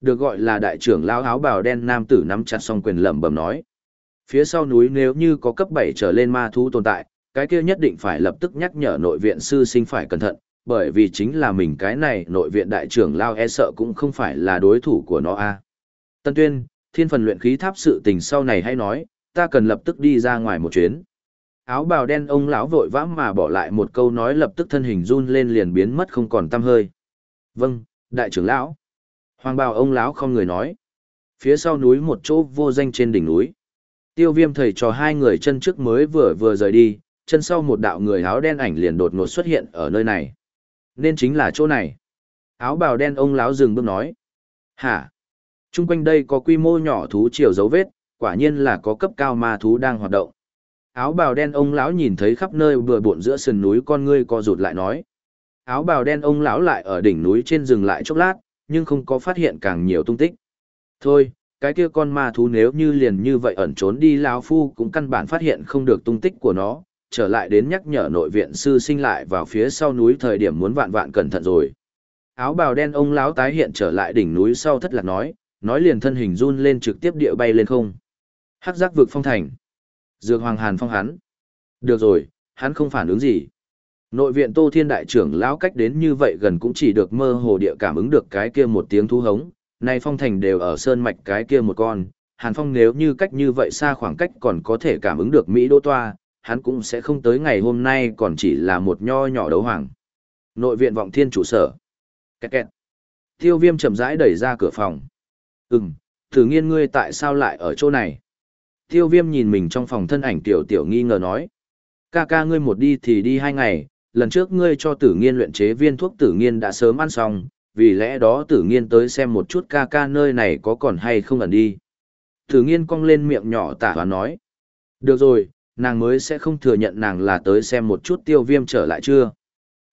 Được gọi là đại trưởng lão áo bào đen nam tử nắm chặt song quyền lẩm bẩm nói. Phía sau núi nếu như có cấp 7 trở lên ma thú tồn tại, cái kia nhất định phải lập tức nhắc nhở nội viện sư sinh phải cẩn thận, bởi vì chính là mình cái này nội viện đại trưởng lao e sợ cũng không phải là đối thủ của nó a. À. Tân Tuyên, thiên phần luyện khí tháp sự tình sau này hay nói, ta cần lập tức đi ra ngoài một chuyến. Áo bào đen ông lão vội vã mà bỏ lại một câu nói lập tức thân hình run lên liền biến mất không còn tăm hơi. Vâng, đại trưởng lão. Hoàng bào ông lão không người nói. Phía sau núi một chỗ vô danh trên đỉnh núi. Tiêu viêm thầy trò hai người chân trước mới vừa vừa rời đi, chân sau một đạo người áo đen ảnh liền đột ngột xuất hiện ở nơi này. Nên chính là chỗ này. Áo bào đen ông lão dừng bước nói. Hả? Trung quanh đây có quy mô nhỏ thú chiều dấu vết, quả nhiên là có cấp cao ma thú đang hoạt động. Áo bào đen ông lão nhìn thấy khắp nơi bừa bộn giữa sườn núi con ngươi co rụt lại nói. Áo bào đen ông lão lại ở đỉnh núi trên dừng lại chốc lát, nhưng không có phát hiện càng nhiều tung tích. Thôi, cái kia con ma thú nếu như liền như vậy ẩn trốn đi lão phu cũng căn bản phát hiện không được tung tích của nó, trở lại đến nhắc nhở nội viện sư sinh lại vào phía sau núi thời điểm muốn vạn vạn cẩn thận rồi. Áo bào đen ông lão tái hiện trở lại đỉnh núi sau thất lạc nói, nói liền thân hình run lên trực tiếp địa bay lên không. Hắc giác vực phong thành. Dược hoàng hàn phong hắn. Được rồi, hắn không phản ứng gì. Nội viện Tô Thiên Đại trưởng lão cách đến như vậy gần cũng chỉ được mơ hồ địa cảm ứng được cái kia một tiếng thú hống, nay phong thành đều ở sơn mạch cái kia một con, Hàn Phong nếu như cách như vậy xa khoảng cách còn có thể cảm ứng được Mỹ Đô Toa, hắn cũng sẽ không tới ngày hôm nay còn chỉ là một nho nhỏ đấu hoàng. Nội viện vọng thiên trụ sở. Kẹt kẹt. Tiêu viêm chậm rãi đẩy ra cửa phòng. Ừm, thử nghiên ngươi tại sao lại ở chỗ này? Tiêu viêm nhìn mình trong phòng thân ảnh tiểu tiểu nghi ngờ nói. Ca ca ngươi một đi thì đi hai ngày, lần trước ngươi cho tử nghiên luyện chế viên thuốc tử nghiên đã sớm ăn xong, vì lẽ đó tử nghiên tới xem một chút ca ca nơi này có còn hay không ẩn đi. Tử nghiên cong lên miệng nhỏ tả và nói. Được rồi, nàng mới sẽ không thừa nhận nàng là tới xem một chút tiêu viêm trở lại chưa.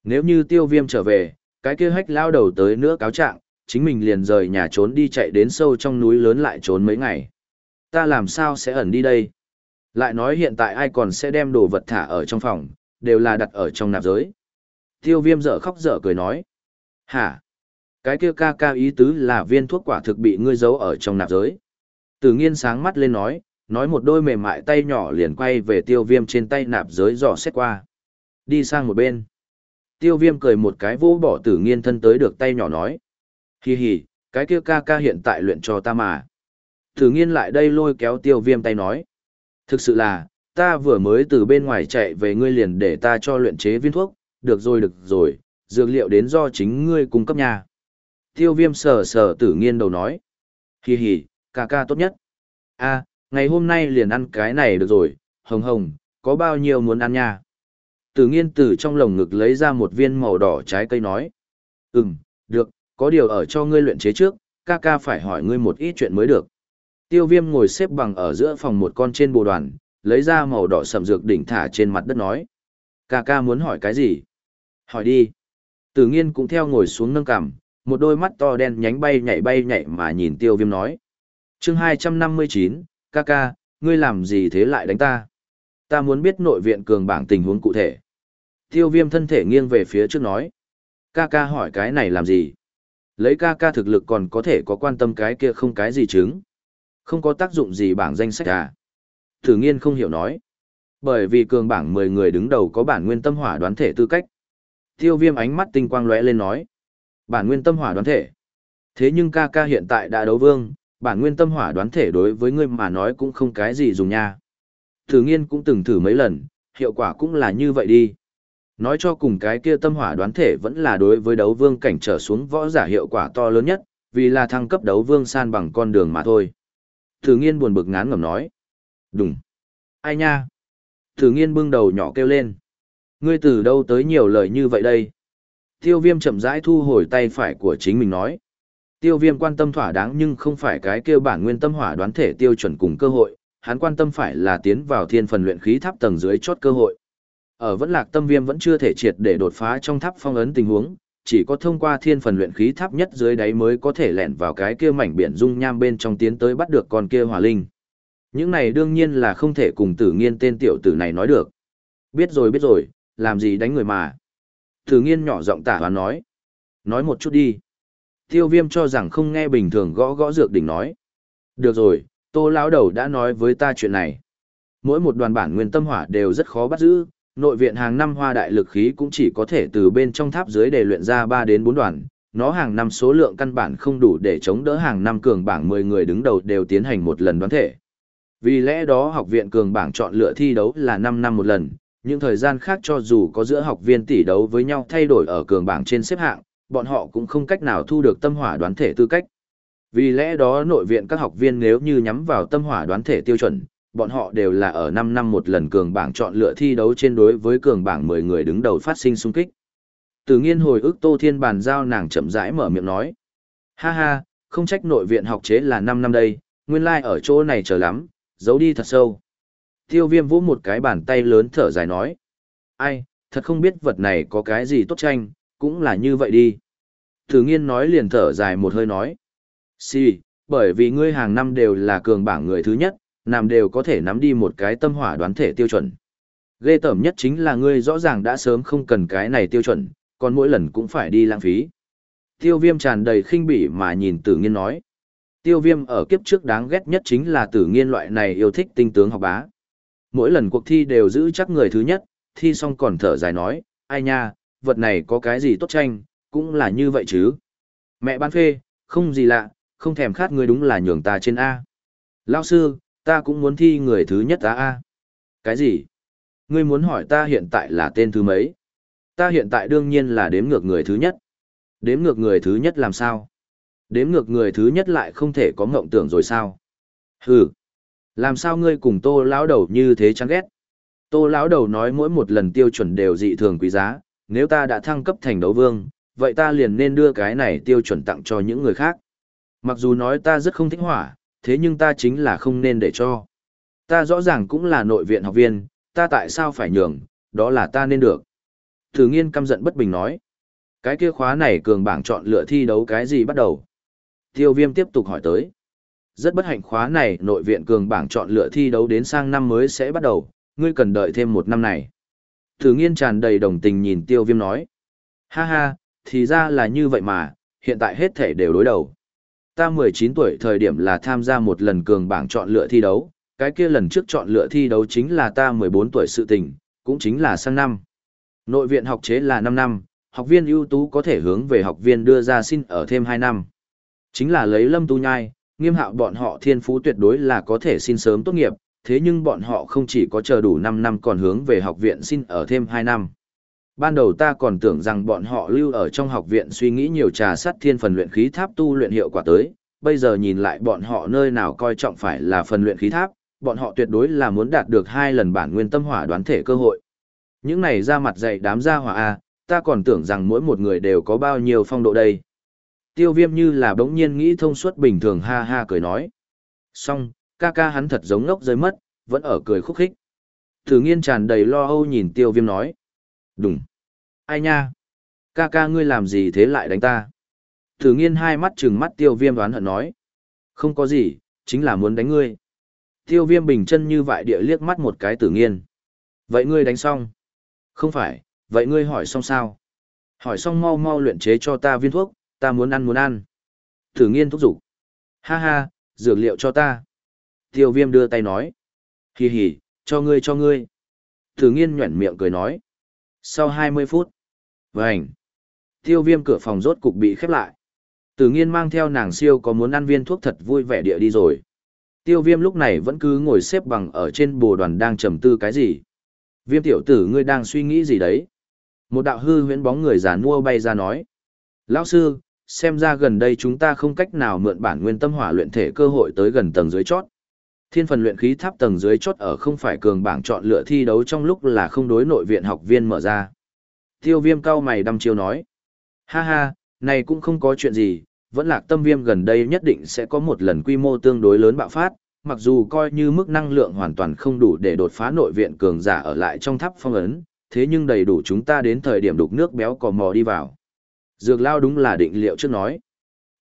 Nếu như tiêu viêm trở về, cái kia hách lao đầu tới nữa cáo trạng, chính mình liền rời nhà trốn đi chạy đến sâu trong núi lớn lại trốn mấy ngày. Ta làm sao sẽ ẩn đi đây? Lại nói hiện tại ai còn sẽ đem đồ vật thả ở trong phòng, đều là đặt ở trong nạp giới. Tiêu viêm dở khóc dở cười nói. Hả? Cái kia ca ca ý tứ là viên thuốc quả thực bị ngươi giấu ở trong nạp giới. Tử nghiên sáng mắt lên nói, nói một đôi mềm mại tay nhỏ liền quay về tiêu viêm trên tay nạp giới dò xét qua. Đi sang một bên. Tiêu viêm cười một cái vô bỏ tử nghiên thân tới được tay nhỏ nói. Hi hi, cái kia ca ca hiện tại luyện cho ta mà. Tử nghiên lại đây lôi kéo tiêu viêm tay nói. Thực sự là, ta vừa mới từ bên ngoài chạy về ngươi liền để ta cho luyện chế viên thuốc, được rồi được rồi, dược liệu đến do chính ngươi cung cấp nha. Tiêu viêm sờ sờ tử nghiên đầu nói. Hi hi, ca ca tốt nhất. a ngày hôm nay liền ăn cái này được rồi, hồng hồng, có bao nhiêu muốn ăn nha. Tử nghiên từ trong lồng ngực lấy ra một viên màu đỏ trái cây nói. Ừm, được, có điều ở cho ngươi luyện chế trước, ca ca phải hỏi ngươi một ít chuyện mới được. Tiêu viêm ngồi xếp bằng ở giữa phòng một con trên bồ đoàn, lấy ra màu đỏ sầm dược đỉnh thả trên mặt đất nói. Ca ca muốn hỏi cái gì? Hỏi đi. Tử nghiên cũng theo ngồi xuống nâng cằm, một đôi mắt to đen nhánh bay nhảy bay nhảy mà nhìn tiêu viêm nói. chương 259, ca ca, ngươi làm gì thế lại đánh ta? Ta muốn biết nội viện cường bảng tình huống cụ thể. Tiêu viêm thân thể nghiêng về phía trước nói. Ca ca hỏi cái này làm gì? Lấy ca ca thực lực còn có thể có quan tâm cái kia không cái gì chứng. Không có tác dụng gì bảng danh sách à? Thử nghiên không hiểu nói. Bởi vì cường bảng 10 người đứng đầu có bản nguyên tâm hỏa đoán thể tư cách. Tiêu viêm ánh mắt tinh quang lóe lên nói. Bản nguyên tâm hỏa đoán thể. Thế nhưng ca ca hiện tại đã đấu vương, bản nguyên tâm hỏa đoán thể đối với ngươi mà nói cũng không cái gì dùng nha. Thử nghiên cũng từng thử mấy lần, hiệu quả cũng là như vậy đi. Nói cho cùng cái kia tâm hỏa đoán thể vẫn là đối với đấu vương cảnh trở xuống võ giả hiệu quả to lớn nhất, vì là thăng cấp đấu vương san bằng con đường mà thôi. Thử nghiên buồn bực ngán ngẩm nói. Đúng. Ai nha? Thử nghiên bưng đầu nhỏ kêu lên. Ngươi từ đâu tới nhiều lời như vậy đây? Tiêu viêm chậm rãi thu hồi tay phải của chính mình nói. Tiêu viêm quan tâm thỏa đáng nhưng không phải cái kêu bản nguyên tâm hỏa đoán thể tiêu chuẩn cùng cơ hội, hắn quan tâm phải là tiến vào thiên phần luyện khí tháp tầng dưới chốt cơ hội. Ở vẫn lạc tâm viêm vẫn chưa thể triệt để đột phá trong tháp phong ấn tình huống, chỉ có thông qua thiên phần luyện khí tháp nhất dưới đáy mới có thể lẻn vào cái kia mảnh biển dung nham bên trong tiến tới bắt được con kia hỏa linh. Những này đương nhiên là không thể cùng tử nghiên tên tiểu tử này nói được. Biết rồi biết rồi, làm gì đánh người mà. Tử nghiên nhỏ giọng tả và nói. Nói một chút đi. Tiêu viêm cho rằng không nghe bình thường gõ gõ dược đỉnh nói. Được rồi, tô lão đầu đã nói với ta chuyện này. Mỗi một đoàn bản nguyên tâm hỏa đều rất khó bắt giữ, nội viện hàng năm hoa đại lực khí cũng chỉ có thể từ bên trong tháp dưới để luyện ra 3 đến 4 đoàn. Nó hàng năm số lượng căn bản không đủ để chống đỡ hàng năm cường bảng 10 người đứng đầu đều tiến hành một lần đoán thể. Vì lẽ đó học viện cường bảng chọn lựa thi đấu là 5 năm một lần, những thời gian khác cho dù có giữa học viên tỷ đấu với nhau thay đổi ở cường bảng trên xếp hạng, bọn họ cũng không cách nào thu được tâm hỏa đoán thể tư cách. Vì lẽ đó nội viện các học viên nếu như nhắm vào tâm hỏa đoán thể tiêu chuẩn, bọn họ đều là ở 5 năm một lần cường bảng chọn lựa thi đấu trên đối với cường bảng 10 người đứng đầu phát sinh xung kích. Từ nghiên hồi ức Tô Thiên bàn giao nàng chậm rãi mở miệng nói. Ha ha, không trách nội viện học chế là 5 năm đây, nguyên lai like ở chỗ này chờ lắm, giấu đi thật sâu. Tiêu viêm vỗ một cái bàn tay lớn thở dài nói. Ai, thật không biết vật này có cái gì tốt tranh, cũng là như vậy đi. Thử nghiên nói liền thở dài một hơi nói. Si, bởi vì ngươi hàng năm đều là cường bảng người thứ nhất, nằm đều có thể nắm đi một cái tâm hỏa đoán thể tiêu chuẩn. Ghê tởm nhất chính là ngươi rõ ràng đã sớm không cần cái này tiêu chuẩn, còn mỗi lần cũng phải đi lãng phí. Tiêu viêm tràn đầy khinh bỉ mà nhìn tử nghiên nói. Tiêu viêm ở kiếp trước đáng ghét nhất chính là tử nghiên loại này yêu thích tinh tướng học bá. Mỗi lần cuộc thi đều giữ chắc người thứ nhất, thi xong còn thở dài nói, ai nha, vật này có cái gì tốt tranh, cũng là như vậy chứ. Mẹ ban phê, không gì lạ, không thèm khát người đúng là nhường ta trên A. Lao sư, ta cũng muốn thi người thứ nhất ta A. Cái gì? Ngươi muốn hỏi ta hiện tại là tên thứ mấy? Ta hiện tại đương nhiên là đếm ngược người thứ nhất. Đếm ngược người thứ nhất làm sao? Đếm ngược người thứ nhất lại không thể có ngộng tưởng rồi sao? Hừ, làm sao ngươi cùng tô lão đầu như thế chán ghét? Tô lão đầu nói mỗi một lần tiêu chuẩn đều dị thường quý giá, nếu ta đã thăng cấp thành đấu vương, vậy ta liền nên đưa cái này tiêu chuẩn tặng cho những người khác. Mặc dù nói ta rất không thích hỏa, thế nhưng ta chính là không nên để cho. Ta rõ ràng cũng là nội viện học viên, ta tại sao phải nhường, đó là ta nên được. Thử nghiên căm giận bất bình nói. Cái kia khóa này cường bảng chọn lựa thi đấu cái gì bắt đầu? Tiêu viêm tiếp tục hỏi tới. Rất bất hạnh khóa này nội viện cường bảng chọn lựa thi đấu đến sang năm mới sẽ bắt đầu, ngươi cần đợi thêm một năm này. Thử nghiên tràn đầy đồng tình nhìn tiêu viêm nói. Ha ha, thì ra là như vậy mà, hiện tại hết thể đều đối đầu. Ta 19 tuổi thời điểm là tham gia một lần cường bảng chọn lựa thi đấu, cái kia lần trước chọn lựa thi đấu chính là ta 14 tuổi sự tình, cũng chính là sang năm. Nội viện học chế là 5 năm, học viên ưu tú có thể hướng về học viên đưa ra xin ở thêm 2 năm. Chính là lấy lâm tu nhai, nghiêm hạo bọn họ thiên phú tuyệt đối là có thể xin sớm tốt nghiệp, thế nhưng bọn họ không chỉ có chờ đủ 5 năm còn hướng về học viện xin ở thêm 2 năm. Ban đầu ta còn tưởng rằng bọn họ lưu ở trong học viện suy nghĩ nhiều trà sắt thiên phần luyện khí tháp tu luyện hiệu quả tới, bây giờ nhìn lại bọn họ nơi nào coi trọng phải là phần luyện khí tháp, bọn họ tuyệt đối là muốn đạt được hai lần bản nguyên tâm hỏa đoán thể cơ hội. Những này ra mặt dạy đám gia hỏa A, ta còn tưởng rằng mỗi một người đều có bao nhiêu phong độ đây. Tiêu viêm như là bỗng nhiên nghĩ thông suốt bình thường ha ha cười nói. Xong, ca ca hắn thật giống ngốc rơi mất, vẫn ở cười khúc khích. Thử nghiên tràn đầy lo âu nhìn tiêu viêm nói. Đúng. Ai nha? Ca ca ngươi làm gì thế lại đánh ta? Thử nghiên hai mắt trừng mắt tiêu viêm đoán hận nói. Không có gì, chính là muốn đánh ngươi. Tiêu viêm bình chân như vậy địa liếc mắt một cái tử nghiên. Vậy ngươi đánh xong? Không phải, vậy ngươi hỏi xong sao? Hỏi xong mau mau luyện chế cho ta viên thuốc, ta muốn ăn muốn ăn. thử nghiên thúc giục. Ha ha, dược liệu cho ta. Tiêu viêm đưa tay nói. Hì hì, cho ngươi cho ngươi. thử nghiên nhuẩn miệng cười nói. Sau 20 phút. Vânh. Tiêu viêm cửa phòng rốt cục bị khép lại. Tử nghiên mang theo nàng siêu có muốn ăn viên thuốc thật vui vẻ địa đi rồi. Tiêu viêm lúc này vẫn cứ ngồi xếp bằng ở trên bồ đoàn đang trầm tư cái gì. Viêm tiểu tử ngươi đang suy nghĩ gì đấy? Một đạo hư huyễn bóng người già nua bay ra nói. Lão sư, xem ra gần đây chúng ta không cách nào mượn bản nguyên tâm hỏa luyện thể cơ hội tới gần tầng dưới chót. Thiên phần luyện khí tháp tầng dưới chót ở không phải cường bảng chọn lựa thi đấu trong lúc là không đối nội viện học viên mở ra. Tiêu viêm cao mày đăm chiêu nói. Ha ha, này cũng không có chuyện gì, vẫn lạc tâm viêm gần đây nhất định sẽ có một lần quy mô tương đối lớn bạo phát, mặc dù coi như mức năng lượng hoàn toàn không đủ để đột phá nội viện cường giả ở lại trong tháp phong ấn, thế nhưng đầy đủ chúng ta đến thời điểm đục nước béo cò mò đi vào. Dược lao đúng là định liệu trước nói.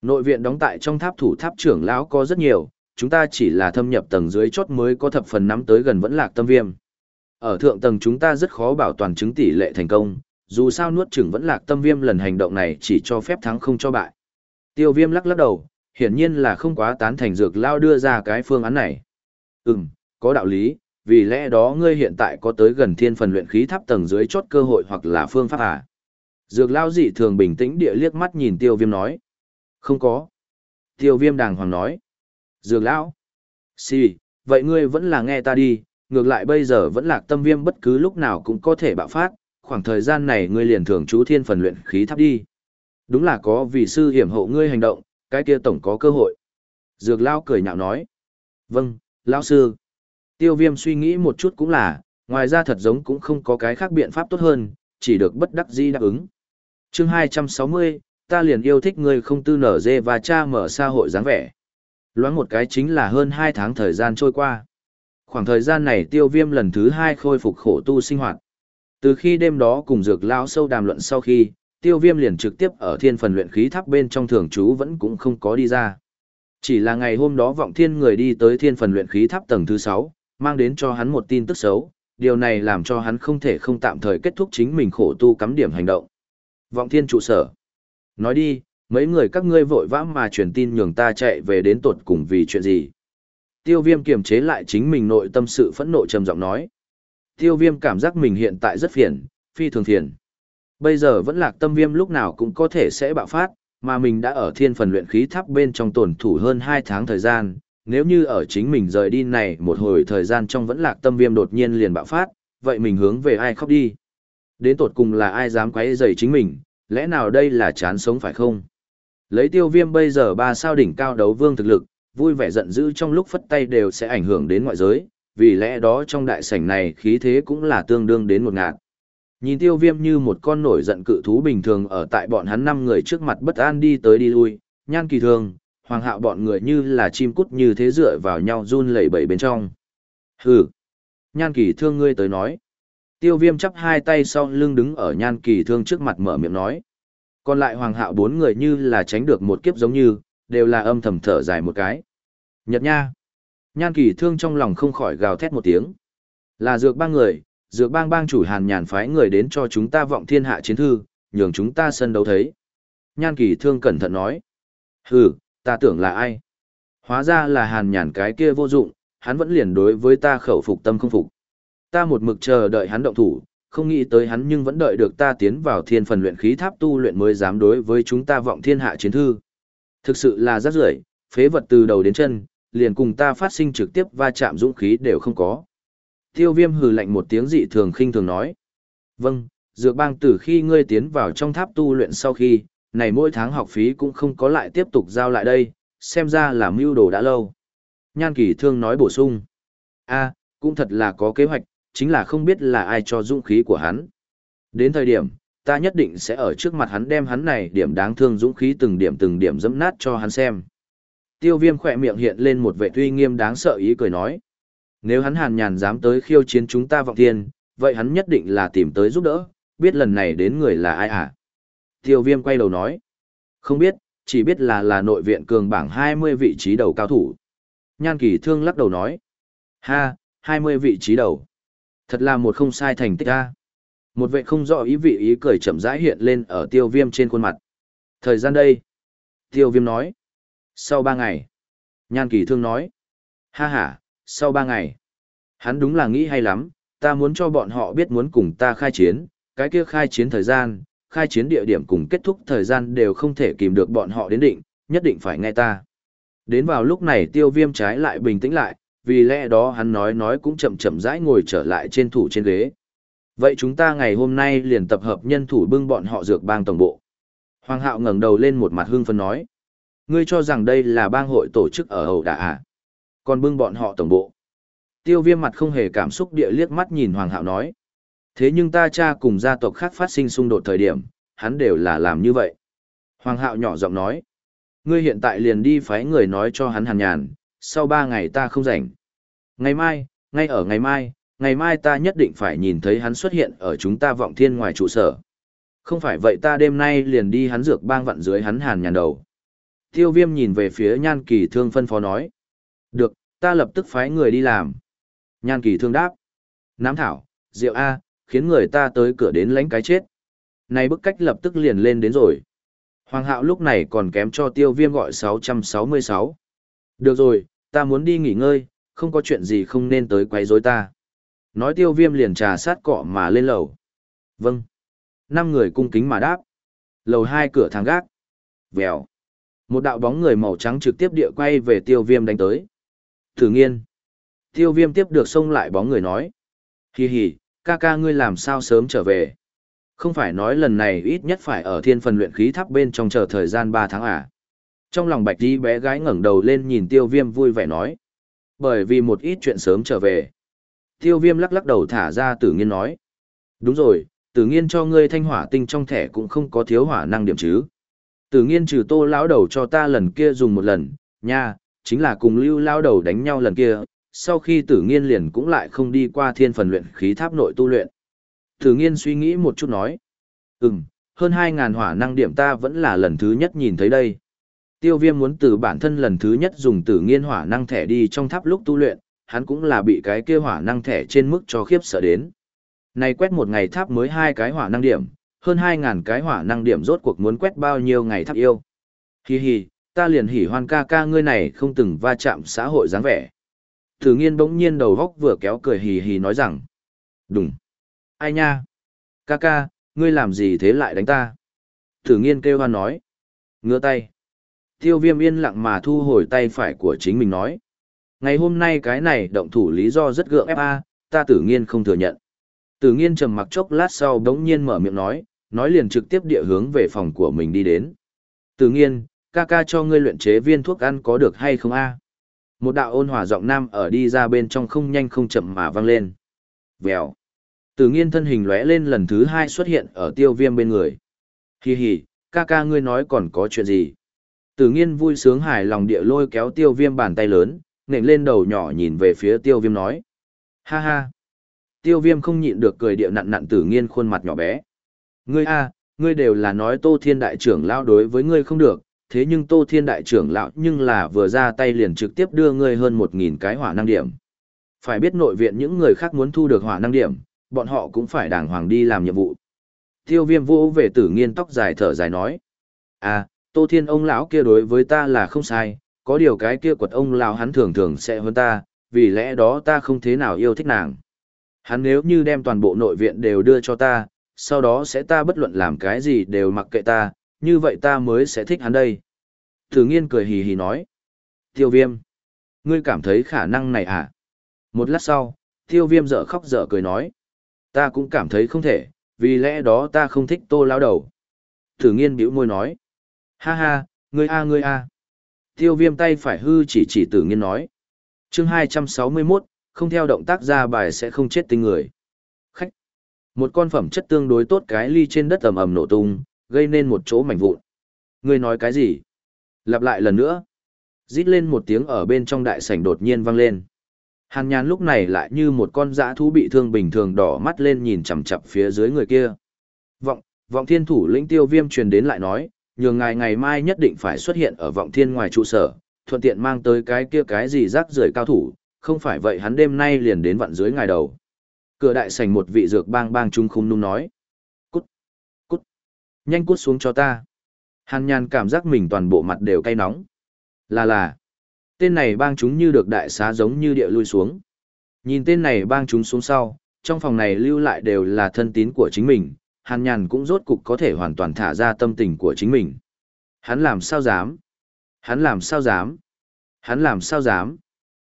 Nội viện đóng tại trong tháp thủ tháp trưởng lão có rất nhiều, chúng ta chỉ là thâm nhập tầng dưới chốt mới có thập phần nắm tới gần vẫn lạc tâm viêm. Ở thượng tầng chúng ta rất khó bảo toàn chứng tỷ lệ thành công, dù sao nuốt chửng vẫn lạc tâm viêm lần hành động này chỉ cho phép thắng không cho bại. Tiêu viêm lắc lắc đầu, hiển nhiên là không quá tán thành dược lao đưa ra cái phương án này. Ừm, có đạo lý, vì lẽ đó ngươi hiện tại có tới gần thiên phần luyện khí tháp tầng dưới chốt cơ hội hoặc là phương pháp à? Dược lao dị thường bình tĩnh địa liếc mắt nhìn tiêu viêm nói. Không có. Tiêu viêm đàng hoàng nói. Dược lão. Xì, vậy ngươi vẫn là nghe ta đi, ngược lại bây giờ vẫn lạc tâm viêm bất cứ lúc nào cũng có thể bạo phát, khoảng thời gian này ngươi liền thường chú thiên phần luyện khí thắp đi. Đúng là có vì sư hiểm hộ ngươi hành động, cái kia tổng có cơ hội. Dược lao cười nhạo nói. Vâng, lão sư. Tiêu viêm suy nghĩ một chút cũng là, ngoài ra thật giống cũng không có cái khác biện pháp tốt hơn, chỉ được bất đắc di đáp ứng chương 260, ta liền yêu thích ngươi không tư nở dê và cha mở xã hội dáng vẻ. Loáng một cái chính là hơn 2 tháng thời gian trôi qua. Khoảng thời gian này tiêu viêm lần thứ 2 khôi phục khổ tu sinh hoạt. Từ khi đêm đó cùng dược lao sâu đàm luận sau khi, tiêu viêm liền trực tiếp ở thiên phần luyện khí tháp bên trong thường trú vẫn cũng không có đi ra. Chỉ là ngày hôm đó vọng thiên người đi tới thiên phần luyện khí tháp tầng thứ 6, mang đến cho hắn một tin tức xấu, điều này làm cho hắn không thể không tạm thời kết thúc chính mình khổ tu cắm điểm hành động. Vọng thiên trụ sở. Nói đi, mấy người các ngươi vội vã mà truyền tin nhường ta chạy về đến tột cùng vì chuyện gì. Tiêu viêm kiềm chế lại chính mình nội tâm sự phẫn nộ trầm giọng nói. Tiêu viêm cảm giác mình hiện tại rất phiền, phi thường phiền. Bây giờ vẫn lạc tâm viêm lúc nào cũng có thể sẽ bạo phát, mà mình đã ở thiên phần luyện khí tháp bên trong tổn thủ hơn 2 tháng thời gian. Nếu như ở chính mình rời đi này một hồi thời gian trong vẫn lạc tâm viêm đột nhiên liền bạo phát, vậy mình hướng về ai khóc đi? Đến tột cùng là ai dám quấy rầy chính mình, lẽ nào đây là chán sống phải không? Lấy tiêu viêm bây giờ ba sao đỉnh cao đấu vương thực lực, vui vẻ giận dữ trong lúc phất tay đều sẽ ảnh hưởng đến ngoại giới, vì lẽ đó trong đại sảnh này khí thế cũng là tương đương đến một ngạt. Nhìn tiêu viêm như một con nổi giận cự thú bình thường ở tại bọn hắn năm người trước mặt bất an đi tới đi lui, nhan kỳ thường, hoàng hạo bọn người như là chim cút như thế dựa vào nhau run lẩy bẩy bên trong. Hừ, nhan kỳ thương ngươi tới nói. Tiêu viêm chắp hai tay sau lưng đứng ở nhan kỳ thương trước mặt mở miệng nói. Còn lại hoàng hạo bốn người như là tránh được một kiếp giống như, đều là âm thầm thở dài một cái. Nhật nha. Nhan kỳ thương trong lòng không khỏi gào thét một tiếng. Là dược ba người, dược bang bang chủ hàn nhàn phái người đến cho chúng ta vọng thiên hạ chiến thư, nhường chúng ta sân đấu thấy. Nhan kỳ thương cẩn thận nói. Hừ, ta tưởng là ai? Hóa ra là hàn nhàn cái kia vô dụng, hắn vẫn liền đối với ta khẩu phục tâm không phục. Ta một mực chờ đợi hắn động thủ, không nghĩ tới hắn nhưng vẫn đợi được ta tiến vào thiên phần luyện khí tháp tu luyện mới dám đối với chúng ta vọng thiên hạ chiến thư. Thực sự là rất rưởi, phế vật từ đầu đến chân, liền cùng ta phát sinh trực tiếp va chạm dũng khí đều không có. Tiêu viêm hừ lạnh một tiếng dị thường khinh thường nói. Vâng, dược bang từ khi ngươi tiến vào trong tháp tu luyện sau khi, này mỗi tháng học phí cũng không có lại tiếp tục giao lại đây, xem ra là mưu đồ đã lâu. Nhan kỳ thương nói bổ sung. a cũng thật là có kế hoạch, chính là không biết là ai cho dũng khí của hắn. Đến thời điểm, ta nhất định sẽ ở trước mặt hắn đem hắn này điểm đáng thương dũng khí từng điểm từng điểm dẫm nát cho hắn xem. Tiêu viêm khỏe miệng hiện lên một vệ tuy nghiêm đáng sợ ý cười nói. Nếu hắn hàn nhàn dám tới khiêu chiến chúng ta vọng thiên, vậy hắn nhất định là tìm tới giúp đỡ, biết lần này đến người là ai à? Tiêu viêm quay đầu nói. Không biết, chỉ biết là là nội viện cường bảng 20 vị trí đầu cao thủ. Nhan kỳ thương lắc đầu nói. Ha, 20 vị trí đầu. Thật là một không sai thành tích a. Một vệ không rõ ý vị ý cười chậm rãi hiện lên ở tiêu viêm trên khuôn mặt. Thời gian đây. Tiêu viêm nói. Sau ba ngày. Nhan kỳ thương nói. Ha ha, sau ba ngày. Hắn đúng là nghĩ hay lắm, ta muốn cho bọn họ biết muốn cùng ta khai chiến, cái kia khai chiến thời gian, khai chiến địa điểm cùng kết thúc thời gian đều không thể kìm được bọn họ đến định, nhất định phải nghe ta. Đến vào lúc này tiêu viêm trái lại bình tĩnh lại, vì lẽ đó hắn nói nói cũng chậm chậm rãi ngồi trở lại trên thủ trên ghế. Vậy chúng ta ngày hôm nay liền tập hợp nhân thủ bưng bọn họ dược bang tổng bộ. Hoàng hạo ngẩng đầu lên một mặt hưng phấn nói. Ngươi cho rằng đây là bang hội tổ chức ở hậu đà à? Còn bưng bọn họ tổng bộ. Tiêu viêm mặt không hề cảm xúc địa liếc mắt nhìn Hoàng hạo nói. Thế nhưng ta cha cùng gia tộc khác phát sinh xung đột thời điểm, hắn đều là làm như vậy. Hoàng hạo nhỏ giọng nói. Ngươi hiện tại liền đi phái người nói cho hắn hàn nhàn, sau ba ngày ta không rảnh. Ngày mai, ngay ở ngày mai, ngày mai ta nhất định phải nhìn thấy hắn xuất hiện ở chúng ta vọng thiên ngoài trụ sở. Không phải vậy ta đêm nay liền đi hắn dược bang vặn dưới hắn hàn nhàn đầu. Tiêu viêm nhìn về phía nhan kỳ thương phân phó nói. Được, ta lập tức phái người đi làm. Nhan kỳ thương đáp. Nám thảo, rượu A, khiến người ta tới cửa đến lãnh cái chết. Này bức cách lập tức liền lên đến rồi. Hoàng hạo lúc này còn kém cho tiêu viêm gọi 666. Được rồi, ta muốn đi nghỉ ngơi, không có chuyện gì không nên tới quấy rối ta. Nói tiêu viêm liền trà sát cọ mà lên lầu. Vâng. Năm người cung kính mà đáp. Lầu hai cửa thang gác. Vèo. Một đạo bóng người màu trắng trực tiếp địa quay về tiêu viêm đánh tới. Thử nghiên. Tiêu viêm tiếp được xông lại bóng người nói. Hì hì, ca ca ngươi làm sao sớm trở về. Không phải nói lần này ít nhất phải ở thiên phần luyện khí tháp bên trong chờ thời gian 3 tháng à. Trong lòng bạch đi bé gái ngẩng đầu lên nhìn tiêu viêm vui vẻ nói. Bởi vì một ít chuyện sớm trở về. Tiêu viêm lắc lắc đầu thả ra tử nghiên nói. Đúng rồi, tử nghiên cho ngươi thanh hỏa tinh trong thẻ cũng không có thiếu hỏa năng điểm chứ. Tử nghiên trừ tô lão đầu cho ta lần kia dùng một lần, nha, chính là cùng lưu lao đầu đánh nhau lần kia, sau khi tử nghiên liền cũng lại không đi qua thiên phần luyện khí tháp nội tu luyện. Tử nghiên suy nghĩ một chút nói. Ừm, hơn 2.000 hỏa năng điểm ta vẫn là lần thứ nhất nhìn thấy đây. Tiêu viêm muốn từ bản thân lần thứ nhất dùng tử nghiên hỏa năng thẻ đi trong tháp lúc tu luyện, hắn cũng là bị cái kia hỏa năng thẻ trên mức cho khiếp sợ đến. Này quét một ngày tháp mới hai cái hỏa năng điểm, hơn 2.000 cái hỏa năng điểm rốt cuộc muốn quét bao nhiêu ngày tháp yêu. Hi hi, ta liền hỉ hoan ca ca ngươi này không từng va chạm xã hội dáng vẻ. Tử nghiên bỗng nhiên đầu góc vừa kéo cười hì hì nói rằng. Đúng. Ai nha? Ca ca, ngươi làm gì thế lại đánh ta? Tử nghiên kêu hoan nói. Ngứa tay. Tiêu viêm yên lặng mà thu hồi tay phải của chính mình nói. Ngày hôm nay cái này động thủ lý do rất gượng ép a, ta tử nghiên không thừa nhận. Tử nghiên trầm mặc chốc lát sau đống nhiên mở miệng nói, nói liền trực tiếp địa hướng về phòng của mình đi đến. Tử nghiên, ca ca cho ngươi luyện chế viên thuốc ăn có được hay không a? Một đạo ôn hòa giọng nam ở đi ra bên trong không nhanh không chậm mà vang lên. Vèo. Tử nghiên thân hình lóe lên lần thứ hai xuất hiện ở tiêu viêm bên người. Hi hi, ca ca ngươi nói còn có chuyện gì? Tử nghiên vui sướng hài lòng địa lôi kéo tiêu viêm bàn tay lớn, nện lên đầu nhỏ nhìn về phía tiêu viêm nói. Ha ha. Tiêu viêm không nhịn được cười địa nặn nặn tử nghiên khuôn mặt nhỏ bé. Ngươi a, ngươi đều là nói tô thiên đại trưởng lao đối với ngươi không được, thế nhưng tô thiên đại trưởng lão nhưng là vừa ra tay liền trực tiếp đưa ngươi hơn một nghìn cái hỏa năng điểm. Phải biết nội viện những người khác muốn thu được hỏa năng điểm, bọn họ cũng phải đàng hoàng đi làm nhiệm vụ. Tiêu viêm vô về tử nghiên tóc dài thở dài nói. À, tô thiên ông lão kia đối với ta là không sai, có điều cái kia quật ông lão hắn thường thường sẽ hơn ta, vì lẽ đó ta không thế nào yêu thích nàng. Hắn nếu như đem toàn bộ nội viện đều đưa cho ta, sau đó sẽ ta bất luận làm cái gì đều mặc kệ ta, như vậy ta mới sẽ thích hắn đây. Thử nghiên cười hì hì nói. Tiêu viêm. Ngươi cảm thấy khả năng này à? Một lát sau, tiêu viêm dở khóc dở cười nói. Ta cũng cảm thấy không thể, vì lẽ đó ta không thích tô lao đầu. Thử nghiên bĩu môi nói. Ha ha, ngươi a ngươi a. Tiêu viêm tay phải hư chỉ chỉ tử nghiên nói. chương 261, không theo động tác ra bài sẽ không chết tinh người. Khách. Một con phẩm chất tương đối tốt cái ly trên đất ầm ầm nổ tung, gây nên một chỗ mảnh vụn. Ngươi nói cái gì? Lặp lại lần nữa. Rít lên một tiếng ở bên trong đại sảnh đột nhiên vang lên. Hàn nhàn lúc này lại như một con dã thú bị thương bình thường đỏ mắt lên nhìn chằm chằm phía dưới người kia. Vọng, vọng thiên thủ lĩnh tiêu viêm truyền đến lại nói, nhường ngài ngày mai nhất định phải xuất hiện ở vọng thiên ngoài trụ sở, thuận tiện mang tới cái kia cái gì rác rưởi cao thủ, không phải vậy hắn đêm nay liền đến vặn dưới ngài đầu. Cửa đại sảnh một vị dược bang bang trung khung nung nói. Cút, cút, nhanh cút xuống cho ta. Hàn nhàn cảm giác mình toàn bộ mặt đều cay nóng. Là là, tên này bang chúng như được đại xá giống như địa lui xuống. Nhìn tên này bang chúng xuống sau, trong phòng này lưu lại đều là thân tín của chính mình, hàn nhàn cũng rốt cục có thể hoàn toàn thả ra tâm tình của chính mình. Hắn làm sao dám? Hắn làm sao dám? Hắn làm sao dám?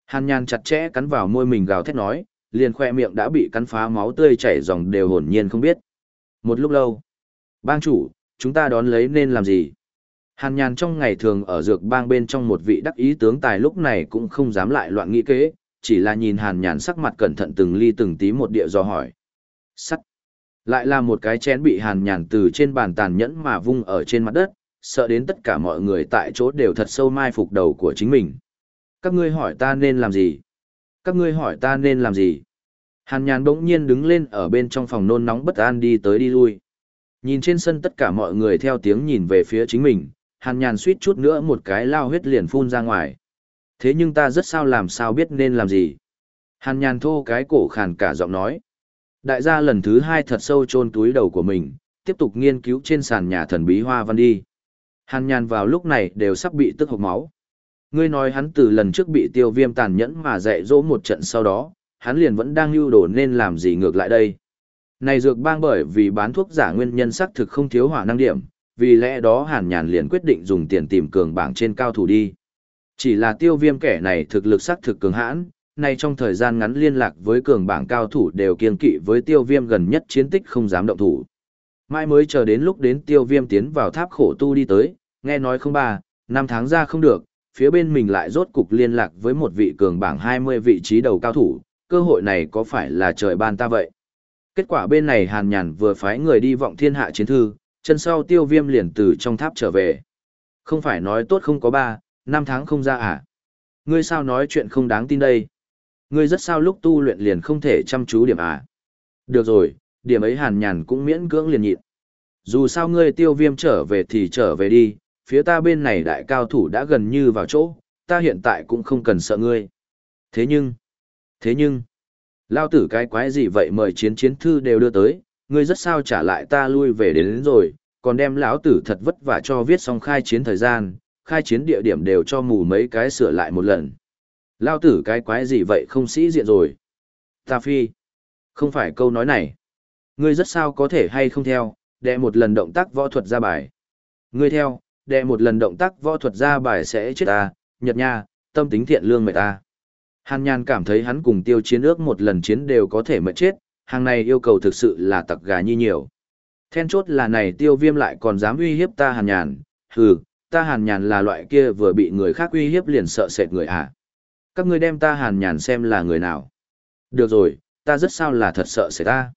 Hàn nhàn chặt chẽ cắn vào môi mình gào thét nói, liền khoe miệng đã bị cắn phá máu tươi chảy dòng đều hồn nhiên không biết. Một lúc lâu, bang chủ, chúng ta đón lấy nên làm gì? Hàn nhàn trong ngày thường ở dược bang bên trong một vị đắc ý tướng tài lúc này cũng không dám lại loạn nghĩ kế, chỉ là nhìn hàn nhàn sắc mặt cẩn thận từng ly từng tí một địa do hỏi. Sắt. Lại là một cái chén bị hàn nhàn từ trên bàn tàn nhẫn mà vung ở trên mặt đất, sợ đến tất cả mọi người tại chỗ đều thật sâu mai phục đầu của chính mình. Các ngươi hỏi ta nên làm gì? Các ngươi hỏi ta nên làm gì? Hàn nhàn bỗng nhiên đứng lên ở bên trong phòng nôn nóng bất an đi tới đi lui. Nhìn trên sân tất cả mọi người theo tiếng nhìn về phía chính mình, hàn nhàn suýt chút nữa một cái lao huyết liền phun ra ngoài. Thế nhưng ta rất sao làm sao biết nên làm gì. Hàn nhàn thô cái cổ khàn cả giọng nói. Đại gia lần thứ hai thật sâu chôn túi đầu của mình, tiếp tục nghiên cứu trên sàn nhà thần bí hoa văn đi. Hàn nhàn vào lúc này đều sắp bị tức hộc máu. Ngươi nói hắn từ lần trước bị tiêu viêm tàn nhẫn mà dạy dỗ một trận sau đó, hắn liền vẫn đang lưu đổ nên làm gì ngược lại đây. Này dược bang bởi vì bán thuốc giả nguyên nhân xác thực không thiếu hỏa năng điểm, vì lẽ đó hàn nhàn liền quyết định dùng tiền tìm cường bảng trên cao thủ đi. Chỉ là tiêu viêm kẻ này thực lực xác thực cường hãn, nay trong thời gian ngắn liên lạc với cường bảng cao thủ đều kiên kỵ với tiêu viêm gần nhất chiến tích không dám động thủ. mãi mới chờ đến lúc đến tiêu viêm tiến vào tháp khổ tu đi tới, nghe nói không ba, năm tháng ra không được, phía bên mình lại rốt cục liên lạc với một vị cường bảng 20 vị trí đầu cao thủ, cơ hội này có phải là trời ban ta vậy? Kết quả bên này hàn nhàn vừa phái người đi vọng thiên hạ chiến thư, chân sau tiêu viêm liền từ trong tháp trở về. Không phải nói tốt không có ba, năm tháng không ra à? Ngươi sao nói chuyện không đáng tin đây? Ngươi rất sao lúc tu luyện liền không thể chăm chú điểm à? Được rồi, điểm ấy hàn nhàn cũng miễn cưỡng liền nhịn. Dù sao ngươi tiêu viêm trở về thì trở về đi, phía ta bên này đại cao thủ đã gần như vào chỗ, ta hiện tại cũng không cần sợ ngươi. Thế nhưng, thế nhưng, lao tử cái quái gì vậy mời chiến chiến thư đều đưa tới, ngươi rất sao trả lại ta lui về đến, đến rồi, còn đem lão tử thật vất vả cho viết xong khai chiến thời gian, khai chiến địa điểm đều cho mù mấy cái sửa lại một lần. Lao tử cái quái gì vậy không sĩ diện rồi. Ta phi. Không phải câu nói này. Ngươi rất sao có thể hay không theo, đệ một lần động tác võ thuật ra bài. Ngươi theo, đệ một lần động tác võ thuật ra bài sẽ chết ta, nhật nha, tâm tính thiện lương mệt ta. Hàn nhàn cảm thấy hắn cùng tiêu chiến ước một lần chiến đều có thể mệt chết, hàng này yêu cầu thực sự là tặc gà như nhiều. Then chốt là này tiêu viêm lại còn dám uy hiếp ta Hàn Nhàn, hừ, ta Hàn Nhàn là loại kia vừa bị người khác uy hiếp liền sợ sệt người à. Các ngươi đem ta Hàn Nhàn xem là người nào. Được rồi, ta rất sao là thật sợ sẽ ta.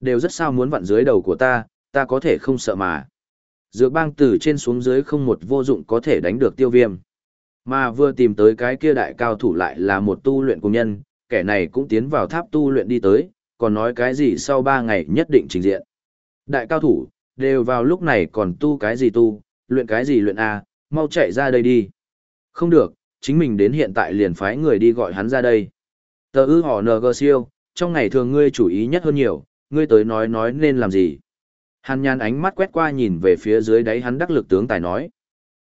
Đều rất sao muốn vặn dưới đầu của ta, ta có thể không sợ mà. Dược bang từ trên xuống dưới không một vô dụng có thể đánh được tiêu viêm. Mà vừa tìm tới cái kia đại cao thủ lại là một tu luyện công nhân, kẻ này cũng tiến vào tháp tu luyện đi tới, còn nói cái gì sau ba ngày nhất định trình diện. Đại cao thủ, đều vào lúc này còn tu cái gì tu, luyện cái gì luyện A, mau chạy ra đây đi. Không được, chính mình đến hiện tại liền phái người đi gọi hắn ra đây. Tờ ư họ NG siêu, trong ngày thường ngươi chủ ý nhất hơn nhiều, ngươi tới nói nói nên làm gì. Hàn nhàn ánh mắt quét qua nhìn về phía dưới đáy hắn đắc lực tướng tài nói.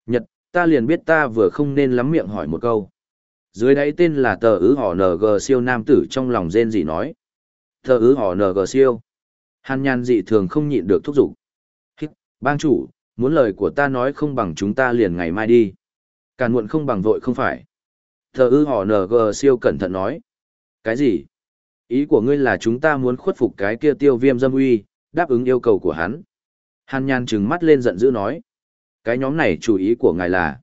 Nhật, ta liền biết ta vừa không nên lắm miệng hỏi một câu. Dưới đáy tên là tờ ứ họ NG siêu nam tử trong lòng rên gì nói. Tờ ứ họ NG siêu. Hàn nhàn dị thường không nhịn được thúc giục. Hít, bang chủ, muốn lời của ta nói không bằng chúng ta liền ngày mai đi. Càn muộn không bằng vội không phải. Thờ ư họ NG siêu cẩn thận nói. Cái gì? Ý của ngươi là chúng ta muốn khuất phục cái kia tiêu viêm dâm uy, đáp ứng yêu cầu của hắn. Hàn nhàn trừng mắt lên giận dữ nói. Cái nhóm này chủ ý của ngài là.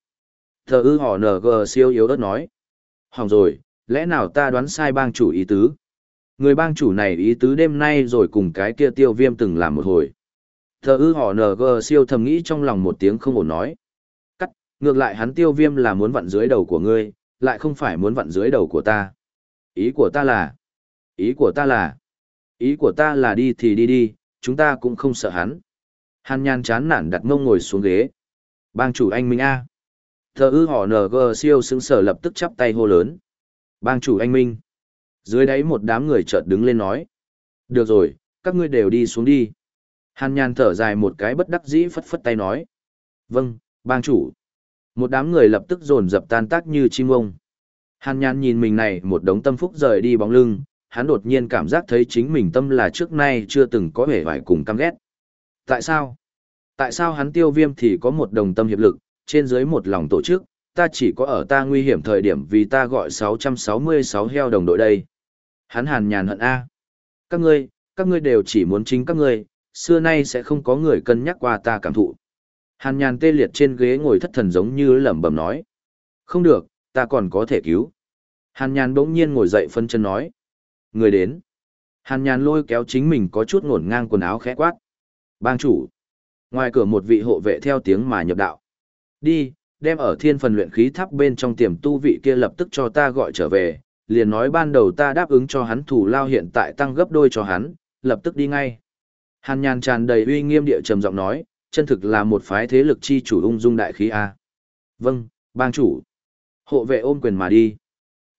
Thờ ư họ NG siêu yếu ớt nói. Hỏng rồi, lẽ nào ta đoán sai bang chủ ý tứ? Người bang chủ này ý tứ đêm nay rồi cùng cái kia tiêu viêm từng làm một hồi. Thờ ư họ NG siêu thầm nghĩ trong lòng một tiếng không ổn nói. Ngược lại hắn tiêu viêm là muốn vặn dưới đầu của ngươi, lại không phải muốn vặn dưới đầu của ta. Ý của ta là... Ý của ta là... Ý của ta là đi thì đi đi, chúng ta cũng không sợ hắn. Hàn nhàn chán nản đặt mông ngồi xuống ghế. Bang chủ anh Minh A. Thờ ư họ NG siêu xứng sở lập tức chắp tay hô lớn. Bang chủ anh Minh. Dưới đáy một đám người chợt đứng lên nói. Được rồi, các ngươi đều đi xuống đi. Hàn nhàn thở dài một cái bất đắc dĩ phất phất tay nói. Vâng, bang chủ. Một đám người lập tức dồn dập tan tác như chim ông. Hàn nhàn nhìn mình này một đống tâm phúc rời đi bóng lưng, hắn đột nhiên cảm giác thấy chính mình tâm là trước nay chưa từng có vẻ vải cùng căm ghét. Tại sao? Tại sao hắn tiêu viêm thì có một đồng tâm hiệp lực, trên dưới một lòng tổ chức, ta chỉ có ở ta nguy hiểm thời điểm vì ta gọi 666 heo đồng đội đây. Hắn hàn nhàn hận A. Các ngươi, các ngươi đều chỉ muốn chính các ngươi, xưa nay sẽ không có người cân nhắc qua ta cảm thụ. Hàn nhàn tê liệt trên ghế ngồi thất thần giống như lẩm bẩm nói. Không được, ta còn có thể cứu. Hàn nhàn bỗng nhiên ngồi dậy phân chân nói. Người đến. Hàn nhàn lôi kéo chính mình có chút ngổn ngang quần áo khẽ quát. Bang chủ. Ngoài cửa một vị hộ vệ theo tiếng mà nhập đạo. Đi, đem ở thiên phần luyện khí tháp bên trong tiềm tu vị kia lập tức cho ta gọi trở về, liền nói ban đầu ta đáp ứng cho hắn thủ lao hiện tại tăng gấp đôi cho hắn, lập tức đi ngay. Hàn nhàn tràn đầy uy nghiêm địa trầm giọng nói, chân thực là một phái thế lực chi chủ ung dung đại khí A. Vâng, bang chủ. Hộ vệ ôm quyền mà đi.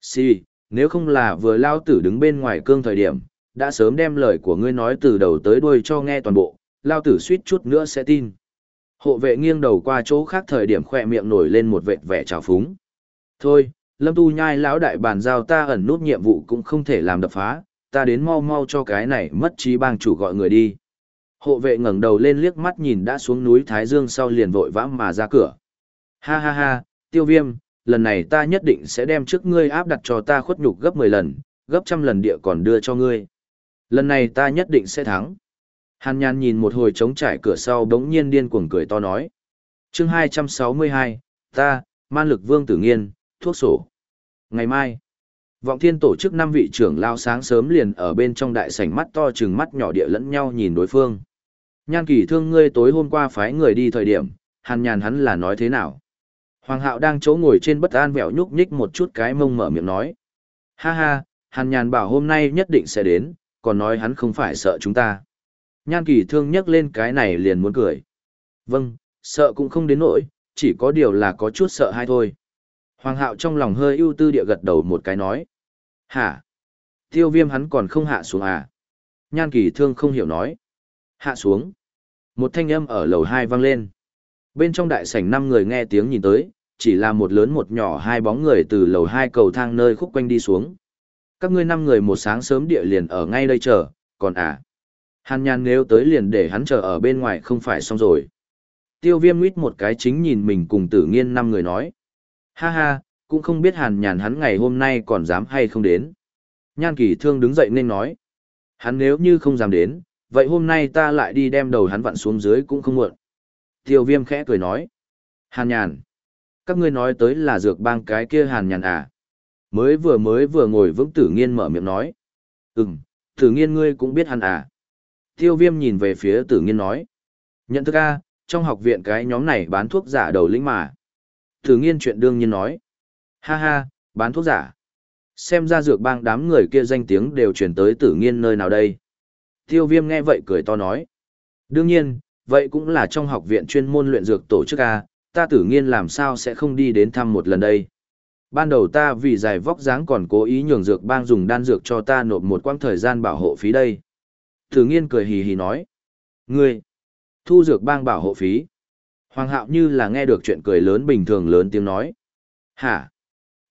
Si, nếu không là vừa lao tử đứng bên ngoài cương thời điểm, đã sớm đem lời của ngươi nói từ đầu tới đuôi cho nghe toàn bộ, lao tử suýt chút nữa sẽ tin. Hộ vệ nghiêng đầu qua chỗ khác thời điểm khỏe miệng nổi lên một vệt vẻ trào phúng. Thôi, lâm tu nhai lão đại bàn giao ta ẩn nút nhiệm vụ cũng không thể làm đập phá, ta đến mau mau cho cái này mất trí bang chủ gọi người đi. Hộ vệ ngẩng đầu lên liếc mắt nhìn đã xuống núi Thái Dương sau liền vội vã mà ra cửa. Ha ha ha, tiêu viêm, lần này ta nhất định sẽ đem trước ngươi áp đặt cho ta khuất nhục gấp 10 lần, gấp trăm lần địa còn đưa cho ngươi. Lần này ta nhất định sẽ thắng. Hàn nhàn nhìn một hồi trống trải cửa sau đống nhiên điên cuồng cười to nói. chương 262, ta, man lực vương tử nghiên, thuốc sổ. Ngày mai, vọng thiên tổ chức năm vị trưởng lao sáng sớm liền ở bên trong đại sảnh mắt to chừng mắt nhỏ địa lẫn nhau nhìn đối phương. Nhan kỳ thương ngươi tối hôm qua phái người đi thời điểm, hàn nhàn hắn là nói thế nào? Hoàng hạo đang chỗ ngồi trên bất an vẹo nhúc nhích một chút cái mông mở miệng nói. Ha ha, hàn nhàn bảo hôm nay nhất định sẽ đến, còn nói hắn không phải sợ chúng ta. Nhan kỳ thương nhắc lên cái này liền muốn cười. Vâng, sợ cũng không đến nỗi, chỉ có điều là có chút sợ hay thôi. Hoàng hạo trong lòng hơi ưu tư địa gật đầu một cái nói. Hả? Tiêu viêm hắn còn không hạ xuống à? Nhan kỳ thương không hiểu nói. Hạ xuống. Một thanh âm ở lầu hai vang lên. Bên trong đại sảnh năm người nghe tiếng nhìn tới, chỉ là một lớn một nhỏ hai bóng người từ lầu hai cầu thang nơi khúc quanh đi xuống. Các ngươi năm người một sáng sớm địa liền ở ngay đây chờ, còn à. Hàn nhàn nếu tới liền để hắn chờ ở bên ngoài không phải xong rồi. Tiêu viêm nguyết một cái chính nhìn mình cùng tử nghiên năm người nói. Ha ha, cũng không biết hàn nhàn hắn ngày hôm nay còn dám hay không đến. Nhan kỳ thương đứng dậy nên nói. Hắn nếu như không dám đến, vậy hôm nay ta lại đi đem đầu hắn vặn xuống dưới cũng không muộn. Tiêu viêm khẽ cười nói. Hàn nhàn. Các ngươi nói tới là dược bang cái kia hàn nhàn à. Mới vừa mới vừa ngồi vững tử nghiên mở miệng nói. Ừm, tử nghiên ngươi cũng biết hắn à. Tiêu viêm nhìn về phía tử nghiên nói. Nhận thức a trong học viện cái nhóm này bán thuốc giả đầu lĩnh mà. Tử nghiên chuyện đương nhiên nói. Ha ha, bán thuốc giả. Xem ra dược bang đám người kia danh tiếng đều chuyển tới tử nghiên nơi nào đây. Tiêu viêm nghe vậy cười to nói. Đương nhiên, vậy cũng là trong học viện chuyên môn luyện dược tổ chức A, ta tử nghiên làm sao sẽ không đi đến thăm một lần đây. Ban đầu ta vì dài vóc dáng còn cố ý nhường dược bang dùng đan dược cho ta nộp một quãng thời gian bảo hộ phí đây. Tử nghiên cười hì hì nói. Ngươi, thu dược bang bảo hộ phí. Hoàng hạo như là nghe được chuyện cười lớn bình thường lớn tiếng nói. Hả?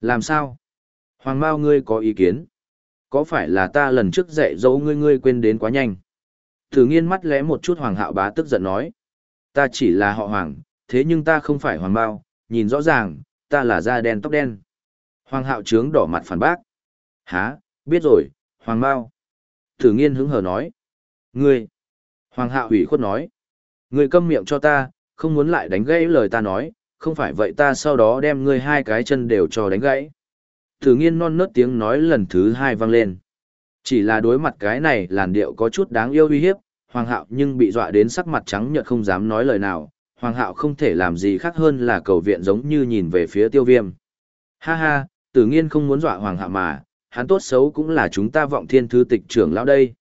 Làm sao? Hoàng Mao ngươi có ý kiến? Có phải là ta lần trước dạy dỗ ngươi ngươi quên đến quá nhanh? Thử nghiên mắt lẽ một chút Hoàng hạo bá tức giận nói. Ta chỉ là họ Hoàng, thế nhưng ta không phải Hoàng bao, nhìn rõ ràng, ta là da đen tóc đen. Hoàng hạo trướng đỏ mặt phản bác. há, biết rồi, Hoàng bao. Thử nghiên hứng hờ nói. Ngươi. Hoàng hạo hủy khuất nói. Ngươi câm miệng cho ta, không muốn lại đánh gãy lời ta nói, không phải vậy ta sau đó đem ngươi hai cái chân đều cho đánh gãy. Thử nghiên non nớt tiếng nói lần thứ hai vang lên. Chỉ là đối mặt cái này làn điệu có chút đáng yêu uy hiếp, Hoàng Hạo nhưng bị dọa đến sắc mặt trắng nhợt không dám nói lời nào, Hoàng Hạo không thể làm gì khác hơn là cầu viện giống như nhìn về phía tiêu viêm. Ha ha, tử nghiên không muốn dọa Hoàng Hạo mà, hắn tốt xấu cũng là chúng ta vọng thiên thư tịch trưởng lão đây.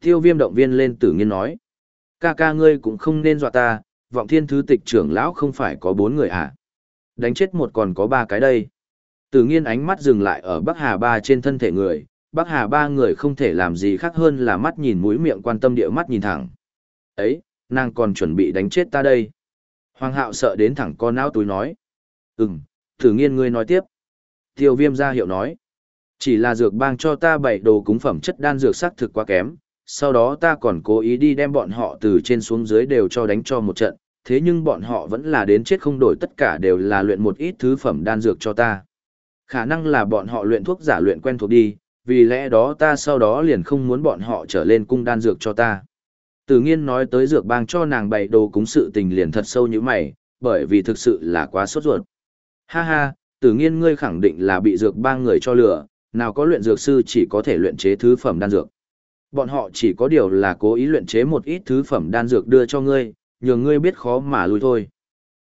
Tiêu viêm động viên lên tử nghiên nói. Ca ca ngươi cũng không nên dọa ta, vọng thiên thứ tịch trưởng lão không phải có bốn người à? Đánh chết một còn có ba cái đây. Tử nghiên ánh mắt dừng lại ở Bắc Hà ba trên thân thể người, Bắc Hà ba người không thể làm gì khác hơn là mắt nhìn mũi miệng quan tâm địa mắt nhìn thẳng. Ấy, nàng còn chuẩn bị đánh chết ta đây. Hoàng hạo sợ đến thẳng con não túi nói. Ừm, tử nghiên ngươi nói tiếp. Tiêu viêm ra hiệu nói. Chỉ là dược bang cho ta bảy đồ cúng phẩm chất đan dược sắc thực quá kém, sau đó ta còn cố ý đi đem bọn họ từ trên xuống dưới đều cho đánh cho một trận, thế nhưng bọn họ vẫn là đến chết không đổi tất cả đều là luyện một ít thứ phẩm đan dược cho ta. Khả năng là bọn họ luyện thuốc giả luyện quen thuộc đi, vì lẽ đó ta sau đó liền không muốn bọn họ trở lên cung đan dược cho ta. Tử nghiên nói tới dược bang cho nàng bày đồ cúng sự tình liền thật sâu như mày, bởi vì thực sự là quá sốt ruột. Ha ha, tử nghiên ngươi khẳng định là bị dược bang người cho lừa, nào có luyện dược sư chỉ có thể luyện chế thứ phẩm đan dược. Bọn họ chỉ có điều là cố ý luyện chế một ít thứ phẩm đan dược đưa cho ngươi, nhường ngươi biết khó mà lui thôi.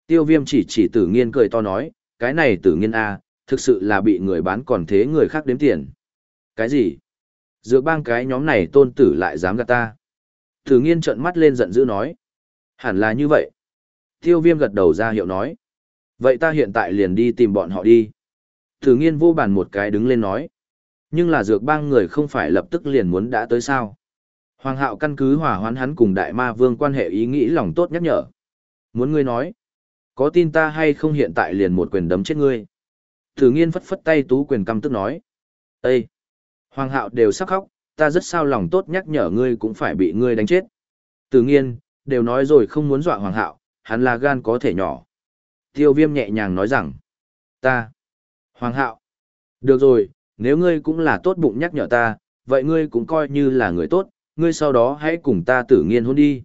Tiêu viêm chỉ chỉ tử nghiên cười to nói, cái này tử nghiên A, thực sự là bị người bán còn thế người khác đếm tiền. Cái gì? Dược bang cái nhóm này tôn tử lại dám gạt ta. thử nghiên trợn mắt lên giận dữ nói. Hẳn là như vậy. Tiêu viêm gật đầu ra hiệu nói. Vậy ta hiện tại liền đi tìm bọn họ đi. thử nghiên vô bàn một cái đứng lên nói. Nhưng là dược bang người không phải lập tức liền muốn đã tới sao. Hoàng hạo căn cứ hòa hoán hắn cùng đại ma vương quan hệ ý nghĩ lòng tốt nhắc nhở. Muốn ngươi nói, có tin ta hay không hiện tại liền một quyền đấm chết ngươi. Tử nghiên phất phất tay tú quyền căm tức nói. Ê! Hoàng hạo đều sắc khóc, ta rất sao lòng tốt nhắc nhở ngươi cũng phải bị ngươi đánh chết. Tử nghiên, đều nói rồi không muốn dọa hoàng hạo, hắn là gan có thể nhỏ. Tiêu viêm nhẹ nhàng nói rằng, ta, hoàng hạo, được rồi, nếu ngươi cũng là tốt bụng nhắc nhở ta, vậy ngươi cũng coi như là người tốt, ngươi sau đó hãy cùng ta tử nghiên hôn đi.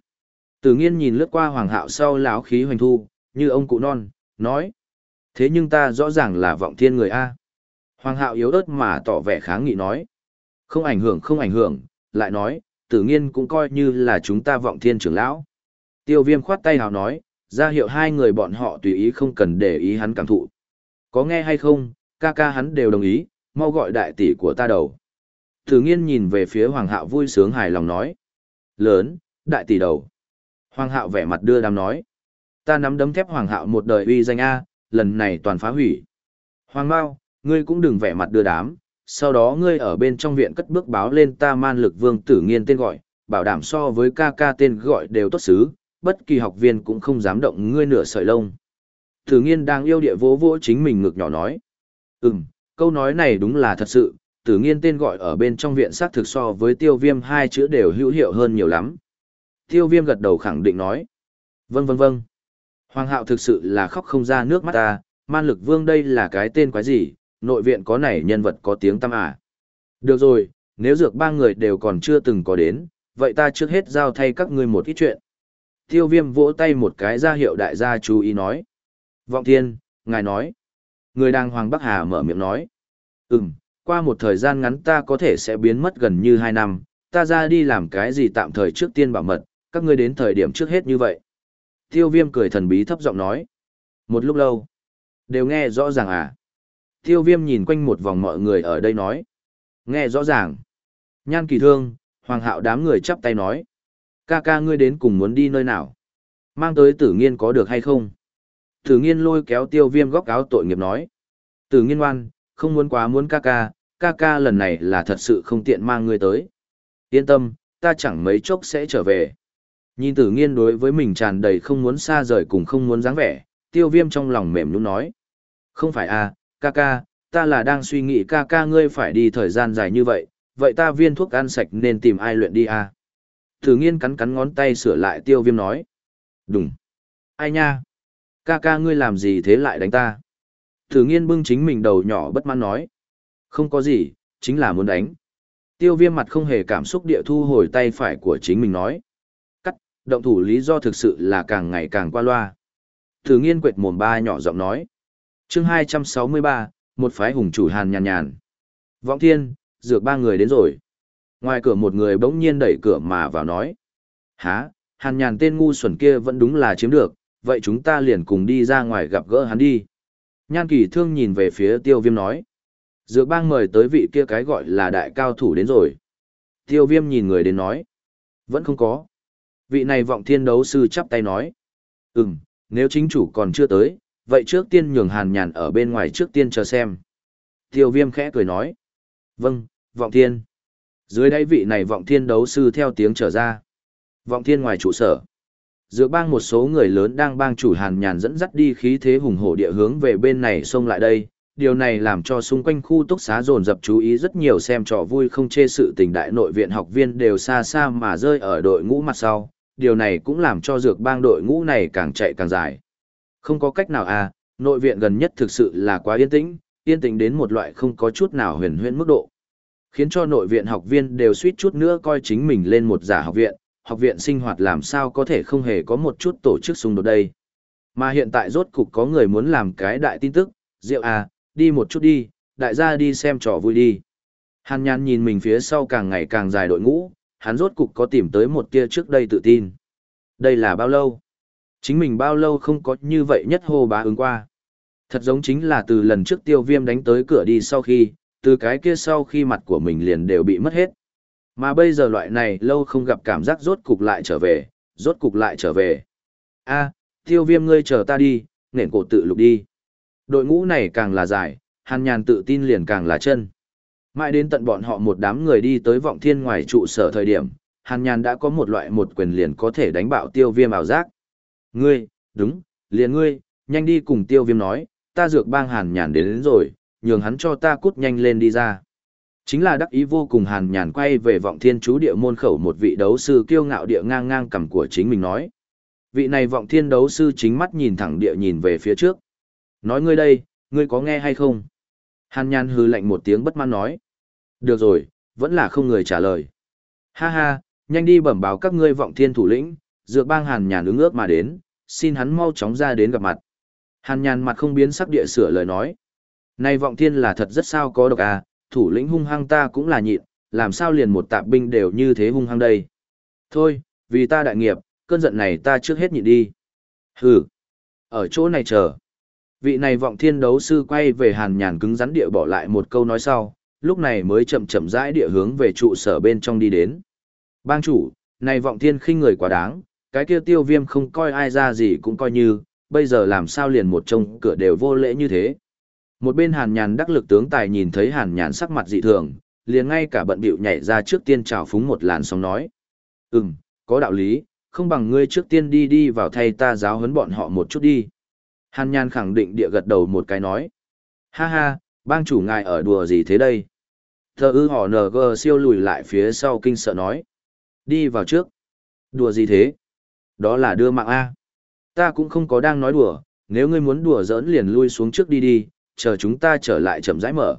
Tử nghiên nhìn lướt qua hoàng hạo sau láo khí hoành thu, như ông cụ non, nói. Thế nhưng ta rõ ràng là vọng thiên người A. Hoàng hạo yếu ớt mà tỏ vẻ kháng nghị nói. Không ảnh hưởng không ảnh hưởng, lại nói, tử nghiên cũng coi như là chúng ta vọng thiên trưởng lão. Tiêu viêm khoát tay hào nói, ra hiệu hai người bọn họ tùy ý không cần để ý hắn cảm thụ. Có nghe hay không, ca ca hắn đều đồng ý, mau gọi đại tỷ của ta đầu. Tử nghiên nhìn về phía hoàng hạo vui sướng hài lòng nói. Lớn, đại tỷ đầu. Hoàng hạo vẻ mặt đưa đám nói. Ta nắm đấm thép hoàng hạo một đời uy danh A, lần này toàn phá hủy. Hoàng Mao, ngươi cũng đừng vẻ mặt đưa đám, sau đó ngươi ở bên trong viện cất bước báo lên ta man lực vương tử nghiên tên gọi, bảo đảm so với ca ca tên gọi đều tốt xứ, bất kỳ học viên cũng không dám động ngươi nửa sợi lông. Tử nghiên đang yêu địa vỗ vỗ chính mình ngực nhỏ nói. Ừm, câu nói này đúng là thật sự, tử nghiên tên gọi ở bên trong viện xác thực so với tiêu viêm hai chữ đều hữu hiệu hơn nhiều lắm. Tiêu viêm gật đầu khẳng định nói. Vâng vâng vâng. Hoàng hạo thực sự là khóc không ra nước mắt ta, man lực vương đây là cái tên quái gì, nội viện có này nhân vật có tiếng tăm à. Được rồi, nếu dược ba người đều còn chưa từng có đến, vậy ta trước hết giao thay các ngươi một ít chuyện. Tiêu viêm vỗ tay một cái ra hiệu đại gia chú ý nói. Vọng thiên, ngài nói. Người Đàng Hoàng Bắc Hà mở miệng nói. Ừm, qua một thời gian ngắn ta có thể sẽ biến mất gần như hai năm, ta ra đi làm cái gì tạm thời trước tiên bảo mật, các ngươi đến thời điểm trước hết như vậy. Tiêu viêm cười thần bí thấp giọng nói. Một lúc lâu. Đều nghe rõ ràng à? Tiêu viêm nhìn quanh một vòng mọi người ở đây nói. Nghe rõ ràng. Nhan kỳ thương, hoàng hạo đám người chắp tay nói. Ca ca ngươi đến cùng muốn đi nơi nào? Mang tới tử nghiên có được hay không? Tử nghiên lôi kéo tiêu viêm góc áo tội nghiệp nói. Tử nghiên ngoan, không muốn quá muốn ca ca, ca ca lần này là thật sự không tiện mang ngươi tới. Yên tâm, ta chẳng mấy chốc sẽ trở về. Nhìn tử nghiên đối với mình tràn đầy không muốn xa rời cùng không muốn dáng vẻ, tiêu viêm trong lòng mềm nhũn nói. Không phải à, ca ca, ta là đang suy nghĩ ca ca ngươi phải đi thời gian dài như vậy, vậy ta viên thuốc ăn sạch nên tìm ai luyện đi à. Tử nghiên cắn cắn ngón tay sửa lại tiêu viêm nói. Đúng. Ai nha? Ca ca ngươi làm gì thế lại đánh ta? Tử nghiên bưng chính mình đầu nhỏ bất mãn nói. Không có gì, chính là muốn đánh. Tiêu viêm mặt không hề cảm xúc địa thu hồi tay phải của chính mình nói động thủ lý do thực sự là càng ngày càng qua loa. Thử nghiên quệt mồm ba nhỏ giọng nói. chương 263, một phái hùng chủ hàn nhàn nhàn. Vọng thiên, dược ba người đến rồi. Ngoài cửa một người bỗng nhiên đẩy cửa mà vào nói. Hả, hàn nhàn tên ngu xuẩn kia vẫn đúng là chiếm được, vậy chúng ta liền cùng đi ra ngoài gặp gỡ hắn đi. Nhan kỳ thương nhìn về phía tiêu viêm nói. Dược bang mời tới vị kia cái gọi là đại cao thủ đến rồi. Tiêu viêm nhìn người đến nói. Vẫn không có. Vị này vọng thiên đấu sư chắp tay nói. Ừm, nếu chính chủ còn chưa tới, vậy trước tiên nhường hàn nhàn ở bên ngoài trước tiên chờ xem. Tiêu viêm khẽ cười nói. Vâng, vọng thiên. Dưới đáy vị này vọng thiên đấu sư theo tiếng trở ra. Vọng thiên ngoài trụ sở. Dược bang một số người lớn đang bang chủ hàn nhàn dẫn dắt đi khí thế hùng hổ địa hướng về bên này xông lại đây, điều này làm cho xung quanh khu túc xá dồn dập chú ý rất nhiều xem trò vui không chê sự tình đại nội viện học viên đều xa xa mà rơi ở đội ngũ mặt sau, điều này cũng làm cho dược bang đội ngũ này càng chạy càng dài. Không có cách nào à, nội viện gần nhất thực sự là quá yên tĩnh, yên tĩnh đến một loại không có chút nào huyền huyễn mức độ. Khiến cho nội viện học viên đều suýt chút nữa coi chính mình lên một giả học viện, học viện sinh hoạt làm sao có thể không hề có một chút tổ chức xung đột đây. Mà hiện tại rốt cục có người muốn làm cái đại tin tức, rượu à, đi một chút đi, đại gia đi xem trò vui đi. Hàn nhàn nhìn mình phía sau càng ngày càng dài đội ngũ, hắn rốt cục có tìm tới một tia trước đây tự tin. Đây là bao lâu? Chính mình bao lâu không có như vậy nhất hô bá ứng qua. Thật giống chính là từ lần trước tiêu viêm đánh tới cửa đi sau khi, từ cái kia sau khi mặt của mình liền đều bị mất hết. Mà bây giờ loại này lâu không gặp cảm giác rốt cục lại trở về, rốt cục lại trở về. a tiêu viêm ngươi chờ ta đi, nền cổ tự lục đi. Đội ngũ này càng là dài, hàn nhàn tự tin liền càng là chân. Mãi đến tận bọn họ một đám người đi tới vọng thiên ngoài trụ sở thời điểm, hàn nhàn đã có một loại một quyền liền có thể đánh bạo tiêu viêm ảo giác. Ngươi, đúng, liền ngươi, nhanh đi cùng tiêu viêm nói, ta dược bang hàn nhàn đến, đến rồi, nhường hắn cho ta cút nhanh lên đi ra. Chính là đắc ý vô cùng hàn nhàn quay về vọng thiên chú địa môn khẩu một vị đấu sư kiêu ngạo địa ngang ngang cầm của chính mình nói. Vị này vọng thiên đấu sư chính mắt nhìn thẳng địa nhìn về phía trước. Nói ngươi đây, ngươi có nghe hay không? Hàn nhàn hư lạnh một tiếng bất mãn nói. Được rồi, vẫn là không người trả lời. Ha ha, nhanh đi bẩm báo các ngươi vọng thiên thủ lĩnh, dược bang hàn nhàn ứng ước mà đến, xin hắn mau chóng ra đến gặp mặt. Hàn nhàn mặt không biến sắc địa sửa lời nói. Này vọng thiên là thật rất sao có độc à, thủ lĩnh hung hăng ta cũng là nhịn, làm sao liền một tạp binh đều như thế hung hăng đây. Thôi, vì ta đại nghiệp, cơn giận này ta trước hết nhịn đi. Hừ, ở chỗ này chờ. Vị này vọng thiên đấu sư quay về hàn nhàn cứng rắn địa bỏ lại một câu nói sau, lúc này mới chậm chậm rãi địa hướng về trụ sở bên trong đi đến. Bang chủ, này vọng thiên khinh người quá đáng, cái kia tiêu viêm không coi ai ra gì cũng coi như, bây giờ làm sao liền một trông cửa đều vô lễ như thế. Một bên hàn nhàn đắc lực tướng tài nhìn thấy hàn nhàn sắc mặt dị thường, liền ngay cả bận bịu nhảy ra trước tiên chào phúng một làn sóng nói. Ừm, có đạo lý, không bằng ngươi trước tiên đi đi vào thay ta giáo huấn bọn họ một chút đi. Hàn nhàn khẳng định địa gật đầu một cái nói. Ha ha, bang chủ ngài ở đùa gì thế đây? Thờ ư họ NG siêu lùi lại phía sau kinh sợ nói. Đi vào trước. Đùa gì thế? Đó là đưa mạng A. Ta cũng không có đang nói đùa, nếu ngươi muốn đùa giỡn liền lui xuống trước đi đi, chờ chúng ta trở lại chậm rãi mở.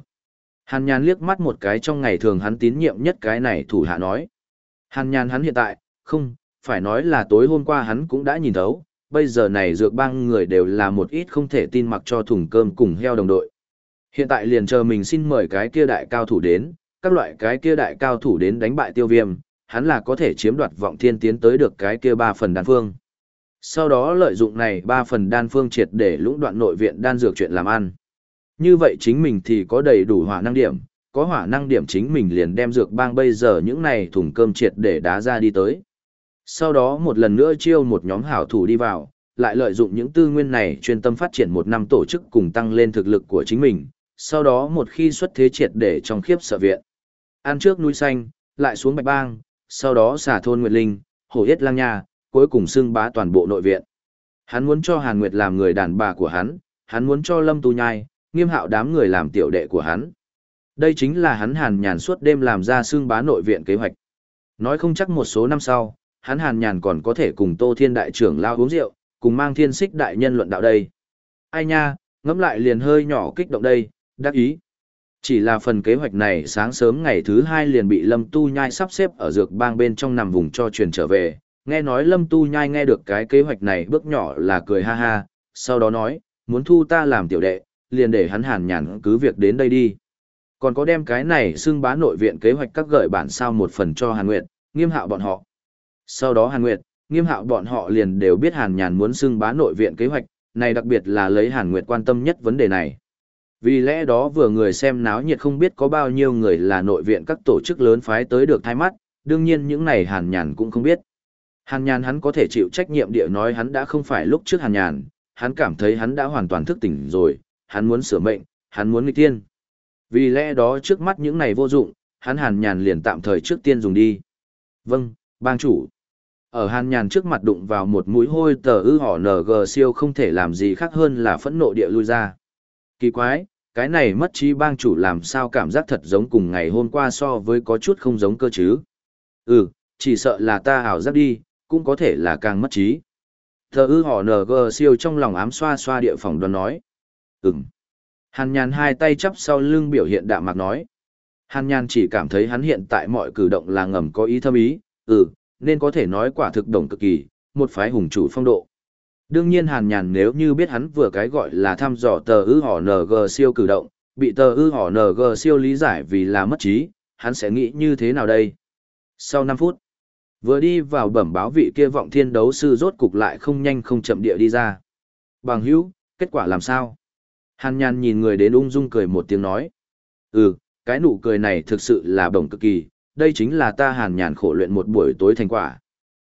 Hàn Nhàn liếc mắt một cái trong ngày thường hắn tín nhiệm nhất cái này thủ hạ nói. Hàn Nhàn hắn hiện tại, không, phải nói là tối hôm qua hắn cũng đã nhìn thấu, bây giờ này dược băng người đều là một ít không thể tin mặc cho thùng cơm cùng heo đồng đội. Hiện tại liền chờ mình xin mời cái kia đại cao thủ đến, các loại cái kia đại cao thủ đến đánh bại tiêu viêm, hắn là có thể chiếm đoạt vọng thiên tiến tới được cái kia ba phần đan phương. Sau đó lợi dụng này ba phần đan phương triệt để lũng đoạn nội viện đan dược chuyện làm ăn. Như vậy chính mình thì có đầy đủ hỏa năng điểm, có hỏa năng điểm chính mình liền đem dược bang bây giờ những này thùng cơm triệt để đá ra đi tới. Sau đó một lần nữa chiêu một nhóm hảo thủ đi vào, lại lợi dụng những tư nguyên này chuyên tâm phát triển một năm tổ chức cùng tăng lên thực lực của chính mình, sau đó một khi xuất thế triệt để trong khiếp sợ viện. Ăn trước núi xanh, lại xuống bạch bang, sau đó xả thôn Nguyệt Linh, hổ yết lang nha, cuối cùng xưng bá toàn bộ nội viện. Hắn muốn cho Hàn Nguyệt làm người đàn bà của hắn, hắn muốn cho Lâm Tu Nhai, nghiêm hạo đám người làm tiểu đệ của hắn. Đây chính là hắn hàn nhàn suốt đêm làm ra xương bá nội viện kế hoạch. Nói không chắc một số năm sau, hắn hàn nhàn còn có thể cùng Tô Thiên Đại trưởng lao uống rượu, cùng mang thiên xích đại nhân luận đạo đây. Ai nha, ngẫm lại liền hơi nhỏ kích động đây, đắc ý. Chỉ là phần kế hoạch này sáng sớm ngày thứ hai liền bị Lâm Tu Nhai sắp xếp ở dược bang bên trong nằm vùng cho truyền trở về. Nghe nói Lâm Tu Nhai nghe được cái kế hoạch này bước nhỏ là cười ha ha, sau đó nói, muốn thu ta làm tiểu đệ, liền để hắn hàn nhàn cứ việc đến đây đi. Còn có đem cái này xưng bá nội viện kế hoạch các gợi bản sao một phần cho Hàn Nguyệt, nghiêm hạo bọn họ. Sau đó Hàn Nguyệt, nghiêm hạo bọn họ liền đều biết Hàn Nhàn muốn xưng bá nội viện kế hoạch, này đặc biệt là lấy Hàn Nguyệt quan tâm nhất vấn đề này. Vì lẽ đó vừa người xem náo nhiệt không biết có bao nhiêu người là nội viện các tổ chức lớn phái tới được thay mắt, đương nhiên những này Hàn Nhàn cũng không biết. Hàn Nhàn hắn có thể chịu trách nhiệm địa nói hắn đã không phải lúc trước Hàn Nhàn, hắn cảm thấy hắn đã hoàn toàn thức tỉnh rồi, hắn muốn sửa mệnh, hắn muốn nghịch tiên. Vì lẽ đó trước mắt những này vô dụng, hắn hàn nhàn liền tạm thời trước tiên dùng đi. Vâng, bang chủ. Ở hàn nhàn trước mặt đụng vào một mũi hôi tờ ư hỏ NG siêu không thể làm gì khác hơn là phẫn nộ địa lui ra. Kỳ quái, cái này mất trí bang chủ làm sao cảm giác thật giống cùng ngày hôm qua so với có chút không giống cơ chứ. Ừ, chỉ sợ là ta ảo giác đi, cũng có thể là càng mất trí. Thờ ư họ NG siêu trong lòng ám xoa xoa địa phòng đoán nói. Ừm. Hàn nhàn hai tay chắp sau lưng biểu hiện đạm mạc nói. Hàn nhàn chỉ cảm thấy hắn hiện tại mọi cử động là ngầm có ý thâm ý, ừ, nên có thể nói quả thực đồng cực kỳ, một phái hùng chủ phong độ. Đương nhiên hàn nhàn nếu như biết hắn vừa cái gọi là thăm dò tờ ư họ NG siêu cử động, bị tờ ư họ NG siêu lý giải vì là mất trí, hắn sẽ nghĩ như thế nào đây? Sau 5 phút, vừa đi vào bẩm báo vị kia vọng thiên đấu sư rốt cục lại không nhanh không chậm địa đi ra. Bằng hữu, kết quả làm sao? Hàn nhàn nhìn người đến ung dung cười một tiếng nói. Ừ, cái nụ cười này thực sự là bổng cực kỳ, đây chính là ta hàn nhàn khổ luyện một buổi tối thành quả.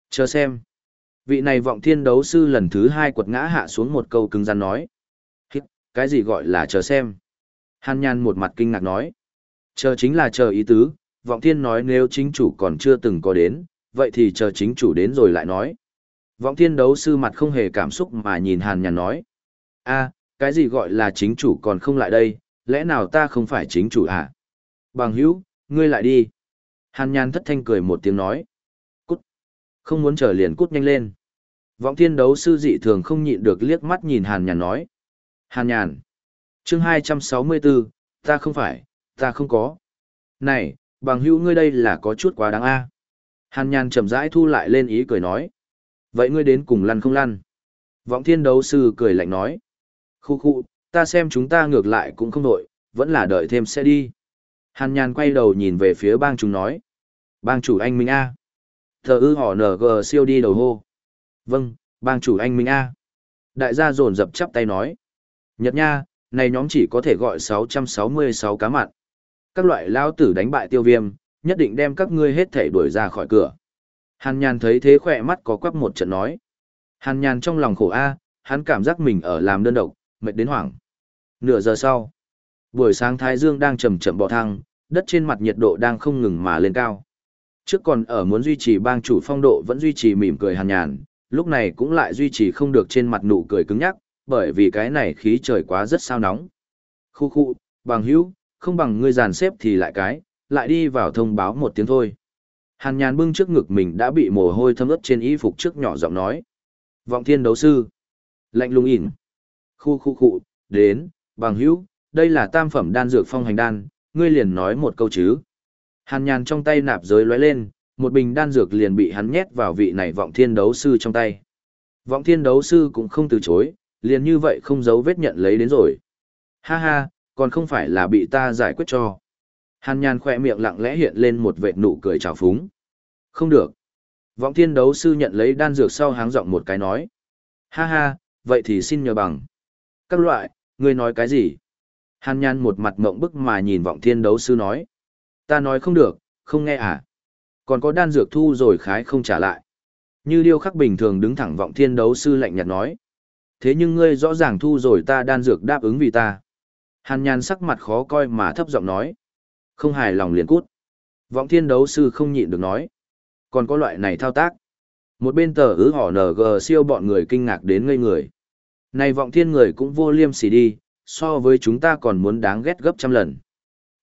Chờ xem. Vị này vọng thiên đấu sư lần thứ hai quật ngã hạ xuống một câu cứng rắn nói. Hít, cái gì gọi là chờ xem? Hàn nhàn một mặt kinh ngạc nói. Chờ chính là chờ ý tứ, vọng thiên nói nếu chính chủ còn chưa từng có đến, vậy thì chờ chính chủ đến rồi lại nói. Vọng thiên đấu sư mặt không hề cảm xúc mà nhìn hàn nhàn nói. a cái gì gọi là chính chủ còn không lại đây, lẽ nào ta không phải chính chủ à? Bằng hữu, ngươi lại đi. Hàn nhàn thất thanh cười một tiếng nói. Không muốn chờ liền cút nhanh lên. Vọng thiên đấu sư dị thường không nhịn được liếc mắt nhìn hàn nhàn nói. Hàn nhàn. chương 264, ta không phải, ta không có. Này, bằng hữu ngươi đây là có chút quá đáng a. Hàn nhàn chậm rãi thu lại lên ý cười nói. Vậy ngươi đến cùng lăn không lăn? Vọng thiên đấu sư cười lạnh nói. Khu khu, ta xem chúng ta ngược lại cũng không đội, vẫn là đợi thêm sẽ đi. Hàn nhàn quay đầu nhìn về phía bang chúng nói. Bang chủ anh Minh A. Thờ ư họ NG siêu đi đầu hô. Vâng, bang chủ anh Minh A. Đại gia dồn dập chắp tay nói. Nhật nha, này nhóm chỉ có thể gọi 666 cá mặn. Các loại lao tử đánh bại tiêu viêm, nhất định đem các ngươi hết thể đuổi ra khỏi cửa. Hàn nhàn thấy thế khỏe mắt có quắc một trận nói. Hàn nhàn trong lòng khổ A, hắn cảm giác mình ở làm đơn độc, mệt đến hoảng. Nửa giờ sau, buổi sáng Thái Dương đang chậm chậm bò thăng, đất trên mặt nhiệt độ đang không ngừng mà lên cao. Trước còn ở muốn duy trì bang chủ phong độ vẫn duy trì mỉm cười hàn nhàn, lúc này cũng lại duy trì không được trên mặt nụ cười cứng nhắc, bởi vì cái này khí trời quá rất sao nóng. Khu khu, bằng hữu, không bằng ngươi dàn xếp thì lại cái, lại đi vào thông báo một tiếng thôi. Hàn nhàn bưng trước ngực mình đã bị mồ hôi thấm ướt trên y phục trước nhỏ giọng nói. Vọng thiên đấu sư. Lạnh lùng ỉn. Khu khu khu, đến, bằng hữu, đây là tam phẩm đan dược phong hành đan, ngươi liền nói một câu chứ. Hàn nhàn trong tay nạp giới lóe lên, một bình đan dược liền bị hắn nhét vào vị này vọng thiên đấu sư trong tay. Vọng thiên đấu sư cũng không từ chối, liền như vậy không giấu vết nhận lấy đến rồi. Ha ha, còn không phải là bị ta giải quyết cho. Hàn nhàn khỏe miệng lặng lẽ hiện lên một vệt nụ cười trào phúng. Không được. Vọng thiên đấu sư nhận lấy đan dược sau háng giọng một cái nói. Ha ha, vậy thì xin nhờ bằng. Các loại, ngươi nói cái gì? Hàn nhàn một mặt mộng bức mà nhìn vọng thiên đấu sư nói. Ta nói không được, không nghe à? Còn có đan dược thu rồi khái không trả lại. Như điêu khắc bình thường đứng thẳng vọng thiên đấu sư lạnh nhạt nói. Thế nhưng ngươi rõ ràng thu rồi ta đan dược đáp ứng vì ta. Hàn nhàn sắc mặt khó coi mà thấp giọng nói. Không hài lòng liền cút. Vọng thiên đấu sư không nhịn được nói. Còn có loại này thao tác. Một bên tờ ứ hỏ NG siêu bọn người kinh ngạc đến ngây người. Này vọng thiên người cũng vô liêm sỉ đi, so với chúng ta còn muốn đáng ghét gấp trăm lần.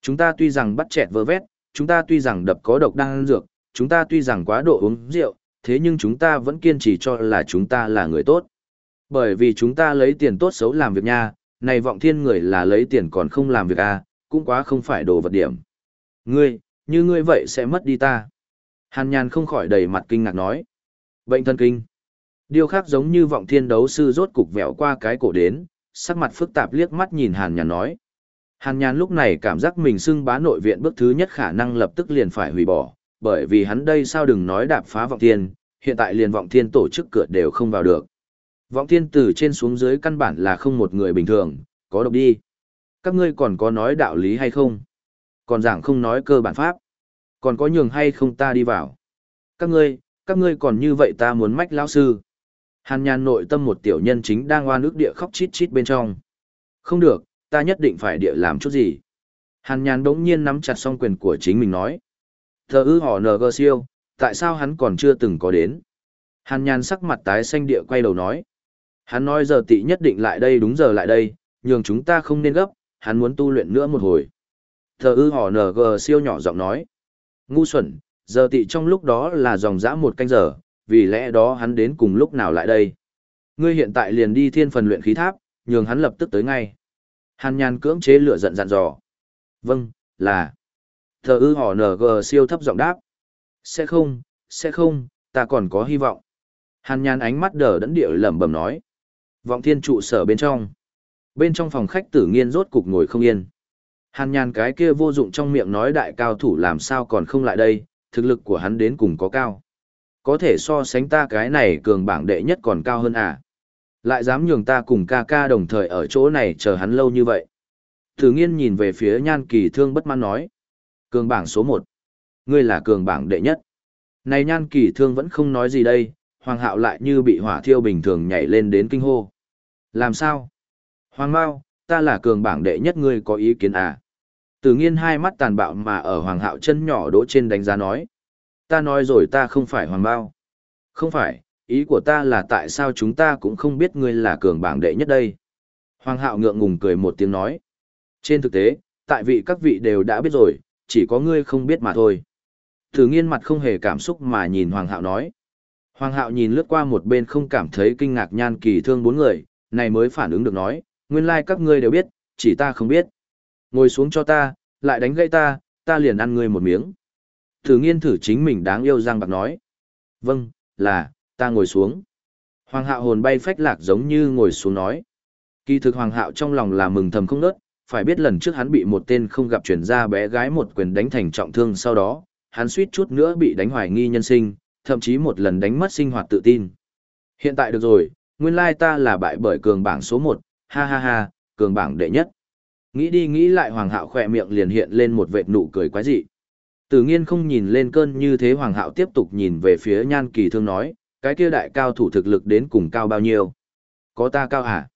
Chúng ta tuy rằng bắt chẹt vơ vét, chúng ta tuy rằng đập có độc đang dược, chúng ta tuy rằng quá độ uống rượu, thế nhưng chúng ta vẫn kiên trì cho là chúng ta là người tốt. Bởi vì chúng ta lấy tiền tốt xấu làm việc nha, này vọng thiên người là lấy tiền còn không làm việc à, cũng quá không phải đồ vật điểm. Ngươi, như ngươi vậy sẽ mất đi ta. Hàn nhàn không khỏi đầy mặt kinh ngạc nói. Bệnh thân kinh. Điều khác giống như vọng thiên đấu sư rốt cục vẹo qua cái cổ đến, sắc mặt phức tạp liếc mắt nhìn hàn nhàn nói. Hàn nhàn lúc này cảm giác mình xưng bá nội viện bước thứ nhất khả năng lập tức liền phải hủy bỏ, bởi vì hắn đây sao đừng nói đạp phá vọng thiên, hiện tại liền vọng thiên tổ chức cửa đều không vào được. Vọng thiên từ trên xuống dưới căn bản là không một người bình thường, có độc đi. Các ngươi còn có nói đạo lý hay không? Còn giảng không nói cơ bản pháp. Còn có nhường hay không ta đi vào? Các ngươi, các ngươi còn như vậy ta muốn mách lão sư. Hàn nhàn nội tâm một tiểu nhân chính đang oan ức địa khóc chít chít bên trong. Không được, ta nhất định phải địa làm chút gì. Hàn nhàn đống nhiên nắm chặt song quyền của chính mình nói. Thờ ư họ NG siêu, tại sao hắn còn chưa từng có đến? Hàn nhàn sắc mặt tái xanh địa quay đầu nói. Hắn nói giờ tị nhất định lại đây đúng giờ lại đây, nhường chúng ta không nên gấp, hắn muốn tu luyện nữa một hồi. Thờ ư họ NG siêu nhỏ giọng nói. Ngu xuẩn, giờ tị trong lúc đó là dòng dã một canh giờ, vì lẽ đó hắn đến cùng lúc nào lại đây. Ngươi hiện tại liền đi thiên phần luyện khí tháp, nhường hắn lập tức tới ngay. Hàn nhàn cưỡng chế lửa giận dặn dò. Vâng, là. Thờ ư họ NG siêu thấp giọng đáp. Sẽ không, sẽ không, ta còn có hy vọng. Hàn nhàn ánh mắt đờ đẫn địa lẩm bẩm nói. Vọng thiên trụ sở bên trong. Bên trong phòng khách tử nghiên rốt cục ngồi không yên. Hàn nhàn cái kia vô dụng trong miệng nói đại cao thủ làm sao còn không lại đây, thực lực của hắn đến cùng có cao. Có thể so sánh ta cái này cường bảng đệ nhất còn cao hơn à. Lại dám nhường ta cùng ca ca đồng thời ở chỗ này chờ hắn lâu như vậy. Thử nghiên nhìn về phía nhan kỳ thương bất mãn nói. Cường bảng số một, Ngươi là cường bảng đệ nhất. Này nhan kỳ thương vẫn không nói gì đây, hoàng hạo lại như bị hỏa thiêu bình thường nhảy lên đến kinh hô. Làm sao? Hoàng Mao, ta là cường bảng đệ nhất ngươi có ý kiến à? Tử nghiên hai mắt tàn bạo mà ở hoàng hạo chân nhỏ đỗ trên đánh giá nói. Ta nói rồi ta không phải hoàng Bao. Không phải, ý của ta là tại sao chúng ta cũng không biết ngươi là cường bảng đệ nhất đây. Hoàng hạo ngượng ngùng cười một tiếng nói. Trên thực tế, tại vị các vị đều đã biết rồi, chỉ có ngươi không biết mà thôi. Thử nghiên mặt không hề cảm xúc mà nhìn Hoàng hạo nói. Hoàng hạo nhìn lướt qua một bên không cảm thấy kinh ngạc nhan kỳ thương bốn người, này mới phản ứng được nói, nguyên lai like các ngươi đều biết, chỉ ta không biết. Ngồi xuống cho ta, lại đánh gãy ta, ta liền ăn ngươi một miếng. Thử nghiên thử chính mình đáng yêu răng bạc nói. Vâng, là, ta ngồi xuống. Hoàng hạo hồn bay phách lạc giống như ngồi xuống nói. Kỳ thực hoàng hạo trong lòng là mừng thầm không nớt, phải biết lần trước hắn bị một tên không gặp chuyển ra bé gái một quyền đánh thành trọng thương sau đó, hắn suýt chút nữa bị đánh hoài nghi nhân sinh, thậm chí một lần đánh mất sinh hoạt tự tin. Hiện tại được rồi, nguyên lai ta là bại bởi cường bảng số 1, ha ha ha, cường bảng đệ nhất. Nghĩ đi nghĩ lại hoàng hạo khỏe miệng liền hiện lên một vệt nụ cười quái dị. Tử nghiên không nhìn lên cơn như thế hoàng hạo tiếp tục nhìn về phía nhan kỳ thương nói, cái kia đại cao thủ thực lực đến cùng cao bao nhiêu? Có ta cao hả?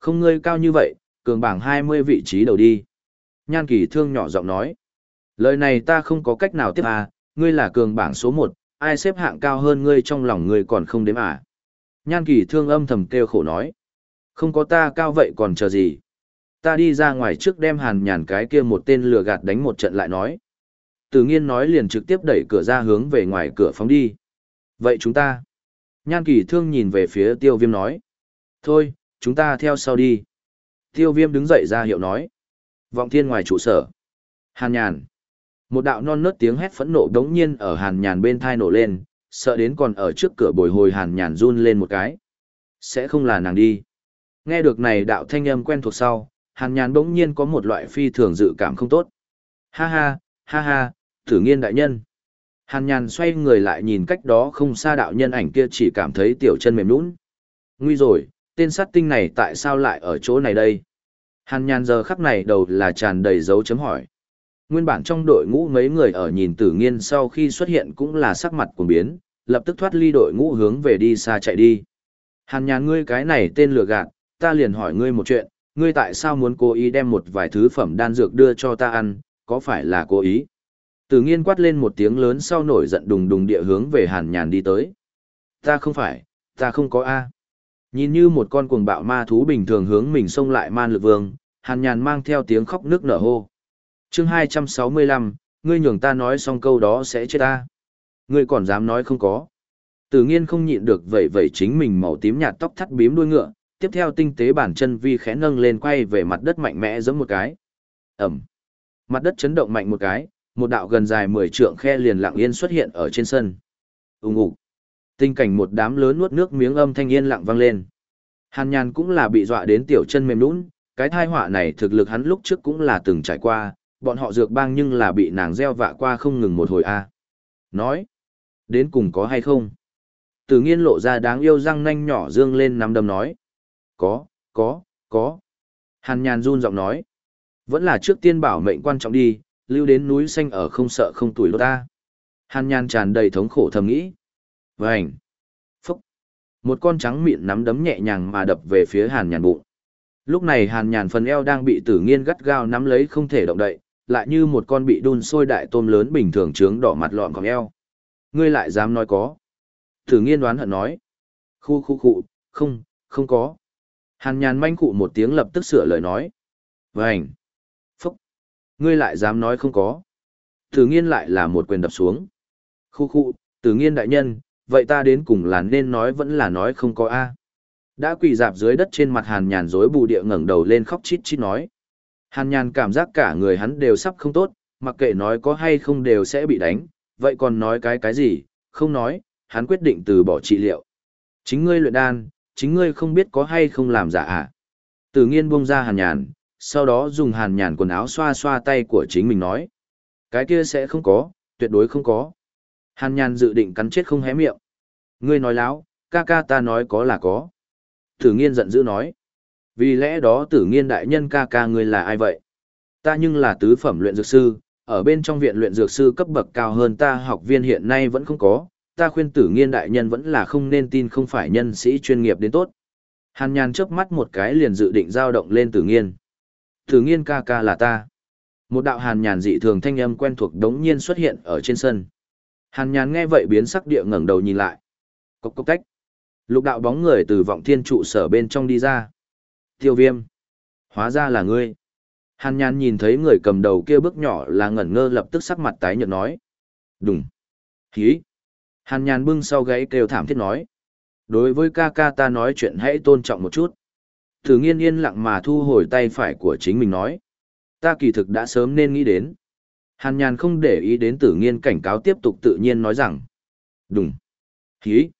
Không ngươi cao như vậy, cường bảng 20 vị trí đầu đi. Nhan kỳ thương nhỏ giọng nói. Lời này ta không có cách nào tiếp à, ngươi là cường bảng số 1, ai xếp hạng cao hơn ngươi trong lòng ngươi còn không đếm à. Nhan kỳ thương âm thầm kêu khổ nói. Không có ta cao vậy còn chờ gì. Ta đi ra ngoài trước đem hàn nhàn cái kia một tên lừa gạt đánh một trận lại nói. Tử nghiên nói liền trực tiếp đẩy cửa ra hướng về ngoài cửa phóng đi. Vậy chúng ta. Nhan kỳ thương nhìn về phía tiêu viêm nói. Thôi, chúng ta theo sau đi. Tiêu viêm đứng dậy ra hiệu nói. Vọng thiên ngoài trụ sở. Hàn nhàn. Một đạo non nớt tiếng hét phẫn nộ đống nhiên ở hàn nhàn bên thai nổ lên, sợ đến còn ở trước cửa bồi hồi hàn nhàn run lên một cái. Sẽ không là nàng đi. Nghe được này đạo thanh âm quen thuộc sau, hàn nhàn bỗng nhiên có một loại phi thường dự cảm không tốt. Ha ha, ha ha, thử nghiên đại nhân. Hàn nhàn xoay người lại nhìn cách đó không xa đạo nhân ảnh kia chỉ cảm thấy tiểu chân mềm nũng. Nguy rồi, tên sát tinh này tại sao lại ở chỗ này đây? Hàn nhàn giờ khắc này đầu là tràn đầy dấu chấm hỏi. Nguyên bản trong đội ngũ mấy người ở nhìn tử nghiên sau khi xuất hiện cũng là sắc mặt cuồng biến, lập tức thoát ly đội ngũ hướng về đi xa chạy đi. Hàn nhàn ngươi cái này tên lừa gạt, ta liền hỏi ngươi một chuyện, ngươi tại sao muốn cố ý đem một vài thứ phẩm đan dược đưa cho ta ăn, có phải là cố ý? Tử nghiên quát lên một tiếng lớn sau nổi giận đùng đùng địa hướng về hàn nhàn đi tới. Ta không phải, ta không có A. Nhìn như một con cuồng bạo ma thú bình thường hướng mình xông lại man lực vương, hàn nhàn mang theo tiếng khóc nước nở hô. chương 265, ngươi nhường ta nói xong câu đó sẽ chết ta. Ngươi còn dám nói không có. Tử nghiên không nhịn được vậy vậy chính mình màu tím nhạt tóc thắt bím đuôi ngựa, tiếp theo tinh tế bản chân vi khẽ nâng lên quay về mặt đất mạnh mẽ giống một cái. Ẩm. Mặt đất chấn động mạnh một cái, một đạo gần dài 10 trượng khe liền lặng yên xuất hiện ở trên sân. Ùng ục. Tình cảnh một đám lớn nuốt nước miếng âm thanh yên lặng vang lên. Hàn Nhàn cũng là bị dọa đến tiểu chân mềm nhũn, cái thai họa này thực lực hắn lúc trước cũng là từng trải qua, bọn họ dược bang nhưng là bị nàng gieo vạ qua không ngừng một hồi a. Nói, đến cùng có hay không? Tử nghiên lộ ra đáng yêu răng nanh nhỏ dương lên nắm đấm nói. Có, có, có. Hàn nhàn run giọng nói. Vẫn là trước tiên bảo mệnh quan trọng đi, lưu đến núi xanh ở không sợ không tuổi lốt ta. Hàn nhàn tràn đầy thống khổ thầm nghĩ. Vành. Phúc. Một con trắng mịn nắm đấm nhẹ nhàng mà đập về phía hàn nhàn bụng. Lúc này hàn nhàn phần eo đang bị tử nghiên gắt gao nắm lấy không thể động đậy, lại như một con bị đun sôi đại tôm lớn bình thường trướng đỏ mặt lọn còng eo. Ngươi lại dám nói có. Tử nghiên đoán hận nói. Khu khu khu, không, không có. Hàn nhàn manh cụ một tiếng lập tức sửa lời nói. Vành. Ngươi lại dám nói không có. Tử nghiên lại là một quyền đập xuống. Khu khu, tử nghiên đại nhân, vậy ta đến cùng là nên nói vẫn là nói không có a Đã quỳ dạp dưới đất trên mặt hàn nhàn rối bù địa ngẩng đầu lên khóc chít chít nói. Hàn nhàn cảm giác cả người hắn đều sắp không tốt, mặc kệ nói có hay không đều sẽ bị đánh, vậy còn nói cái cái gì, không nói, hắn quyết định từ bỏ trị liệu. Chính ngươi luyện đan, chính ngươi không biết có hay không làm giả à. Tử nghiên buông ra hàn nhàn, sau đó dùng hàn nhàn quần áo xoa xoa tay của chính mình nói. Cái kia sẽ không có, tuyệt đối không có. Hàn nhàn dự định cắn chết không hé miệng. Ngươi nói láo, ca ca ta nói có là có. Tử nghiên giận dữ nói. Vì lẽ đó tử nghiên đại nhân ca ca ngươi là ai vậy? Ta nhưng là tứ phẩm luyện dược sư, ở bên trong viện luyện dược sư cấp bậc cao hơn ta học viên hiện nay vẫn không có, ta khuyên tử nghiên đại nhân vẫn là không nên tin không phải nhân sĩ chuyên nghiệp đến tốt. Hàn nhàn chớp mắt một cái liền dự định giao động lên tử nghiên thử nghiên ca ca là ta. Một đạo hàn nhàn dị thường thanh âm quen thuộc đống nhiên xuất hiện ở trên sân. Hàn nhàn nghe vậy biến sắc địa ngẩng đầu nhìn lại. Cốc cốc tách. Lục đạo bóng người từ vọng thiên trụ sở bên trong đi ra. Tiêu viêm. Hóa ra là ngươi. Hàn nhàn nhìn thấy người cầm đầu kia bước nhỏ là ngẩn ngơ lập tức sắc mặt tái nhợt nói. Đúng. Hí. Hàn nhàn bưng sau gáy kêu thảm thiết nói. Đối với ca ca ta nói chuyện hãy tôn trọng một chút. Thử nghiên yên lặng mà thu hồi tay phải của chính mình nói. Ta kỳ thực đã sớm nên nghĩ đến. Hàn nhàn không để ý đến tử nghiên cảnh cáo tiếp tục tự nhiên nói rằng. Đúng. Hí.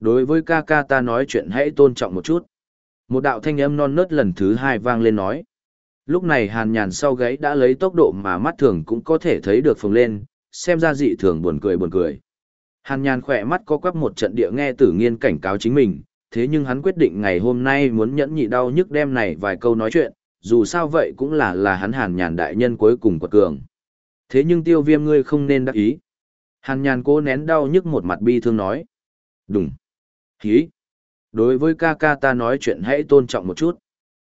Đối với ca ca ta nói chuyện hãy tôn trọng một chút. Một đạo thanh âm non nớt lần thứ hai vang lên nói. Lúc này hàn nhàn sau gáy đã lấy tốc độ mà mắt thường cũng có thể thấy được phồng lên, xem ra dị thường buồn cười buồn cười. Hàn nhàn khỏe mắt có quắp một trận địa nghe tử nghiên cảnh cáo chính mình, thế nhưng hắn quyết định ngày hôm nay muốn nhẫn nhị đau nhức đem này vài câu nói chuyện, dù sao vậy cũng là là hắn hàn nhàn đại nhân cuối cùng quật cường. Thế nhưng tiêu viêm ngươi không nên đắc ý. Hàn nhàn cố nén đau nhức một mặt bi thương nói. Đúng. Hí. Đối với ca ca ta nói chuyện hãy tôn trọng một chút.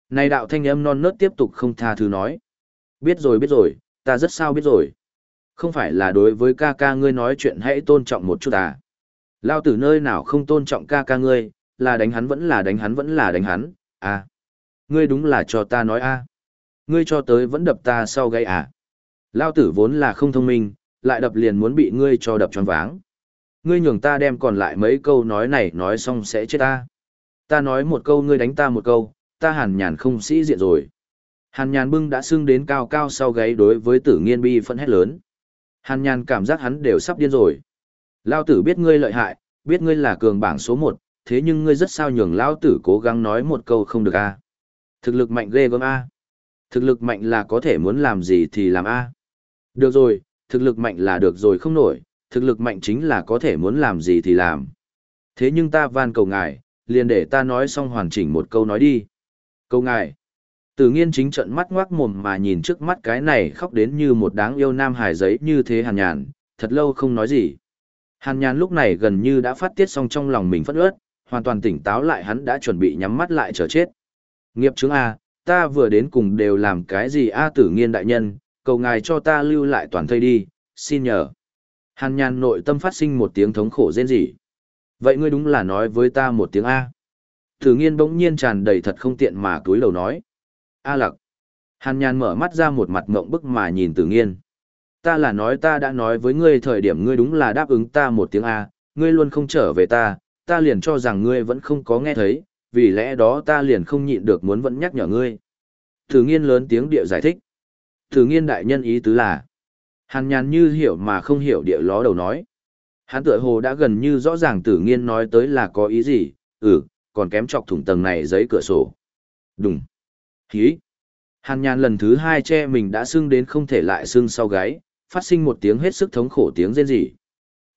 Này đạo thanh âm non nớt tiếp tục không tha thứ nói. Biết rồi biết rồi, ta rất sao biết rồi. Không phải là đối với ca ca ngươi nói chuyện hãy tôn trọng một chút à. Lao tử nơi nào không tôn trọng ca ca ngươi, là đánh hắn vẫn là đánh hắn vẫn là đánh hắn, à. Ngươi đúng là cho ta nói a à. Ngươi cho tới vẫn đập ta sau gây à. Lao tử vốn là không thông minh, lại đập liền muốn bị ngươi cho đập tròn váng. Ngươi nhường ta đem còn lại mấy câu nói này nói xong sẽ chết ta. Ta nói một câu ngươi đánh ta một câu, ta hàn nhàn không sĩ diện rồi. Hàn nhàn bưng đã sưng đến cao cao sau gáy đối với tử nghiên bi phân hét lớn. Hàn nhàn cảm giác hắn đều sắp điên rồi. Lao tử biết ngươi lợi hại, biết ngươi là cường bảng số một, thế nhưng ngươi rất sao nhường Lao tử cố gắng nói một câu không được a Thực lực mạnh ghê gớm a Thực lực mạnh là có thể muốn làm gì thì làm a Được rồi, thực lực mạnh là được rồi không nổi, thực lực mạnh chính là có thể muốn làm gì thì làm. Thế nhưng ta van cầu ngài, liền để ta nói xong hoàn chỉnh một câu nói đi. Câu ngài. Tử nghiên chính trận mắt ngoác mồm mà nhìn trước mắt cái này khóc đến như một đáng yêu nam hải giấy như thế hàn nhàn, thật lâu không nói gì. Hàn nhàn lúc này gần như đã phát tiết xong trong lòng mình phất ướt, hoàn toàn tỉnh táo lại hắn đã chuẩn bị nhắm mắt lại chờ chết. Nghiệp chứng A, ta vừa đến cùng đều làm cái gì A tử nghiên đại nhân, cầu ngài cho ta lưu lại toàn thây đi, xin nhờ. Hàn nhàn nội tâm phát sinh một tiếng thống khổ rên rỉ. Vậy ngươi đúng là nói với ta một tiếng A. Tử nghiên bỗng nhiên tràn đầy thật không tiện mà túi lầu nói. A lặc. Hàn nhàn mở mắt ra một mặt ngộng bức mà nhìn tử nghiên. Ta là nói ta đã nói với ngươi thời điểm ngươi đúng là đáp ứng ta một tiếng A, ngươi luôn không trở về ta, ta liền cho rằng ngươi vẫn không có nghe thấy, vì lẽ đó ta liền không nhịn được muốn vẫn nhắc nhở ngươi. Tử nghiên lớn tiếng địa giải thích. Tử nghiên đại nhân ý tứ là. Hàn nhàn như hiểu mà không hiểu địa ló đầu nói. Hắn tựa hồ đã gần như rõ ràng tử nghiên nói tới là có ý gì, ừ, còn kém chọc thủng tầng này giấy cửa sổ. Đúng. Hí. Hàn nhàn lần thứ hai che mình đã sưng đến không thể lại sưng sau gáy, phát sinh một tiếng hết sức thống khổ tiếng rên rỉ.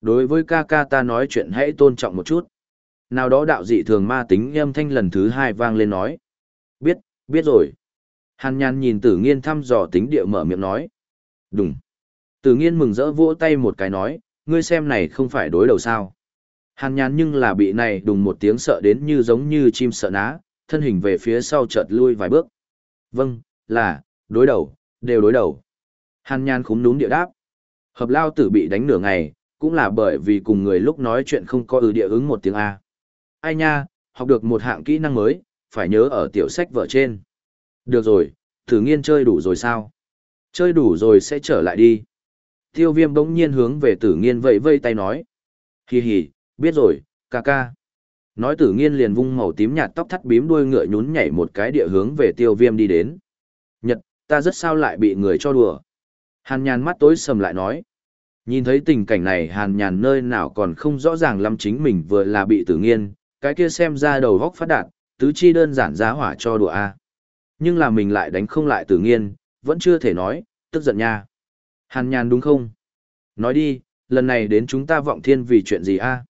Đối với ca ca ta nói chuyện hãy tôn trọng một chút. Nào đó đạo dị thường ma tính âm thanh lần thứ hai vang lên nói. Biết, biết rồi. Hàn nhàn nhìn tử nghiên thăm dò tính địa mở miệng nói. Đúng. Tử nghiên mừng rỡ vỗ tay một cái nói, ngươi xem này không phải đối đầu sao. Hàn nhàn nhưng là bị này đùng một tiếng sợ đến như giống như chim sợ ná, thân hình về phía sau chợt lui vài bước. Vâng, là, đối đầu, đều đối đầu. Hàn nhàn khúm núm địa đáp. Hợp lao tử bị đánh nửa ngày, cũng là bởi vì cùng người lúc nói chuyện không có ư địa ứng một tiếng A. Ai nha, học được một hạng kỹ năng mới, phải nhớ ở tiểu sách vở trên. Được rồi, thử nghiên chơi đủ rồi sao? Chơi đủ rồi sẽ trở lại đi. Tiêu viêm bỗng nhiên hướng về tử nghiên vẫy vây tay nói. Hì hì, biết rồi, ca ca. Nói tử nghiên liền vung màu tím nhạt tóc thắt bím đuôi ngựa nhún nhảy một cái địa hướng về tiêu viêm đi đến. Nhật, ta rất sao lại bị người cho đùa. Hàn nhàn mắt tối sầm lại nói. Nhìn thấy tình cảnh này hàn nhàn nơi nào còn không rõ ràng lắm chính mình vừa là bị tử nghiên, cái kia xem ra đầu góc phát đạt, tứ chi đơn giản giá hỏa cho đùa a. Nhưng là mình lại đánh không lại tử nghiên, vẫn chưa thể nói, tức giận nha. Hàn nhàn đúng không? Nói đi, lần này đến chúng ta vọng thiên vì chuyện gì a?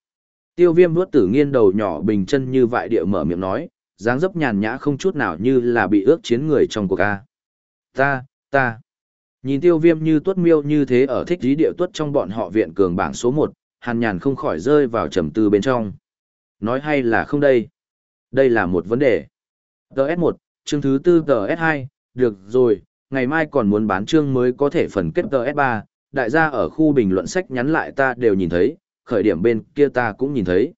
Tiêu viêm vuốt tử nghiên đầu nhỏ bình chân như vại địa mở miệng nói, dáng dấp nhàn nhã không chút nào như là bị ước chiến người trong cuộc a. Ta, ta. Nhìn tiêu viêm như tuất miêu như thế ở thích dí địa tuất trong bọn họ viện cường bảng số 1, hàn nhàn không khỏi rơi vào trầm tư bên trong. Nói hay là không đây? Đây là một vấn đề. TS1, chương thứ tư TS2, được rồi, ngày mai còn muốn bán chương mới có thể phần kết TS3, đại gia ở khu bình luận sách nhắn lại ta đều nhìn thấy, khởi điểm bên kia ta cũng nhìn thấy.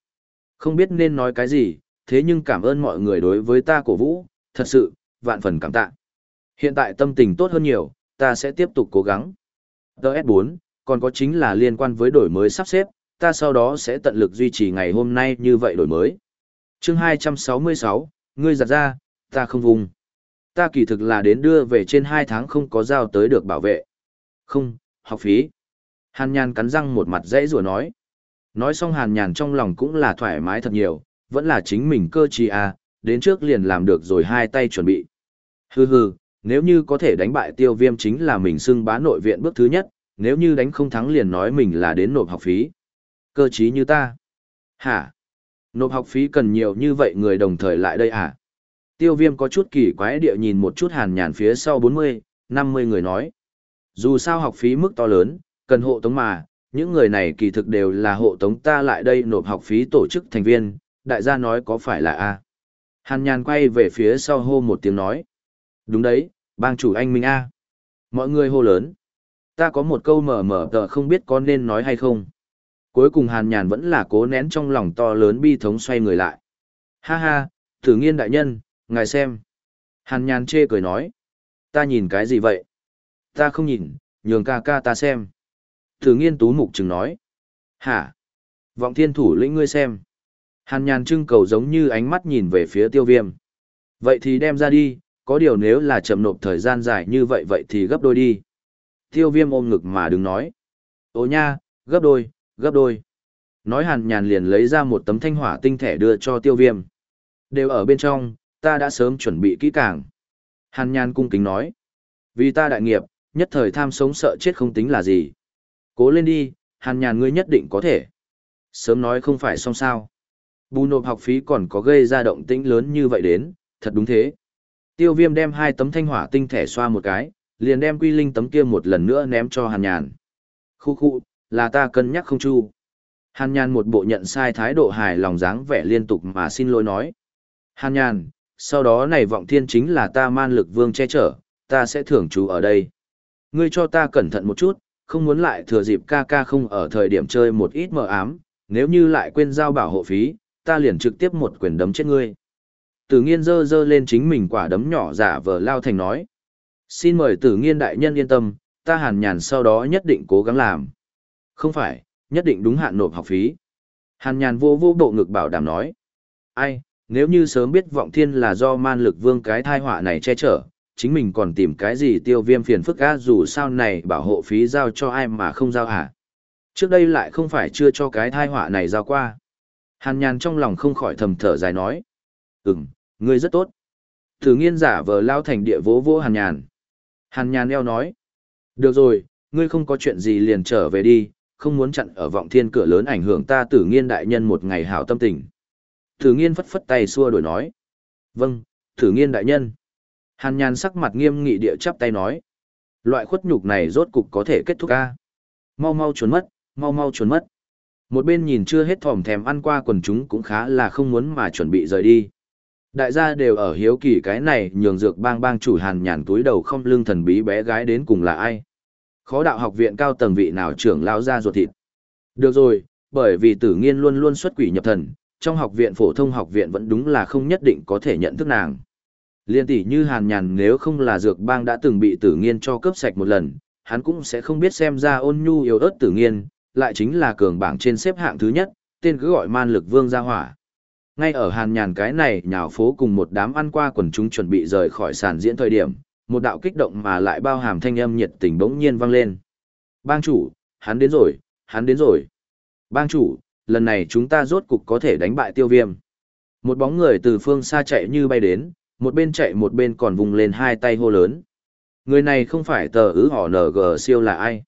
Không biết nên nói cái gì, thế nhưng cảm ơn mọi người đối với ta cổ vũ, thật sự, vạn phần cảm tạ. Hiện tại tâm tình tốt hơn nhiều, ta sẽ tiếp tục cố gắng. TS4, còn có chính là liên quan với đổi mới sắp xếp, ta sau đó sẽ tận lực duy trì ngày hôm nay như vậy đổi mới. chương 266, ngươi giặt ra, ta không vùng. Ta kỳ thực là đến đưa về trên 2 tháng không có giao tới được bảo vệ. Không, học phí. Hàn nhàn cắn răng một mặt dãy rùa nói. Nói xong hàn nhàn trong lòng cũng là thoải mái thật nhiều, vẫn là chính mình cơ trì à, đến trước liền làm được rồi hai tay chuẩn bị. Hừ hừ, nếu như có thể đánh bại tiêu viêm chính là mình xưng bá nội viện bước thứ nhất, nếu như đánh không thắng liền nói mình là đến nộp học phí. Cơ trí như ta. Hả? Nộp học phí cần nhiều như vậy người đồng thời lại đây à? Tiêu viêm có chút kỳ quái địa nhìn một chút hàn nhàn phía sau 40, 50 người nói. Dù sao học phí mức to lớn, cần hộ tống mà, những người này kỳ thực đều là hộ tống ta lại đây nộp học phí tổ chức thành viên, đại gia nói có phải là A. Hàn nhàn quay về phía sau hô một tiếng nói. Đúng đấy, bang chủ anh Minh A. Mọi người hô lớn. Ta có một câu mở mở tờ không biết có nên nói hay không. Cuối cùng hàn nhàn vẫn là cố nén trong lòng to lớn bi thống xoay người lại. Ha ha, thử nghiên đại nhân, ngài xem. Hàn nhàn chê cười nói. Ta nhìn cái gì vậy? Ta không nhìn, nhường ca ca ta xem. Thử nghiên tú mục chừng nói. Hả? Vọng thiên thủ lĩnh ngươi xem. Hàn nhàn trưng cầu giống như ánh mắt nhìn về phía tiêu viêm. Vậy thì đem ra đi, có điều nếu là chậm nộp thời gian dài như vậy vậy thì gấp đôi đi. Tiêu viêm ôm ngực mà đứng nói. ồ nha, gấp đôi, gấp đôi. Nói hàn nhàn liền lấy ra một tấm thanh hỏa tinh thể đưa cho tiêu viêm. Đều ở bên trong, ta đã sớm chuẩn bị kỹ càng. Hàn nhàn cung kính nói. Vì ta đại nghiệp, nhất thời tham sống sợ chết không tính là gì. Cố lên đi, hàn nhàn ngươi nhất định có thể. Sớm nói không phải xong sao. Bù nộp học phí còn có gây ra động tĩnh lớn như vậy đến, thật đúng thế. Tiêu viêm đem hai tấm thanh hỏa tinh thể xoa một cái, liền đem quy linh tấm kia một lần nữa ném cho hàn nhàn. Khu khu, là ta cân nhắc không chu. Hàn nhàn một bộ nhận sai thái độ hài lòng dáng vẻ liên tục mà xin lỗi nói. Hàn nhàn, sau đó này vọng thiên chính là ta man lực vương che chở, ta sẽ thưởng chú ở đây. Ngươi cho ta cẩn thận một chút, không muốn lại thừa dịp ca ca không ở thời điểm chơi một ít mờ ám, nếu như lại quên giao bảo hộ phí, ta liền trực tiếp một quyền đấm chết ngươi. Tử nghiên dơ dơ lên chính mình quả đấm nhỏ giả vờ lao thành nói. Xin mời tử nghiên đại nhân yên tâm, ta hàn nhàn sau đó nhất định cố gắng làm. Không phải, nhất định đúng hạn nộp học phí. Hàn nhàn vô vô bộ ngực bảo đảm nói. Ai, nếu như sớm biết vọng thiên là do man lực vương cái thai họa này che chở, chính mình còn tìm cái gì tiêu viêm phiền phức á dù sao này bảo hộ phí giao cho ai mà không giao hả. Trước đây lại không phải chưa cho cái thai họa này giao qua. Hàn nhàn trong lòng không khỏi thầm thở dài nói. Ừm, ngươi rất tốt. Thử nghiên giả vờ lao thành địa vỗ vỗ hàn nhàn. Hàn nhàn eo nói. Được rồi, ngươi không có chuyện gì liền trở về đi, không muốn chặn ở vọng thiên cửa lớn ảnh hưởng ta tử nghiên đại nhân một ngày hảo tâm tình. Thử nghiên phất phất tay xua đổi nói. Vâng, thử nghiên đại nhân. Hàn nhàn sắc mặt nghiêm nghị địa chắp tay nói. Loại khuất nhục này rốt cục có thể kết thúc ca. Mau mau trốn mất, mau mau trốn mất. Một bên nhìn chưa hết thòm thèm ăn qua quần chúng cũng khá là không muốn mà chuẩn bị rời đi. Đại gia đều ở hiếu kỳ cái này nhường dược bang bang chủ hàn nhàn túi đầu không lưng thần bí bé gái đến cùng là ai. Khó đạo học viện cao tầng vị nào trưởng lao ra ruột thịt. Được rồi, bởi vì tử nghiên luôn luôn xuất quỷ nhập thần, trong học viện phổ thông học viện vẫn đúng là không nhất định có thể nhận thức nàng. Liên tỷ như hàn nhàn nếu không là dược bang đã từng bị tử nghiên cho cướp sạch một lần, hắn cũng sẽ không biết xem ra ôn nhu yếu ớt tử nghiên, lại chính là cường bảng trên xếp hạng thứ nhất, tên cứ gọi man lực vương gia hỏa. Ngay ở hàn nhàn cái này nhào phố cùng một đám ăn qua quần chúng chuẩn bị rời khỏi sàn diễn thời điểm, một đạo kích động mà lại bao hàm thanh âm nhiệt tình bỗng nhiên vang lên. Bang chủ, hắn đến rồi, hắn đến rồi. Bang chủ, lần này chúng ta rốt cục có thể đánh bại tiêu viêm. Một bóng người từ phương xa chạy như bay đến, một bên chạy một bên còn vùng lên hai tay hô lớn. Người này không phải tờ ứ họ NG siêu là ai.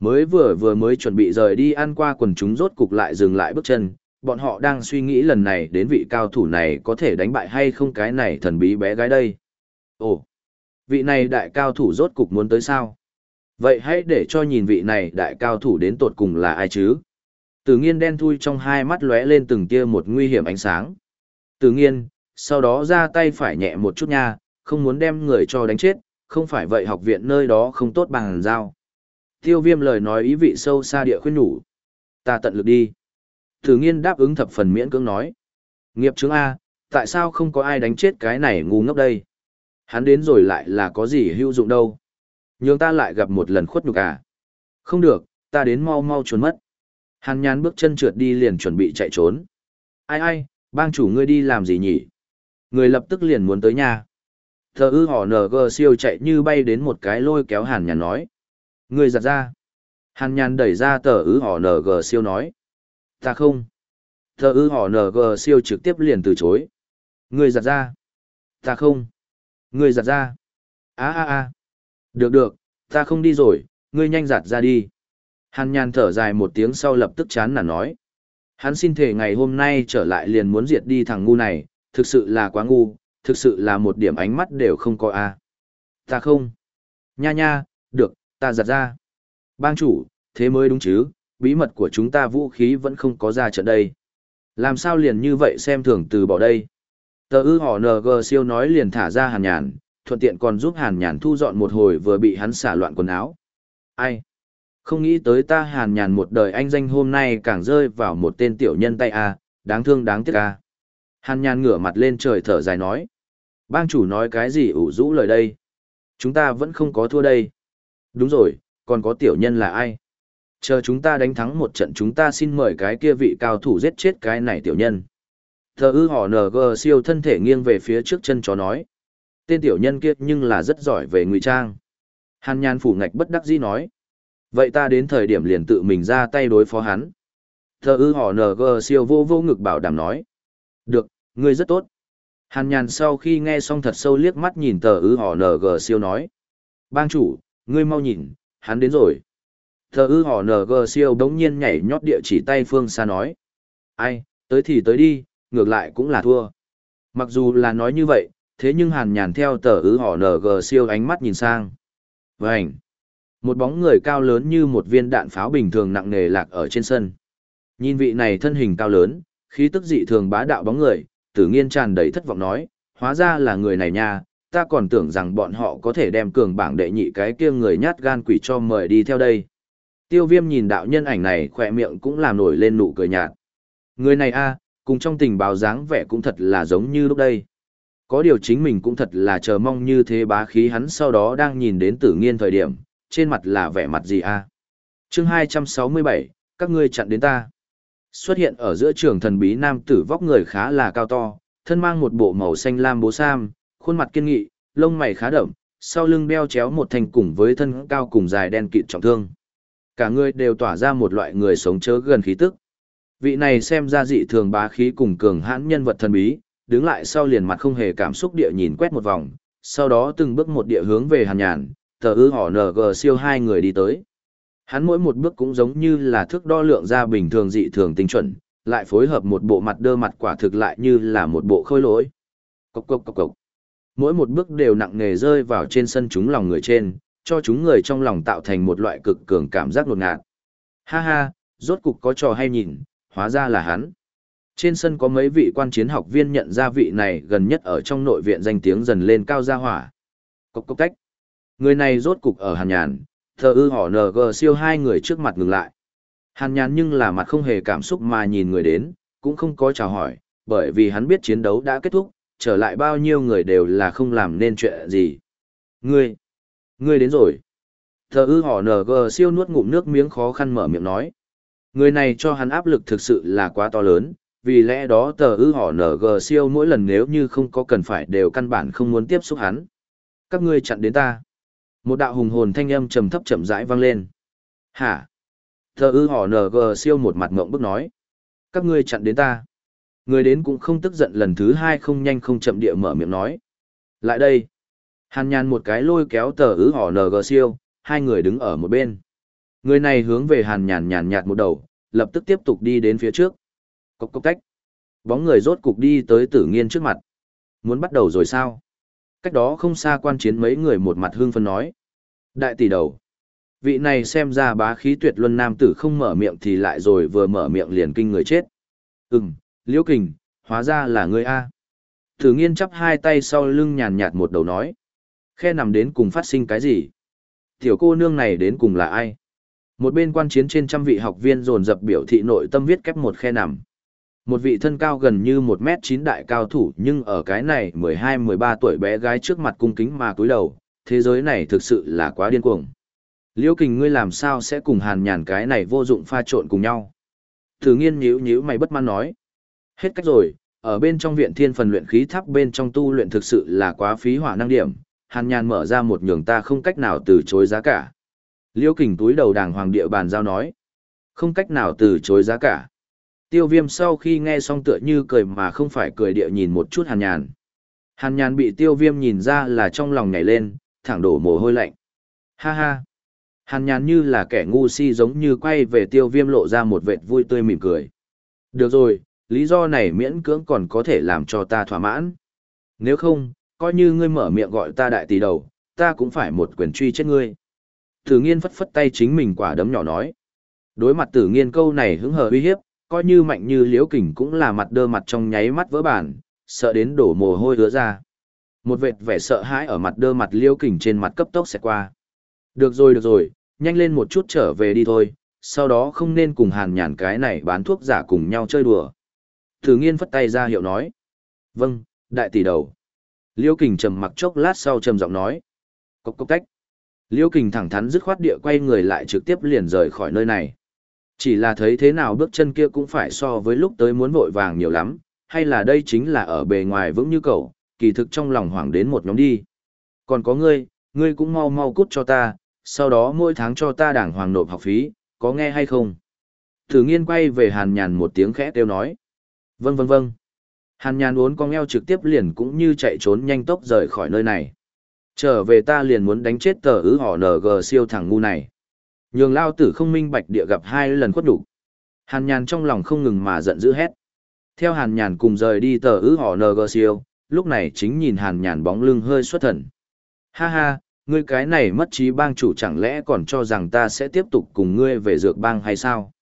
Mới vừa vừa mới chuẩn bị rời đi ăn qua quần chúng rốt cục lại dừng lại bước chân, bọn họ đang suy nghĩ lần này đến vị cao thủ này có thể đánh bại hay không cái này thần bí bé gái đây. Ồ, vị này đại cao thủ rốt cục muốn tới sao? Vậy hãy để cho nhìn vị này đại cao thủ đến tột cùng là ai chứ? Tử nghiên đen thui trong hai mắt lóe lên từng tia một nguy hiểm ánh sáng. Tử nghiên, sau đó ra tay phải nhẹ một chút nha, không muốn đem người cho đánh chết, không phải vậy học viện nơi đó không tốt bằng giao. Tiêu viêm lời nói ý vị sâu xa địa khuyên nhủ. Ta tận lực đi. Tử nghiên đáp ứng thập phần miễn cưỡng nói. Nghiệp chứng A, tại sao không có ai đánh chết cái này ngu ngốc đây? Hắn đến rồi lại là có gì hữu dụng đâu. Nhưng ta lại gặp một lần khuất nhục à. Không được, ta đến mau mau trốn mất. Hàn nhàn bước chân trượt đi liền chuẩn bị chạy trốn. Ai ai, bang chủ ngươi đi làm gì nhỉ? Người lập tức liền muốn tới nhà. Thờ ư họ NG siêu chạy như bay đến một cái lôi kéo hàn nhàn nói. Người giặt ra. Hàn nhàn đẩy ra tờ ư họ NG siêu nói. Ta không. Thờ ư họ NG siêu trực tiếp liền từ chối. Người giặt ra. Ta không. Ngươi giặt ra. Á á á. Được được, ta không đi rồi, ngươi nhanh giặt ra đi. Hàn nhàn thở dài một tiếng sau lập tức chán nản nói. Hắn xin thể ngày hôm nay trở lại liền muốn diệt đi thằng ngu này, thực sự là quá ngu, thực sự là một điểm ánh mắt đều không có a. Ta không. Nha nha, được, ta giặt ra. Bang chủ, thế mới đúng chứ, bí mật của chúng ta vũ khí vẫn không có ra trận đây. Làm sao liền như vậy xem thường từ bỏ đây. Tờ ư họ NG siêu nói liền thả ra hàn nhàn, thuận tiện còn giúp hàn nhàn thu dọn một hồi vừa bị hắn xả loạn quần áo. Ai? Không nghĩ tới ta hàn nhàn một đời anh danh hôm nay càng rơi vào một tên tiểu nhân tay a đáng thương đáng tiếc a Hàn nhàn ngửa mặt lên trời thở dài nói. Bang chủ nói cái gì ủ rũ lời đây? Chúng ta vẫn không có thua đây. Đúng rồi, còn có tiểu nhân là ai? Chờ chúng ta đánh thắng một trận chúng ta xin mời cái kia vị cao thủ giết chết cái này tiểu nhân. Thờ ư họ NG siêu thân thể nghiêng về phía trước chân chó nói. Tên tiểu nhân kia nhưng là rất giỏi về ngụy trang. Hàn nhàn phủ ngạch bất đắc dĩ nói. Vậy ta đến thời điểm liền tự mình ra tay đối phó hắn. Thờ ư họ NG siêu vô vô ngực bảo đảm nói. Được, ngươi rất tốt. Hàn nhàn sau khi nghe xong thật sâu liếc mắt nhìn tờ ư họ NG siêu nói. Bang chủ, ngươi mau nhìn, hắn đến rồi. Tờ ư họ NG siêu đống nhiên nhảy nhót địa chỉ tay phương xa nói. Ai, tới thì tới đi, ngược lại cũng là thua. Mặc dù là nói như vậy, thế nhưng hàn nhàn theo tờ ứ họ NG siêu ánh mắt nhìn sang. Vânh! Một bóng người cao lớn như một viên đạn pháo bình thường nặng nề lạc ở trên sân. Nhìn vị này thân hình cao lớn, khí tức dị thường bá đạo bóng người, tử nghiên tràn đầy thất vọng nói, hóa ra là người này nha, ta còn tưởng rằng bọn họ có thể đem cường bảng đệ nhị cái kia người nhát gan quỷ cho mời đi theo đây. Tiêu viêm nhìn đạo nhân ảnh này khỏe miệng cũng làm nổi lên nụ cười nhạt. Người này a cùng trong tình báo dáng vẻ cũng thật là giống như lúc đây. Có điều chính mình cũng thật là chờ mong như thế bá khí hắn sau đó đang nhìn đến tử nghiên thời điểm, trên mặt là vẻ mặt gì a chương 267, các ngươi chặn đến ta. Xuất hiện ở giữa trường thần bí nam tử vóc người khá là cao to, thân mang một bộ màu xanh lam bố sam, khuôn mặt kiên nghị, lông mày khá đậm, sau lưng đeo chéo một thành cùng với thân cao cùng dài đen kịt trọng thương. Cả người đều tỏa ra một loại người sống chớ gần khí tức. Vị này xem ra dị thường bá khí cùng cường hãn nhân vật thần bí, đứng lại sau liền mặt không hề cảm xúc địa nhìn quét một vòng, sau đó từng bước một địa hướng về hàn nhàn, tờ ư họ NG siêu hai người đi tới. Hắn mỗi một bước cũng giống như là thước đo lượng ra bình thường dị thường tinh chuẩn, lại phối hợp một bộ mặt đơ mặt quả thực lại như là một bộ khôi lỗi. Cốc cốc cốc cốc. Mỗi một bước đều nặng nề rơi vào trên sân chúng lòng người trên, cho chúng người trong lòng tạo thành một loại cực cường cảm giác đột ngạt. Ha ha, rốt cục có trò hay nhìn, hóa ra là hắn. Trên sân có mấy vị quan chiến học viên nhận ra vị này gần nhất ở trong nội viện danh tiếng dần lên cao gia hỏa. Cốc cốc cách. Người này rốt cục ở hàn nhàn, thờ ư họ NG siêu hai người trước mặt ngừng lại. Hàn nhàn nhưng là mặt không hề cảm xúc mà nhìn người đến, cũng không có chào hỏi, bởi vì hắn biết chiến đấu đã kết thúc, trở lại bao nhiêu người đều là không làm nên chuyện gì. Ngươi, ngươi đến rồi. Thờ ư họ NG siêu nuốt ngụm nước miếng khó khăn mở miệng nói. Người này cho hắn áp lực thực sự là quá to lớn, vì lẽ đó tờ ư họ NG siêu mỗi lần nếu như không có cần phải đều căn bản không muốn tiếp xúc hắn. Các ngươi chặn đến ta. Một đạo hùng hồn thanh âm trầm thấp chậm rãi vang lên. Hả? Tờ ư họ NG siêu một mặt ngộng bức nói. Các ngươi chặn đến ta. Người đến cũng không tức giận lần thứ hai không nhanh không chậm địa mở miệng nói. Lại đây. Hàn nhàn một cái lôi kéo tờ ư họ NG siêu, hai người đứng ở một bên. Người này hướng về hàn nhàn nhàn nhạt một đầu, lập tức tiếp tục đi đến phía trước. Cốc cốc cách. Bóng người rốt cục đi tới tử nghiên trước mặt. Muốn bắt đầu rồi sao? Cách đó không xa quan chiến mấy người một mặt hương phân nói. Đại tỷ đầu. Vị này xem ra bá khí tuyệt luân nam tử không mở miệng thì lại rồi vừa mở miệng liền kinh người chết. Ừm, liễu kình, hóa ra là ngươi A. Tử nghiên chắp hai tay sau lưng nhàn nhạt một đầu nói. Khe nằm đến cùng phát sinh cái gì? Tiểu cô nương này đến cùng là ai? Một bên quan chiến trên trăm vị học viên dồn dập biểu thị nội tâm viết kép một khe nằm. Một vị thân cao gần như một m chín đại cao thủ nhưng ở cái này mười hai mười ba tuổi bé gái trước mặt cung kính mà cúi đầu, thế giới này thực sự là quá điên cuồng. Liễu kình ngươi làm sao sẽ cùng hàn nhàn cái này vô dụng pha trộn cùng nhau. Thử nghiên nhíu nhíu mày bất mãn nói. Hết cách rồi, ở bên trong viện thiên phần luyện khí tháp bên trong tu luyện thực sự là quá phí hỏa năng điểm, hàn nhàn mở ra một nhường ta không cách nào từ chối giá cả. Liêu kình túi đầu đàng hoàng địa bàn giao nói. Không cách nào từ chối giá cả. Tiêu viêm sau khi nghe xong tựa như cười mà không phải cười địa nhìn một chút hàn nhàn. Hàn nhàn bị tiêu viêm nhìn ra là trong lòng nhảy lên, thẳng đổ mồ hôi lạnh. Ha ha. Hàn nhàn như là kẻ ngu si giống như quay về tiêu viêm lộ ra một vệt vui tươi mỉm cười. Được rồi, lý do này miễn cưỡng còn có thể làm cho ta thỏa mãn. Nếu không, coi như ngươi mở miệng gọi ta đại tỷ đầu, ta cũng phải một quyền truy chết ngươi. Tử nghiên phất phất tay chính mình quả đấm nhỏ nói. Đối mặt tử nghiên câu này hứng hờ uy hiếp, coi như mạnh như liễu kình cũng là mặt đơ mặt trong nháy mắt vỡ bản, sợ đến đổ mồ hôi hứa ra. Một vệt vẻ sợ hãi ở mặt đơ mặt liễu kình trên mặt cấp tốc sẽ qua. Được rồi được rồi, nhanh lên một chút trở về đi thôi, sau đó không nên cùng hàn nhàn cái này bán thuốc giả cùng nhau chơi đùa. Thử nghiên phất tay ra hiệu nói. Vâng, đại tỷ đầu. Liễu kình trầm mặc chốc lát sau trầm giọng nói. Cốc cốc tách. Liễu kình thẳng thắn dứt khoát địa quay người lại trực tiếp liền rời khỏi nơi này. Chỉ là thấy thế nào bước chân kia cũng phải so với lúc tới muốn vội vàng nhiều lắm, hay là đây chính là ở bề ngoài vững như cậu, kỳ thực trong lòng hoảng đến một nhóm đi. Còn có ngươi, ngươi cũng mau mau cút cho ta, sau đó mỗi tháng cho ta đảng hoàng nộp học phí, có nghe hay không? Thử nghiên quay về hàn nhàn một tiếng khẽ kêu nói. Vâng vâng vâng. Hàn nhàn uốn con eo trực tiếp liền cũng như chạy trốn nhanh tốc rời khỏi nơi này. Trở về ta liền muốn đánh chết tờ ứ họ NG siêu thằng ngu này. Nhường lao tử không minh bạch địa gặp hai lần khuất đủ. Hàn nhàn trong lòng không ngừng mà giận dữ hét. Theo hàn nhàn cùng rời đi tờ ứ họ NG siêu, lúc này chính nhìn hàn nhàn bóng lưng hơi xuất thần. Ha ha, ngươi cái này mất trí bang chủ chẳng lẽ còn cho rằng ta sẽ tiếp tục cùng ngươi về dược bang hay sao?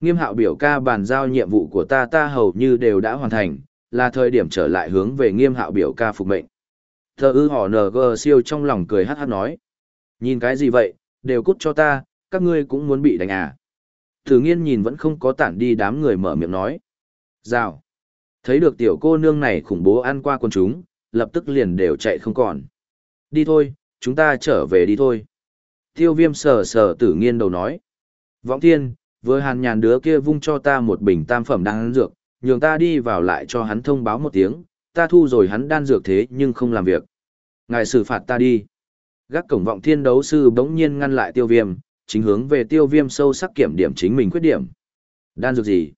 Nghiêm hạo biểu ca bàn giao nhiệm vụ của ta ta hầu như đều đã hoàn thành, là thời điểm trở lại hướng về nghiêm hạo biểu ca phục mệnh. Thơ ư họ NG siêu trong lòng cười hát hát nói. Nhìn cái gì vậy, đều cút cho ta, các ngươi cũng muốn bị đánh à. Thử nghiên nhìn vẫn không có tản đi đám người mở miệng nói. Rào. Thấy được tiểu cô nương này khủng bố ăn qua con chúng, lập tức liền đều chạy không còn. Đi thôi, chúng ta trở về đi thôi. Tiêu viêm sờ sờ tử nghiên đầu nói. Võng thiên, vừa hàn nhàn đứa kia vung cho ta một bình tam phẩm đan dược, nhường ta đi vào lại cho hắn thông báo một tiếng, ta thu rồi hắn đan dược thế nhưng không làm việc. Ngài xử phạt ta đi. Gác cổng vọng thiên đấu sư bỗng nhiên ngăn lại tiêu viêm, chính hướng về tiêu viêm sâu sắc kiểm điểm chính mình khuyết điểm. Đan dược gì?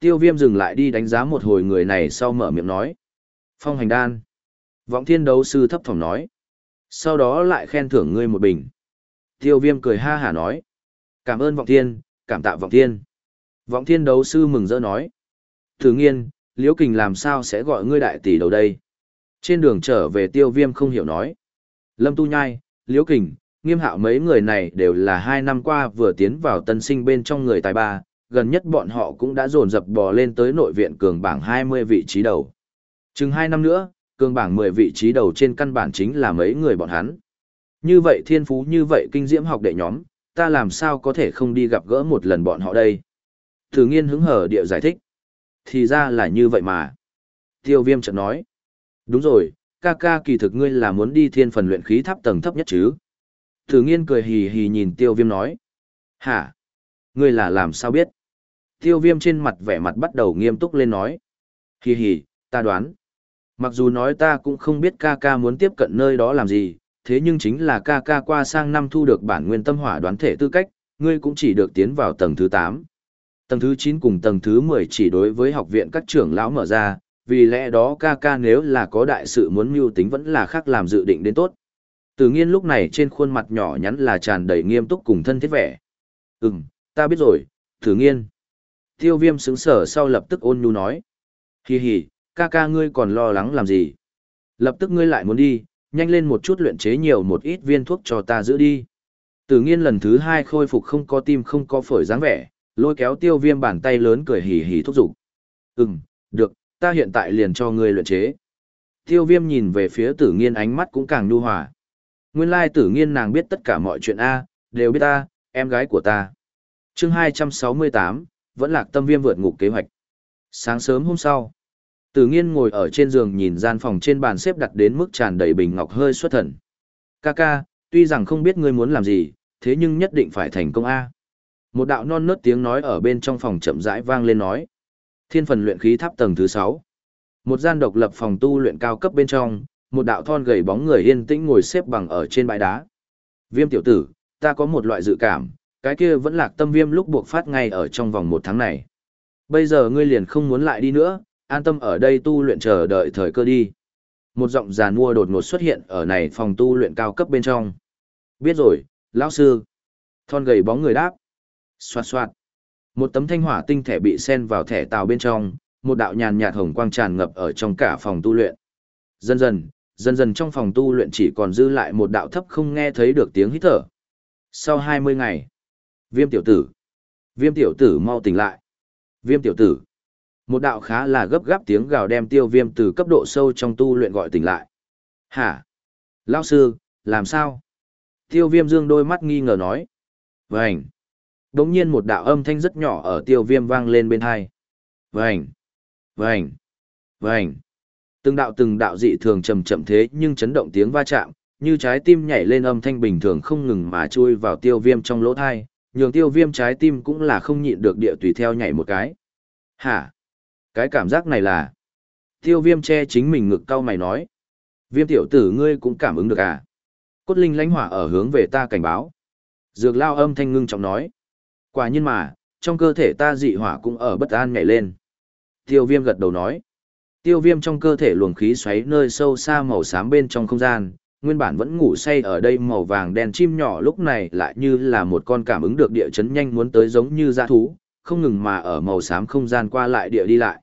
Tiêu viêm dừng lại đi đánh giá một hồi người này sau mở miệng nói. Phong hành đan. Vọng thiên đấu sư thấp thỏm nói. Sau đó lại khen thưởng ngươi một bình. Tiêu viêm cười ha hả nói. Cảm ơn vọng thiên, cảm tạ vọng thiên. Vọng thiên đấu sư mừng rỡ nói. Thử nghiên, liễu kình làm sao sẽ gọi ngươi đại tỷ đầu đây? Trên đường trở về tiêu viêm không hiểu nói. Lâm tu nhai, liễu kình, nghiêm hạo mấy người này đều là hai năm qua vừa tiến vào tân sinh bên trong người tài ba, gần nhất bọn họ cũng đã dồn dập bò lên tới nội viện cường bảng 20 vị trí đầu. Chừng hai năm nữa, cường bảng 10 vị trí đầu trên căn bản chính là mấy người bọn hắn. Như vậy thiên phú như vậy kinh diễm học đệ nhóm, ta làm sao có thể không đi gặp gỡ một lần bọn họ đây? Thử nghiên hứng hở địa giải thích. Thì ra là như vậy mà. Tiêu viêm chợt nói. Đúng rồi, ca ca kỳ thực ngươi là muốn đi thiên phần luyện khí tháp tầng thấp nhất chứ? Thử nghiên cười hì hì nhìn tiêu viêm nói. Hả? Ngươi là làm sao biết? Tiêu viêm trên mặt vẻ mặt bắt đầu nghiêm túc lên nói. Hì hì, ta đoán. Mặc dù nói ta cũng không biết ca ca muốn tiếp cận nơi đó làm gì, thế nhưng chính là ca ca qua sang năm thu được bản nguyên tâm hỏa đoán thể tư cách, ngươi cũng chỉ được tiến vào tầng thứ 8. Tầng thứ 9 cùng tầng thứ 10 chỉ đối với học viện các trưởng lão mở ra, vì lẽ đó ca ca nếu là có đại sự muốn mưu tính vẫn là khác làm dự định đến tốt. Từ nghiên lúc này trên khuôn mặt nhỏ nhắn là tràn đầy nghiêm túc cùng thân thiết vẻ. Ừm, ta biết rồi, thử nghiên. Tiêu viêm sững sở sau lập tức ôn nhu nói. Hi hi, ca ca ngươi còn lo lắng làm gì? Lập tức ngươi lại muốn đi, nhanh lên một chút luyện chế nhiều một ít viên thuốc cho ta giữ đi. Tử nghiên lần thứ hai khôi phục không có tim không có phổi dáng vẻ, lôi kéo tiêu viêm bàn tay lớn cười hì hì thúc giục. Ừm, được, ta hiện tại liền cho ngươi luyện chế. Tiêu viêm nhìn về phía tử nghiên ánh mắt cũng càng nhu hòa. Nguyên lai tử nghiên nàng biết tất cả mọi chuyện A, đều biết ta, Em gái của ta. chương 268, vẫn lạc tâm viêm vượt ngục kế hoạch. Sáng sớm hôm sau, Tử nghiên ngồi ở trên giường nhìn gian phòng trên bàn xếp đặt đến mức tràn đầy bình ngọc hơi xuất thần. Ca ca, tuy rằng không biết ngươi muốn làm gì, thế nhưng nhất định phải thành công A. Một đạo non nớt tiếng nói ở bên trong phòng chậm rãi vang lên nói. Thiên phần luyện khí tháp tầng thứ 6. Một gian độc lập phòng tu luyện cao cấp bên trong, một đạo thon gầy bóng người yên tĩnh ngồi xếp bằng ở trên bãi đá. Viêm tiểu tử, ta có một loại dự cảm, cái kia vẫn lạc tâm viêm lúc buộc phát ngay ở trong vòng một tháng này. Bây giờ ngươi liền không muốn lại đi nữa, an tâm ở đây tu luyện chờ đợi thời cơ đi. Một giọng giàn mua đột ngột xuất hiện ở này phòng tu luyện cao cấp bên trong. Biết rồi, lão sư. Thon gầy bóng người đáp. Xoạt xoạt. Một tấm thanh hỏa tinh thể bị sen vào thẻ tàu bên trong, một đạo nhàn nhạt hồng quang tràn ngập ở trong cả phòng tu luyện. Dần dần, dần dần trong phòng tu luyện chỉ còn dư lại một đạo thấp không nghe thấy được tiếng hít thở. Sau 20 ngày, viêm tiểu tử, viêm tiểu tử mau tỉnh lại. Viêm tiểu tử, một đạo khá là gấp gáp tiếng gào đem tiêu viêm từ cấp độ sâu trong tu luyện gọi tỉnh lại. Hả? Lao sư, làm sao? Tiêu viêm dương đôi mắt nghi ngờ nói. Vânh! Đống nhiên một đạo âm thanh rất nhỏ ở tiêu viêm vang lên bên hai. Vành! Vành! Vành! Từng đạo từng đạo dị thường chậm chậm thế nhưng chấn động tiếng va chạm, như trái tim nhảy lên âm thanh bình thường không ngừng mà chui vào tiêu viêm trong lỗ thai, nhường tiêu viêm trái tim cũng là không nhịn được địa tùy theo nhảy một cái. Hả? Cái cảm giác này là... Tiêu viêm che chính mình ngực cau mày nói. Viêm tiểu tử ngươi cũng cảm ứng được à? Cốt linh lãnh hỏa ở hướng về ta cảnh báo. Dược lao âm thanh ngưng trọng nói. Quả nhiên mà, trong cơ thể ta dị hỏa cũng ở bất an nhảy lên. Tiêu viêm gật đầu nói. Tiêu viêm trong cơ thể luồng khí xoáy nơi sâu xa màu xám bên trong không gian, nguyên bản vẫn ngủ say ở đây màu vàng đen chim nhỏ lúc này lại như là một con cảm ứng được địa chấn nhanh muốn tới giống như dã thú, không ngừng mà ở màu xám không gian qua lại địa đi lại.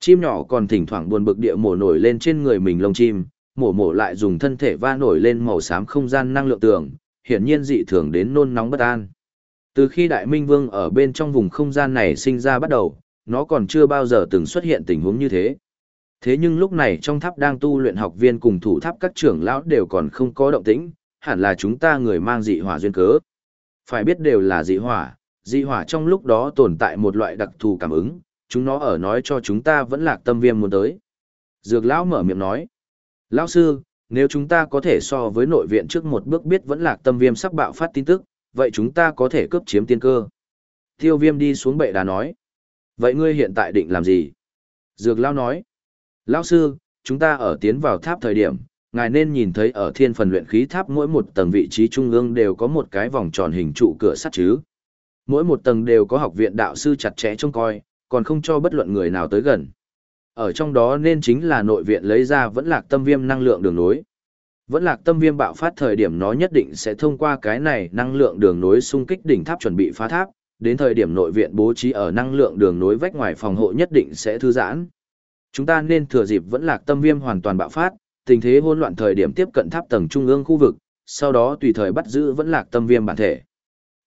Chim nhỏ còn thỉnh thoảng buồn bực địa mổ nổi lên trên người mình lông chim, mổ mổ lại dùng thân thể va nổi lên màu xám không gian năng lượng tường, hiển nhiên dị thường đến nôn nóng bất an. Từ khi Đại Minh Vương ở bên trong vùng không gian này sinh ra bắt đầu, nó còn chưa bao giờ từng xuất hiện tình huống như thế. Thế nhưng lúc này trong tháp đang tu luyện học viên cùng thủ tháp các trưởng lão đều còn không có động tĩnh, hẳn là chúng ta người mang dị hỏa duyên cớ. Phải biết đều là dị hỏa, dị hỏa trong lúc đó tồn tại một loại đặc thù cảm ứng, chúng nó ở nói cho chúng ta vẫn lạc tâm viêm muốn tới. Dược lão mở miệng nói. Lão sư, nếu chúng ta có thể so với nội viện trước một bước biết vẫn lạc tâm viêm sắp bạo phát tin tức, vậy chúng ta có thể cướp chiếm tiên cơ. Tiêu viêm đi xuống bệ đá nói. Vậy ngươi hiện tại định làm gì? Dược lao nói. Lão sư, chúng ta ở tiến vào tháp thời điểm, ngài nên nhìn thấy ở thiên phần luyện khí tháp mỗi một tầng vị trí trung ương đều có một cái vòng tròn hình trụ cửa sắt chứ. Mỗi một tầng đều có học viện đạo sư chặt chẽ trông coi, còn không cho bất luận người nào tới gần. Ở trong đó nên chính là nội viện lấy ra vẫn lạc tâm viêm năng lượng đường nối. Vẫn lạc tâm viêm bạo phát thời điểm nó nhất định sẽ thông qua cái này năng lượng đường nối xung kích đỉnh tháp chuẩn bị phá tháp, đến thời điểm nội viện bố trí ở năng lượng đường nối vách ngoài phòng hộ nhất định sẽ thư giãn. Chúng ta nên thừa dịp vẫn lạc tâm viêm hoàn toàn bạo phát, tình thế hỗn loạn thời điểm tiếp cận tháp tầng trung ương khu vực, sau đó tùy thời bắt giữ vẫn lạc tâm viêm bản thể.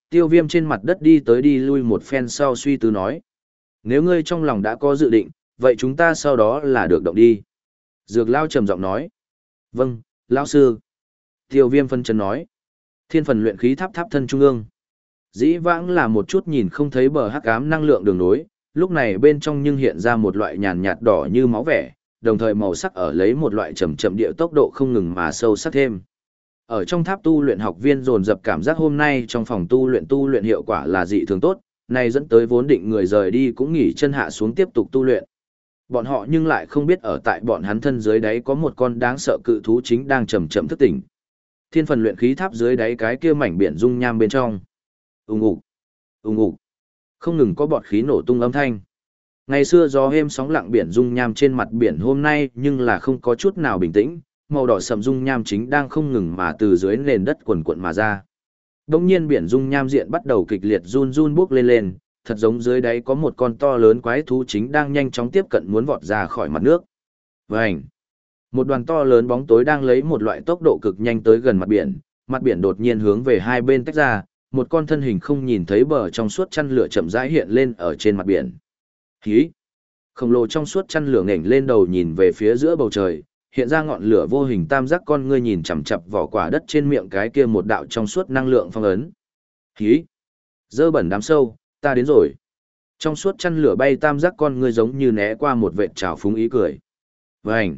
Tiêu viêm trên mặt đất đi tới đi lui một phen sau suy tư nói. Nếu ngươi trong lòng đã có dự định, vậy chúng ta sau đó là được động đi. Dược lao trầm giọng nói. Vâng, lão sư. Tiêu viêm phân chân nói. Thiên phần luyện khí tháp tháp thân trung ương. Dĩ vãng là một chút nhìn không thấy bờ hắc ám năng lượng đường nối, lúc này bên trong nhưng hiện ra một loại nhàn nhạt đỏ như máu vẻ, đồng thời màu sắc ở lấy một loại chậm chậm địa tốc độ không ngừng mà sâu sắc thêm. Ở trong tháp tu luyện học viên dồn dập cảm giác hôm nay trong phòng tu luyện tu luyện hiệu quả là dị thường tốt, này dẫn tới vốn định người rời đi cũng nghỉ chân hạ xuống tiếp tục tu luyện. Bọn họ nhưng lại không biết ở tại bọn hắn thân dưới đáy có một con đáng sợ cự thú chính đang chậm chậm thức tỉnh. Thiên phần luyện khí tháp dưới đáy cái kia mảnh biển dung nham bên trong. Ùng ục, ùng ục. Không ngừng có bọt khí nổ tung âm thanh. Ngày xưa gió êm sóng lặng biển dung nham trên mặt biển hôm nay nhưng là không có chút nào bình tĩnh, màu đỏ sầm dung nham chính đang không ngừng mà từ dưới nền đất quần quận mà ra. Đông nhiên biển dung nham diện bắt đầu kịch liệt run run bước lên lên, thật giống dưới đáy có một con to lớn quái thú chính đang nhanh chóng tiếp cận muốn vọt ra khỏi mặt nước. Vành! Một đoàn to lớn bóng tối đang lấy một loại tốc độ cực nhanh tới gần mặt biển, mặt biển đột nhiên hướng về hai bên tách ra, một con thân hình không nhìn thấy bờ trong suốt chăn lửa chậm rãi hiện lên ở trên mặt biển. Hí! Khổng lồ trong suốt chăn lửa ngẩng lên đầu nhìn về phía giữa bầu trời, hiện ra ngọn lửa vô hình tam giác con ngươi nhìn chằm chằm vỏ quả đất trên miệng cái kia một đạo trong suốt năng lượng phong ấn. Hí! Dơ bẩn đám sâu, ta đến rồi. Trong suốt chăn lửa bay tam giác con ngươi giống như né qua một vệt trào phúng ý cười. Vành.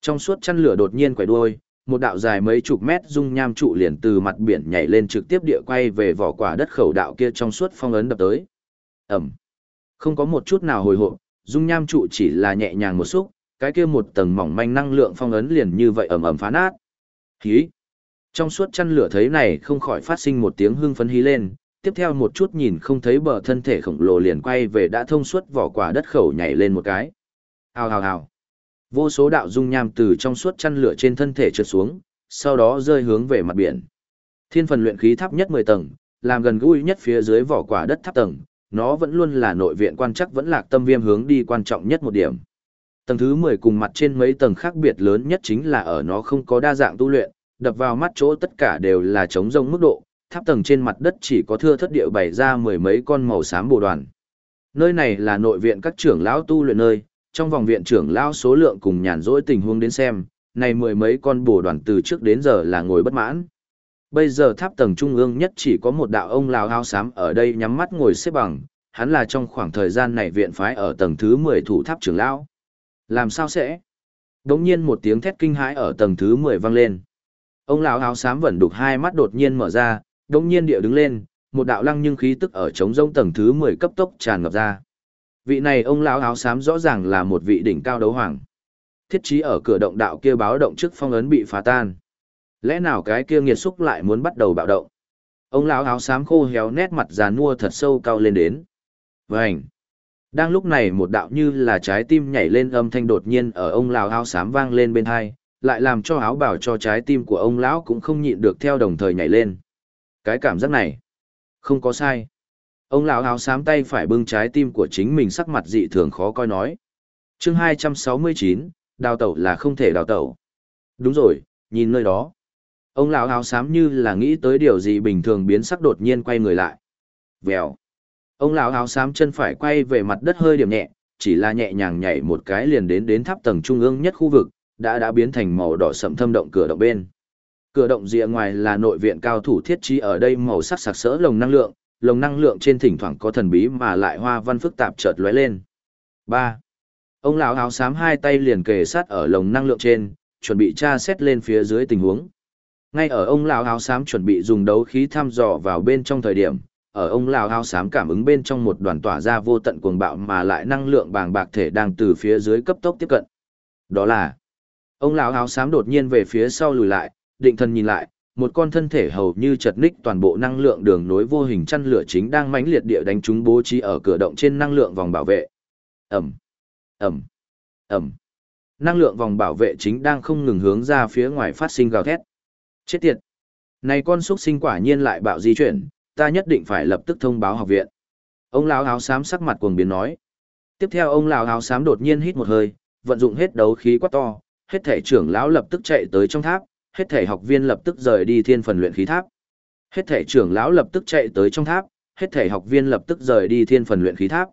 Trong suốt chăn lửa đột nhiên quay đuôi, một đạo dài mấy chục mét dung nham trụ liền từ mặt biển nhảy lên trực tiếp địa quay về vỏ quả đất khẩu đạo kia trong suốt phong ấn đập tới. Ẩm. Không có một chút nào hồi hộp, dung nham trụ chỉ là nhẹ nhàng một xúc, cái kia một tầng mỏng manh năng lượng phong ấn liền như vậy ầm ầm phá nát. Hí. Trong suốt chăn lửa thấy này không khỏi phát sinh một tiếng hưng phấn hí lên, tiếp theo một chút nhìn không thấy bờ thân thể khổng lồ liền quay về đã thông suốt vỏ quả đất khẩu nhảy lên một cái. Hào hào hào. Vô số đạo dung nham từ trong suốt chăn lửa trên thân thể trượt xuống, sau đó rơi hướng về mặt biển. Thiên phần luyện khí thấp nhất 10 tầng, làm gần gũi nhất phía dưới vỏ quả đất thấp tầng, nó vẫn luôn là nội viện quan chắc vẫn lạc tâm viêm hướng đi quan trọng nhất một điểm. Tầng thứ 10 cùng mặt trên mấy tầng khác biệt lớn nhất chính là ở nó không có đa dạng tu luyện, đập vào mắt chỗ tất cả đều là trống rông mức độ, tháp tầng trên mặt đất chỉ có thưa thất địa bày ra mười mấy con màu xám bồ đoàn. Nơi này là nội viện các trưởng lão tu luyện nơi, trong vòng viện trưởng lão số lượng cùng nhàn rỗi tình huống đến xem, này mười mấy con bồ đoàn từ trước đến giờ là ngồi bất mãn. Bây giờ tháp tầng trung ương nhất chỉ có một đạo ông lão áo xám ở đây nhắm mắt ngồi xếp bằng, hắn là trong khoảng thời gian này viện phái ở tầng thứ 10 thủ tháp trưởng lão. Làm sao sẽ? Đống nhiên một tiếng thét kinh hãi ở tầng thứ 10 vang lên. Ông lão áo xám vẫn đục hai mắt đột nhiên mở ra, đông nhiên địa đứng lên, một đạo lăng nhưng khí tức ở trống rông tầng thứ 10 cấp tốc tràn ngập ra. Vị này ông lão áo xám rõ ràng là một vị đỉnh cao đấu hoàng. Thiết trí ở cửa động đạo kia báo động trước phong ấn bị phá tan. Lẽ nào cái kia nghiệt xúc lại muốn bắt đầu bạo động? Ông lão áo xám khô héo nét mặt già nua thật sâu cao lên đến. Vành. Đang lúc này một đạo như là trái tim nhảy lên âm thanh đột nhiên ở ông lão áo xám vang lên bên hai, lại làm cho áo bảo cho trái tim của ông lão cũng không nhịn được theo đồng thời nhảy lên. Cái cảm giác này, không có sai. Ông lão áo xám tay phải bưng trái tim của chính mình sắc mặt dị thường khó coi nói. Chương 269, đào tẩu là không thể đào tẩu. Đúng rồi, nhìn nơi đó. Ông lão áo xám như là nghĩ tới điều gì bình thường biến sắc đột nhiên quay người lại. Vèo. Ông lão áo xám chân phải quay về mặt đất hơi điểm nhẹ, chỉ là nhẹ nhàng nhảy một cái liền đến đến tháp tầng trung ương nhất khu vực, đã đã biến thành màu đỏ sẫm thâm động cửa động bên. Cửa động rìa ngoài là nội viện cao thủ thiết trí ở đây màu sắc sặc sỡ lồng năng lượng, lồng năng lượng trên thỉnh thoảng có thần bí mà lại hoa văn phức tạp chợt lóe lên. ba Ông lão áo xám hai tay liền kề sát ở lồng năng lượng trên, chuẩn bị tra xét lên phía dưới tình huống. Ngay ở ông lão áo xám chuẩn bị dùng đấu khí thăm dò vào bên trong thời điểm, ở ông lão áo xám cảm ứng bên trong một đoàn tỏa ra vô tận cuồng bạo mà lại năng lượng bàng bạc thể đang từ phía dưới cấp tốc tiếp cận. Đó là Ông lão áo xám đột nhiên về phía sau lùi lại, định thần nhìn lại, một con thân thể hầu như chật ních toàn bộ năng lượng đường nối vô hình chăn lửa chính đang mãnh liệt địa đánh trúng bố trí ở cửa động trên năng lượng vòng bảo vệ. Ẩm, Ẩm, Ẩm. Năng lượng vòng bảo vệ chính đang không ngừng hướng ra phía ngoài phát sinh gào thét. Chết tiệt. Này con xuất sinh quả nhiên lại bạo di chuyển, ta nhất định phải lập tức thông báo học viện. Ông lão áo xám sắc mặt cuồng biến nói. Tiếp theo ông lão áo xám đột nhiên hít một hơi, vận dụng hết đấu khí quát to, hết thể trưởng lão lập tức chạy tới trong tháp, hết thể học viên lập tức rời đi thiên phần luyện khí tháp. Hết thể trưởng lão lập tức chạy tới trong tháp, hết thể học viên lập tức rời đi thiên phần luyện khí tháp.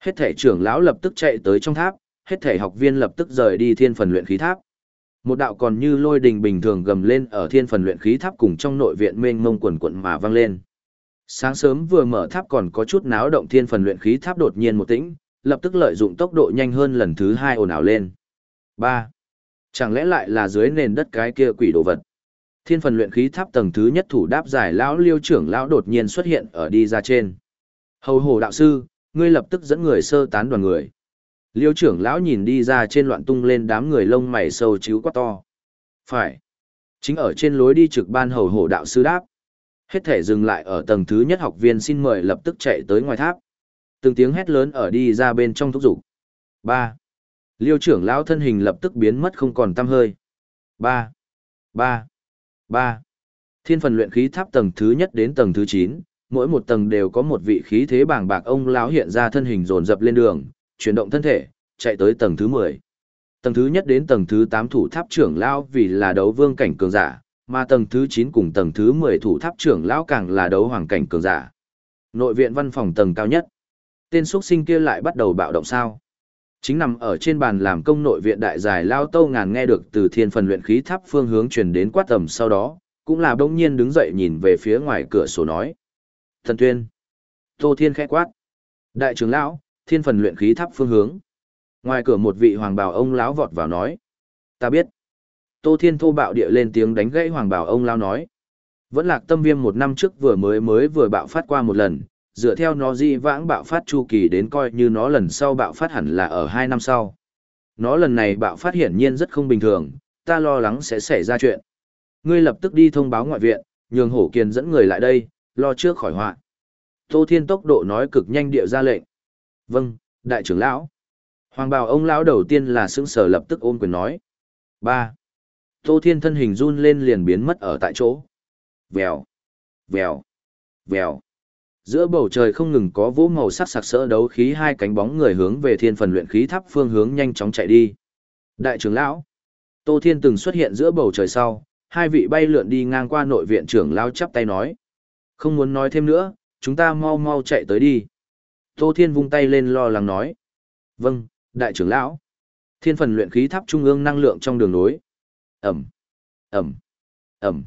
Hết thể trưởng lão lập tức chạy tới trong tháp, hết thể học viên lập tức rời đi thiên phần luyện khí tháp. Một đạo còn như lôi đình bình thường gầm lên ở thiên phần luyện khí tháp cùng trong nội viện mênh mông quần quận mà vang lên. Sáng sớm vừa mở tháp còn có chút náo động thiên phần luyện khí tháp đột nhiên một tĩnh, lập tức lợi dụng tốc độ nhanh hơn lần thứ hai ồn ào lên. 3. Chẳng lẽ lại là dưới nền đất cái kia quỷ đồ vật? Thiên phần luyện khí tháp tầng thứ nhất thủ đáp giải lão liêu trưởng lão đột nhiên xuất hiện ở đi ra trên. Hầu hồ đạo sư, ngươi lập tức dẫn người sơ tán đoàn người. Liêu trưởng lão nhìn đi ra trên loạn tung lên đám người lông mày sâu chíu quá to. Phải. Chính ở trên lối đi trực ban hầu hồ đạo sư đáp. Hết thể dừng lại ở tầng thứ nhất học viên xin mời lập tức chạy tới ngoài tháp. Từng tiếng hét lớn ở đi ra bên trong thúc giục. 3. Liêu trưởng lão thân hình lập tức biến mất không còn tăm hơi. Ba, ba, ba. Thiên phần luyện khí tháp tầng thứ nhất đến tầng thứ chín, mỗi một tầng đều có một vị khí thế bảng bạc ông lão hiện ra thân hình dồn dập lên đường, chuyển động thân thể, chạy tới tầng thứ mười. Tầng thứ nhất đến tầng thứ tám thủ tháp trưởng lão vì là đấu vương cảnh cường giả, mà tầng thứ chín cùng tầng thứ mười thủ tháp trưởng lão càng là đấu hoàng cảnh cường giả. Nội viện văn phòng tầng cao nhất. Tên xuất sinh kia lại bắt đầu bạo động sao? Chính nằm ở trên bàn làm công nội viện đại giải lao tâu ngàn nghe được từ thiên phần luyện khí tháp phương hướng truyền đến quát tầm sau đó cũng là bỗng nhiên đứng dậy nhìn về phía ngoài cửa sổ nói thần tuyên Tô Thiên khẽ quát. Đại trưởng lão, thiên phần luyện khí tháp phương hướng. Ngoài cửa một vị hoàng bào ông lão vọt vào nói. Ta biết. Tô Thiên thô bạo địa lên tiếng đánh gãy hoàng bào ông lão nói. Vẫn lạc tâm viêm một năm trước vừa mới mới vừa bạo phát qua một lần, dựa theo nó di vãng bạo phát chu kỳ đến coi như nó lần sau bạo phát hẳn là ở hai năm sau. Nó lần này bạo phát hiển nhiên rất không bình thường, ta lo lắng sẽ xảy ra chuyện. Ngươi lập tức đi thông báo ngoại viện, nhường hổ kiền dẫn người lại đây, lo trước khỏi họa. Tô Thiên tốc độ nói cực nhanh địa ra lệnh. Vâng, đại trưởng lão. Hoàng bào ông lão đầu tiên là sững sờ lập tức ôm quyền nói. ba Tô Thiên thân hình run lên liền biến mất ở tại chỗ. Vèo, vèo, vèo. Giữa bầu trời không ngừng có vũ màu sắc sặc sỡ đấu khí hai cánh bóng người hướng về thiên phần luyện khí tháp phương hướng nhanh chóng chạy đi. Đại trưởng lão, Tô Thiên từng xuất hiện giữa bầu trời sau, hai vị bay lượn đi ngang qua nội viện trưởng lão chắp tay nói. Không muốn nói thêm nữa, chúng ta mau mau chạy tới đi. Tô Thiên vung tay lên lo lắng nói. Vâng, đại trưởng lão. Thiên phần luyện khí tháp trung ương năng lượng trong đường nối. Ẩm, Ẩm, Ẩm.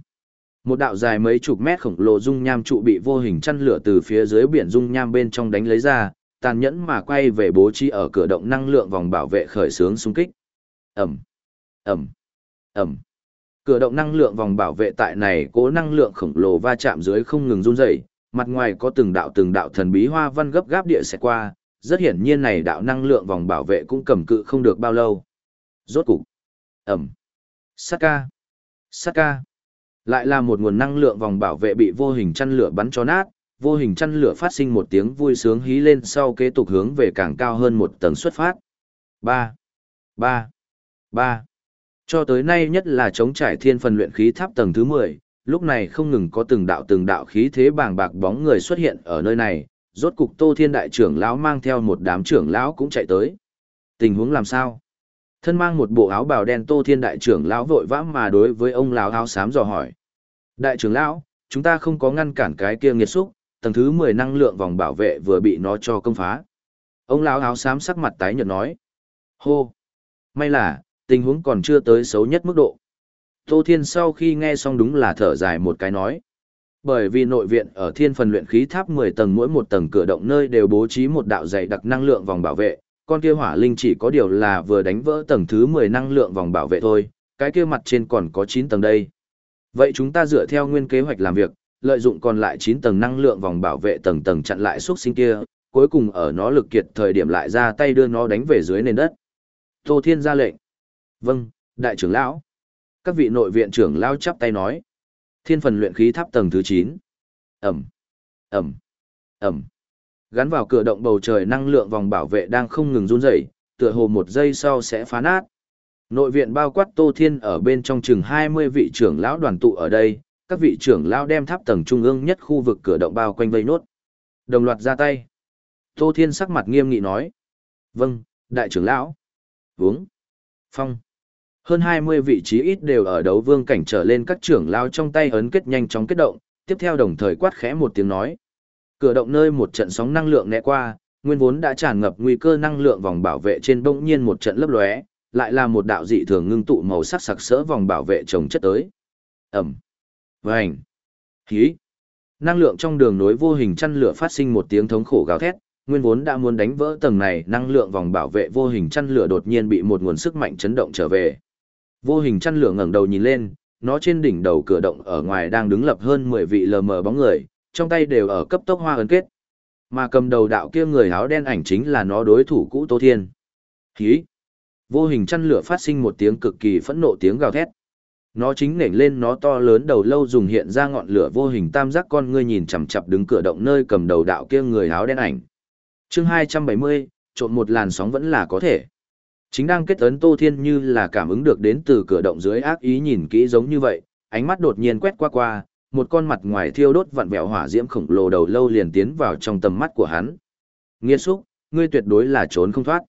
Một đạo dài mấy chục mét khổng lồ dung nham trụ bị vô hình chăn lửa từ phía dưới biển dung nham bên trong đánh lấy ra, tàn nhẫn mà quay về bố trí ở cửa động năng lượng vòng bảo vệ khởi xướng xung kích. Ẩm, Ẩm, Ẩm. Cửa động năng lượng vòng bảo vệ tại này cố năng lượng khổng lồ va chạm dưới không ngừng run rẩy, mặt ngoài có từng đạo từng đạo thần bí hoa văn gấp gáp địa sẽ qua, rất hiển nhiên này đạo năng lượng vòng bảo vệ cũng cầm cự không được bao lâu. Rốt cục. Ẩm. Saka. Saka. Lại là một nguồn năng lượng vòng bảo vệ bị vô hình chăn lửa bắn cho nát, vô hình chăn lửa phát sinh một tiếng vui sướng hí lên sau kế tục hướng về càng cao hơn một tầng xuất phát. 3. 3. 3. Cho tới nay nhất là chống trải thiên phần luyện khí tháp tầng thứ 10, lúc này không ngừng có từng đạo từng đạo khí thế bàng bạc bóng người xuất hiện ở nơi này, rốt cục Tô Thiên đại trưởng lão mang theo một đám trưởng lão cũng chạy tới. Tình huống làm sao? Thân mang một bộ áo bào đen Tô Thiên đại trưởng lão vội vã mà đối với ông lão áo xám dò hỏi. Đại trưởng lão, chúng ta không có ngăn cản cái kia nghiệt xúc, tầng thứ 10 năng lượng vòng bảo vệ vừa bị nó cho công phá. Ông lão áo xám sắc mặt tái nhợt nói. Hô! May là, tình huống còn chưa tới xấu nhất mức độ. Tô Thiên sau khi nghe xong đúng là thở dài một cái nói. Bởi vì nội viện ở thiên phần luyện khí tháp 10 tầng mỗi một tầng cửa động nơi đều bố trí một đạo dày đặc năng lượng vòng bảo vệ, con kia hỏa linh chỉ có điều là vừa đánh vỡ tầng thứ 10 năng lượng vòng bảo vệ thôi, cái kia mặt trên còn có 9 tầng đây. Vậy chúng ta dựa theo nguyên kế hoạch làm việc, lợi dụng còn lại 9 tầng năng lượng vòng bảo vệ tầng tầng chặn lại xuất sinh kia, cuối cùng ở nó lực kiệt thời điểm lại ra tay đưa nó đánh về dưới nền đất. Tô Thiên ra lệnh. Vâng, đại trưởng lão. Các vị nội viện trưởng lao chắp tay nói. Thiên phần luyện khí tháp tầng thứ 9. Ẩm, Ẩm, Ẩm. Gắn vào cửa động bầu trời năng lượng vòng bảo vệ đang không ngừng run rẩy, tựa hồ một giây sau sẽ phá nát. Nội viện bao quát Tô Thiên ở bên trong chừng 20 vị trưởng lão đoàn tụ ở đây, các vị trưởng lão đem tháp tầng trung ương nhất khu vực cửa động bao quanh vây nốt. Đồng loạt ra tay. Tô Thiên sắc mặt nghiêm nghị nói. Vâng, đại trưởng lão. Vướng. Phong. Hơn 20 vị trí ít đều ở đấu vương cảnh trở lên các trưởng lão trong tay ấn kết nhanh chóng kết động, tiếp theo đồng thời quát khẽ một tiếng nói. Cửa động nơi một trận sóng năng lượng nẹ qua, nguyên vốn đã tràn ngập nguy cơ năng lượng vòng bảo vệ trên bỗng nhiên một trận lấp lóe, lại là một đạo dị thường ngưng tụ màu sắc sặc sỡ vòng bảo vệ trồng chất tới. Ẩm. Vành. Hí. Năng lượng trong đường nối vô hình chăn lửa phát sinh một tiếng thống khổ gào thét, nguyên vốn đã muốn đánh vỡ tầng này, năng lượng vòng bảo vệ vô hình chăn lửa đột nhiên bị một nguồn sức mạnh chấn động trở về. Vô hình chăn lửa ngẩng đầu nhìn lên, nó trên đỉnh đầu cửa động ở ngoài đang đứng lập hơn 10 vị lờ mờ bóng người, trong tay đều ở cấp tốc hoa ấn kết. Mà cầm đầu đạo kia người áo đen ảnh chính là nó đối thủ cũ Tô Thiên. Hí! Vô hình chăn lửa phát sinh một tiếng cực kỳ phẫn nộ tiếng gào thét. Nó chính nểnh lên nó to lớn đầu lâu dùng hiện ra ngọn lửa vô hình tam giác con ngươi nhìn chằm chằm đứng cửa động nơi cầm đầu đạo kia người áo đen ảnh. Chương 270, trộn một làn sóng vẫn là có thể. Chính đang kết ấn Tô Thiên như là cảm ứng được đến từ cửa động dưới ác ý nhìn kỹ giống như vậy, ánh mắt đột nhiên quét qua qua, một con mặt ngoài thiêu đốt vặn vẹo hỏa diễm khổng lồ đầu lâu liền tiến vào trong tầm mắt của hắn. Nghiên xúc, ngươi tuyệt đối là trốn không thoát.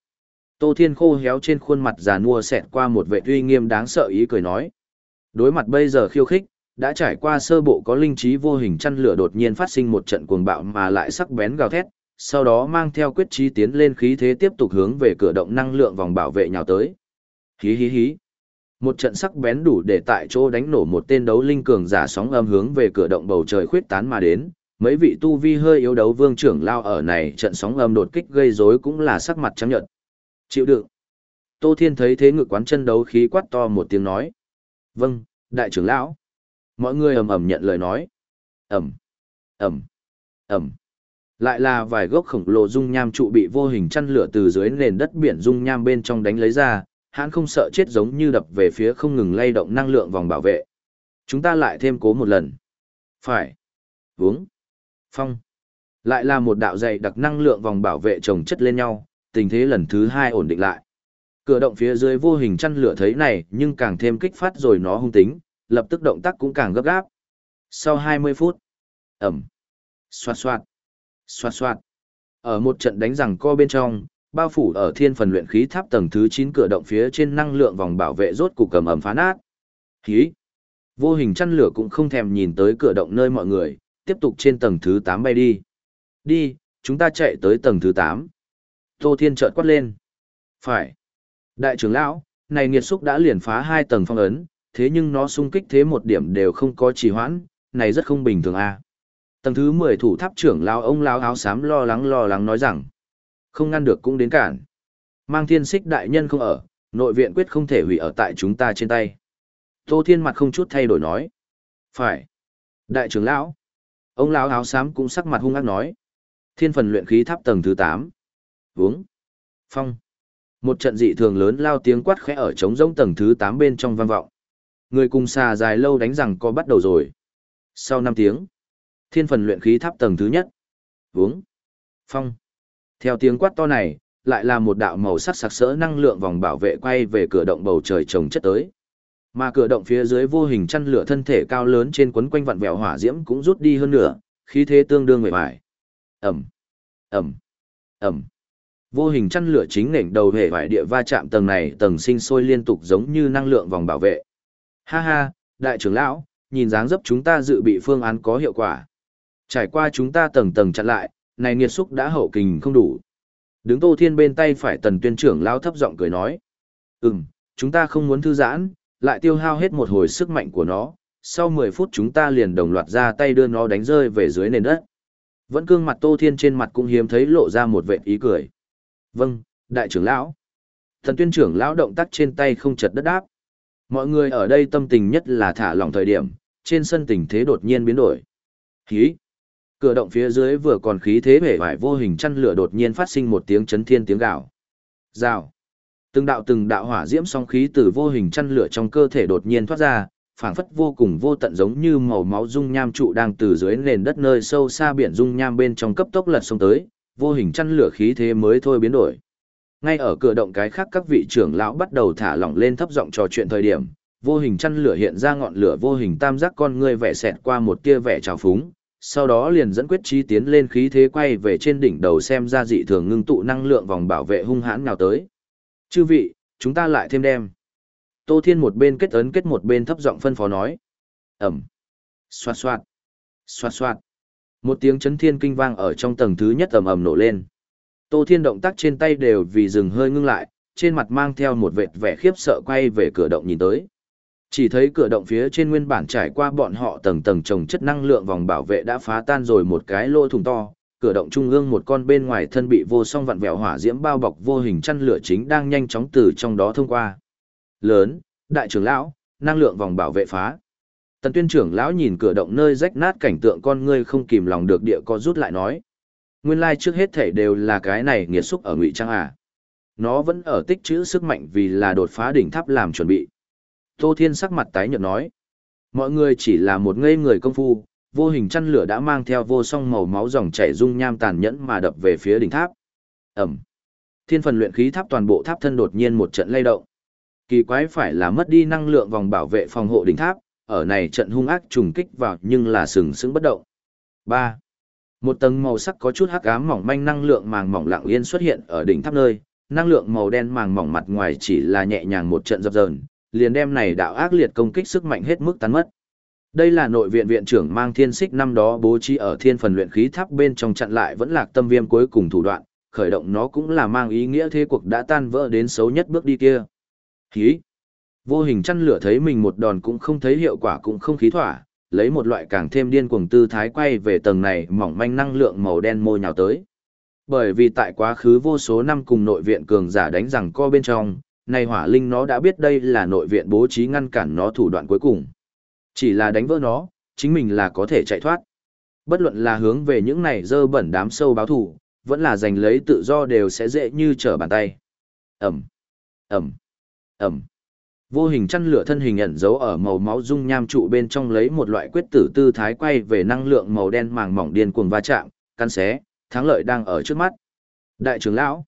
Tô Thiên khô héo trên khuôn mặt già nua xẹt qua một vệ uy nghiêm đáng sợ ý cười nói. Đối mặt bây giờ khiêu khích, đã trải qua sơ bộ có linh trí vô hình chăn lửa đột nhiên phát sinh một trận cuồng bạo mà lại sắc bén gào thét, sau đó mang theo quyết trí tiến lên khí thế tiếp tục hướng về cửa động năng lượng vòng bảo vệ nhào tới. Hí hí hí. Một trận sắc bén đủ để tại chỗ đánh nổ một tên đấu linh cường giả sóng âm hướng về cửa động bầu trời khuyết tán mà đến, mấy vị tu vi hơi yếu đấu vương trưởng lao ở này trận sóng âm đột kích gây rối cũng là sắc mặt trắng nhợt. Chịu đựng. Tô Thiên thấy thế ngự quán chân đấu khí quát to một tiếng nói. Vâng, đại trưởng lão. Mọi người ầm ầm nhận lời nói. Ầm, ầm, ầm. Lại là vài gốc khổng lồ dung nham trụ bị vô hình chăn lửa từ dưới nền đất biển dung nham bên trong đánh lấy ra, hắn không sợ chết giống như đập về phía không ngừng lay động năng lượng vòng bảo vệ. Chúng ta lại thêm cố một lần. Phải. Uống. Phong. Lại là một đạo dày đặc năng lượng vòng bảo vệ chồng chất lên nhau, tình thế lần thứ hai ổn định lại. Cửa động phía dưới vô hình chăn lửa thấy này nhưng càng thêm kích phát rồi nó hung tính, lập tức động tác cũng càng gấp gáp. Sau 20 phút, ẩm, xoạt xoạt, xoạt xoạt. Ở một trận đánh rằng co bên trong, bao phủ ở thiên phần luyện khí tháp tầng thứ 9 cửa động phía trên năng lượng vòng bảo vệ rốt cục cầm ẩm phá nát. Khí. Vô hình chăn lửa cũng không thèm nhìn tới cửa động nơi mọi người, tiếp tục trên tầng thứ 8 bay đi. Đi, chúng ta chạy tới tầng thứ 8. Tô Thiên chợt quát lên. Phải. Đại trưởng lão, này nghiệt xúc đã liền phá hai tầng phong ấn, thế nhưng nó xung kích thế một điểm đều không có trì hoãn, này rất không bình thường a. À. Tầng thứ 10 thủ tháp trưởng lão ông lão áo xám lo lắng lo lắng nói rằng, không ngăn được cũng đến cản. Mang thiên xích đại nhân không ở, nội viện quyết không thể hủy ở tại chúng ta trên tay. Tô Thiên mặt không chút thay đổi nói. Phải. Đại trưởng lão. Ông lão áo xám cũng sắc mặt hung ác nói. Thiên phần luyện khí tháp tầng thứ 8. Uống. Phong. Một trận dị thường lớn lao tiếng quát khẽ ở trống rỗng tầng thứ 8 bên trong vang vọng. Người cùng xà dài lâu đánh rằng có bắt đầu rồi. Sau 5 tiếng, thiên phần luyện khí tháp tầng thứ nhất. Uống. Phong. Theo tiếng quát to này, lại là một đạo màu sắc sặc sỡ năng lượng vòng bảo vệ quay về cửa động bầu trời trồng chất tới. Mà cửa động phía dưới vô hình chăn lửa thân thể cao lớn trên quấn quanh vặn vẹo hỏa diễm cũng rút đi hơn nửa khí thế tương đương mệt mỏi. Ầm. Ầm. Ầm. Vô hình chăn lửa chính nền đầu hệ vải địa va chạm tầng này tầng sinh sôi liên tục giống như năng lượng vòng bảo vệ. Ha ha, đại trưởng lão, nhìn dáng dấp chúng ta dự bị phương án có hiệu quả. Trải qua chúng ta tầng tầng chặn lại, này nghiệt xúc đã hậu kình không đủ. Đứng Tô Thiên bên tay phải tần tuyên trưởng lão thấp giọng cười nói. Ừm, chúng ta không muốn thư giãn, lại tiêu hao hết một hồi sức mạnh của nó, sau 10 phút chúng ta liền đồng loạt ra tay đưa nó đánh rơi về dưới nền đất. Vẫn cương mặt Tô Thiên trên mặt cũng hiếm thấy lộ ra một vệt ý cười. Vâng, đại trưởng lão. Thần tuyên trưởng lão động tác trên tay không chật đất đáp. Mọi người ở đây tâm tình nhất là thả lỏng thời điểm, trên sân tình thế đột nhiên biến đổi. Khí. Cửa động phía dưới vừa còn khí thế vẻ vải vô hình chăn lửa đột nhiên phát sinh một tiếng chấn thiên tiếng gào. Rào. Từng đạo từng đạo hỏa diễm song khí từ vô hình chăn lửa trong cơ thể đột nhiên thoát ra, phảng phất vô cùng vô tận giống như màu máu dung nham trụ đang từ dưới nền đất nơi sâu xa biển dung nham bên trong cấp tốc lật sông tới, vô hình chăn lửa khí thế mới thôi biến đổi. Ngay ở cửa động cái khác các vị trưởng lão bắt đầu thả lỏng lên thấp giọng trò chuyện thời điểm, vô hình chăn lửa hiện ra ngọn lửa vô hình tam giác con người vẽ xẹt qua một tia vẻ trào phúng, sau đó liền dẫn quyết trí tiến lên khí thế quay về trên đỉnh đầu xem ra dị thường ngưng tụ năng lượng vòng bảo vệ hung hãn nào tới. Chư vị, chúng ta lại thêm đem. Tô Thiên một bên kết ấn kết một bên thấp giọng phân phó nói. Ẩm. Xoạt xoạt. Xoạt xoạt. Một tiếng chấn thiên kinh vang ở trong tầng thứ nhất ầm ầm nổ lên. Tô Thiên động tác trên tay đều vì dừng hơi ngưng lại, trên mặt mang theo một vệt vẻ khiếp sợ quay về cửa động nhìn tới. Chỉ thấy cửa động phía trên nguyên bản trải qua bọn họ tầng tầng trồng chất năng lượng vòng bảo vệ đã phá tan rồi một cái lỗ thủng to, cửa động trung ương một con bên ngoài thân bị vô song vặn vẹo hỏa diễm bao bọc vô hình chăn lửa chính đang nhanh chóng từ trong đó thông qua. Lớn, đại trưởng lão, năng lượng vòng bảo vệ phá. Tần tuyên trưởng lão nhìn cửa động nơi rách nát cảnh tượng con ngươi không kìm lòng được địa có rút lại nói. Nguyên lai trước hết thể đều là cái này nghiệt xúc ở ngụy trang à. Nó vẫn ở tích trữ sức mạnh vì là đột phá đỉnh tháp làm chuẩn bị. Tô Thiên sắc mặt tái nhợt nói. Mọi người chỉ là một ngây người công phu, vô hình chăn lửa đã mang theo vô song màu máu dòng chảy dung nham tàn nhẫn mà đập về phía đỉnh tháp. Ẩm. Thiên phần luyện khí tháp toàn bộ tháp thân đột nhiên một trận lay động. Kỳ quái phải là mất đi năng lượng vòng bảo vệ phòng hộ đỉnh tháp, ở này trận hung ác trùng kích vào nhưng là sừng sững bất động. 3. Một tầng màu sắc có chút hắc ám mỏng manh năng lượng màng mỏng lặng yên xuất hiện ở đỉnh tháp nơi, năng lượng màu đen màng mỏng mặt ngoài chỉ là nhẹ nhàng một trận dập dờn, liền đem này đạo ác liệt công kích sức mạnh hết mức tán mất. Đây là nội viện viện trưởng mang thiên xích năm đó bố trí ở thiên phần luyện khí tháp bên trong chặn lại vẫn lạc tâm viêm cuối cùng thủ đoạn, khởi động nó cũng là mang ý nghĩa thế cuộc đã tan vỡ đến xấu nhất bước đi kia. Khí! Vô hình chăn lửa thấy mình một đòn cũng không thấy hiệu quả cũng không khí thỏa, lấy một loại càng thêm điên cuồng tư thái quay về tầng này mỏng manh năng lượng màu đen môi nhào tới. Bởi vì tại quá khứ vô số năm cùng nội viện cường giả đánh rằng co bên trong, này hỏa linh nó đã biết đây là nội viện bố trí ngăn cản nó thủ đoạn cuối cùng. Chỉ là đánh vỡ nó, chính mình là có thể chạy thoát. Bất luận là hướng về những này dơ bẩn đám sâu báo thủ, vẫn là giành lấy tự do đều sẽ dễ như trở bàn tay. Ẩm, Ẩm, Ẩm. Vô hình chăn lửa thân hình ẩn giấu ở màu máu dung nham trụ bên trong lấy một loại quyết tử tư thái quay về năng lượng màu đen màng mỏng điên cuồng va chạm, căn xé, thắng lợi đang ở trước mắt. Đại trưởng lão,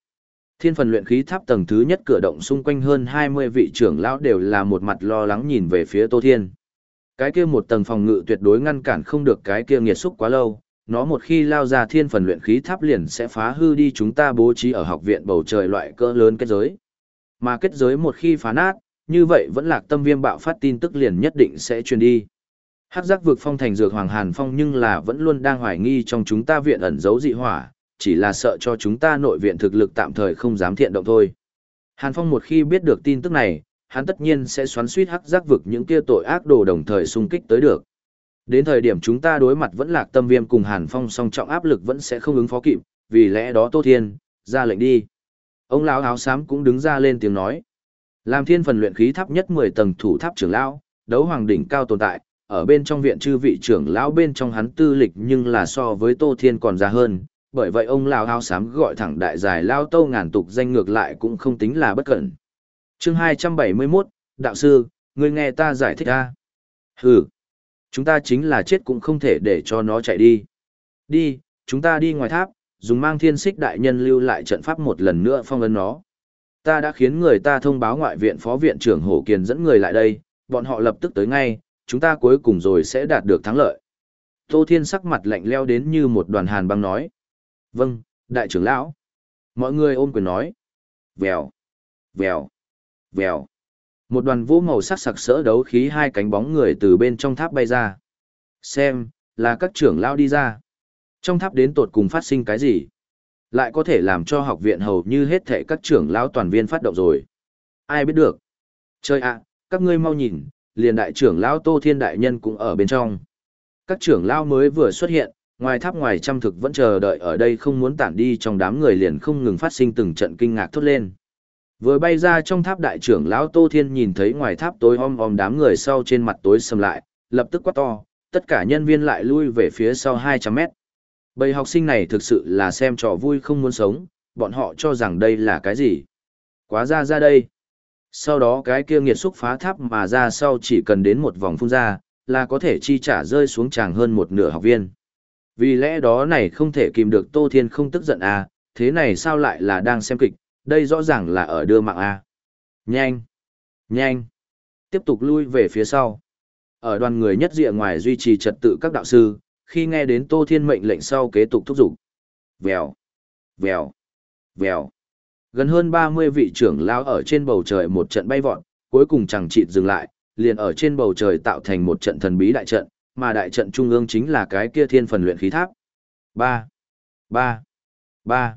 Thiên phần luyện khí tháp tầng thứ nhất cửa động xung quanh hơn 20 vị trưởng lão đều là một mặt lo lắng nhìn về phía Tô Thiên. Cái kia một tầng phòng ngự tuyệt đối ngăn cản không được cái kia nghiệt xúc quá lâu, nó một khi lao ra thiên phần luyện khí tháp liền sẽ phá hư đi chúng ta bố trí ở học viện bầu trời loại cỡ lớn kết giới. Mà kết giới một khi phá nát, như vậy vẫn lạc tâm viêm bạo phát tin tức liền nhất định sẽ truyền đi. Hắc giác vực phong thành dược hoàng hàn phong nhưng là vẫn luôn đang hoài nghi trong chúng ta viện ẩn giấu dị hỏa, chỉ là sợ cho chúng ta nội viện thực lực tạm thời không dám thiện động thôi. Hàn Phong một khi biết được tin tức này, hắn tất nhiên sẽ xoắn suýt hắc giác vực những kia tội ác đồ đồng thời xung kích tới được. Đến thời điểm chúng ta đối mặt vẫn lạc tâm viêm cùng Hàn Phong song trọng áp lực vẫn sẽ không ứng phó kịp, vì lẽ đó Tô Thiên, ra lệnh đi. Ông lão áo xám cũng đứng ra lên tiếng nói. Làm thiên phần luyện khí tháp nhất 10 tầng thủ tháp trưởng lão, đấu hoàng đỉnh cao tồn tại, ở bên trong viện chư vị trưởng lão bên trong hắn tư lịch nhưng là so với Tô Thiên còn già hơn, bởi vậy ông lão áo xám gọi thẳng đại giải lao tô ngàn tục danh ngược lại cũng không tính là bất cẩn. Chương 271, đạo sư, ngươi nghe ta giải thích a. Hừ, chúng ta chính là chết cũng không thể để cho nó chạy đi. Đi, chúng ta đi ngoài tháp, dùng mang thiên xích đại nhân lưu lại trận pháp một lần nữa phong ấn nó. Ta đã khiến người ta thông báo ngoại viện phó viện trưởng Hổ Kiền dẫn người lại đây, bọn họ lập tức tới ngay, chúng ta cuối cùng rồi sẽ đạt được thắng lợi. Tô Thiên sắc mặt lạnh leo đến như một đoàn hàn băng nói. Vâng, đại trưởng lão. Mọi người ôm quyền nói. Vèo, vèo, vèo. Một đoàn vũ màu sắc sặc sỡ đấu khí hai cánh bóng người từ bên trong tháp bay ra. Xem, là các trưởng lão đi ra. Trong tháp đến tột cùng phát sinh cái gì? Lại có thể làm cho học viện hầu như hết thệ các trưởng lão toàn viên phát động rồi. Ai biết được? Chơi ạ, các ngươi mau nhìn, liền đại trưởng lão Tô Thiên Đại Nhân cũng ở bên trong. Các trưởng lão mới vừa xuất hiện, ngoài tháp ngoài trăm thực vẫn chờ đợi ở đây không muốn tản đi trong đám người liền không ngừng phát sinh từng trận kinh ngạc thốt lên. Vừa bay ra trong tháp đại trưởng lão Tô Thiên nhìn thấy ngoài tháp tối om om đám người sau trên mặt tối sầm lại, lập tức quát to, tất cả nhân viên lại lui về phía sau 200 mét. Bầy học sinh này thực sự là xem trò vui không muốn sống, bọn họ cho rằng đây là cái gì. Quá ra ra đây. Sau đó cái kia nghiệt xúc phá tháp mà ra sau chỉ cần đến một vòng phun ra, là có thể chi trả rơi xuống chàng hơn một nửa học viên. Vì lẽ đó này không thể kìm được Tô Thiên không tức giận à, thế này sao lại là đang xem kịch, đây rõ ràng là ở đưa mạng à. Nhanh! Nhanh! Tiếp tục lui về phía sau. Ở đoàn người nhất diện ngoài duy trì trật tự các đạo sư, khi nghe đến Tô Thiên mệnh lệnh sau kế tục thúc giục. Vèo! Vèo! Vèo! Gần hơn 30 vị trưởng lao ở trên bầu trời một trận bay vọt, cuối cùng chẳng chịt dừng lại, liền ở trên bầu trời tạo thành một trận thần bí đại trận, mà đại trận trung ương chính là cái kia thiên phần luyện khí tháp. Ba, ba, ba.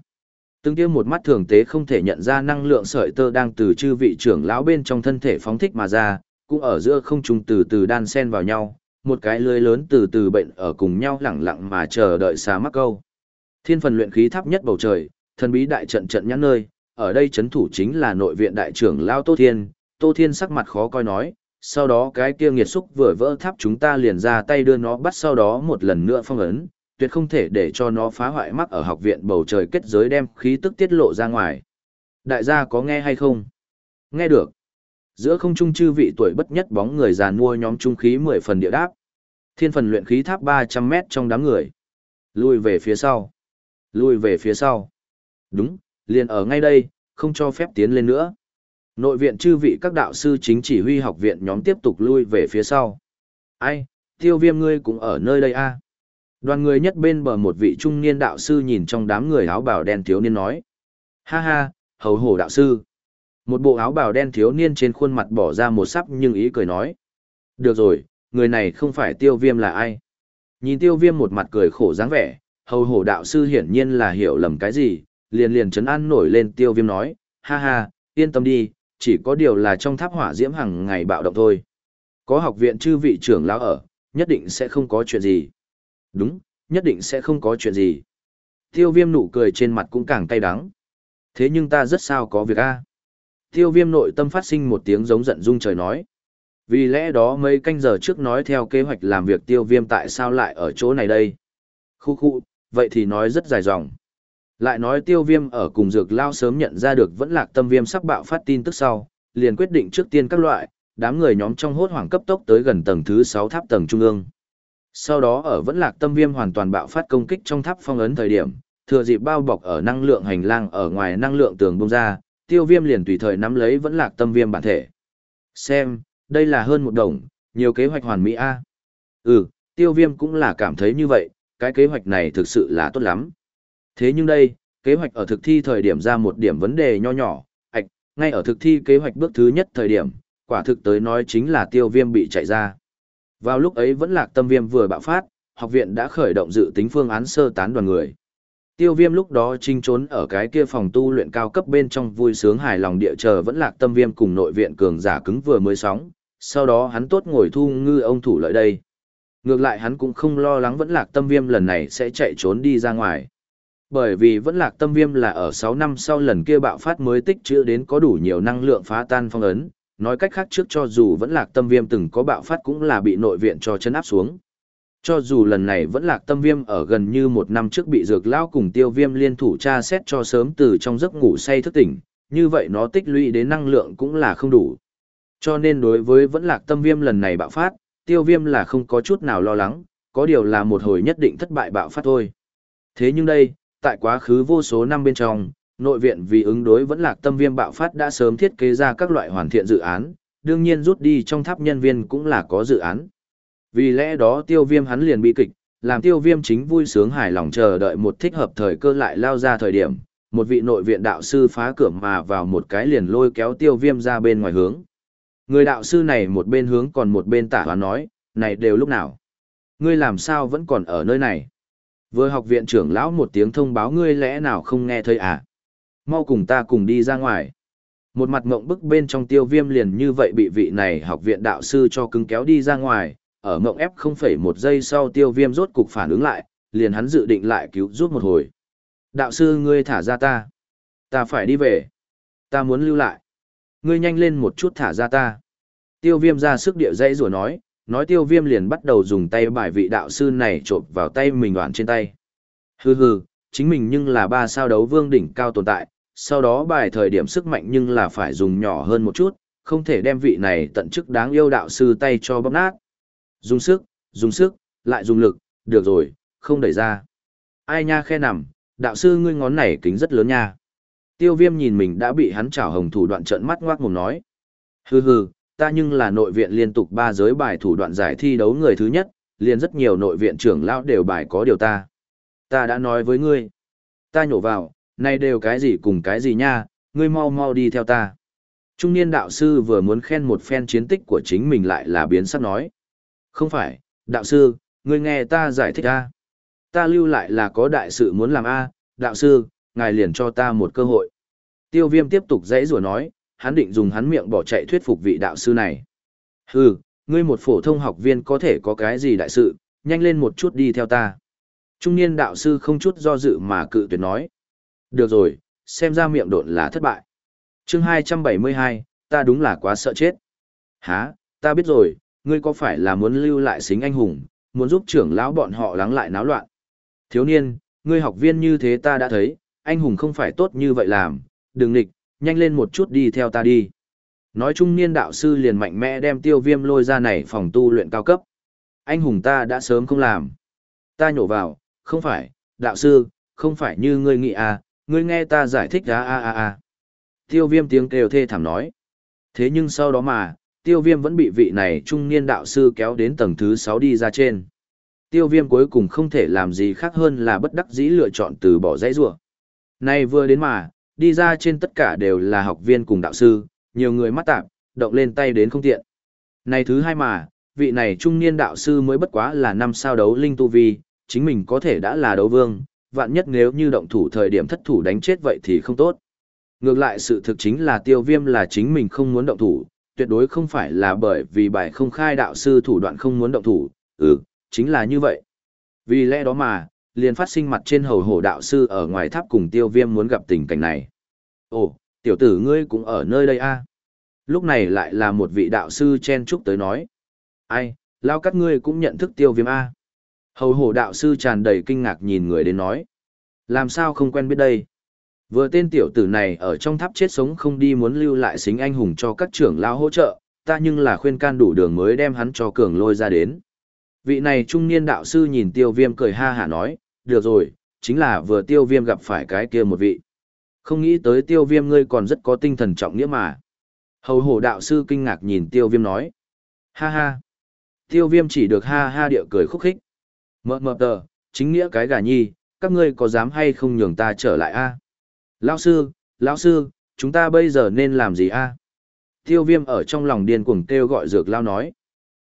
Từng kia một mắt thường tế không thể nhận ra năng lượng sợi tơ đang từ chư vị trưởng lão bên trong thân thể phóng thích mà ra, cũng ở giữa không trung từ từ đan xen vào nhau, một cái lưới lớn từ từ bệnh ở cùng nhau lẳng lặng mà chờ đợi xà mắc câu. Thiên phần luyện khí thấp nhất bầu trời, thần bí đại trận trận nhãn nơi, ở đây chấn thủ chính là nội viện đại trưởng lao Tô Thiên, Tô Thiên sắc mặt khó coi nói, sau đó cái kia nghiệt xúc vừa vỡ tháp chúng ta liền ra tay đưa nó bắt sau đó một lần nữa phong ấn, tuyệt không thể để cho nó phá hoại mắc ở học viện bầu trời kết giới đem khí tức tiết lộ ra ngoài. Đại gia có nghe hay không? Nghe được. Giữa không trung chư vị tuổi bất nhất bóng người già mua nhóm trung khí 10 phần địa đáp. Thiên phần luyện khí tháp 300 mét trong đám người. Lui về phía sau. Lui về phía sau. Đúng, liền ở ngay đây, không cho phép tiến lên nữa. Nội viện chư vị các đạo sư chính chỉ huy học viện nhóm tiếp tục lui về phía sau. Ai, tiêu viêm ngươi cũng ở nơi đây a à? Đoàn người nhất bên bờ một vị trung niên đạo sư nhìn trong đám người áo bào đen thiếu niên nói. Ha ha, hầu hổ đạo sư. Một bộ áo bào đen thiếu niên trên khuôn mặt bỏ ra một sắp nhưng ý cười nói. Được rồi, người này không phải tiêu viêm là ai. Nhìn tiêu viêm một mặt cười khổ dáng vẻ, hầu hổ đạo sư hiển nhiên là hiểu lầm cái gì, liền liền chấn an nổi lên tiêu viêm nói. Ha ha, yên tâm đi, chỉ có điều là trong tháp hỏa diễm hàng ngày bạo động thôi. Có học viện chư vị trưởng lão ở, Nhất định sẽ không có chuyện gì. Đúng, nhất định sẽ không có chuyện gì. Tiêu viêm nụ cười trên mặt cũng càng cay đắng. Thế nhưng ta rất sao có việc a Tiêu viêm nội tâm phát sinh một tiếng giống giận dung trời nói. Vì lẽ đó mấy canh giờ trước nói theo kế hoạch làm việc tiêu viêm tại sao lại ở chỗ này đây. Khu khu, vậy thì nói rất dài dòng. Lại nói tiêu viêm ở cùng dược lao sớm nhận ra được vẫn lạc tâm viêm sắc bạo phát tin tức sau, liền quyết định trước tiên các loại, đám người nhóm trong hốt hoảng cấp tốc tới gần tầng thứ 6 tháp tầng trung ương. Sau đó ở vẫn lạc tâm viêm hoàn toàn bạo phát công kích trong tháp phong ấn thời điểm, thừa dịp bao bọc ở năng lượng hành lang ở ngoài năng lượng tường bông ra, tiêu viêm liền tùy thời nắm lấy vẫn lạc tâm viêm bản thể. Xem, đây là hơn một đồng, nhiều kế hoạch hoàn mỹ A. Ừ, tiêu viêm cũng là cảm thấy như vậy, cái kế hoạch này thực sự là tốt lắm. Thế nhưng đây, kế hoạch ở thực thi thời điểm ra một điểm vấn đề nho nhỏ, ạch, ngay ở thực thi kế hoạch bước thứ nhất thời điểm, quả thực tới nói chính là tiêu viêm bị chạy ra. Vào lúc ấy vẫn lạc tâm viêm vừa bạo phát, học viện đã khởi động dự tính phương án sơ tán đoàn người. Tiêu viêm lúc đó trinh trốn ở cái kia phòng tu luyện cao cấp bên trong vui sướng hài lòng địa chờ vẫn lạc tâm viêm cùng nội viện cường giả cứng vừa mới sóng, sau đó hắn tốt ngồi thu ngư ông thủ lợi đây. Ngược lại hắn cũng không lo lắng vẫn lạc tâm viêm lần này sẽ chạy trốn đi ra ngoài. Bởi vì vẫn lạc tâm viêm là ở 6 năm sau lần kia bạo phát mới tích trữ đến có đủ nhiều năng lượng phá tan phong ấn, nói cách khác trước cho dù vẫn lạc tâm viêm từng có bạo phát cũng là bị nội viện cho chân áp xuống. Cho dù lần này vẫn lạc tâm viêm ở gần như một năm trước bị dược lao cùng tiêu viêm liên thủ tra xét cho sớm từ trong giấc ngủ say thức tỉnh, như vậy nó tích lũy đến năng lượng cũng là không đủ. Cho nên đối với vẫn lạc tâm viêm lần này bạo phát, tiêu viêm là không có chút nào lo lắng, có điều là một hồi nhất định thất bại bạo phát thôi. Thế nhưng đây, tại quá khứ vô số năm bên trong, nội viện vì ứng đối vẫn lạc tâm viêm bạo phát đã sớm thiết kế ra các loại hoàn thiện dự án, đương nhiên rút đi trong tháp nhân viên cũng là có dự án. Vì lẽ đó tiêu viêm hắn liền bị kịch, làm tiêu viêm chính vui sướng hài lòng chờ đợi một thích hợp thời cơ lại lao ra thời điểm, một vị nội viện đạo sư phá cửa mà vào một cái liền lôi kéo tiêu viêm ra bên ngoài hướng. Người đạo sư này một bên hướng còn một bên tả hóa nói, này đều lúc nào? Ngươi làm sao vẫn còn ở nơi này? Vừa học viện trưởng lão một tiếng thông báo ngươi lẽ nào không nghe thấy à? Mau cùng ta cùng đi ra ngoài. Một mặt mộng bức bên trong tiêu viêm liền như vậy bị vị này học viện đạo sư cho cứng kéo đi ra ngoài, ở ngộng ép không phẩy một giây sau tiêu viêm rốt cục phản ứng lại, liền hắn dự định lại cứu giúp một hồi. Đạo sư ngươi thả ra ta. Ta phải đi về. Ta muốn lưu lại. Ngươi nhanh lên một chút thả ra ta. Tiêu viêm ra sức địa dây rủa nói, nói tiêu viêm liền bắt đầu dùng tay bài vị đạo sư này trộm vào tay mình đoạn trên tay. Hừ hừ, chính mình nhưng là ba sao đấu vương đỉnh cao tồn tại, sau đó bài thời điểm sức mạnh nhưng là phải dùng nhỏ hơn một chút, không thể đem vị này tận chức đáng yêu đạo sư tay cho bóp nát. Dùng sức, dùng sức, lại dùng lực, được rồi, không đẩy ra. Ai nha khe nằm, đạo sư ngươi ngón này kính rất lớn nha. Tiêu viêm nhìn mình đã bị hắn chảo hồng thủ đoạn trận mắt ngoác mồm nói. Hừ hừ, ta nhưng là nội viện liên tục ba giới bài thủ đoạn giải thi đấu người thứ nhất, liền rất nhiều nội viện trưởng lão đều bài có điều ta. Ta đã nói với ngươi. Ta nhổ vào, này đều cái gì cùng cái gì nha, ngươi mau mau đi theo ta. Trung niên đạo sư vừa muốn khen một phen chiến tích của chính mình lại là biến sắc nói. Không phải, đạo sư, ngươi nghe ta giải thích a. Ta lưu lại là có đại sự muốn làm a, đạo sư, ngài liền cho ta một cơ hội. Tiêu viêm tiếp tục dãy rủa nói, hắn định dùng hắn miệng bỏ chạy thuyết phục vị đạo sư này. Hừ, ngươi một phổ thông học viên có thể có cái gì đại sự, nhanh lên một chút đi theo ta. Trung niên đạo sư không chút do dự mà cự tuyệt nói. Được rồi, xem ra miệng độn là thất bại. chương 272, ta đúng là quá sợ chết. Hả, ta biết rồi, ngươi có phải là muốn lưu lại xính anh hùng, muốn giúp trưởng lão bọn họ lắng lại náo loạn. Thiếu niên, ngươi học viên như thế ta đã thấy, anh hùng không phải tốt như vậy làm, đừng nghịch, nhanh lên một chút đi theo ta đi. Nói chung niên đạo sư liền mạnh mẽ đem tiêu viêm lôi ra này phòng tu luyện cao cấp. Anh hùng ta đã sớm không làm. Ta nhổ vào, không phải, đạo sư, không phải như ngươi nghĩ à, ngươi nghe ta giải thích á a a a. Tiêu viêm tiếng kêu thê thảm nói. Thế nhưng sau đó mà, tiêu viêm vẫn bị vị này trung niên đạo sư kéo đến tầng thứ sáu đi ra trên. Tiêu viêm cuối cùng không thể làm gì khác hơn là bất đắc dĩ lựa chọn từ bỏ dãy rùa. Này vừa đến mà, đi ra trên tất cả đều là học viên cùng đạo sư, nhiều người mắt tạp, động lên tay đến không tiện. Này thứ hai mà, vị này trung niên đạo sư mới bất quá là năm sao đấu linh tu vi, chính mình có thể đã là đấu vương, vạn nhất nếu như động thủ thời điểm thất thủ đánh chết vậy thì không tốt. Ngược lại sự thực chính là tiêu viêm là chính mình không muốn động thủ, tuyệt đối không phải là bởi vì bài không khai đạo sư thủ đoạn không muốn động thủ, ừ, chính là như vậy. Vì lẽ đó mà, liền phát sinh mặt trên hầu hổ đạo sư ở ngoài tháp cùng tiêu viêm muốn gặp tình cảnh này. Ồ, tiểu tử ngươi cũng ở nơi đây a à? Lúc này lại là một vị đạo sư chen trúc tới nói. Ai, lao cắt ngươi cũng nhận thức tiêu viêm A. Hầu hổ đạo sư tràn đầy kinh ngạc nhìn người đến nói. Làm sao không quen biết đây? Vừa tên tiểu tử này ở trong tháp chết sống không đi muốn lưu lại xính anh hùng cho các trưởng lao hỗ trợ, ta nhưng là khuyên can đủ đường mới đem hắn cho cường lôi ra đến. Vị này trung niên đạo sư nhìn tiêu viêm cười ha hả nói, được rồi, chính là vừa tiêu viêm gặp phải cái kia một vị. Không nghĩ tới tiêu viêm ngươi còn rất có tinh thần trọng nghĩa mà. Hầu hổ đạo sư kinh ngạc nhìn tiêu viêm nói. Ha ha. Tiêu viêm chỉ được ha ha địa cười khúc khích. Mờ mờ tờ, chính nghĩa cái gà nhi, các ngươi có dám hay không nhường ta trở lại a Lão sư, lão sư, chúng ta bây giờ nên làm gì a Tiêu viêm ở trong lòng điên cuồng kêu gọi dược lao nói.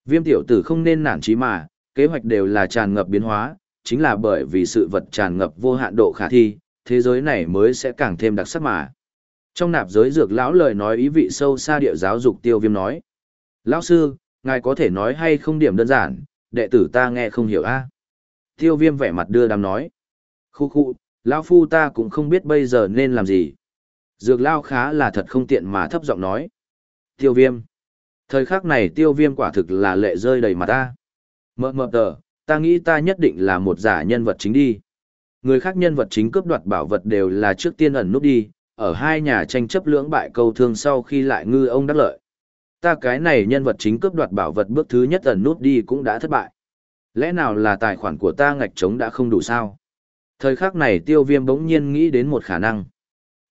Viêm tiểu tử không nên nản trí mà, kế hoạch đều là tràn ngập biến hóa, chính là bởi vì sự vật tràn ngập vô hạn độ khả thi, thế giới này mới sẽ càng thêm đặc sắc mà. Trong nạp giới dược lão lời nói ý vị sâu xa địa giáo dục tiêu viêm nói. Lão sư, ngài có thể nói hay không điểm đơn giản, đệ tử ta nghe không hiểu a Tiêu viêm vẻ mặt đưa đám nói. Khu khu, lão phu ta cũng không biết bây giờ nên làm gì. Dược lao khá là thật không tiện mà thấp giọng nói. Tiêu viêm. Thời khắc này tiêu viêm quả thực là lệ rơi đầy mặt ta. Mơ mơ tờ, ta nghĩ ta nhất định là một giả nhân vật chính đi. Người khác nhân vật chính cướp đoạt bảo vật đều là trước tiên ẩn nút đi, ở hai nhà tranh chấp lưỡng bại câu thương sau khi lại ngư ông đắc lợi. Ta cái này nhân vật chính cướp đoạt bảo vật bước thứ nhất ẩn nút đi cũng đã thất bại. Lẽ nào là tài khoản của ta ngạch trống đã không đủ sao? Thời khắc này tiêu viêm bỗng nhiên nghĩ đến một khả năng.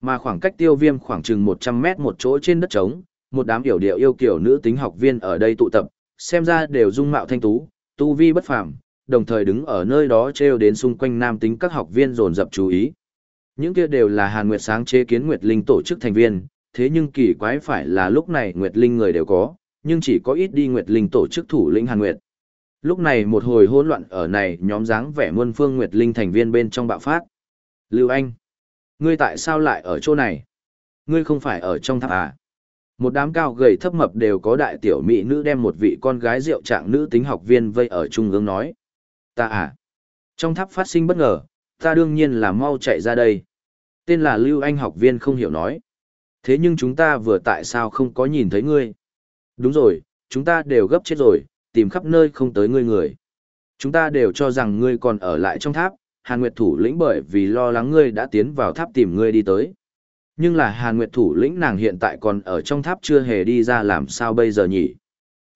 Mà khoảng cách tiêu viêm khoảng chừng 100 mét một chỗ trên đất trống, một đám hiểu điệu yêu kiểu nữ tính học viên ở đây tụ tập, xem ra đều dung mạo thanh tú, tu vi bất phàm, đồng thời đứng ở nơi đó treo đến xung quanh nam tính các học viên dồn dập chú ý. Những kia đều là Hàn Nguyệt sáng chế kiến Nguyệt Linh tổ chức thành viên, thế nhưng kỳ quái phải là lúc này Nguyệt Linh người đều có, nhưng chỉ có ít đi Nguyệt Linh tổ chức thủ lĩnh Hàn Nguyệt. Lúc này một hồi hỗn loạn ở này nhóm dáng vẻ muôn phương Nguyệt Linh thành viên bên trong bạo phát. Lưu Anh, ngươi tại sao lại ở chỗ này? Ngươi không phải ở trong tháp à? Một đám cao gầy thấp mập đều có đại tiểu mỹ nữ đem một vị con gái rượu trạng nữ tính học viên vây ở trung ương nói. Ta à? Trong tháp phát sinh bất ngờ, ta đương nhiên là mau chạy ra đây. Tên là Lưu Anh học viên không hiểu nói. Thế nhưng chúng ta vừa tại sao không có nhìn thấy ngươi? Đúng rồi, chúng ta đều gấp chết rồi, tìm khắp nơi không tới ngươi người. Chúng ta đều cho rằng ngươi còn ở lại trong tháp, Hàn Nguyệt thủ lĩnh bởi vì lo lắng ngươi đã tiến vào tháp tìm ngươi đi tới. Nhưng là Hàn Nguyệt thủ lĩnh nàng hiện tại còn ở trong tháp chưa hề đi ra làm sao bây giờ nhỉ?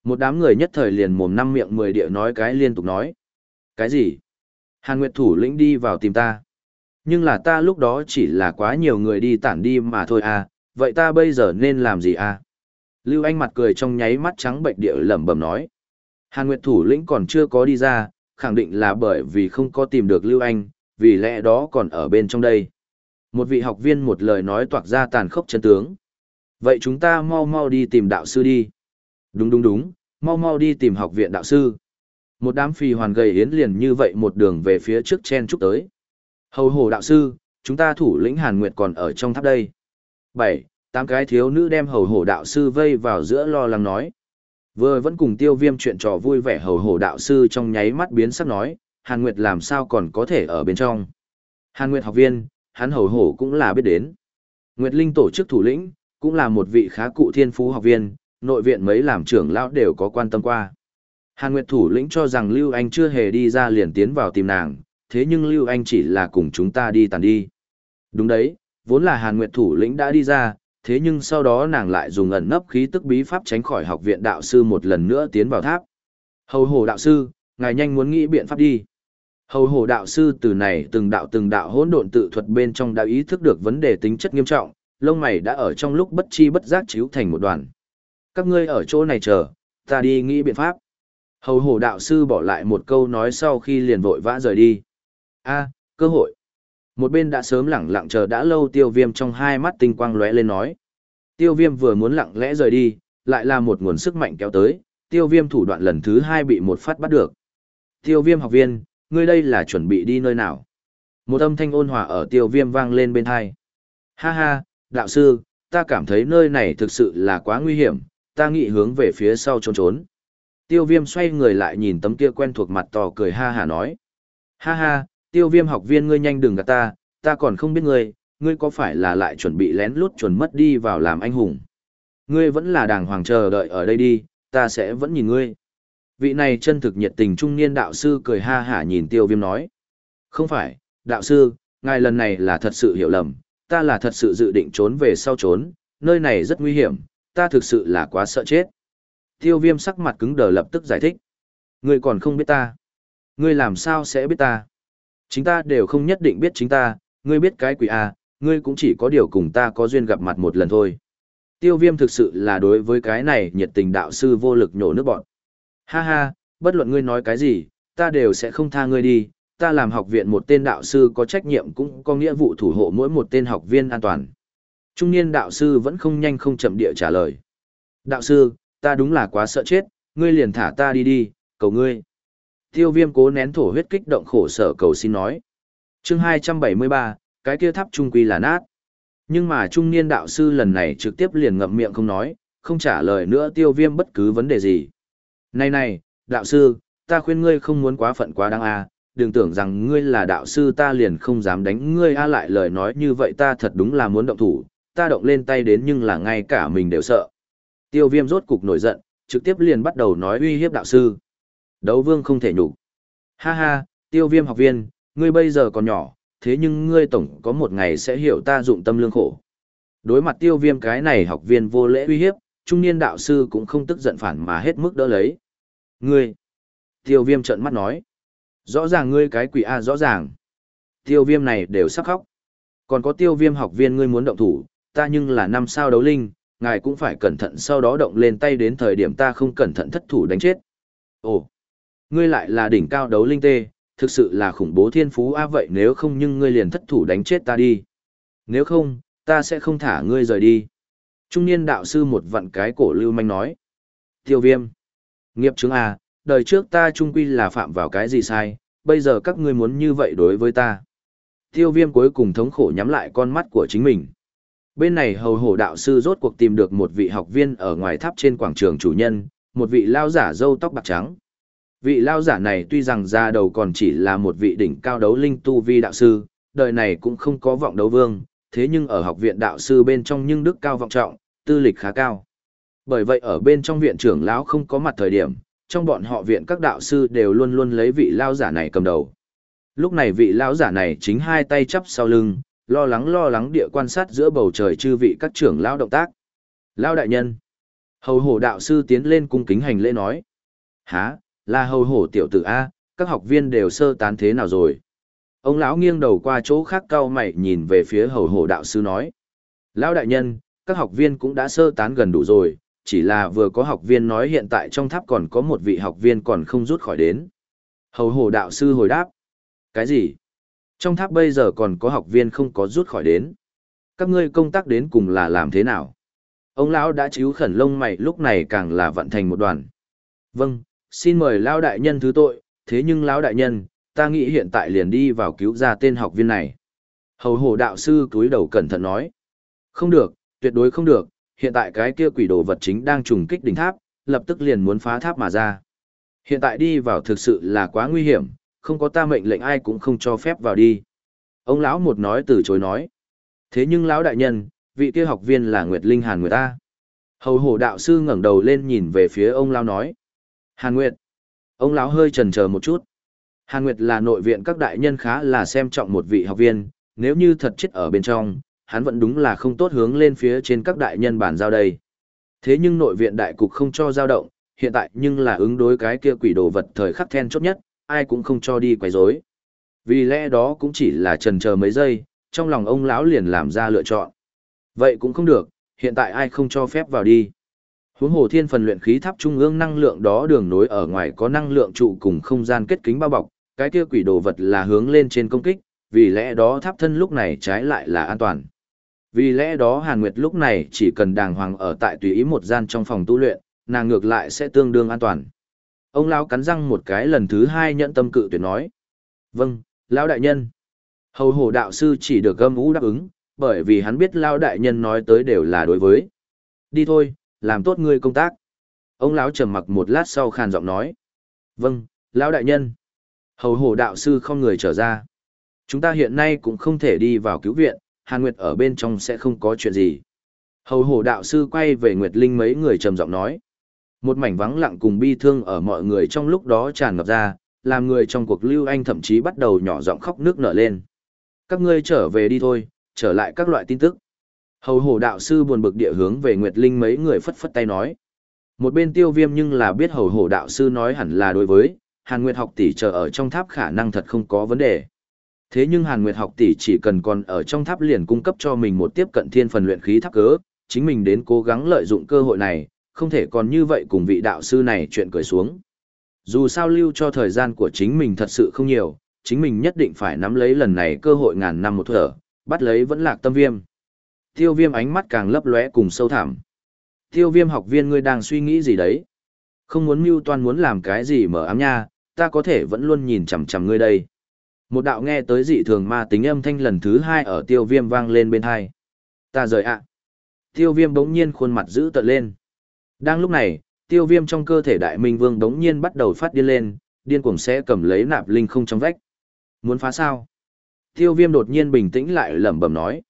Một đám người nhất thời liền mồm năm miệng mười địa nói cái liên tục nói. Cái gì? Hàn Nguyệt thủ lĩnh đi vào tìm ta. Nhưng là ta lúc đó chỉ là quá nhiều người đi tản đi mà thôi à, vậy ta bây giờ nên làm gì à? Lưu Anh mặt cười trong nháy mắt trắng bệnh địa lẩm bẩm nói. Hàn Nguyệt thủ lĩnh còn chưa có đi ra, khẳng định là bởi vì không có tìm được Lưu Anh, vì lẽ đó còn ở bên trong đây. Một vị học viên một lời nói toạc ra tàn khốc chân tướng. Vậy chúng ta mau mau đi tìm đạo sư đi. Đúng đúng đúng, mau mau đi tìm học viện đạo sư. Một đám phi hoàn gầy yến liền như vậy một đường về phía trước chen chúc tới. Hầu hồ đạo sư, chúng ta thủ lĩnh Hàn Nguyệt còn ở trong tháp đây. Bảy, tám cái thiếu nữ đem hầu hồ đạo sư vây vào giữa lo lắng nói. Vừa vẫn cùng tiêu viêm chuyện trò vui vẻ hầu hổ đạo sư trong nháy mắt biến sắc nói, Hàn Nguyệt làm sao còn có thể ở bên trong. Hàn Nguyệt học viên, hắn hầu hổ cũng là biết đến. Nguyệt Linh tổ chức thủ lĩnh, cũng là một vị khá cụ thiên phú học viên, nội viện mấy làm trưởng lão đều có quan tâm qua. Hàn Nguyệt thủ lĩnh cho rằng Lưu Anh chưa hề đi ra liền tiến vào tìm nàng, thế nhưng Lưu Anh chỉ là cùng chúng ta đi tàn đi. Đúng đấy, vốn là Hàn Nguyệt thủ lĩnh đã đi ra, thế nhưng sau đó nàng lại dùng ẩn nấp khí tức bí pháp tránh khỏi học viện đạo sư một lần nữa tiến vào tháp. Hầu hồ đạo sư, ngài nhanh muốn nghĩ biện pháp đi. Hầu hồ đạo sư từ này từng đạo từng đạo hỗn độn tự thuật bên trong đã ý thức được vấn đề tính chất nghiêm trọng, lông mày đã ở trong lúc bất chi bất giác chiếu thành một đoàn. Các ngươi ở chỗ này chờ, ta đi nghĩ biện pháp. Hầu hồ đạo sư bỏ lại một câu nói sau khi liền vội vã rời đi. a cơ hội. Một bên đã sớm lẳng lặng chờ đã lâu tiêu viêm trong hai mắt tinh quang lóe lên nói. Tiêu viêm vừa muốn lặng lẽ rời đi, lại là một nguồn sức mạnh kéo tới, tiêu viêm thủ đoạn lần thứ hai bị một phát bắt được. Tiêu viêm học viên, ngươi đây là chuẩn bị đi nơi nào? Một âm thanh ôn hòa ở tiêu viêm vang lên bên hai. Ha ha, đạo sư, ta cảm thấy nơi này thực sự là quá nguy hiểm, ta nghĩ hướng về phía sau trốn trốn. Tiêu viêm xoay người lại nhìn tấm kia quen thuộc mặt to cười ha hà nói. Ha ha, tiêu viêm học viên ngươi nhanh đừng gạt ta, ta còn không biết ngươi, ngươi có phải là lại chuẩn bị lén lút chuẩn mất đi vào làm anh hùng. Ngươi vẫn là đàng hoàng chờ đợi ở đây đi, ta sẽ vẫn nhìn ngươi. Vị này chân thực nhiệt tình trung niên đạo sư cười ha hả nhìn tiêu viêm nói. Không phải, đạo sư, ngài lần này là thật sự hiểu lầm, ta là thật sự dự định trốn về sau trốn, nơi này rất nguy hiểm, ta thực sự là quá sợ chết. Tiêu viêm sắc mặt cứng đờ lập tức giải thích. Ngươi còn không biết ta. Ngươi làm sao sẽ biết ta? Chính ta đều không nhất định biết chính ta, ngươi biết cái quỷ à, ngươi cũng chỉ có điều cùng ta có duyên gặp mặt một lần thôi. Tiêu viêm thực sự là đối với cái này nhiệt tình đạo sư vô lực nhổ nước bọn. Ha ha, bất luận ngươi nói cái gì, ta đều sẽ không tha ngươi đi, ta làm học viện một tên đạo sư có trách nhiệm cũng có nghĩa vụ thủ hộ mỗi một tên học viên an toàn. Trung niên đạo sư vẫn không nhanh không chậm địa trả lời. Đạo sư, ta đúng là quá sợ chết, ngươi liền thả ta đi đi, cầu ngươi. Tiêu viêm cố nén thổ huyết kích động khổ sở cầu xin nói. chương 273, cái kia tháp trung quy là nát. Nhưng mà trung niên đạo sư lần này trực tiếp liền ngậm miệng không nói, không trả lời nữa tiêu viêm bất cứ vấn đề gì. Này này, đạo sư, ta khuyên ngươi không muốn quá phận quá đáng a đừng tưởng rằng ngươi là đạo sư ta liền không dám đánh ngươi a lại lời nói như vậy ta thật đúng là muốn động thủ, ta động lên tay đến nhưng là ngay cả mình đều sợ. Tiêu viêm rốt cục nổi giận, trực tiếp liền bắt đầu nói uy hiếp đạo sư. Đấu vương không thể nhục. Ha ha, tiêu viêm học viên, ngươi bây giờ còn nhỏ, thế nhưng ngươi tổng có một ngày sẽ hiểu ta dụng tâm lương khổ. Đối mặt tiêu viêm cái này học viên vô lễ uy hiếp, trung niên đạo sư cũng không tức giận phản mà hết mức đỡ lấy. Ngươi! Tiêu viêm trợn mắt nói. Rõ ràng ngươi cái quỷ A rõ ràng. Tiêu viêm này đều sắp khóc. Còn có tiêu viêm học viên ngươi muốn động thủ, ta nhưng là năm sao đấu linh, ngài cũng phải cẩn thận sau đó động lên tay đến thời điểm ta không cẩn thận thất thủ đánh chết. Ồ! Ngươi lại là đỉnh cao đấu linh tê, thực sự là khủng bố thiên phú a vậy nếu không nhưng ngươi liền thất thủ đánh chết ta đi. Nếu không, ta sẽ không thả ngươi rời đi. Trung niên đạo sư một vặn cái cổ lưu manh nói. Tiêu viêm. Nghiệp chứng A, đời trước ta trung quy là phạm vào cái gì sai, bây giờ các ngươi muốn như vậy đối với ta. Tiêu viêm cuối cùng thống khổ nhắm lại con mắt của chính mình. Bên này hầu hổ đạo sư rốt cuộc tìm được một vị học viên ở ngoài tháp trên quảng trường chủ nhân, một vị lao giả râu tóc bạc trắng. Vị lao giả này tuy rằng ra đầu còn chỉ là một vị đỉnh cao đấu linh tu vi đạo sư, đời này cũng không có vọng đấu vương, thế nhưng ở học viện đạo sư bên trong nhưng đức cao vọng trọng, tư lịch khá cao. Bởi vậy ở bên trong viện trưởng lão không có mặt thời điểm, trong bọn họ viện các đạo sư đều luôn luôn lấy vị lao giả này cầm đầu. Lúc này vị lão giả này chính hai tay chắp sau lưng, lo lắng lo lắng địa quan sát giữa bầu trời chư vị các trưởng lão động tác. Lão đại nhân. Hầu hổ đạo sư tiến lên cung kính hành lễ nói. Hả, là hầu hổ tiểu tử A, các học viên đều sơ tán thế nào rồi? Ông lão nghiêng đầu qua chỗ khác cau mày nhìn về phía hầu hổ đạo sư nói. Lão đại nhân, các học viên cũng đã sơ tán gần đủ rồi, chỉ là vừa có học viên nói hiện tại trong tháp còn có một vị học viên còn không rút khỏi đến. Hầu hổ đạo sư hồi đáp. Cái gì? Trong tháp bây giờ còn có học viên không có rút khỏi đến. Các ngươi công tác đến cùng là làm thế nào? Ông lão đã chíu khẩn lông mày lúc này càng là vận thành một đoàn. Vâng, xin mời lão đại nhân thứ tội, thế nhưng lão đại nhân, ta nghĩ hiện tại liền đi vào cứu ra tên học viên này. Hầu hồ đạo sư cúi đầu cẩn thận nói. Không được, tuyệt đối không được, hiện tại cái kia quỷ đồ vật chính đang trùng kích đỉnh tháp, lập tức liền muốn phá tháp mà ra. Hiện tại đi vào thực sự là quá nguy hiểm, không có ta mệnh lệnh ai cũng không cho phép vào đi. Ông lão một nói từ chối nói. Thế nhưng lão đại nhân, vị kia học viên là Nguyệt Linh Hàn người ta. Hầu hồ đạo sư ngẩng đầu lên nhìn về phía ông lão nói. Hàn Nguyệt. Ông lão hơi chần chờ một chút. Hàn Nguyệt là nội viện các đại nhân khá là xem trọng một vị học viên, nếu như thật chết ở bên trong, hắn vẫn đúng là không tốt hướng lên phía trên các đại nhân bản giao đây. Thế nhưng nội viện đại cục không cho giao động, hiện tại nhưng là ứng đối cái kia quỷ đồ vật thời khắc then chốt nhất, ai cũng không cho đi quấy rối. Vì lẽ đó cũng chỉ là trần chờ mấy giây, trong lòng ông lão liền làm ra lựa chọn. Vậy cũng không được, hiện tại ai không cho phép vào đi. Huống hồ thiên phần luyện khí tháp trung ương năng lượng đó đường nối ở ngoài có năng lượng trụ cùng không gian kết kính bao bọc, cái kia quỷ đồ vật là hướng lên trên công kích, vì lẽ đó tháp thân lúc này trái lại là an toàn. Vì lẽ đó Hàn Nguyệt lúc này chỉ cần đàng hoàng ở tại tùy ý một gian trong phòng tu luyện, nàng ngược lại sẽ tương đương an toàn. Ông lão cắn răng một cái lần thứ hai nhận tâm cự tuyệt nói. Vâng, lão đại nhân. Hầu hổ đạo sư chỉ được gâm ú đáp ứng, bởi vì hắn biết lão đại nhân nói tới đều là đối với. Đi thôi, làm tốt ngươi công tác. Ông lão trầm mặc một lát sau khàn giọng nói. Vâng, lão đại nhân. Hầu hổ đạo sư không người trở ra. Chúng ta hiện nay cũng không thể đi vào cứu viện, Hàn Nguyệt ở bên trong sẽ không có chuyện gì. Hầu hổ đạo sư quay về Nguyệt Linh mấy người trầm giọng nói. Một mảnh vắng lặng cùng bi thương ở mọi người trong lúc đó tràn ngập ra, làm người trong cuộc lưu anh thậm chí bắt đầu nhỏ giọng khóc nước nở lên. Các ngươi trở về đi thôi, trở lại các loại tin tức. Hầu hổ đạo sư buồn bực địa hướng về Nguyệt Linh mấy người phất phất tay nói. Một bên tiêu viêm nhưng là biết hầu hổ đạo sư nói hẳn là đối với, Hàn Nguyệt học tỷ chờ ở trong tháp khả năng thật không có vấn đề. Thế nhưng Hàn Nguyệt học tỷ chỉ cần còn ở trong tháp liền cung cấp cho mình một tiếp cận thiên phần luyện khí tháp cớ, chính mình đến cố gắng lợi dụng cơ hội này, không thể còn như vậy cùng vị đạo sư này chuyện cười xuống. Dù sao lưu cho thời gian của chính mình thật sự không nhiều, chính mình nhất định phải nắm lấy lần này cơ hội ngàn năm một thở, bắt lấy vẫn lạc tâm viêm. Tiêu viêm ánh mắt càng lấp lóe cùng sâu thẳm. Tiêu viêm học viên ngươi đang suy nghĩ gì đấy? Không muốn mưu toan muốn làm cái gì mở ám nha, ta có thể vẫn luôn nhìn chằm chằm ngươi đây. Một đạo nghe tới dị thường ma tính âm thanh lần thứ hai ở tiêu viêm vang lên bên hai. Ta rời ạ. Tiêu viêm bỗng nhiên khuôn mặt giữ tợn lên. Đang lúc này, tiêu viêm trong cơ thể đại minh vương bỗng nhiên bắt đầu phát điên lên, điên cuồng sẽ cầm lấy nạp linh không trong vách. Muốn phá sao? Tiêu viêm đột nhiên bình tĩnh lại lẩm bẩm nói.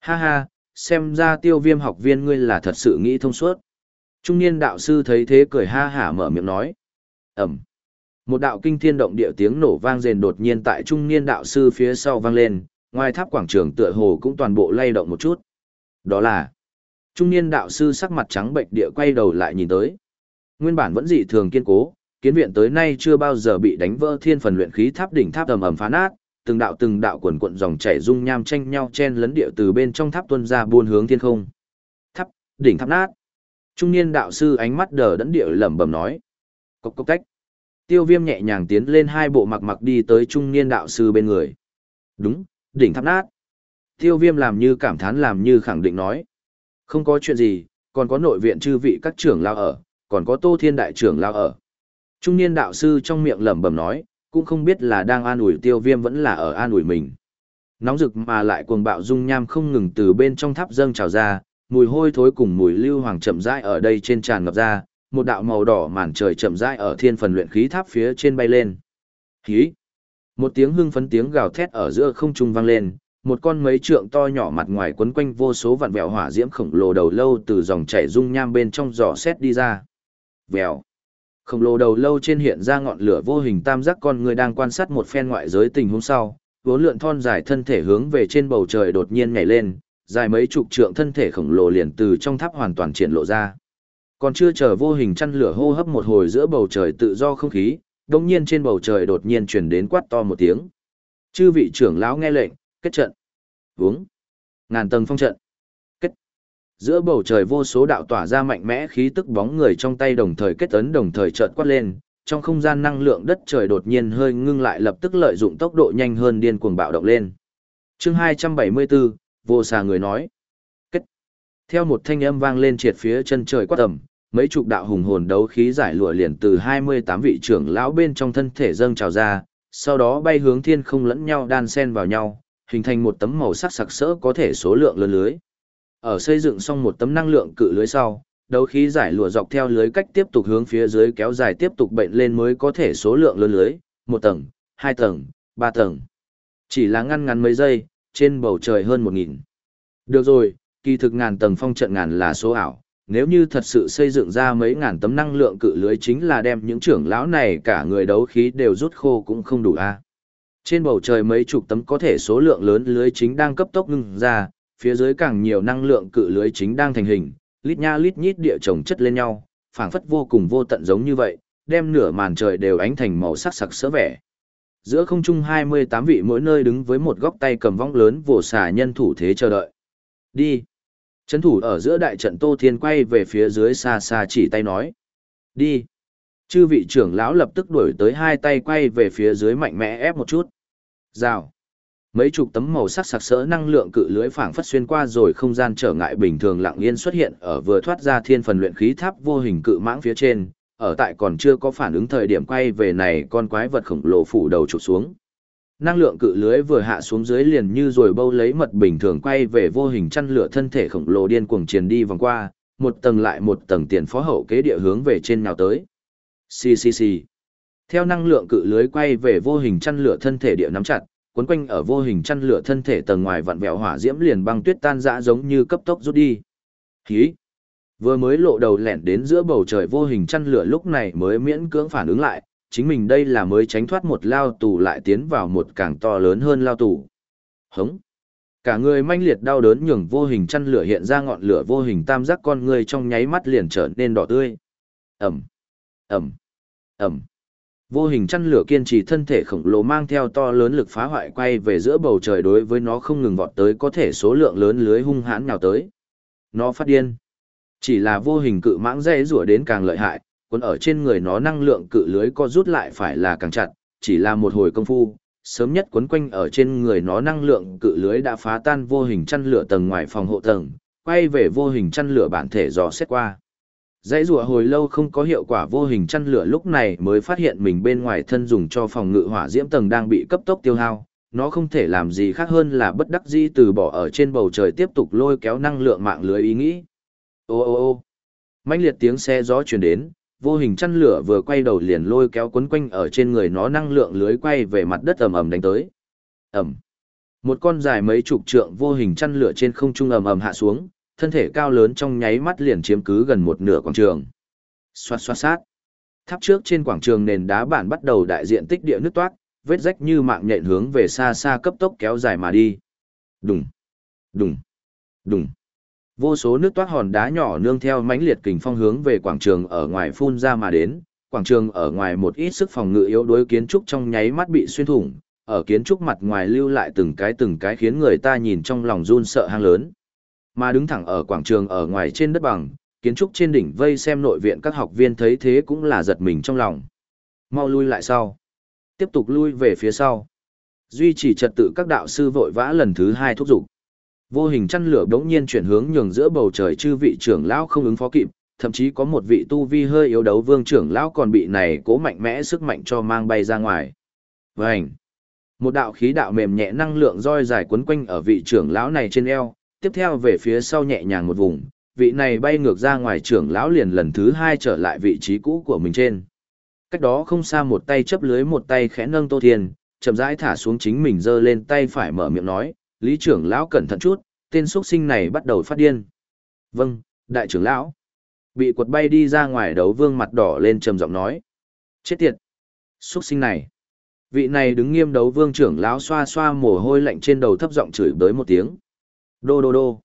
Ha ha, xem ra tiêu viêm học viên ngươi là thật sự nghĩ thông suốt. Trung niên đạo sư thấy thế cười ha hả mở miệng nói. Ẩm. Một đạo kinh thiên động địa tiếng nổ vang rền đột nhiên tại trung niên đạo sư phía sau vang lên, ngoài tháp quảng trường tựa hồ cũng toàn bộ lay động một chút. Đó là Trung niên đạo sư sắc mặt trắng bệnh địa quay đầu lại nhìn tới. Nguyên bản vẫn dị thường kiên cố, kiến viện tới nay chưa bao giờ bị đánh vỡ thiên phần luyện khí tháp đỉnh tháp ầm ầm phá nát, từng đạo từng đạo quần cuộn dòng chảy dung nham tranh nhau chen lấn địa từ bên trong tháp tuân ra buôn hướng thiên không. Tháp, đỉnh tháp nát. Trung niên đạo sư ánh mắt đờ đẫn địa lẩm bẩm nói. Cốc cốc cách. Tiêu viêm nhẹ nhàng tiến lên hai bộ mặc mặc đi tới trung niên đạo sư bên người. Đúng, đỉnh tháp nát. Tiêu viêm làm như cảm thán làm như khẳng định nói. Không có chuyện gì, còn có nội viện chư vị các trưởng lao ở, còn có tô thiên đại trưởng lao ở. Trung niên đạo sư trong miệng lẩm bẩm nói, cũng không biết là đang an ủi tiêu viêm vẫn là ở an ủi mình. Nóng rực mà lại cuồng bạo dung nham không ngừng từ bên trong tháp dâng trào ra, mùi hôi thối cùng mùi lưu hoàng chậm rãi ở đây trên tràn ngập ra, một đạo màu đỏ màn trời chậm rãi ở thiên phần luyện khí tháp phía trên bay lên. Hí! Một tiếng hưng phấn tiếng gào thét ở giữa không trung vang lên, một con mấy trượng to nhỏ mặt ngoài quấn quanh vô số vạn vẹo hỏa diễm khổng lồ đầu lâu từ dòng chảy dung nham bên trong giò xét đi ra. Vèo. Khổng lồ đầu lâu trên hiện ra ngọn lửa vô hình tam giác con người đang quan sát một phen ngoại giới tình huống sau, vốn lượn thon dài thân thể hướng về trên bầu trời đột nhiên nhảy lên, dài mấy chục trượng thân thể khổng lồ liền từ trong tháp hoàn toàn triển lộ ra. Còn chưa chờ vô hình chăn lửa hô hấp một hồi giữa bầu trời tự do không khí, đột nhiên trên bầu trời đột nhiên truyền đến quát to một tiếng. Chư vị trưởng lão nghe lệnh, kết trận. Uống. Ngàn tầng phong trận. Giữa bầu trời vô số đạo tỏa ra mạnh mẽ khí tức bóng người trong tay đồng thời kết ấn đồng thời chợt quát lên, trong không gian năng lượng đất trời đột nhiên hơi ngưng lại lập tức lợi dụng tốc độ nhanh hơn điên cuồng bạo động lên. Chương 274, vô xà người nói. Kết. Theo một thanh âm vang lên triệt phía chân trời quát tầm, mấy chục đạo hùng hồn đấu khí giải lụa liền từ 28 vị trưởng lão bên trong thân thể dâng trào ra, sau đó bay hướng thiên không lẫn nhau đan xen vào nhau, hình thành một tấm màu sắc sặc sỡ có thể số lượng lớn lưới. Ở xây dựng xong một tấm năng lượng cự lưới sau, đấu khí giải lụa dọc theo lưới cách tiếp tục hướng phía dưới kéo dài tiếp tục bệnh lên mới có thể số lượng lớn lưới, một tầng, hai tầng, ba tầng. Chỉ là ngăn ngắn mấy giây, trên bầu trời hơn một nghìn. Được rồi, kỳ thực ngàn tầng phong trận ngàn là số ảo, nếu như thật sự xây dựng ra mấy ngàn tấm năng lượng cự lưới chính là đem những trưởng lão này cả người đấu khí đều rút khô cũng không đủ a. Trên bầu trời mấy chục tấm có thể số lượng lớn lưới chính đang cấp tốc ngưng ra, phía dưới càng nhiều năng lượng cự lưới chính đang thành hình, lít nha lít nhít địa chồng chất lên nhau, phảng phất vô cùng vô tận giống như vậy, đem nửa màn trời đều ánh thành màu sắc sặc sỡ vẻ. Giữa không trung 28 vị mỗi nơi đứng với một góc tay cầm vong lớn vồ xả nhân thủ thế chờ đợi. Đi. Chấn thủ ở giữa đại trận Tô Thiên quay về phía dưới xa xa chỉ tay nói. Đi. Chư vị trưởng lão lập tức đuổi tới hai tay quay về phía dưới mạnh mẽ ép một chút. Rào. Mấy chục tấm màu sắc sặc sỡ năng lượng cự lưới phảng phất xuyên qua rồi không gian trở ngại bình thường lặng yên xuất hiện ở vừa thoát ra thiên phần luyện khí tháp vô hình cự mãng phía trên, ở tại còn chưa có phản ứng thời điểm quay về này con quái vật khổng lồ phủ đầu chụp xuống. Năng lượng cự lưới vừa hạ xuống dưới liền như rồi bâu lấy mật bình thường quay về vô hình chăn lửa thân thể khổng lồ điên cuồng truyền đi vòng qua, một tầng lại một tầng tiền phó hậu kế địa hướng về trên nào tới. Xì xì xì. Theo năng lượng cự lưới quay về vô hình chăn lửa thân thể địa nắm chặt, cuốn quanh ở vô hình chăn lửa thân thể tầng ngoài vặn vẹo hỏa diễm liền băng tuyết tan rã giống như cấp tốc rút đi. Hí! Vừa mới lộ đầu lẻn đến giữa bầu trời vô hình chăn lửa lúc này mới miễn cưỡng phản ứng lại, chính mình đây là mới tránh thoát một lao tù lại tiến vào một càng to lớn hơn lao tù. Hống! Cả người manh liệt đau đớn nhường vô hình chăn lửa hiện ra ngọn lửa vô hình tam giác con người trong nháy mắt liền trở nên đỏ tươi. Ẩm! Ẩm! Ẩm! Vô hình chăn lửa kiên trì thân thể khổng lồ mang theo to lớn lực phá hoại quay về giữa bầu trời đối với nó không ngừng vọt tới có thể số lượng lớn lưới hung hãn nào tới. Nó phát điên. Chỉ là vô hình cự mãng dây rủa đến càng lợi hại, còn ở trên người nó năng lượng cự lưới co rút lại phải là càng chặt, chỉ là một hồi công phu, sớm nhất quấn quanh ở trên người nó năng lượng cự lưới đã phá tan vô hình chăn lửa tầng ngoài phòng hộ tầng, quay về vô hình chăn lửa bản thể dò xét qua. Dãy rùa hồi lâu không có hiệu quả vô hình chăn lửa lúc này mới phát hiện mình bên ngoài thân dùng cho phòng ngự hỏa diễm tầng đang bị cấp tốc tiêu hao. Nó không thể làm gì khác hơn là bất đắc dĩ từ bỏ ở trên bầu trời tiếp tục lôi kéo năng lượng mạng lưới ý nghĩ. Ô ô ô mãnh liệt tiếng xe gió truyền đến, vô hình chăn lửa vừa quay đầu liền lôi kéo quấn quanh ở trên người nó năng lượng lưới quay về mặt đất ầm ầm đánh tới. Ầm. Một con dài mấy chục trượng vô hình chăn lửa trên không trung ầm ầm hạ xuống, thân thể cao lớn trong nháy mắt liền chiếm cứ gần một nửa quảng trường. Xoát xoát sát. Tháp trước trên quảng trường nền đá bản bắt đầu đại diện tích địa nước toát, vết rách như mạng nhện hướng về xa xa cấp tốc kéo dài mà đi. Đùng, đùng, đùng. Vô số nước toát hòn đá nhỏ nương theo mãnh liệt kình phong hướng về quảng trường ở ngoài phun ra mà đến, quảng trường ở ngoài một ít sức phòng ngự yếu đối kiến trúc trong nháy mắt bị xuyên thủng, ở kiến trúc mặt ngoài lưu lại từng cái từng cái khiến người ta nhìn trong lòng run sợ hang lớn. Mà đứng thẳng ở quảng trường ở ngoài trên đất bằng, kiến trúc trên đỉnh vây xem nội viện các học viên thấy thế cũng là giật mình trong lòng. Mau lui lại sau. Tiếp tục lui về phía sau. Duy trì trật tự các đạo sư vội vã lần thứ hai thúc giục. Vô hình chăn lửa đống nhiên chuyển hướng nhường giữa bầu trời chư vị trưởng lão không ứng phó kịp, thậm chí có một vị tu vi hơi yếu đấu vương trưởng lão còn bị này cố mạnh mẽ sức mạnh cho mang bay ra ngoài. Vành. Một đạo khí đạo mềm nhẹ năng lượng roi dài quấn quanh ở vị trưởng lão này trên eo, tiếp theo về phía sau nhẹ nhàng một vùng, vị này bay ngược ra ngoài trưởng lão liền lần thứ hai trở lại vị trí cũ của mình trên. Cách đó không xa một tay chấp lưới một tay khẽ nâng Tô Thiên, chậm rãi thả xuống chính mình giơ lên tay phải mở miệng nói, Lý trưởng lão cẩn thận chút, tên xuất sinh này bắt đầu phát điên. Vâng, đại trưởng lão. Bị quật bay đi ra ngoài đấu vương mặt đỏ lên trầm giọng nói. Chết tiệt. Xuất sinh này. Vị này đứng nghiêm đấu vương trưởng lão xoa xoa mồ hôi lạnh trên đầu thấp giọng chửi bới một tiếng. Đô đô đô.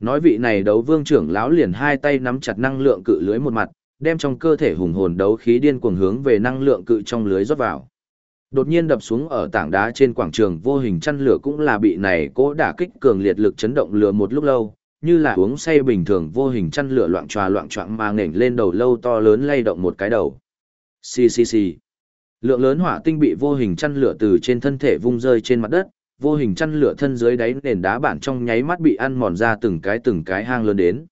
Nói vị này đấu vương trưởng lão liền hai tay nắm chặt năng lượng cự lưới một mặt, đem trong cơ thể hùng hồn đấu khí điên cuồng hướng về năng lượng cự trong lưới rót vào. Đột nhiên đập xuống ở tảng đá trên quảng trường vô hình chăn lửa cũng là bị này cố đả kích cường liệt lực chấn động lửa một lúc lâu, như là uống say bình thường vô hình chăn lửa loạn tròa loạn choạng mà nghển lên đầu lâu to lớn lay động một cái đầu. Xì xì xì. Lượng lớn hỏa tinh bị vô hình chăn lửa từ trên thân thể vung rơi trên mặt đất, vô hình chăn lửa thân dưới đáy nền đá bản trong nháy mắt bị ăn mòn ra từng cái từng cái hang lớn đến.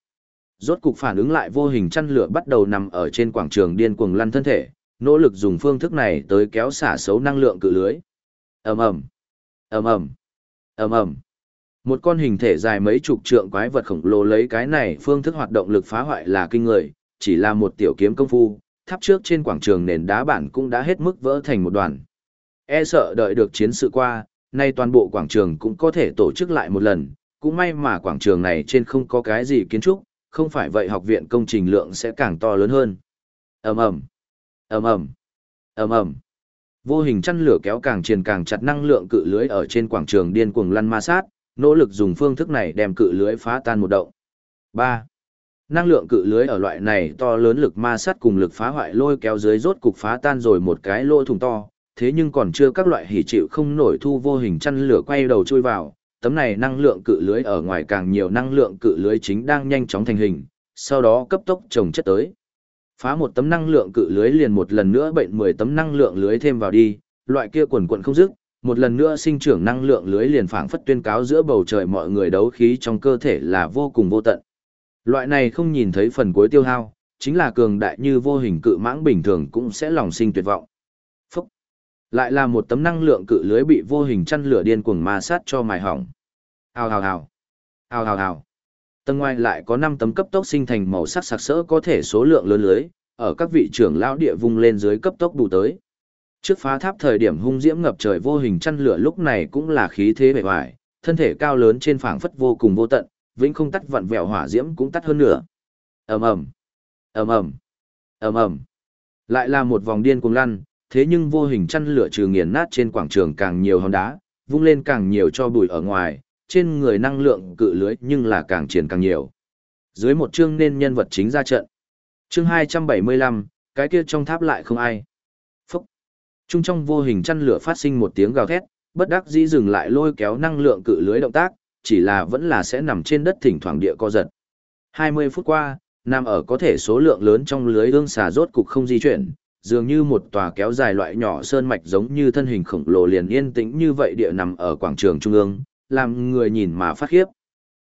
Rốt cục phản ứng lại vô hình chăn lửa bắt đầu nằm ở trên quảng trường điên cuồng lăn thân thể, nỗ lực dùng phương thức này tới kéo xả xấu năng lượng cự lưới. Ầm ầm, ầm ầm, ầm ầm. Một con hình thể dài mấy chục trượng quái vật khổng lồ lấy cái này phương thức hoạt động lực phá hoại là kinh người, chỉ là một tiểu kiếm công phu, tháp trước trên quảng trường nền đá bản cũng đã hết mức vỡ thành một đoàn. E sợ đợi được chiến sự qua, nay toàn bộ quảng trường cũng có thể tổ chức lại một lần, cũng may mà quảng trường này trên không có cái gì kiến trúc, không phải vậy học viện công trình lượng sẽ càng to lớn hơn. Ầm ầm, ầm ầm, ầm ầm. Vô hình chăn lửa kéo càng truyền càng chặt năng lượng cự lưới ở trên quảng trường điên cuồng lăn ma sát, nỗ lực dùng phương thức này đem cự lưới phá tan một động. 3. Năng lượng cự lưới ở loại này to lớn lực ma sát cùng lực phá hoại lôi kéo dưới rốt cục phá tan rồi một cái lỗ thủng to, thế nhưng còn chưa các loại hỉ chịu không nổi thu vô hình chăn lửa quay đầu chui vào, tấm này năng lượng cự lưới ở ngoài càng nhiều năng lượng cự lưới chính đang nhanh chóng thành hình, sau đó cấp tốc trồng chất tới. Phá một tấm năng lượng cự lưới liền một lần nữa bệnh 10 tấm năng lượng lưới thêm vào đi, loại kia quần quần không dứt, một lần nữa sinh trưởng năng lượng lưới liền phảng phất tuyên cáo giữa bầu trời mọi người đấu khí trong cơ thể là vô cùng vô tận. Loại này không nhìn thấy phần cuối tiêu hao, chính là cường đại như vô hình cự mãng bình thường cũng sẽ lòng sinh tuyệt vọng. Lại là một tấm năng lượng cự lưới bị vô hình chăn lửa điên cuồng ma sát cho mài hỏng. Hào hào hào. Hào hào hào. Tầng ngoài lại có 5 tấm cấp tốc sinh thành màu sắc sặc sỡ có thể số lượng lớn lưới, ở các vị trưởng lão địa vung lên dưới cấp tốc đủ tới. Trước phá tháp thời điểm hung diễm ngập trời vô hình chăn lửa lúc này cũng là khí thế bề ngoài, thân thể cao lớn trên phảng phất vô cùng vô tận, vĩnh không tắt vặn vẹo hỏa diễm cũng tắt hơn nữa. Ầm ầm, ầm ầm, ầm ầm. Lại là một vòng điên cuồng lăn, thế nhưng vô hình chăn lửa trừ nghiền nát trên quảng trường càng nhiều hòn đá, vung lên càng nhiều cho bụi ở ngoài, trên người năng lượng cự lưới nhưng là càng triển càng nhiều. Dưới một chương nên nhân vật chính ra trận. Chương 275, cái kia trong tháp lại không ai. Phúc. Trung trong vô hình chăn lửa phát sinh một tiếng gào thét, bất đắc dĩ dừng lại lôi kéo năng lượng cự lưới động tác, chỉ là vẫn là sẽ nằm trên đất thỉnh thoảng địa co giật. 20 phút qua, nằm ở có thể số lượng lớn trong lưới ương xà rốt cục không di chuyển, dường như một tòa kéo dài loại nhỏ sơn mạch giống như thân hình khổng lồ liền yên tĩnh như vậy địa nằm ở quảng trường trung ương, làm người nhìn mà phát khiếp.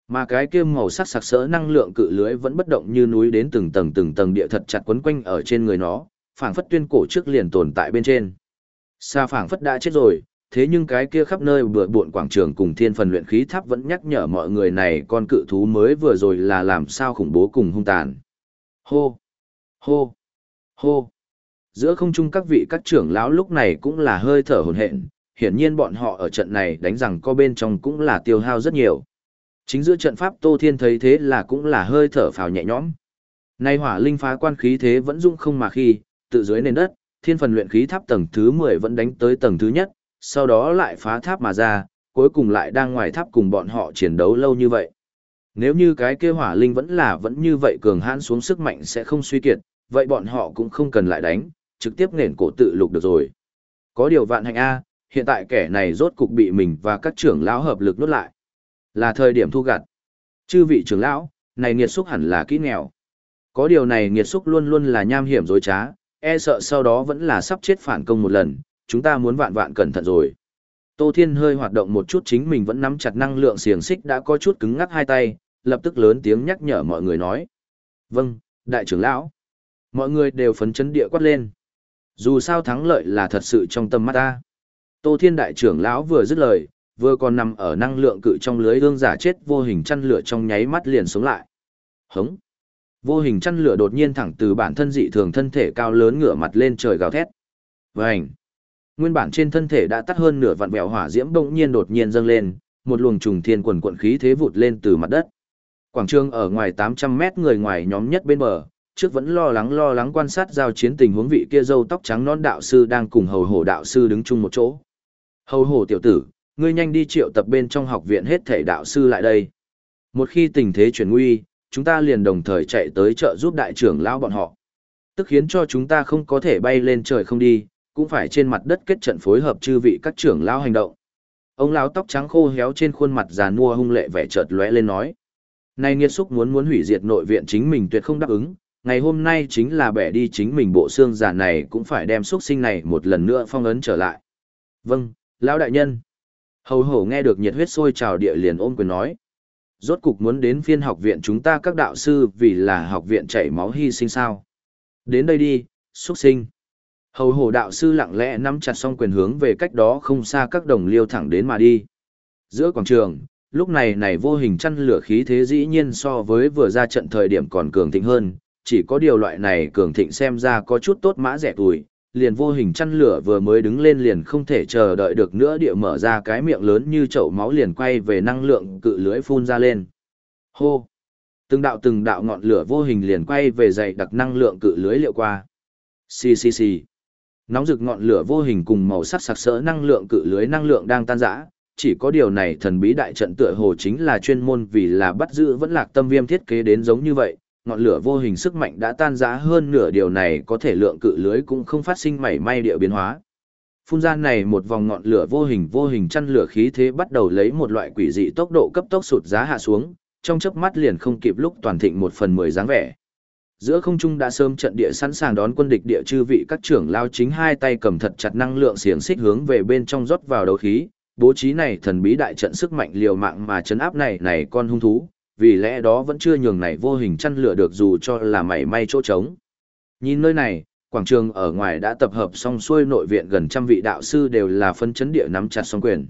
Mà cái kia màu sắc sặc sỡ năng lượng cự lưới vẫn bất động như núi đến từng tầng từng tầng địa thật chặt quấn quanh ở trên người nó, phảng phất tuyên cổ trước liền tồn tại bên trên. Sa phảng phất đã chết rồi, thế nhưng cái kia khắp nơi bừa bộn quảng trường cùng thiên phần luyện khí tháp vẫn nhắc nhở mọi người này con cự thú mới vừa rồi là làm sao khủng bố cùng hung tàn. Hô! Hô! Hô! Giữa không trung các vị các trưởng lão lúc này cũng là hơi thở hồn hện, hiển nhiên bọn họ ở trận này đánh rằng co bên trong cũng là tiêu hao rất nhiều. Chính giữa trận pháp Tô Thiên thấy thế là cũng là hơi thở phào nhẹ nhõm. Nay hỏa linh phá quan khí thế vẫn dung không mà khi, tự dưới nền đất, thiên phần luyện khí tháp tầng thứ 10 vẫn đánh tới tầng thứ nhất, sau đó lại phá tháp mà ra, cuối cùng lại đang ngoài tháp cùng bọn họ chiến đấu lâu như vậy. Nếu như cái kia hỏa linh vẫn là vẫn như vậy cường hãn xuống sức mạnh sẽ không suy kiệt, vậy bọn họ cũng không cần lại đánh, trực tiếp nền cổ tự lục được rồi. Có điều vạn hạnh A, hiện tại kẻ này rốt cục bị mình và các trưởng lão hợp lực nuốt lại. Là thời điểm thu gặt. Chư vị trưởng lão, này nghiệt xúc hẳn là kỹ nghèo. Có điều này nghiệt xúc luôn luôn là nham hiểm dối trá, e sợ sau đó vẫn là sắp chết phản công một lần, chúng ta muốn vạn vạn cẩn thận rồi. Tô Thiên hơi hoạt động một chút chính mình vẫn nắm chặt năng lượng xiềng xích đã có chút cứng ngắc hai tay, lập tức lớn tiếng nhắc nhở mọi người nói. Vâng, đại trưởng lão. Mọi người đều phấn chấn địa quát lên. Dù sao thắng lợi là thật sự trong tâm mắt ta. Tô Thiên đại trưởng lão vừa dứt lời, vừa còn nằm ở năng lượng cự trong lưới ương giả chết vô hình chăn lửa trong nháy mắt liền sống lại. Hống. Vô hình chăn lửa đột nhiên thẳng từ bản thân dị thường thân thể cao lớn ngửa mặt lên trời gào thét. Vành. Nguyên bản trên thân thể đã tắt hơn nửa vạn bèo hỏa diễm bỗng nhiên đột nhiên dâng lên, một luồng trùng thiên quần quận khí thế vụt lên từ mặt đất. Quảng trường ở ngoài 800 mét người ngoài nhóm nhất bên bờ, trước vẫn lo lắng lo lắng quan sát giao chiến tình huống vị kia dâu tóc trắng non đạo sư đang cùng hầu hổ đạo sư đứng chung một chỗ. Hầu hổ tiểu tử, ngươi nhanh đi triệu tập bên trong học viện hết thể đạo sư lại đây. Một khi tình thế chuyển nguy, chúng ta liền đồng thời chạy tới trợ giúp đại trưởng lão bọn họ. Tức khiến cho chúng ta không có thể bay lên trời không đi, cũng phải trên mặt đất kết trận phối hợp chư vị các trưởng lão hành động. Ông lão tóc trắng khô héo trên khuôn mặt già nua hung lệ vẻ chợt lóe lên nói: "Nay nghiệt xúc muốn muốn hủy diệt nội viện chính mình tuyệt không đáp ứng, ngày hôm nay chính là bẻ đi chính mình bộ xương già này cũng phải đem xúc sinh này một lần nữa phong ấn trở lại." "Vâng, lão đại nhân." Hầu hổ nghe được nhiệt huyết sôi trào địa liền ôm quyền nói. Rốt cục muốn đến phiên học viện chúng ta các đạo sư vì là học viện chảy máu hy sinh sao. Đến đây đi, xuất sinh. Hầu hổ đạo sư lặng lẽ nắm chặt song quyền hướng về cách đó không xa các đồng liêu thẳng đến mà đi. Giữa quảng trường, lúc này này vô hình chăn lửa khí thế dĩ nhiên so với vừa ra trận thời điểm còn cường thịnh hơn, chỉ có điều loại này cường thịnh xem ra có chút tốt mã rẻ tuổi, liền vô hình chăn lửa vừa mới đứng lên liền không thể chờ đợi được nữa địa mở ra cái miệng lớn như chậu máu liền quay về năng lượng cự lưới phun ra lên. Hô! Từng đạo từng đạo ngọn lửa vô hình liền quay về dày đặc năng lượng cự lưới liệu qua. Xì xì xì. Nóng rực ngọn lửa vô hình cùng màu sắc sặc sỡ năng lượng cự lưới năng lượng đang tan rã, chỉ có điều này thần bí đại trận tựa hồ chính là chuyên môn vì là bắt giữ vẫn lạc tâm viêm thiết kế đến giống như vậy, ngọn lửa vô hình sức mạnh đã tan rã hơn nửa điều này có thể lượng cự lưới cũng không phát sinh mảy may địa biến hóa. Phun ra này một vòng ngọn lửa vô hình vô hình chăn lửa khí thế bắt đầu lấy một loại quỷ dị tốc độ cấp tốc sụt giá hạ xuống, trong chớp mắt liền không kịp lúc toàn thịnh một phần mười dáng vẻ. Giữa không trung đã sớm trận địa sẵn sàng đón quân địch địa chư vị các trưởng lao chính hai tay cầm thật chặt năng lượng xiềng xích hướng về bên trong rót vào đấu khí, bố trí này thần bí đại trận sức mạnh liều mạng mà chấn áp này này con hung thú, vì lẽ đó vẫn chưa nhường này vô hình chăn lửa được dù cho là mảy may chỗ trống. Nhìn nơi này, quảng trường ở ngoài đã tập hợp xong xuôi nội viện gần trăm vị đạo sư đều là phân chấn địa nắm chặt song quyền.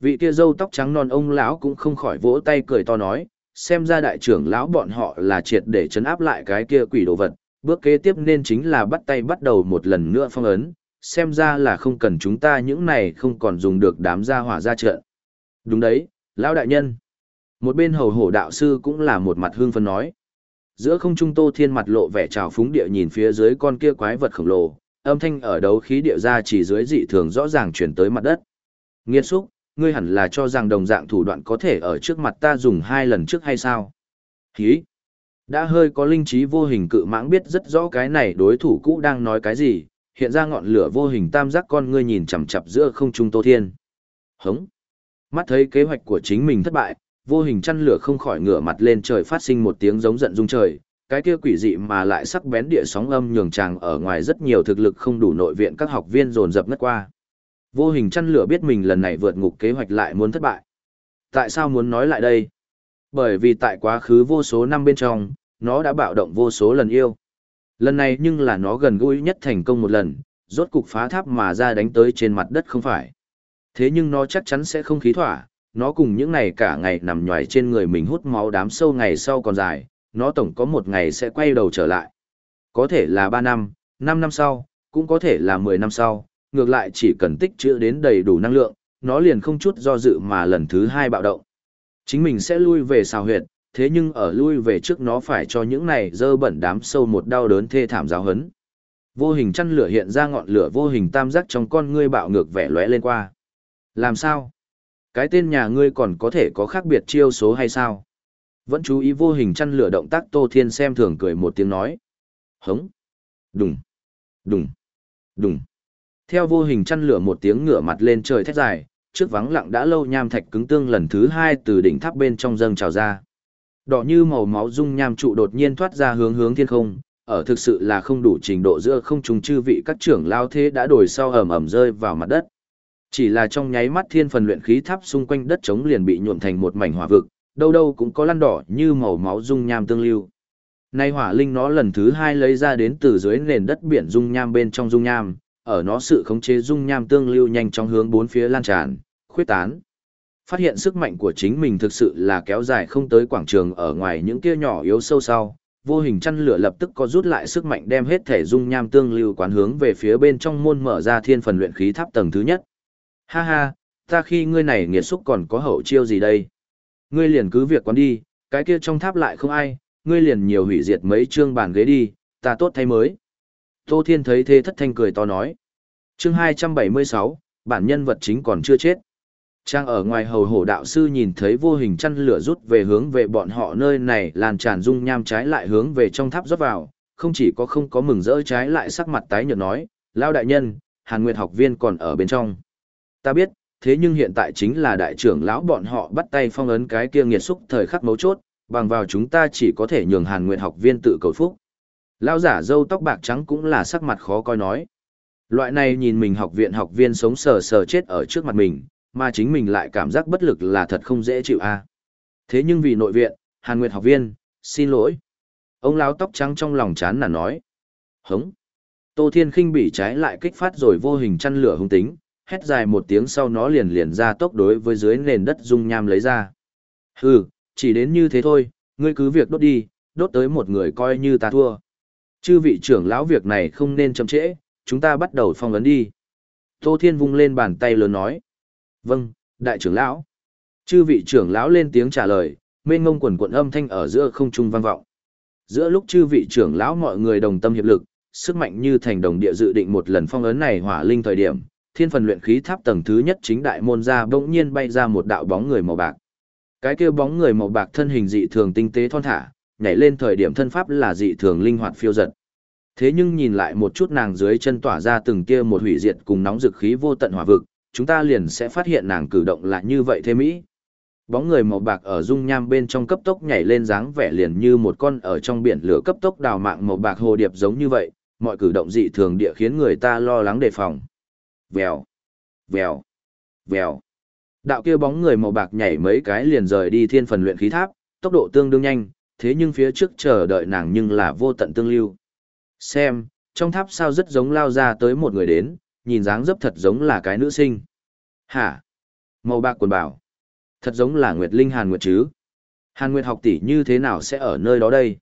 Vị kia dâu tóc trắng non ông lão cũng không khỏi vỗ tay cười to nói, xem ra đại trưởng lão bọn họ là triệt để chấn áp lại cái kia quỷ đồ vật, bước kế tiếp nên chính là bắt tay bắt đầu một lần nữa phong ấn, xem ra là không cần chúng ta những này không còn dùng được đám gia hỏa ra trận. Đúng đấy, lão đại nhân. Một bên hầu hổ đạo sư cũng là một mặt hương phân nói. Giữa không trung tô thiên mặt lộ vẻ trào phúng địa nhìn phía dưới con kia quái vật khổng lồ, âm thanh ở đấu khí địa ra chỉ dưới dị thường rõ ràng chuyển tới mặt đất. Nghiên xúc, ngươi hẳn là cho rằng đồng dạng thủ đoạn có thể ở trước mặt ta dùng hai lần trước hay sao? Hí! Đã hơi có linh trí vô hình cự mãng biết rất rõ cái này đối thủ cũ đang nói cái gì, hiện ra ngọn lửa vô hình tam giác con ngươi nhìn chằm chằm giữa không trung Tô Thiên. Hống! Mắt thấy kế hoạch của chính mình thất bại, vô hình chăn lửa không khỏi ngửa mặt lên trời phát sinh một tiếng giống giận rung trời, cái kia quỷ dị mà lại sắc bén địa sóng âm nhường chàng ở ngoài rất nhiều thực lực không đủ nội viện các học viên dồn dập ngất qua. Vô hình chăn lửa biết mình lần này vượt ngục kế hoạch lại muốn thất bại. Tại sao muốn nói lại đây? Bởi vì tại quá khứ vô số năm bên trong, nó đã bạo động vô số lần yêu. Lần này nhưng là nó gần gũi nhất thành công một lần, rốt cục phá tháp mà ra đánh tới trên mặt đất không phải. Thế nhưng nó chắc chắn sẽ không khí thỏa, nó cùng những ngày cả ngày nằm nhòi trên người mình hút máu đám sâu ngày sau còn dài, nó tổng có một ngày sẽ quay đầu trở lại. Có thể là 3 năm, 5 năm sau, cũng có thể là 10 năm sau, ngược lại chỉ cần tích trữ đến đầy đủ năng lượng, nó liền không chút do dự mà lần thứ hai bạo động. Chính mình sẽ lui về xào huyệt, thế nhưng ở lui về trước nó phải cho những này dơ bẩn đám sâu một đau đớn thê thảm giáo hấn. Vô hình chăn lửa hiện ra ngọn lửa vô hình tam giác trong con ngươi bạo ngược vẻ lóe lên qua. Làm sao? Cái tên nhà ngươi còn có thể có khác biệt chiêu số hay sao? Vẫn chú ý vô hình chăn lửa động tác Tô Thiên xem thường cười một tiếng nói. Hống. Đùng. Đùng. Đùng. Theo vô hình chăn lửa một tiếng ngửa mặt lên trời thét dài, trước vắng lặng đã lâu nham thạch cứng tương lần thứ hai từ đỉnh tháp bên trong dâng trào ra. Đỏ như màu máu dung nham trụ đột nhiên thoát ra hướng hướng thiên không, ở thực sự là không đủ trình độ giữa không trùng chư vị các trưởng lao thế đã đổi sau ẩm ẩm rơi vào mặt đất. Chỉ là trong nháy mắt thiên phần luyện khí tháp xung quanh đất trống liền bị nhuộm thành một mảnh hỏa vực, đâu đâu cũng có lăn đỏ như màu máu dung nham tương lưu. Nay hỏa linh nó lần thứ hai lấy ra đến từ dưới nền đất biển dung nham bên trong dung nham, ở nó sự khống chế dung nham tương lưu nhanh trong hướng bốn phía lan tràn, khuyết tán. Phát hiện sức mạnh của chính mình thực sự là kéo dài không tới quảng trường ở ngoài những kia nhỏ yếu sâu sau, vô hình chăn lửa lập tức có rút lại sức mạnh đem hết thể dung nham tương lưu quán hướng về phía bên trong môn mở ra thiên phần luyện khí tháp tầng thứ nhất. Ha ha, ta khi ngươi này nghiệt xúc còn có hậu chiêu gì đây? Ngươi liền cứ việc quán đi, cái kia trong tháp lại không ai, ngươi liền nhiều hủy diệt mấy chương bàn ghế đi, ta tốt thay mới. Tô Thiên thấy thế thất thanh cười to nói. chương 276, bản nhân vật chính còn chưa chết. Trang ở ngoài hầu hổ đạo sư nhìn thấy vô hình chăn lửa rút về hướng về bọn họ nơi này làn tràn dung nham trái lại hướng về trong tháp rót vào, không chỉ có không có mừng rỡ trái lại sắc mặt tái nhợt nói, lao đại nhân, hàn nguyệt học viên còn ở bên trong. Ta biết, thế nhưng hiện tại chính là đại trưởng lão bọn họ bắt tay phong ấn cái kia nghiệt xúc thời khắc mấu chốt, bằng vào chúng ta chỉ có thể nhường hàn nguyệt học viên tự cầu phúc. Lão giả dâu tóc bạc trắng cũng là sắc mặt khó coi nói. Loại này nhìn mình học viện học viên sống sờ sờ chết ở trước mặt mình, mà chính mình lại cảm giác bất lực là thật không dễ chịu a. Thế nhưng vì nội viện, Hàn Nguyệt học viên, xin lỗi. Ông lão tóc trắng trong lòng chán là nói. Hống. Tô Thiên khinh bị trái lại kích phát rồi vô hình chăn lửa hung tính, hét dài một tiếng sau nó liền liền ra tốc đối với dưới nền đất dung nham lấy ra. Hừ, chỉ đến như thế thôi, ngươi cứ việc đốt đi, đốt tới một người coi như ta thua. Chư vị trưởng lão việc này không nên chậm trễ, chúng ta bắt đầu phong ấn đi. Tô Thiên vung lên bàn tay lớn nói. Vâng, đại trưởng lão. Chư vị trưởng lão lên tiếng trả lời, mênh ngông quần quận âm thanh ở giữa không trung vang vọng. Giữa lúc chư vị trưởng lão mọi người đồng tâm hiệp lực, sức mạnh như thành đồng địa dự định một lần phong ấn này hỏa linh thời điểm, thiên phần luyện khí tháp tầng thứ nhất chính đại môn ra bỗng nhiên bay ra một đạo bóng người màu bạc. Cái kia bóng người màu bạc thân hình dị thường tinh tế thon thả, nhảy lên thời điểm thân pháp là dị thường linh hoạt phiêu giật. Thế nhưng nhìn lại một chút nàng dưới chân tỏa ra từng kia một hủy diệt cùng nóng dực khí vô tận hỏa vực, chúng ta liền sẽ phát hiện nàng cử động là như vậy thế mỹ. Bóng người màu bạc ở dung nham bên trong cấp tốc nhảy lên dáng vẻ liền như một con ở trong biển lửa cấp tốc đào mạng màu bạc hồ điệp giống như vậy, mọi cử động dị thường địa khiến người ta lo lắng đề phòng. Vèo, vèo, vèo. Đạo kia bóng người màu bạc nhảy mấy cái liền rời đi thiên phần luyện khí tháp, tốc độ tương đương nhanh, thế nhưng phía trước chờ đợi nàng nhưng là vô tận tương lưu. Xem, trong tháp sao rất giống lao ra tới một người đến, nhìn dáng dấp thật giống là cái nữ sinh. Hả? Màu bạc quần bảo. Thật giống là Nguyệt Linh Hàn Nguyệt chứ. Hàn Nguyệt học tỷ như thế nào sẽ ở nơi đó đây?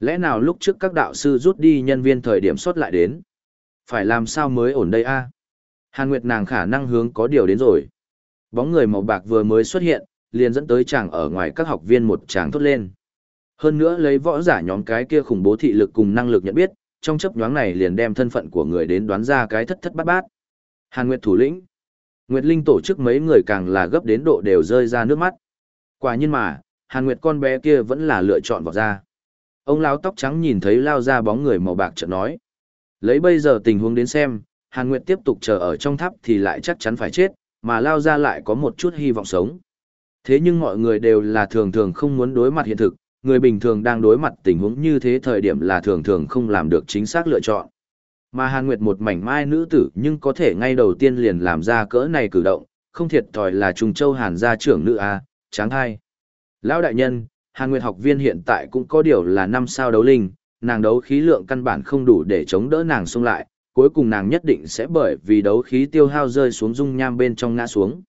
Lẽ nào lúc trước các đạo sư rút đi nhân viên thời điểm xuất lại đến? Phải làm sao mới ổn đây a? Hàn Nguyệt nàng khả năng hướng có điều đến rồi. Bóng người màu bạc vừa mới xuất hiện, liền dẫn tới chàng ở ngoài các học viên một chàng thốt lên. Hơn nữa lấy võ giả nhóm cái kia khủng bố thị lực cùng năng lực nhận biết, trong chấp nhoáng này liền đem thân phận của người đến đoán ra cái thất thất bát bát. Hàn Nguyệt thủ lĩnh. Nguyệt Linh tổ chức mấy người càng là gấp đến độ đều rơi ra nước mắt. Quả nhiên mà, Hàn Nguyệt con bé kia vẫn là lựa chọn vào ra. Ông lão tóc trắng nhìn thấy lao ra bóng người màu bạc chợt nói. Lấy bây giờ tình huống đến xem, Hàn Nguyệt tiếp tục chờ ở trong tháp thì lại chắc chắn phải chết, mà lao ra lại có một chút hy vọng sống. Thế nhưng mọi người đều là thường thường không muốn đối mặt hiện thực, người bình thường đang đối mặt tình huống như thế thời điểm là thường thường không làm được chính xác lựa chọn. Mà Hàn Nguyệt một mảnh mai nữ tử nhưng có thể ngay đầu tiên liền làm ra cỡ này cử động, không thiệt thòi là Trung Châu Hàn gia trưởng nữ A, tráng hai. Lão đại nhân, Hàn Nguyệt học viên hiện tại cũng có điều là năm sao đấu linh, nàng đấu khí lượng căn bản không đủ để chống đỡ nàng xông lại, cuối cùng nàng nhất định sẽ bởi vì đấu khí tiêu hao rơi xuống dung nham bên trong ngã xuống.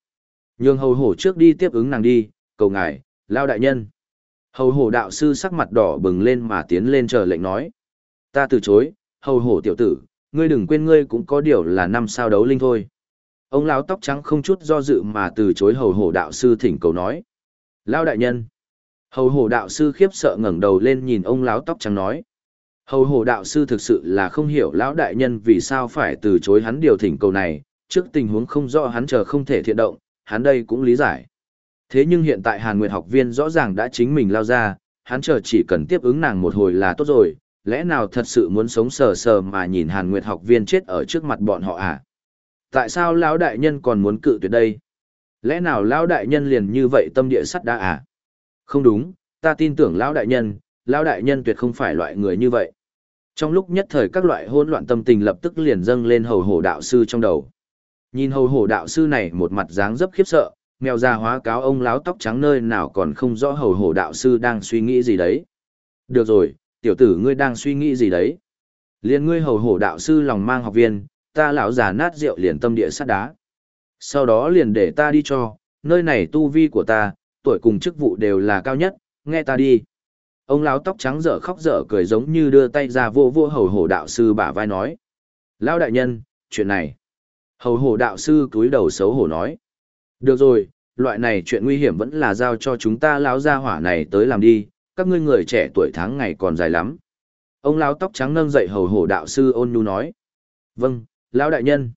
Nhường hầu hổ trước đi tiếp ứng nàng đi, cầu ngài, lao đại nhân. Hầu hổ đạo sư sắc mặt đỏ bừng lên mà tiến lên chờ lệnh nói. Ta từ chối, hầu hổ tiểu tử, ngươi đừng quên ngươi cũng có điều là năm sao đấu linh thôi. Ông lão tóc trắng không chút do dự mà từ chối hầu hổ đạo sư thỉnh cầu nói. Lao đại nhân. Hầu hổ đạo sư khiếp sợ ngẩng đầu lên nhìn ông lão tóc trắng nói. Hầu hổ đạo sư thực sự là không hiểu lão đại nhân vì sao phải từ chối hắn điều thỉnh cầu này, trước tình huống không rõ hắn chờ không thể thiện động, hắn đây cũng lý giải. Thế nhưng hiện tại Hàn Nguyệt học viên rõ ràng đã chính mình lao ra, hắn chờ chỉ cần tiếp ứng nàng một hồi là tốt rồi, lẽ nào thật sự muốn sống sờ sờ mà nhìn Hàn Nguyệt học viên chết ở trước mặt bọn họ à? Tại sao lão đại nhân còn muốn cự tuyệt đây? Lẽ nào lão đại nhân liền như vậy tâm địa sắt đã à? Không đúng, ta tin tưởng lão đại nhân, lão đại nhân tuyệt không phải loại người như vậy. Trong lúc nhất thời các loại hỗn loạn tâm tình lập tức liền dâng lên hầu hổ đạo sư trong đầu. Nhìn hầu hổ đạo sư này một mặt dáng dấp khiếp sợ, mèo già hóa cáo ông láo tóc trắng nơi nào còn không rõ hầu hổ đạo sư đang suy nghĩ gì đấy. Được rồi, tiểu tử ngươi đang suy nghĩ gì đấy? Liên ngươi hầu hổ đạo sư lòng mang học viên, ta lão già nát rượu liền tâm địa sắt đá. Sau đó liền để ta đi cho, nơi này tu vi của ta, tuổi cùng chức vụ đều là cao nhất, nghe ta đi. Ông lão tóc trắng dở khóc dở cười giống như đưa tay ra vô vô hầu hổ đạo sư bả vai nói. Lão đại nhân, chuyện này. Hầu hổ đạo sư cúi đầu xấu hổ nói. Được rồi, loại này chuyện nguy hiểm vẫn là giao cho chúng ta lão gia hỏa này tới làm đi, các ngươi người trẻ tuổi tháng ngày còn dài lắm. Ông lão tóc trắng nâng dậy hầu hổ đạo sư ôn nhu nói. Vâng, lão đại nhân.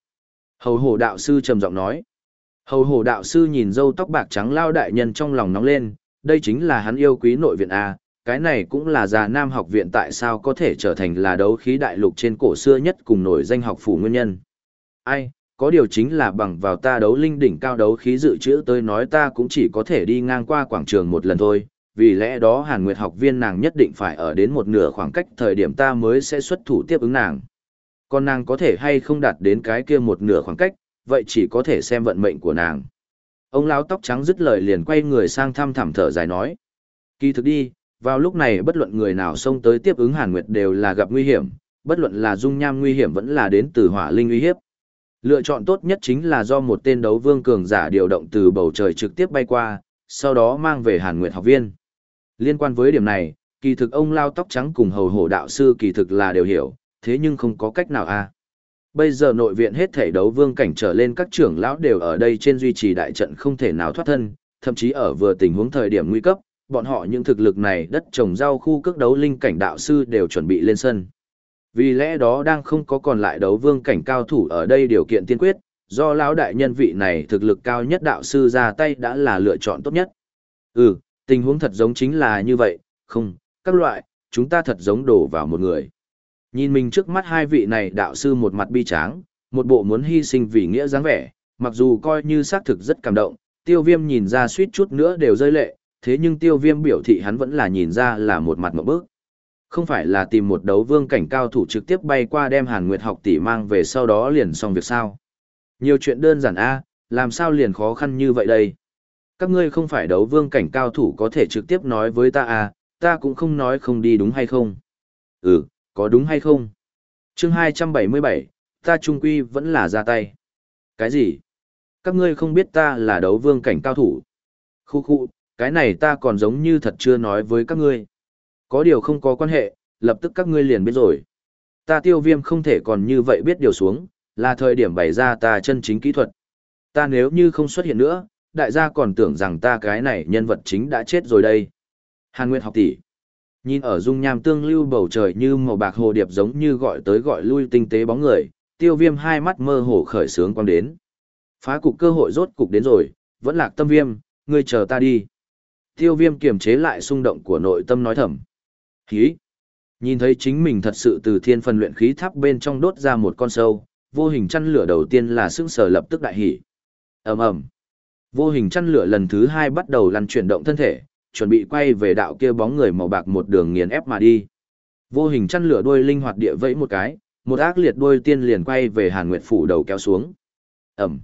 Hầu hổ đạo sư trầm giọng nói. Hầu hổ đạo sư nhìn dâu tóc bạc trắng lao đại nhân trong lòng nóng lên, đây chính là hắn yêu quý nội viện A, cái này cũng là già nam học viện tại sao có thể trở thành là đấu khí đại lục trên cổ xưa nhất cùng nổi danh học phủ nguyên nhân. Ai, có điều chính là bằng vào ta đấu linh đỉnh cao đấu khí dự trữ tới nói ta cũng chỉ có thể đi ngang qua quảng trường một lần thôi, vì lẽ đó Hàn Nguyệt học viên nàng nhất định phải ở đến một nửa khoảng cách thời điểm ta mới sẽ xuất thủ tiếp ứng nàng. Còn nàng có thể hay không đạt đến cái kia một nửa khoảng cách, vậy chỉ có thể xem vận mệnh của nàng. Ông lão tóc trắng dứt lời liền quay người sang thăm thẳm thở dài nói. Kỳ thực đi, vào lúc này bất luận người nào xông tới tiếp ứng Hàn Nguyệt đều là gặp nguy hiểm, bất luận là dung nham nguy hiểm vẫn là đến từ hỏa linh uy hiếp. Lựa chọn tốt nhất chính là do một tên đấu vương cường giả điều động từ bầu trời trực tiếp bay qua, sau đó mang về Hàn Nguyệt học viên. Liên quan với điểm này, kỳ thực ông lao tóc trắng cùng hầu hổ đạo sư kỳ thực là đều hiểu, thế nhưng không có cách nào a. À. Bây giờ nội viện hết thể đấu vương cảnh trở lên các trưởng lão đều ở đây trên duy trì đại trận không thể nào thoát thân, thậm chí ở vừa tình huống thời điểm nguy cấp, bọn họ những thực lực này đất trồng rau khu cước đấu linh cảnh đạo sư đều chuẩn bị lên sân. Vì lẽ đó đang không có còn lại đấu vương cảnh cao thủ ở đây điều kiện tiên quyết, do lão đại nhân vị này thực lực cao nhất đạo sư ra tay đã là lựa chọn tốt nhất. Ừ, tình huống thật giống chính là như vậy, không, các loại, chúng ta thật giống đổ vào một người. Nhìn mình trước mắt hai vị này đạo sư một mặt bi tráng, một bộ muốn hy sinh vì nghĩa dáng vẻ, mặc dù coi như xác thực rất cảm động, tiêu viêm nhìn ra suýt chút nữa đều rơi lệ, thế nhưng tiêu viêm biểu thị hắn vẫn là nhìn ra là một mặt một bước. Không phải là tìm một đấu vương cảnh cao thủ trực tiếp bay qua đem Hàn Nguyệt học tỷ mang về sau đó liền xong việc sao. Nhiều chuyện đơn giản a làm sao liền khó khăn như vậy đây? Các ngươi không phải đấu vương cảnh cao thủ có thể trực tiếp nói với ta à, ta cũng không nói không đi đúng hay không? Ừ, có đúng hay không? chương 277, ta trung quy vẫn là ra tay. Cái gì? Các ngươi không biết ta là đấu vương cảnh cao thủ. Khu khu, cái này ta còn giống như thật chưa nói với các ngươi. Có điều không có quan hệ, lập tức các ngươi liền biết rồi. Ta tiêu viêm không thể còn như vậy biết điều xuống, là thời điểm bày ra ta chân chính kỹ thuật. Ta nếu như không xuất hiện nữa, đại gia còn tưởng rằng ta cái này nhân vật chính đã chết rồi đây. Hàn Nguyệt học tỷ. Nhìn ở dung nham tương lưu bầu trời như màu bạc hồ điệp giống như gọi tới gọi lui tinh tế bóng người, tiêu viêm hai mắt mơ hồ khởi sướng quang đến. Phá cục cơ hội rốt cục đến rồi, vẫn lạc tâm viêm, ngươi chờ ta đi. Tiêu viêm kiềm chế lại xung động của nội tâm nói thầm. khí. Nhìn thấy chính mình thật sự từ thiên phần luyện khí tháp bên trong đốt ra một con sâu, vô hình chăn lửa đầu tiên là sững sờ lập tức đại hỉ. ầm ầm Vô hình chăn lửa lần thứ hai bắt đầu lăn chuyển động thân thể, chuẩn bị quay về đạo kia bóng người màu bạc một đường nghiền ép mà đi. Vô hình chăn lửa đuôi linh hoạt địa vẫy một cái, một ác liệt đuôi tiên liền quay về Hàn Nguyệt phủ đầu kéo xuống. Ầm.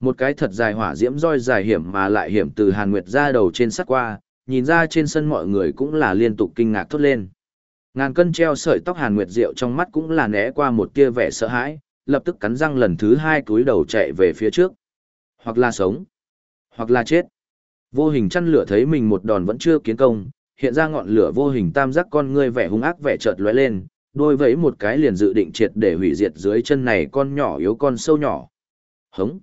Một cái thật dài hỏa diễm roi dài hiểm mà lại hiểm từ Hàn Nguyệt ra đầu trên sắt qua, nhìn ra trên sân mọi người cũng là liên tục kinh ngạc thốt lên. Ngàn cân treo sợi tóc Hàn Nguyệt Diệu trong mắt cũng là né qua một tia vẻ sợ hãi, lập tức cắn răng lần thứ hai túi đầu chạy về phía trước. Hoặc là sống, hoặc là chết. Vô hình chăn lửa thấy mình một đòn vẫn chưa kiến công, hiện ra ngọn lửa vô hình tam giác con ngươi vẻ hung ác vẻ chợt lóe lên, đôi vẫy một cái liền dự định triệt để hủy diệt dưới chân này con nhỏ yếu con sâu nhỏ. Hống.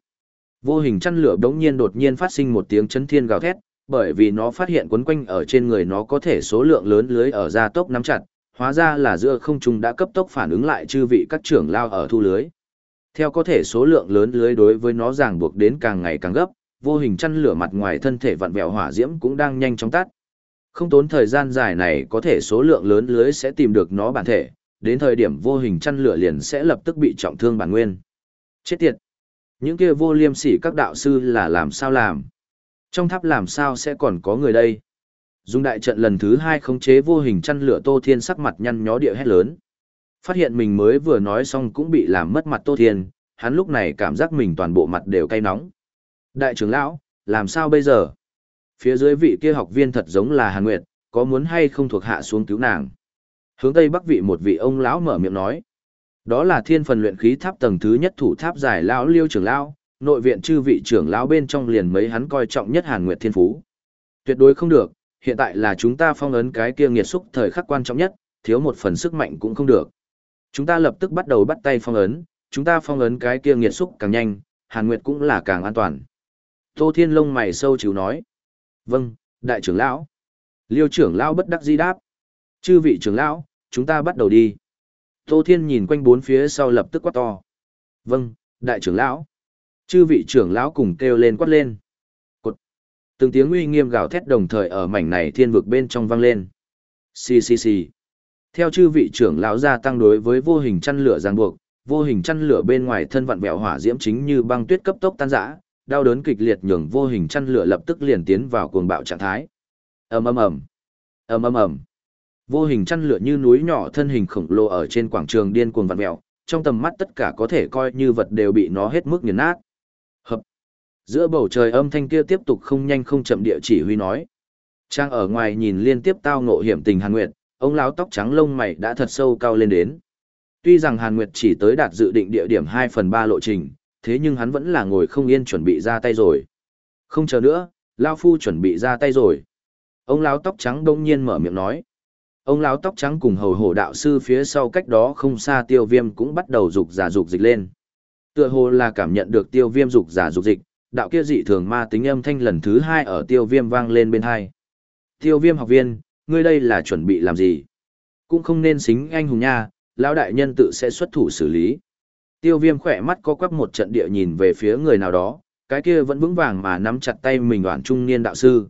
Vô hình chăn lửa đống nhiên đột nhiên phát sinh một tiếng chấn thiên gào thét, bởi vì nó phát hiện quấn quanh ở trên người nó có thể số lượng lớn lưới ở gia tốc nắm chặt, hóa ra là giữa không trung đã cấp tốc phản ứng lại chư vị các trưởng lao ở thu lưới. Theo có thể số lượng lớn lưới đối với nó ràng buộc đến càng ngày càng gấp, vô hình chăn lửa mặt ngoài thân thể vặn vẹo hỏa diễm cũng đang nhanh chóng tắt. Không tốn thời gian dài này có thể số lượng lớn lưới sẽ tìm được nó bản thể, đến thời điểm vô hình chăn lửa liền sẽ lập tức bị trọng thương bản nguyên. Chết tiệt! Những kia vô liêm sỉ các đạo sư là làm sao làm? Trong tháp làm sao sẽ còn có người đây? Dung đại trận lần thứ hai khống chế vô hình chăn lửa Tô Thiên sắc mặt nhăn nhó địa hét lớn. Phát hiện mình mới vừa nói xong cũng bị làm mất mặt Tô Thiên, hắn lúc này cảm giác mình toàn bộ mặt đều cay nóng. Đại trưởng lão, làm sao bây giờ? Phía dưới vị kia học viên thật giống là Hàn Nguyệt, có muốn hay không thuộc hạ xuống cứu nàng? Hướng Tây Bắc vị một vị ông lão mở miệng nói. Đó là thiên phần luyện khí tháp tầng thứ nhất thủ tháp giải lão liêu trưởng lão, nội viện chư vị trưởng lão bên trong liền mấy hắn coi trọng nhất Hàn Nguyệt Thiên Phú. Tuyệt đối không được, hiện tại là chúng ta phong ấn cái kia nghiệt xúc thời khắc quan trọng nhất, thiếu một phần sức mạnh cũng không được. Chúng ta lập tức bắt đầu bắt tay phong ấn, chúng ta phong ấn cái kia nghiệt xúc càng nhanh, Hàn Nguyệt cũng là càng an toàn. Tô Thiên lông mày sâu chịu nói. Vâng, đại trưởng lão. Liêu trưởng lão bất đắc di đáp. Chư vị trưởng lão, chúng ta bắt đầu đi. Tô Thiên nhìn quanh bốn phía sau lập tức quát to. Vâng, đại trưởng lão. Chư vị trưởng lão cùng kêu lên quát lên. Cột. Từng tiếng uy nghiêm gào thét đồng thời ở mảnh này thiên vực bên trong vang lên. Xì xì xì. Theo chư vị trưởng lão gia tăng đối với vô hình chăn lửa ràng buộc, vô hình chăn lửa bên ngoài thân vặn vẹo hỏa diễm chính như băng tuyết cấp tốc tan rã, đau đớn kịch liệt nhường vô hình chăn lửa lập tức liền tiến vào cuồng bạo trạng thái. Ầm ầm ầm. Ầm ầm ầm. Vô hình chăn lửa như núi nhỏ thân hình khổng lồ ở trên quảng trường điên cuồng vặn vẹo, trong tầm mắt tất cả có thể coi như vật đều bị nó hết mức nghiền nát. Hợp. Giữa bầu trời âm thanh kia tiếp tục không nhanh không chậm địa chỉ huy nói. Trang ở ngoài nhìn liên tiếp tao ngộ hiểm tình Hàn Nguyệt, ông lão tóc trắng lông mày đã thật sâu cao lên đến. Tuy rằng Hàn Nguyệt chỉ tới đạt dự định địa điểm 2 phần 3 lộ trình, thế nhưng hắn vẫn là ngồi không yên chuẩn bị ra tay rồi. Không chờ nữa, Lao Phu chuẩn bị ra tay rồi. Ông lão tóc trắng đông nhiên mở miệng nói. Ông lão tóc trắng cùng hầu hổ đạo sư phía sau cách đó không xa tiêu viêm cũng bắt đầu rục giả rục dịch lên. Tựa hồ là cảm nhận được tiêu viêm rục giả rục dịch, đạo kia dị thường ma tính âm thanh lần thứ hai ở tiêu viêm vang lên bên hai. Tiêu viêm học viên, ngươi đây là chuẩn bị làm gì? Cũng không nên xính anh hùng nha, lão đại nhân tự sẽ xuất thủ xử lý. Tiêu viêm khỏe mắt co quắp một trận địa nhìn về phía người nào đó, cái kia vẫn vững vàng mà nắm chặt tay mình đoàn trung niên đạo sư.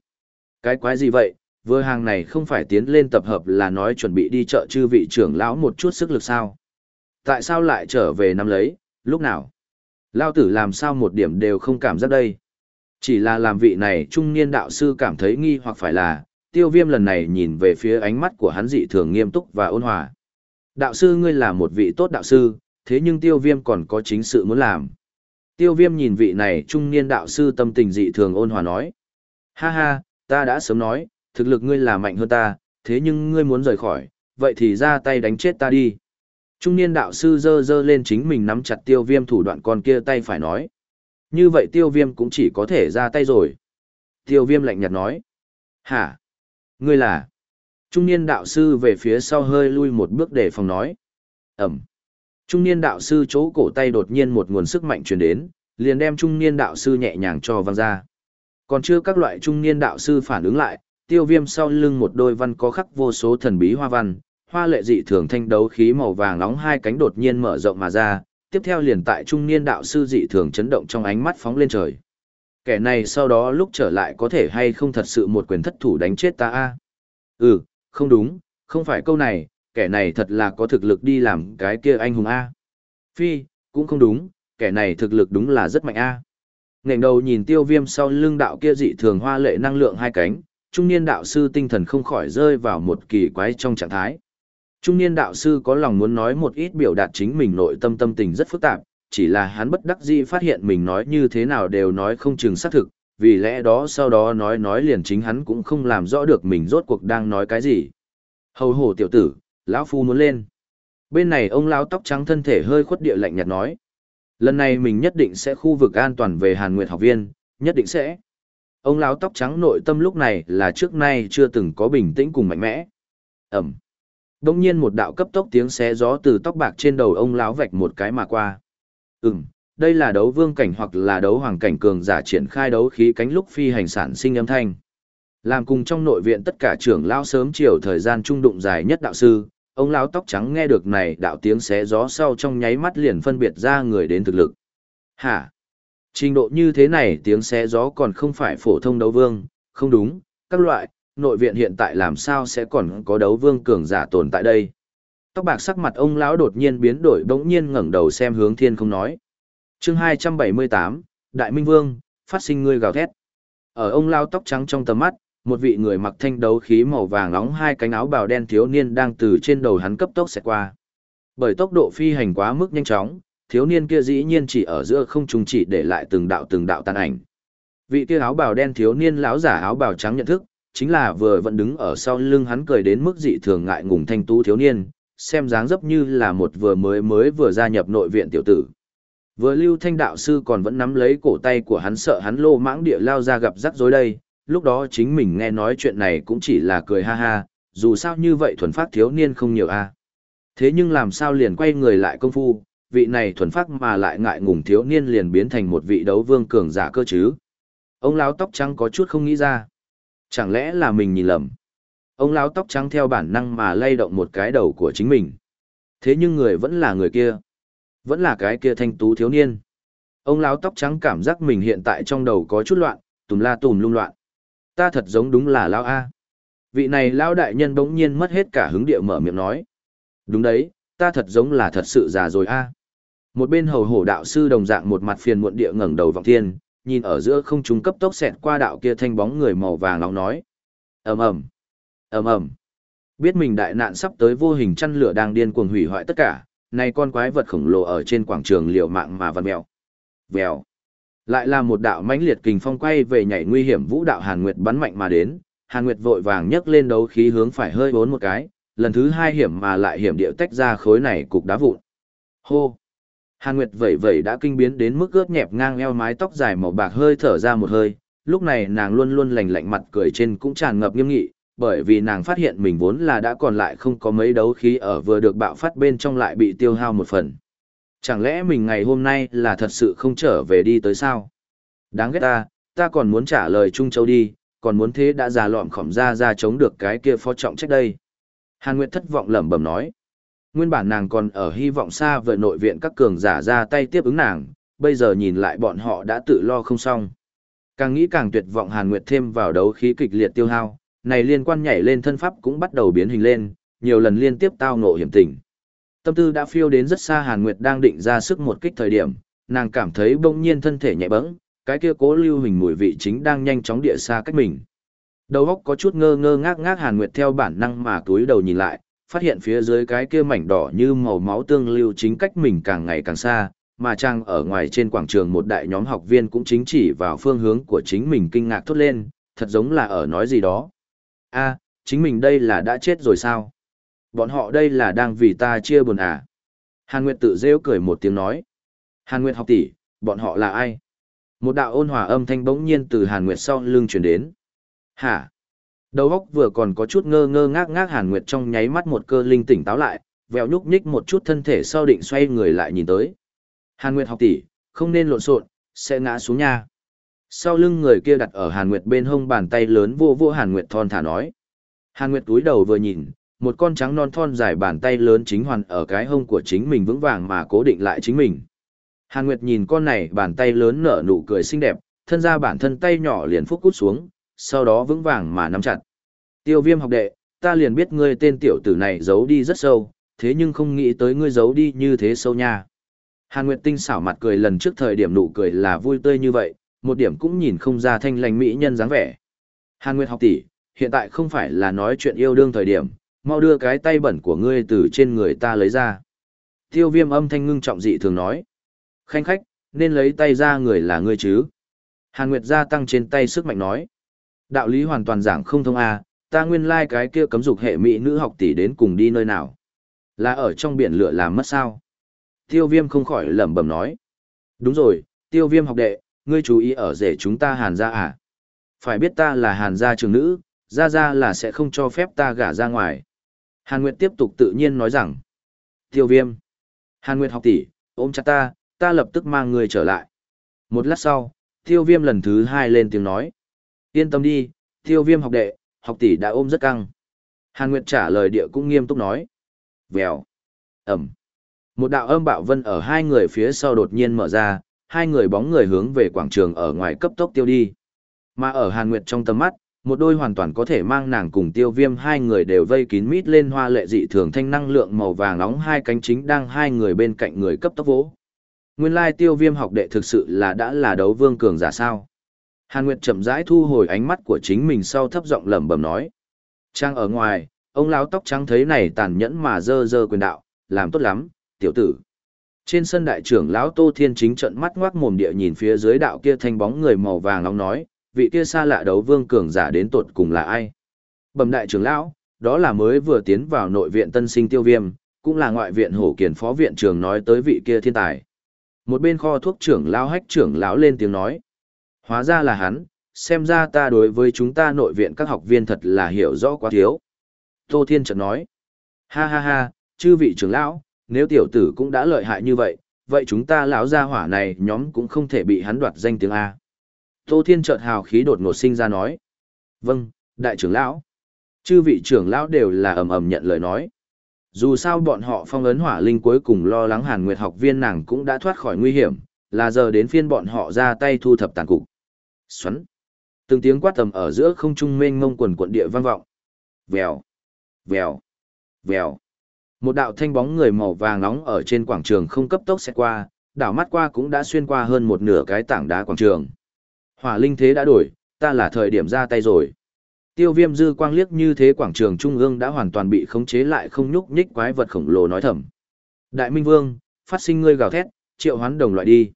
Cái quái gì vậy, vừa hàng này không phải tiến lên tập hợp là nói chuẩn bị đi chợ chư vị trưởng lão một chút sức lực sao. Tại sao lại trở về năm lấy, lúc nào? Lao tử làm sao một điểm đều không cảm giác đây. Chỉ là làm vị này trung niên đạo sư cảm thấy nghi hoặc phải là, tiêu viêm lần này nhìn về phía ánh mắt của hắn dị thường nghiêm túc và ôn hòa. Đạo sư ngươi là một vị tốt đạo sư, thế nhưng tiêu viêm còn có chính sự muốn làm. Tiêu viêm nhìn vị này trung niên đạo sư tâm tình dị thường ôn hòa nói. Ha ha, ta đã sớm nói, thực lực ngươi là mạnh hơn ta, thế nhưng ngươi muốn rời khỏi, vậy thì ra tay đánh chết ta đi. Trung niên đạo sư dơ dơ lên chính mình nắm chặt tiêu viêm thủ đoạn con kia tay phải nói. Như vậy tiêu viêm cũng chỉ có thể ra tay rồi. Tiêu viêm lạnh nhạt nói. Hả? Ngươi là? Trung niên đạo sư về phía sau hơi lui một bước để phòng nói. Ẩm. Trung niên đạo sư chỗ cổ tay đột nhiên một nguồn sức mạnh truyền đến, liền đem trung niên đạo sư nhẹ nhàng cho văng ra. Còn chưa các loại trung niên đạo sư phản ứng lại, tiêu viêm sau lưng một đôi văn có khắc vô số thần bí hoa văn, hoa lệ dị thường thanh đấu khí màu vàng nóng hai cánh đột nhiên mở rộng mà ra, tiếp theo liền tại trung niên đạo sư dị thường chấn động trong ánh mắt phóng lên trời. Kẻ này sau đó lúc trở lại có thể hay không thật sự một quyền thất thủ đánh chết ta a Ừ, không đúng, không phải câu này, kẻ này thật là có thực lực đi làm cái kia anh hùng A. Phi, cũng không đúng, kẻ này thực lực đúng là rất mạnh A. Ngẩng đầu nhìn tiêu viêm sau lưng đạo kia dị thường hoa lệ năng lượng hai cánh, trung niên đạo sư tinh thần không khỏi rơi vào một kỳ quái trong trạng thái. Trung niên đạo sư có lòng muốn nói một ít biểu đạt chính mình nội tâm tâm tình rất phức tạp, chỉ là hắn bất đắc dĩ phát hiện mình nói như thế nào đều nói không chừng xác thực, vì lẽ đó sau đó nói nói liền chính hắn cũng không làm rõ được mình rốt cuộc đang nói cái gì. Hầu hổ tiểu tử, lão phu muốn lên. Bên này ông lão tóc trắng thân thể hơi khuất địa lạnh nhạt nói. Lần này mình nhất định sẽ khu vực an toàn về Hàn Nguyệt học viên, nhất định sẽ. Ông lão tóc trắng nội tâm lúc này là trước nay chưa từng có bình tĩnh cùng mạnh mẽ. Ẩm. Đông nhiên một đạo cấp tốc tiếng xé gió từ tóc bạc trên đầu ông lão vạch một cái mà qua. Ừm, đây là đấu vương cảnh hoặc là đấu hoàng cảnh cường giả triển khai đấu khí cánh lúc phi hành sản sinh âm thanh. Làm cùng trong nội viện tất cả trưởng lão sớm chiều thời gian trung đụng dài nhất đạo sư, ông lão tóc trắng nghe được này đạo tiếng xé gió sau trong nháy mắt liền phân biệt ra người đến thực lực. Hả? Trình độ như thế này tiếng xé gió còn không phải phổ thông đấu vương, không đúng, các loại, nội viện hiện tại làm sao sẽ còn có đấu vương cường giả tồn tại đây. Tóc bạc sắc mặt ông lão đột nhiên biến đổi bỗng nhiên ngẩng đầu xem hướng thiên không nói. chương 278, Đại Minh Vương, phát sinh ngươi gào thét. Ở ông lão tóc trắng trong tầm mắt, một vị người mặc thanh đấu khí màu vàng nóng hai cánh áo bào đen thiếu niên đang từ trên đầu hắn cấp tốc xẹt qua. Bởi tốc độ phi hành quá mức nhanh chóng, thiếu niên kia dĩ nhiên chỉ ở giữa không trung chỉ để lại từng đạo từng đạo tàn ảnh. Vị kia áo bào đen thiếu niên lão giả áo bào trắng nhận thức, chính là vừa vẫn đứng ở sau lưng hắn cười đến mức dị thường ngại ngùng thanh tú thiếu niên, xem dáng dấp như là một vừa mới mới vừa gia nhập nội viện tiểu tử. Vừa lưu thanh đạo sư còn vẫn nắm lấy cổ tay của hắn sợ hắn lô mãng địa lao ra gặp rắc rối đây, lúc đó chính mình nghe nói chuyện này cũng chỉ là cười ha ha, dù sao như vậy thuần phát thiếu niên không nhiều a. Thế nhưng làm sao liền quay người lại công phu, vị này thuần phát mà lại ngại ngùng thiếu niên liền biến thành một vị đấu vương cường giả cơ chứ. Ông lão tóc trắng có chút không nghĩ ra. Chẳng lẽ là mình nhìn lầm? Ông lão tóc trắng theo bản năng mà lay động một cái đầu của chính mình. Thế nhưng người vẫn là người kia. Vẫn là cái kia thanh tú thiếu niên. Ông lão tóc trắng cảm giác mình hiện tại trong đầu có chút loạn, tùm la tùm lung loạn. Ta thật giống đúng là lão A. Vị này lão đại nhân bỗng nhiên mất hết cả hứng địa mở miệng nói. Đúng đấy, ta thật giống là thật sự già rồi A. Một bên hầu hổ đạo sư đồng dạng một mặt phiền muộn địa ngẩng đầu vọng thiên, nhìn ở giữa không trung cấp tốc xẹt qua đạo kia thanh bóng người màu vàng nóng nói. ầm ầm ầm ầm Biết mình đại nạn sắp tới vô hình chăn lửa đang điên cuồng hủy hoại tất cả, nay con quái vật khổng lồ ở trên quảng trường liều mạng mà văn mèo. Vèo. Lại là một đạo mãnh liệt kình phong quay về nhảy nguy hiểm vũ đạo Hàn Nguyệt bắn mạnh mà đến, Hàn Nguyệt vội vàng nhấc lên đấu khí hướng phải hơi bốn một cái, lần thứ hai hiểm mà lại hiểm điệu tách ra khối này cục đá vụn. Hô. Hàn Nguyệt vẩy vẩy đã kinh biến đến mức ướt nhẹp ngang eo mái tóc dài màu bạc hơi thở ra một hơi, lúc này nàng luôn luôn lành lạnh mặt cười trên cũng tràn ngập nghiêm nghị, bởi vì nàng phát hiện mình vốn là đã còn lại không có mấy đấu khí ở vừa được bạo phát bên trong lại bị tiêu hao một phần. Chẳng lẽ mình ngày hôm nay là thật sự không trở về đi tới sao? Đáng ghét ta, ta còn muốn trả lời Trung Châu đi, còn muốn thế đã già lọm khỏm ra ra chống được cái kia phó trọng trách đây. Hàn Nguyệt thất vọng lẩm bẩm nói. Nguyên bản nàng còn ở hy vọng xa vời nội viện các cường giả ra tay tiếp ứng nàng, bây giờ nhìn lại bọn họ đã tự lo không xong. Càng nghĩ càng tuyệt vọng Hàn Nguyệt thêm vào đấu khí kịch liệt tiêu hao, này liên quan nhảy lên thân pháp cũng bắt đầu biến hình lên, nhiều lần liên tiếp tao ngộ hiểm tình. Tâm tư đã phiêu đến rất xa Hàn Nguyệt đang định ra sức một kích thời điểm, nàng cảm thấy bỗng nhiên thân thể nhẹ bẫng, cái kia cố lưu hình mùi vị chính đang nhanh chóng địa xa cách mình. Đầu óc có chút ngơ ngơ ngác ngác Hàn Nguyệt theo bản năng mà túi đầu nhìn lại, phát hiện phía dưới cái kia mảnh đỏ như màu máu tương lưu chính cách mình càng ngày càng xa, mà trang ở ngoài trên quảng trường một đại nhóm học viên cũng chính chỉ vào phương hướng của chính mình kinh ngạc thốt lên, thật giống là ở nói gì đó. a chính mình đây là đã chết rồi sao? Bọn họ đây là đang vì ta chia buồn à? Hàn Nguyệt tự rêu cười một tiếng nói. Hàn Nguyệt học tỷ, bọn họ là ai? Một đạo ôn hòa âm thanh bỗng nhiên từ Hàn Nguyệt sau lưng truyền đến. Hả? Đầu óc vừa còn có chút ngơ ngơ ngác ngác Hàn Nguyệt trong nháy mắt một cơ linh tỉnh táo lại, vèo nhúc nhích một chút thân thể sau định xoay người lại nhìn tới. Hàn Nguyệt học tỷ, không nên lộn xộn, sẽ ngã xuống nha. Sau lưng người kia đặt ở Hàn Nguyệt bên hông bàn tay lớn vô vô Hàn Nguyệt thon thả nói. Hàn Nguyệt túi đầu vừa nhìn, một con trắng non thon dài bàn tay lớn chính hoàn ở cái hông của chính mình vững vàng mà cố định lại chính mình. Hàn Nguyệt nhìn con này bàn tay lớn nở nụ cười xinh đẹp, thân ra bản thân tay nhỏ liền phúc cút xuống, sau đó vững vàng mà nắm chặt. Tiêu viêm học đệ, ta liền biết ngươi tên tiểu tử này giấu đi rất sâu, thế nhưng không nghĩ tới ngươi giấu đi như thế sâu nha. Hàn Nguyệt tinh xảo mặt cười lần trước thời điểm nụ cười là vui tươi như vậy, một điểm cũng nhìn không ra thanh lành mỹ nhân dáng vẻ. Hàn Nguyệt học tỷ, hiện tại không phải là nói chuyện yêu đương thời điểm, mau đưa cái tay bẩn của ngươi từ trên người ta lấy ra. Tiêu viêm âm thanh ngưng trọng dị thường nói. Khanh khách, nên lấy tay ra người là ngươi chứ. Hàn Nguyệt gia tăng trên tay sức mạnh nói. Đạo lý hoàn toàn giảng không thông a, à, ta nguyên lai like cái kia cấm dục hệ mỹ nữ học tỷ đến cùng đi nơi nào. Là ở trong biển lửa làm mất sao. Tiêu viêm không khỏi lẩm bẩm nói. Đúng rồi, tiêu viêm học đệ, ngươi chú ý ở rể chúng ta hàn gia à. Phải biết ta là hàn gia trường nữ, ra ra là sẽ không cho phép ta gả ra ngoài. Hàn Nguyệt tiếp tục tự nhiên nói rằng. Tiêu viêm. Hàn Nguyệt học tỷ, ôm chặt ta, ta lập tức mang người trở lại. Một lát sau, tiêu viêm lần thứ hai lên tiếng nói. Yên tâm đi, tiêu viêm học đệ, học tỷ đã ôm rất căng. Hàn Nguyệt trả lời địa cũng nghiêm túc nói. Vèo. Ẩm. Một đạo âm bạo vân ở hai người phía sau đột nhiên mở ra, hai người bóng người hướng về quảng trường ở ngoài cấp tốc tiêu đi. Mà ở Hàn Nguyệt trong tầm mắt, một đôi hoàn toàn có thể mang nàng cùng tiêu viêm hai người đều vây kín mít lên hoa lệ dị thường thanh năng lượng màu vàng nóng hai cánh chính đang hai người bên cạnh người cấp tốc vỗ. Nguyên lai tiêu viêm học đệ thực sự là đã là đấu vương cường giả sao. Hàn Nguyệt chậm rãi thu hồi ánh mắt của chính mình sau thấp giọng lẩm bẩm nói. Trang ở ngoài, ông lão tóc trắng thấy này tàn nhẫn mà dơ dơ quyền đạo, làm tốt lắm, tiểu tử. Trên sân đại trưởng lão Tô Thiên chính trận mắt ngoác mồm địa nhìn phía dưới đạo kia thanh bóng người màu vàng nóng nói, vị kia xa lạ đấu vương cường giả đến tột cùng là ai? Bẩm đại trưởng lão, đó là mới vừa tiến vào nội viện tân sinh tiêu viêm, cũng là ngoại viện hổ kiền phó viện trưởng nói tới vị kia thiên tài. Một bên kho thuốc trưởng lão hách trưởng lão lên tiếng nói. Hóa ra là hắn, xem ra ta đối với chúng ta nội viện các học viên thật là hiểu rõ quá thiếu. Tô Thiên chợt nói. Ha ha ha, chư vị trưởng lão, nếu tiểu tử cũng đã lợi hại như vậy, vậy chúng ta lão gia hỏa này nhóm cũng không thể bị hắn đoạt danh tiếng A. Tô Thiên chợt hào khí đột ngột sinh ra nói. Vâng, đại trưởng lão. Chư vị trưởng lão đều là ầm ầm nhận lời nói. Dù sao bọn họ phong ấn hỏa linh cuối cùng lo lắng hàn nguyệt học viên nàng cũng đã thoát khỏi nguy hiểm, là giờ đến phiên bọn họ ra tay thu thập tàn cục. Xoắn. Từng tiếng quát tầm ở giữa không trung mênh mông quần quận địa vang vọng. Vèo. Vèo. Vèo. Một đạo thanh bóng người màu vàng nóng ở trên quảng trường không cấp tốc sẽ qua, đảo mắt qua cũng đã xuyên qua hơn một nửa cái tảng đá quảng trường. Hỏa linh thế đã đổi, ta là thời điểm ra tay rồi. Tiêu viêm dư quang liếc như thế quảng trường trung ương đã hoàn toàn bị khống chế lại không nhúc nhích quái vật khổng lồ nói thầm. Đại Minh Vương, phát sinh ngươi gào thét, triệu hoán đồng loại đi.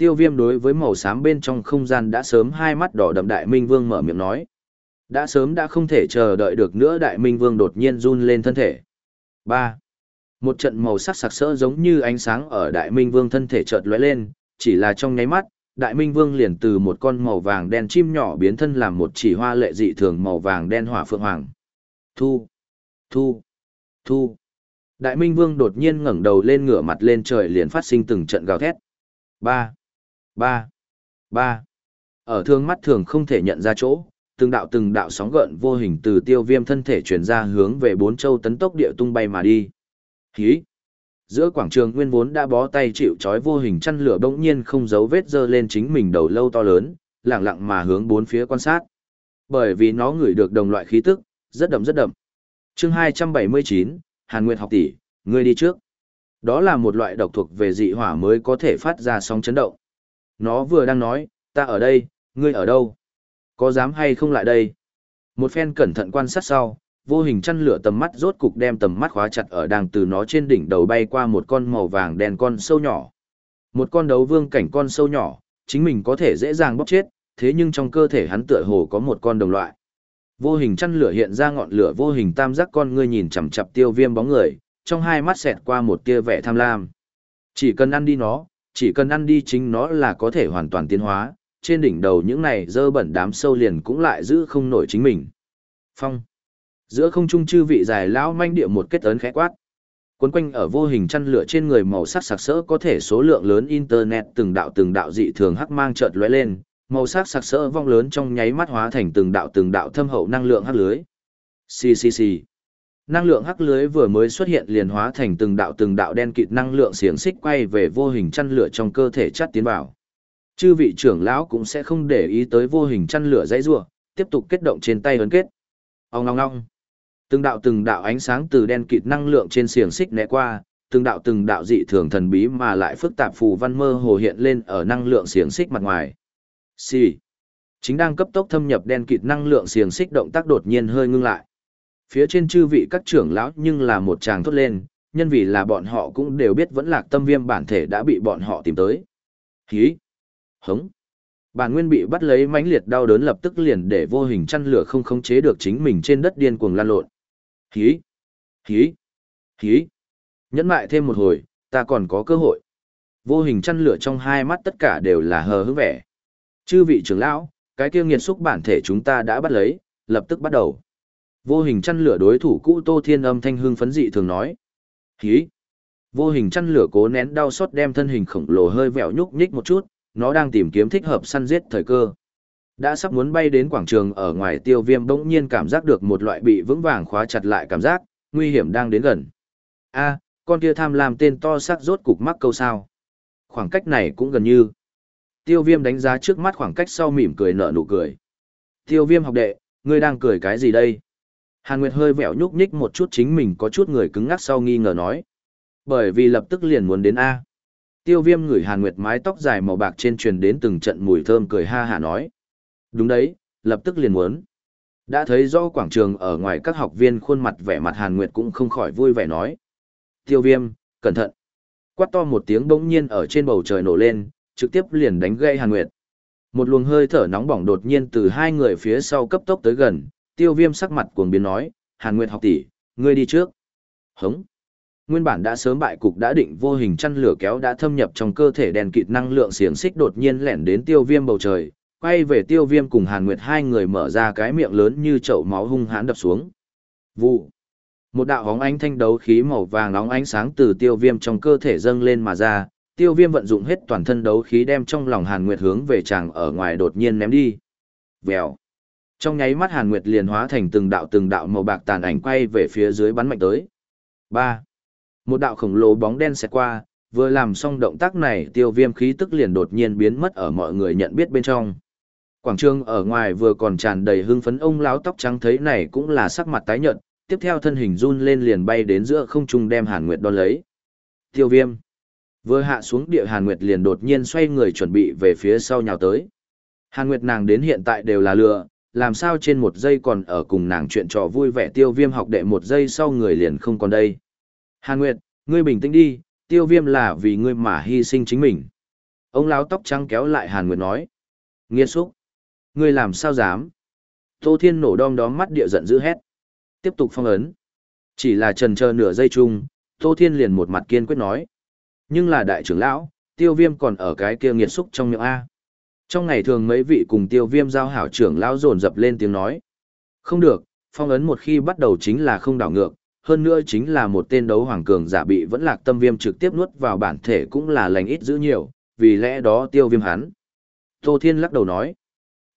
Tiêu viêm đối với màu xám bên trong không gian đã sớm hai mắt đỏ đậm Đại Minh Vương mở miệng nói. Đã sớm đã không thể chờ đợi được nữa Đại Minh Vương đột nhiên run lên thân thể. ba Một trận màu sắc sặc sỡ giống như ánh sáng ở Đại Minh Vương thân thể chợt lóe lên, chỉ là trong nháy mắt, Đại Minh Vương liền từ một con màu vàng đen chim nhỏ biến thân làm một chỉ hoa lệ dị thường màu vàng đen hỏa phượng hoàng. Thu! Thu! Thu! Đại Minh Vương đột nhiên ngẩng đầu lên ngửa mặt lên trời liền phát sinh từng trận gào thét. Ba! Ba! Ba! Ở thương mắt thường không thể nhận ra chỗ, từng đạo từng đạo sóng gợn vô hình từ tiêu viêm thân thể truyền ra hướng về bốn châu tấn tốc địa tung bay mà đi. Hí! Giữa quảng trường nguyên vốn đã bó tay chịu trói vô hình chăn lửa bỗng nhiên không giấu vết dơ lên chính mình đầu lâu to lớn, lặng lặng mà hướng bốn phía quan sát. Bởi vì nó ngửi được đồng loại khí tức, rất đậm rất đậm. Chương 279, Hàn Nguyệt học tỷ, ngươi đi trước. Đó là một loại độc thuộc về dị hỏa mới có thể phát ra sóng chấn động. Nó vừa đang nói, ta ở đây, ngươi ở đâu? Có dám hay không lại đây? Một phen cẩn thận quan sát sau, vô hình chăn lửa tầm mắt rốt cục đem tầm mắt khóa chặt ở đang từ nó trên đỉnh đầu bay qua một con màu vàng đen con sâu nhỏ. Một con đấu vương cảnh con sâu nhỏ, chính mình có thể dễ dàng bóc chết, thế nhưng trong cơ thể hắn tựa hồ có một con đồng loại. Vô hình chăn lửa hiện ra ngọn lửa vô hình tam giác con ngươi nhìn chằm chằm tiêu viêm bóng người, trong hai mắt xẹt qua một tia vẻ tham lam. Chỉ cần ăn đi nó, chỉ cần ăn đi chính nó là có thể hoàn toàn tiến hóa, trên đỉnh đầu những này dơ bẩn đám sâu liền cũng lại giữ không nổi chính mình. Phong. Giữa không trung chư vị dài lão manh địa một kết ấn khẽ quát. Quấn quanh ở vô hình chăn lửa trên người màu sắc sặc sỡ có thể số lượng lớn internet từng đạo từng đạo dị thường hắc mang chợt lóe lên, màu sắc sặc sỡ vong lớn trong nháy mắt hóa thành từng đạo từng đạo thâm hậu năng lượng hắc lưới. Xì xì xì. Năng lượng hắc lưới vừa mới xuất hiện liền hóa thành từng đạo từng đạo đen kịt năng lượng xiềng xích quay về vô hình chăn lửa trong cơ thể chắt tiến vào. Chư vị trưởng lão cũng sẽ không để ý tới vô hình chăn lửa dãy rủa, tiếp tục kết động trên tay ấn kết. ông long long Từng đạo từng đạo ánh sáng từ đen kịt năng lượng trên xiềng xích né qua, từng đạo từng đạo dị thường thần bí mà lại phức tạp phù văn mơ hồ hiện lên ở năng lượng xiềng xích mặt ngoài. xì、sì. Chính đang cấp tốc thâm nhập đen kịt năng lượng xiềng xích động tác đột nhiên hơi ngưng lại. Phía trên chư vị các trưởng lão nhưng là một chàng thốt lên, nhân vì là bọn họ cũng đều biết vẫn lạc tâm viêm bản thể đã bị bọn họ tìm tới. Hí. Hống. Bản nguyên bị bắt lấy mãnh liệt đau đớn lập tức liền để vô hình chăn lửa không khống chế được chính mình trên đất điên cuồng lan lộn. Hí. Hí. Hí. Nhẫn mại thêm một hồi, ta còn có cơ hội. Vô hình chăn lửa trong hai mắt tất cả đều là hờ hững vẻ. Chư vị trưởng lão, cái kia nghiệt xúc bản thể chúng ta đã bắt lấy, lập tức bắt đầu. Vô hình chăn lửa đối thủ cũ Tô Thiên âm thanh hương phấn dị thường nói. Hí. Vô hình chăn lửa cố nén đau xót đem thân hình khổng lồ hơi vẹo nhúc nhích một chút, nó đang tìm kiếm thích hợp săn giết thời cơ. Đã sắp muốn bay đến quảng trường ở ngoài tiêu viêm bỗng nhiên cảm giác được một loại bị vững vàng khóa chặt lại cảm giác, nguy hiểm đang đến gần. a con kia tham làm tên to sắc rốt cục mắc câu sao. Khoảng cách này cũng gần như. Tiêu viêm đánh giá trước mắt khoảng cách sau mỉm cười nở nụ cười. Tiêu viêm học đệ, ngươi đang cười cái gì đây? Hàn Nguyệt hơi vẹo nhúc nhích một chút chính mình có chút người cứng ngắc sau nghi ngờ nói. Bởi vì lập tức liền muốn đến A. Tiêu viêm ngửi Hàn Nguyệt mái tóc dài màu bạc trên truyền đến từng trận mùi thơm cười ha hả nói. Đúng đấy, lập tức liền muốn. Đã thấy do quảng trường ở ngoài các học viên khuôn mặt vẻ mặt Hàn Nguyệt cũng không khỏi vui vẻ nói. Tiêu viêm, cẩn thận. Quát to một tiếng bỗng nhiên ở trên bầu trời nổ lên, trực tiếp liền đánh gây Hàn Nguyệt. Một luồng hơi thở nóng bỏng đột nhiên từ hai người phía sau cấp tốc tới gần, tiêu viêm sắc mặt cuồng biến nói, Hàn Nguyệt học tỷ, ngươi đi trước. Hống. Nguyên bản đã sớm bại cục đã định vô hình chăn lửa kéo đã thâm nhập trong cơ thể đèn kịt năng lượng xiềng xích đột nhiên lẻn đến tiêu viêm bầu trời, quay về tiêu viêm cùng Hàn Nguyệt hai người mở ra cái miệng lớn như chậu máu hung hãn đập xuống. Vụ. Một đạo hóng ánh thanh đấu khí màu vàng nóng ánh sáng từ tiêu viêm trong cơ thể dâng lên mà ra, tiêu viêm vận dụng hết toàn thân đấu khí đem trong lòng Hàn Nguyệt hướng về chàng ở ngoài đột nhiên ném đi. Vèo. Trong nháy mắt Hàn Nguyệt liền hóa thành từng đạo từng đạo màu bạc tàn ảnh quay về phía dưới bắn mạnh tới. ba Một đạo khổng lồ bóng đen xẹt qua, vừa làm xong động tác này tiêu viêm khí tức liền đột nhiên biến mất ở mọi người nhận biết bên trong. Quảng trường ở ngoài vừa còn tràn đầy hưng phấn ông láo tóc trắng thấy này cũng là sắc mặt tái nhợt, tiếp theo thân hình run lên liền bay đến giữa không trung đem Hàn Nguyệt đón lấy. Tiêu viêm. Vừa hạ xuống địa Hàn Nguyệt liền đột nhiên xoay người chuẩn bị về phía sau nhào tới. Hàn Nguyệt nàng đến hiện tại đều là lừa, làm sao trên một giây còn ở cùng nàng chuyện trò vui vẻ tiêu viêm học đệ một giây sau người liền không còn đây. Hàn Nguyệt, ngươi bình tĩnh đi, tiêu viêm là vì ngươi mà hy sinh chính mình. Ông lão tóc trắng kéo lại Hàn Nguyệt nói. Nghiên xúc. Ngươi làm sao dám? Tô Thiên nổ đom đóm mắt địa giận dữ hét. Tiếp tục phong ấn. Chỉ là trần chờ nửa giây chung, Tô Thiên liền một mặt kiên quyết nói. Nhưng là đại trưởng lão, tiêu viêm còn ở cái kia nghiệt xúc trong miệng A. Trong ngày thường mấy vị cùng tiêu viêm giao hảo trưởng lão dồn dập lên tiếng nói. Không được, phong ấn một khi bắt đầu chính là không đảo ngược, hơn nữa chính là một tên đấu hoàng cường giả bị vẫn lạc tâm viêm trực tiếp nuốt vào bản thể cũng là lành ít giữ nhiều, vì lẽ đó tiêu viêm hắn. Tô Thiên lắc đầu nói.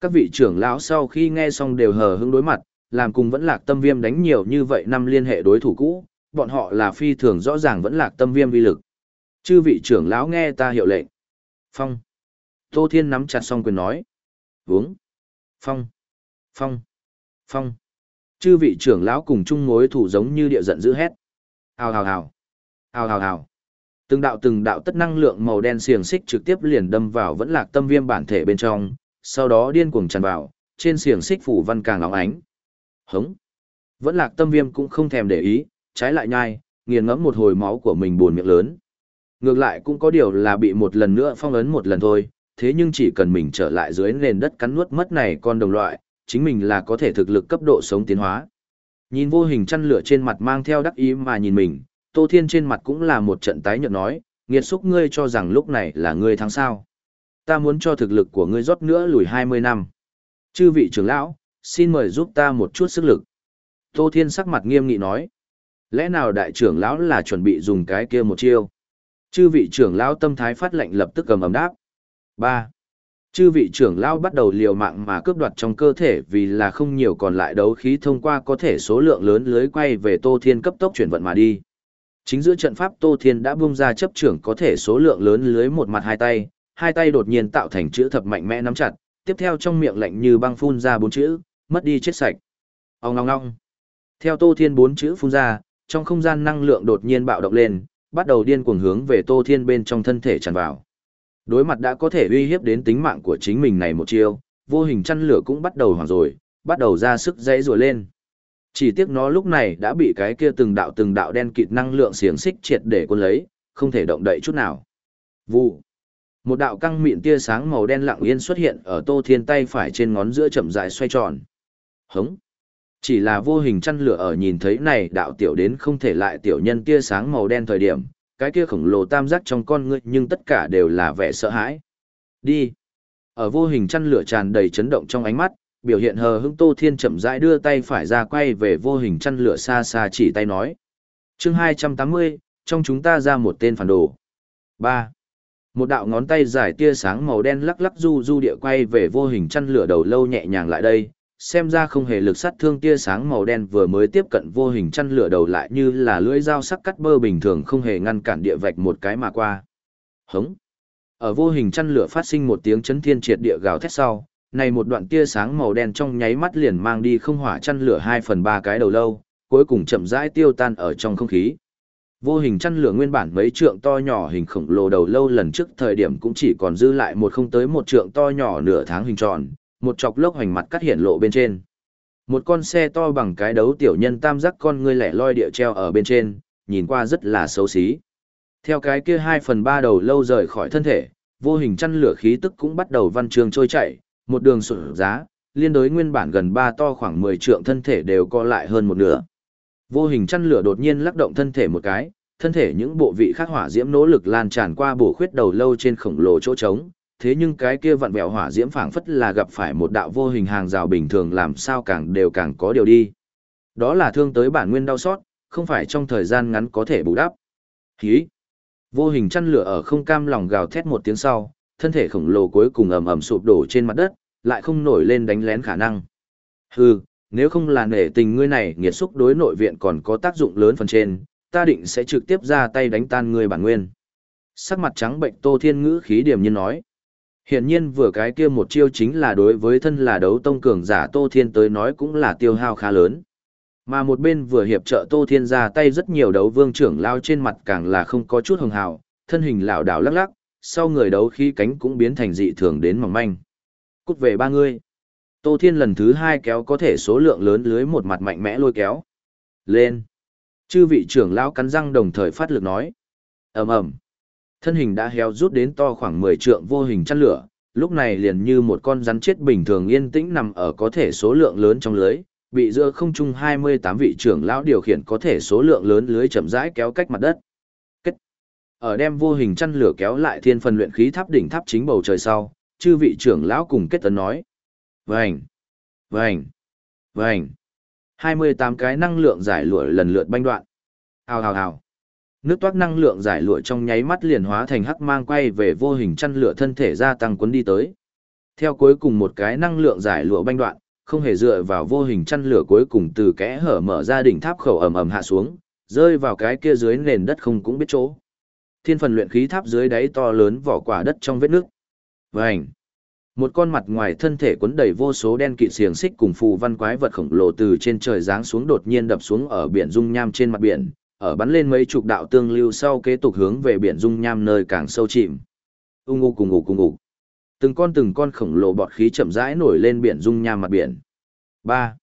Các vị trưởng lão sau khi nghe xong đều hờ hững đối mặt, làm cùng vẫn lạc tâm viêm đánh nhiều như vậy năm liên hệ đối thủ cũ, bọn họ là phi thường rõ ràng vẫn lạc tâm viêm vi lực. Chư vị trưởng lão nghe ta hiệu lệnh. Phong. Tô Thiên nắm chặt song quyền nói. Vướng. Phong. Phong. Phong. Chư vị trưởng lão cùng chung mối thủ giống như địa giận dữ hét. Hào hào hào. Hào hào hào. Từng đạo từng đạo tất năng lượng màu đen xiềng xích trực tiếp liền đâm vào vẫn lạc tâm viêm bản thể bên trong, sau đó điên cuồng tràn vào, trên xiềng xích phủ văn càng óng ánh. Hống. Vẫn lạc tâm viêm cũng không thèm để ý, trái lại nhai, nghiền ngẫm một hồi máu của mình buồn miệng lớn. Ngược lại cũng có điều là bị một lần nữa phong ấn một lần thôi, thế nhưng chỉ cần mình trở lại dưới nền đất cắn nuốt mất này con đồng loại, chính mình là có thể thực lực cấp độ sống tiến hóa. Nhìn vô hình chăn lửa trên mặt mang theo đắc ý mà nhìn mình, Tô Thiên trên mặt cũng là một trận tái nhợt nói, nghiệt xúc ngươi cho rằng lúc này là ngươi thắng sao. Ta muốn cho thực lực của ngươi rót nữa lùi 20 năm. Chư vị trưởng lão, xin mời giúp ta một chút sức lực. Tô Thiên sắc mặt nghiêm nghị nói. Lẽ nào đại trưởng lão là chuẩn bị dùng cái kia một chiêu? Chư vị trưởng lão tâm thái phát lệnh lập tức cầm ấm đáp. 3. Chư vị trưởng lao bắt đầu liều mạng mà cướp đoạt trong cơ thể vì là không nhiều còn lại đấu khí thông qua có thể số lượng lớn lưới quay về Tô Thiên cấp tốc chuyển vận mà đi. Chính giữa trận pháp Tô Thiên đã bung ra chấp trưởng có thể số lượng lớn lưới một mặt hai tay, hai tay đột nhiên tạo thành chữ thập mạnh mẽ nắm chặt, tiếp theo trong miệng lạnh như băng phun ra bốn chữ, mất đi chết sạch. Ông ngong ngong. Theo Tô Thiên bốn chữ phun ra, trong không gian năng lượng đột nhiên bạo động lên, bắt đầu điên cuồng hướng về Tô Thiên bên trong thân thể tràn vào. Đối mặt đã có thể uy hiếp đến tính mạng của chính mình này một chiêu, vô hình chăn lửa cũng bắt đầu hoảng rồi, bắt đầu ra sức dãy rùa lên. Chỉ tiếc nó lúc này đã bị cái kia từng đạo từng đạo đen kịt năng lượng xiềng xích triệt để cuốn lấy, không thể động đậy chút nào. Vụ. Một đạo căng mịn tia sáng màu đen lặng yên xuất hiện ở Tô Thiên tay phải trên ngón giữa chậm rãi xoay tròn. Hống. Chỉ là vô hình chăn lửa ở nhìn thấy này đạo tiểu đến không thể lại tiểu nhân tia sáng màu đen thời điểm, cái kia khổng lồ tam giác trong con ngươi nhưng tất cả đều là vẻ sợ hãi. Đi. Ở vô hình chăn lửa tràn đầy chấn động trong ánh mắt, biểu hiện hờ hững Tô Thiên chậm rãi đưa tay phải ra quay về vô hình chăn lửa xa xa chỉ tay nói. chương 280, trong chúng ta ra một tên phản đồ. 3. Một đạo ngón tay dài tia sáng màu đen lắc lắc du du địa quay về vô hình chăn lửa đầu lâu nhẹ nhàng lại đây, xem ra không hề lực sát thương tia sáng màu đen vừa mới tiếp cận vô hình chăn lửa đầu lại như là lưỡi dao sắc cắt bơ bình thường không hề ngăn cản địa vạch một cái mà qua. Hống. Ở vô hình chăn lửa phát sinh một tiếng chấn thiên triệt địa gào thét sau, này một đoạn tia sáng màu đen trong nháy mắt liền mang đi không hỏa chăn lửa 2 phần 3 cái đầu lâu, cuối cùng chậm rãi tiêu tan ở trong không khí. Vô hình chăn lửa nguyên bản mấy trượng to nhỏ hình khổng lồ đầu lâu lần trước thời điểm cũng chỉ còn dư lại một không tới một trượng to nhỏ nửa tháng hình tròn, một chọc lốc hoành mặt cắt hiện lộ bên trên. Một con xe to bằng cái đấu tiểu nhân tam giác con ngươi lẻ loi địa treo ở bên trên, nhìn qua rất là xấu xí. Theo cái kia 2 phần 3 đầu lâu rời khỏi thân thể, vô hình chăn lửa khí tức cũng bắt đầu văn trường trôi chảy, một đường sụt giá, liên đối nguyên bản gần 3 to khoảng 10 trượng thân thể đều co lại hơn một nửa. Vô hình chăn lửa đột nhiên lắc động thân thể một cái, thân thể những bộ vị khác hỏa diễm nỗ lực lan tràn qua bổ khuyết đầu lâu trên khổng lồ chỗ trống, thế nhưng cái kia vặn vẹo hỏa diễm phảng phất là gặp phải một đạo vô hình hàng rào bình thường làm sao càng đều càng có điều đi. Đó là thương tới bản nguyên đau xót, không phải trong thời gian ngắn có thể bù đắp. Hí! Vô hình chăn lửa ở không cam lòng gào thét một tiếng sau, thân thể khổng lồ cuối cùng ầm ầm sụp đổ trên mặt đất, lại không nổi lên đánh lén khả năng. Hừ, nếu không là nể tình ngươi này nghiệt xúc đối nội viện còn có tác dụng lớn phần trên, ta định sẽ trực tiếp ra tay đánh tan ngươi bản nguyên. Sắc mặt trắng bệnh Tô Thiên Ngữ khí điểm nhiên nói. Hiển nhiên vừa cái kia một chiêu chính là đối với thân là đấu tông cường giả Tô Thiên tới nói cũng là tiêu hao khá lớn. Mà một bên vừa hiệp trợ Tô Thiên ra tay rất nhiều đấu vương trưởng lao trên mặt càng là không có chút hồng hào, thân hình lảo đảo lắc lắc, sau người đấu khí cánh cũng biến thành dị thường đến mỏng manh. Cút về ba người. Tô Thiên lần thứ hai kéo có thể số lượng lớn lưới một mặt mạnh mẽ lôi kéo. Lên. Chư vị trưởng lão cắn răng đồng thời phát lực nói. ầm ầm Thân hình đã héo rút đến to khoảng 10 trượng vô hình chăn lửa, lúc này liền như một con rắn chết bình thường yên tĩnh nằm ở có thể số lượng lớn trong lưới, bị giữa không trung 28 vị trưởng lão điều khiển có thể số lượng lớn lưới chậm rãi kéo cách mặt đất. Kết. Ở đem vô hình chăn lửa kéo lại thiên phần luyện khí tháp đỉnh tháp chính bầu trời sau, chư vị trưởng lão cùng kết tấn nói. Vành, vành, vành. 28 cái năng lượng giải lụa lần lượt banh đoạn. Hào hào hào. Nước toát năng lượng giải lụa trong nháy mắt liền hóa thành hắc mang quay về vô hình chăn lửa thân thể gia tăng cuốn đi tới. Theo cuối cùng một cái năng lượng giải lụa banh đoạn, không hề dựa vào vô hình chăn lửa cuối cùng từ kẽ hở mở ra đỉnh tháp khẩu ầm ầm hạ xuống, rơi vào cái kia dưới nền đất không cũng biết chỗ. Thiên phần luyện khí tháp dưới đáy to lớn vỏ quả đất trong vết nước. Vành. Một con mặt ngoài thân thể quấn đầy vô số đen kịt xiềng xích cùng phù văn quái vật khổng lồ từ trên trời giáng xuống đột nhiên đập xuống ở biển dung nham trên mặt biển, ở bắn lên mấy chục đạo tương lưu sau kế tục hướng về biển dung nham nơi càng sâu chìm. Ung ngu cùng ngủ cùng ngủ. Từng con từng con khổng lồ bọt khí chậm rãi nổi lên biển dung nham mặt biển. 3.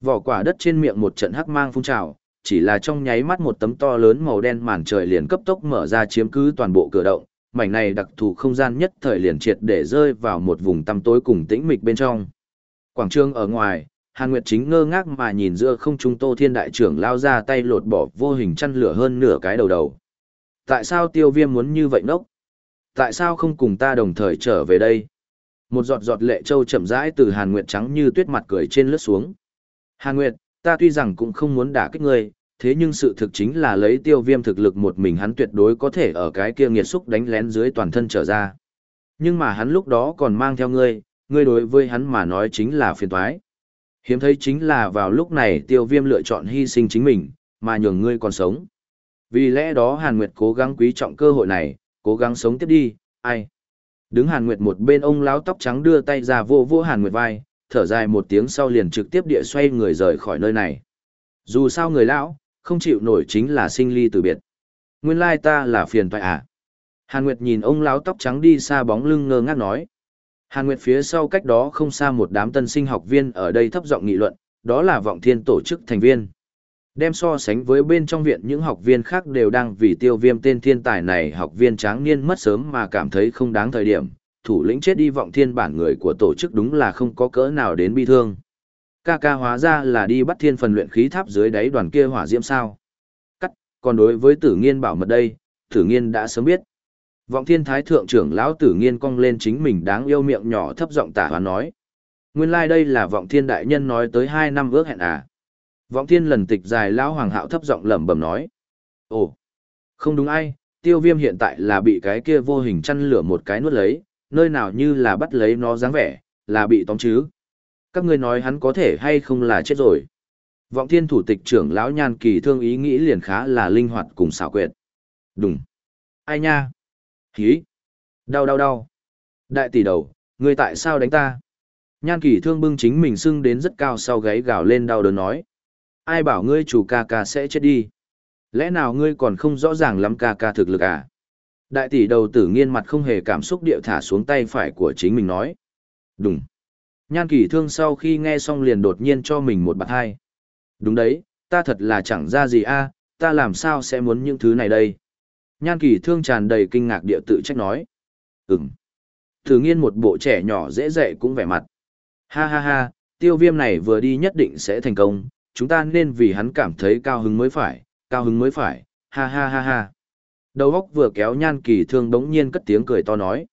Vỏ quả đất trên miệng một trận hắc mang phun trào, chỉ là trong nháy mắt một tấm to lớn màu đen màn trời liền cấp tốc mở ra chiếm cứ toàn bộ cửa động, mảnh này đặc thù không gian nhất thời liền triệt để rơi vào một vùng tăm tối cùng tĩnh mịch bên trong. Quảng trường ở ngoài, Hàn Nguyệt chính ngơ ngác mà nhìn giữa không trung Tô Thiên đại trưởng lao ra tay lột bỏ vô hình chăn lửa hơn nửa cái đầu đầu. Tại sao tiêu viêm muốn như vậy nốc? Tại sao không cùng ta đồng thời trở về đây? Một giọt giọt lệ châu chậm rãi từ Hàn Nguyệt trắng như tuyết mặt cười trên lướt xuống. Hàn Nguyệt, Ta tuy rằng cũng không muốn đả kích ngươi, thế nhưng sự thực chính là lấy tiêu viêm thực lực một mình hắn tuyệt đối có thể ở cái kia nghiệt xúc đánh lén dưới toàn thân trở ra. Nhưng mà hắn lúc đó còn mang theo ngươi, ngươi đối với hắn mà nói chính là phiền toái. Hiếm thấy chính là vào lúc này tiêu viêm lựa chọn hy sinh chính mình, mà nhường ngươi còn sống. Vì lẽ đó Hàn Nguyệt cố gắng quý trọng cơ hội này, cố gắng sống tiếp đi, ai. Đứng Hàn Nguyệt một bên ông lão tóc trắng đưa tay ra vô vô Hàn Nguyệt vai, thở dài một tiếng sau liền trực tiếp địa xoay người rời khỏi nơi này. Dù sao người lão, không chịu nổi chính là sinh ly từ biệt. Nguyên lai ta là phiền toại à. Hàn Nguyệt nhìn ông lão tóc trắng đi xa bóng lưng ngơ ngác nói. Hàn Nguyệt phía sau cách đó không xa một đám tân sinh học viên ở đây thấp giọng nghị luận, đó là vọng thiên tổ chức thành viên. Đem so sánh với bên trong viện những học viên khác đều đang vì tiêu viêm tên thiên tài này học viên tráng niên mất sớm mà cảm thấy không đáng thời điểm, thủ lĩnh chết đi vọng thiên bản người của tổ chức đúng là không có cỡ nào đến bi thương. Ca ca hóa ra là đi bắt thiên phần luyện khí tháp dưới đáy đoàn kia hỏa diễm sao. Cắt, còn đối với tử nghiên bảo mật đây, tử nghiên đã sớm biết. Vọng thiên thái thượng trưởng lão tử nghiên cong lên chính mình đáng yêu miệng nhỏ thấp giọng tả hoán nói. Nguyên lai like đây là vọng thiên đại nhân nói tới hai năm ước hẹn à. Vọng thiên lần tịch dài lão hoàng hạo thấp giọng lẩm bẩm nói. Ồ, không đúng ai, tiêu viêm hiện tại là bị cái kia vô hình chăn lửa một cái nuốt lấy, nơi nào như là bắt lấy nó dáng vẻ, là bị tóm chứ. Các ngươi nói hắn có thể hay không là chết rồi. Vọng thiên thủ tịch trưởng lão nhan kỳ thương ý nghĩ liền khá là linh hoạt cùng xảo quyệt. Đúng. Ai nha? Hí. Đau đau đau. Đại tỷ đầu, ngươi tại sao đánh ta? Nhan kỳ thương bưng chính mình sưng đến rất cao sau gáy gào lên đau đớn nói. Ai bảo ngươi chủ ca ca sẽ chết đi? Lẽ nào ngươi còn không rõ ràng lắm ca ca thực lực à? Đại tỷ đầu tử nghiên mặt không hề cảm xúc điệu thả xuống tay phải của chính mình nói. Đúng. Nhan kỳ thương sau khi nghe xong liền đột nhiên cho mình một bạt hai. Đúng đấy, ta thật là chẳng ra gì a, ta làm sao sẽ muốn những thứ này đây? Nhan kỳ thương tràn đầy kinh ngạc địa tự trách nói. Ừm. Thử nghiên một bộ trẻ nhỏ dễ dạy cũng vẻ mặt. Ha ha ha, tiêu viêm này vừa đi nhất định sẽ thành công, chúng ta nên vì hắn cảm thấy cao hứng mới phải, cao hứng mới phải, ha ha ha ha. Đầu óc vừa kéo nhan kỳ thương đống nhiên cất tiếng cười to nói.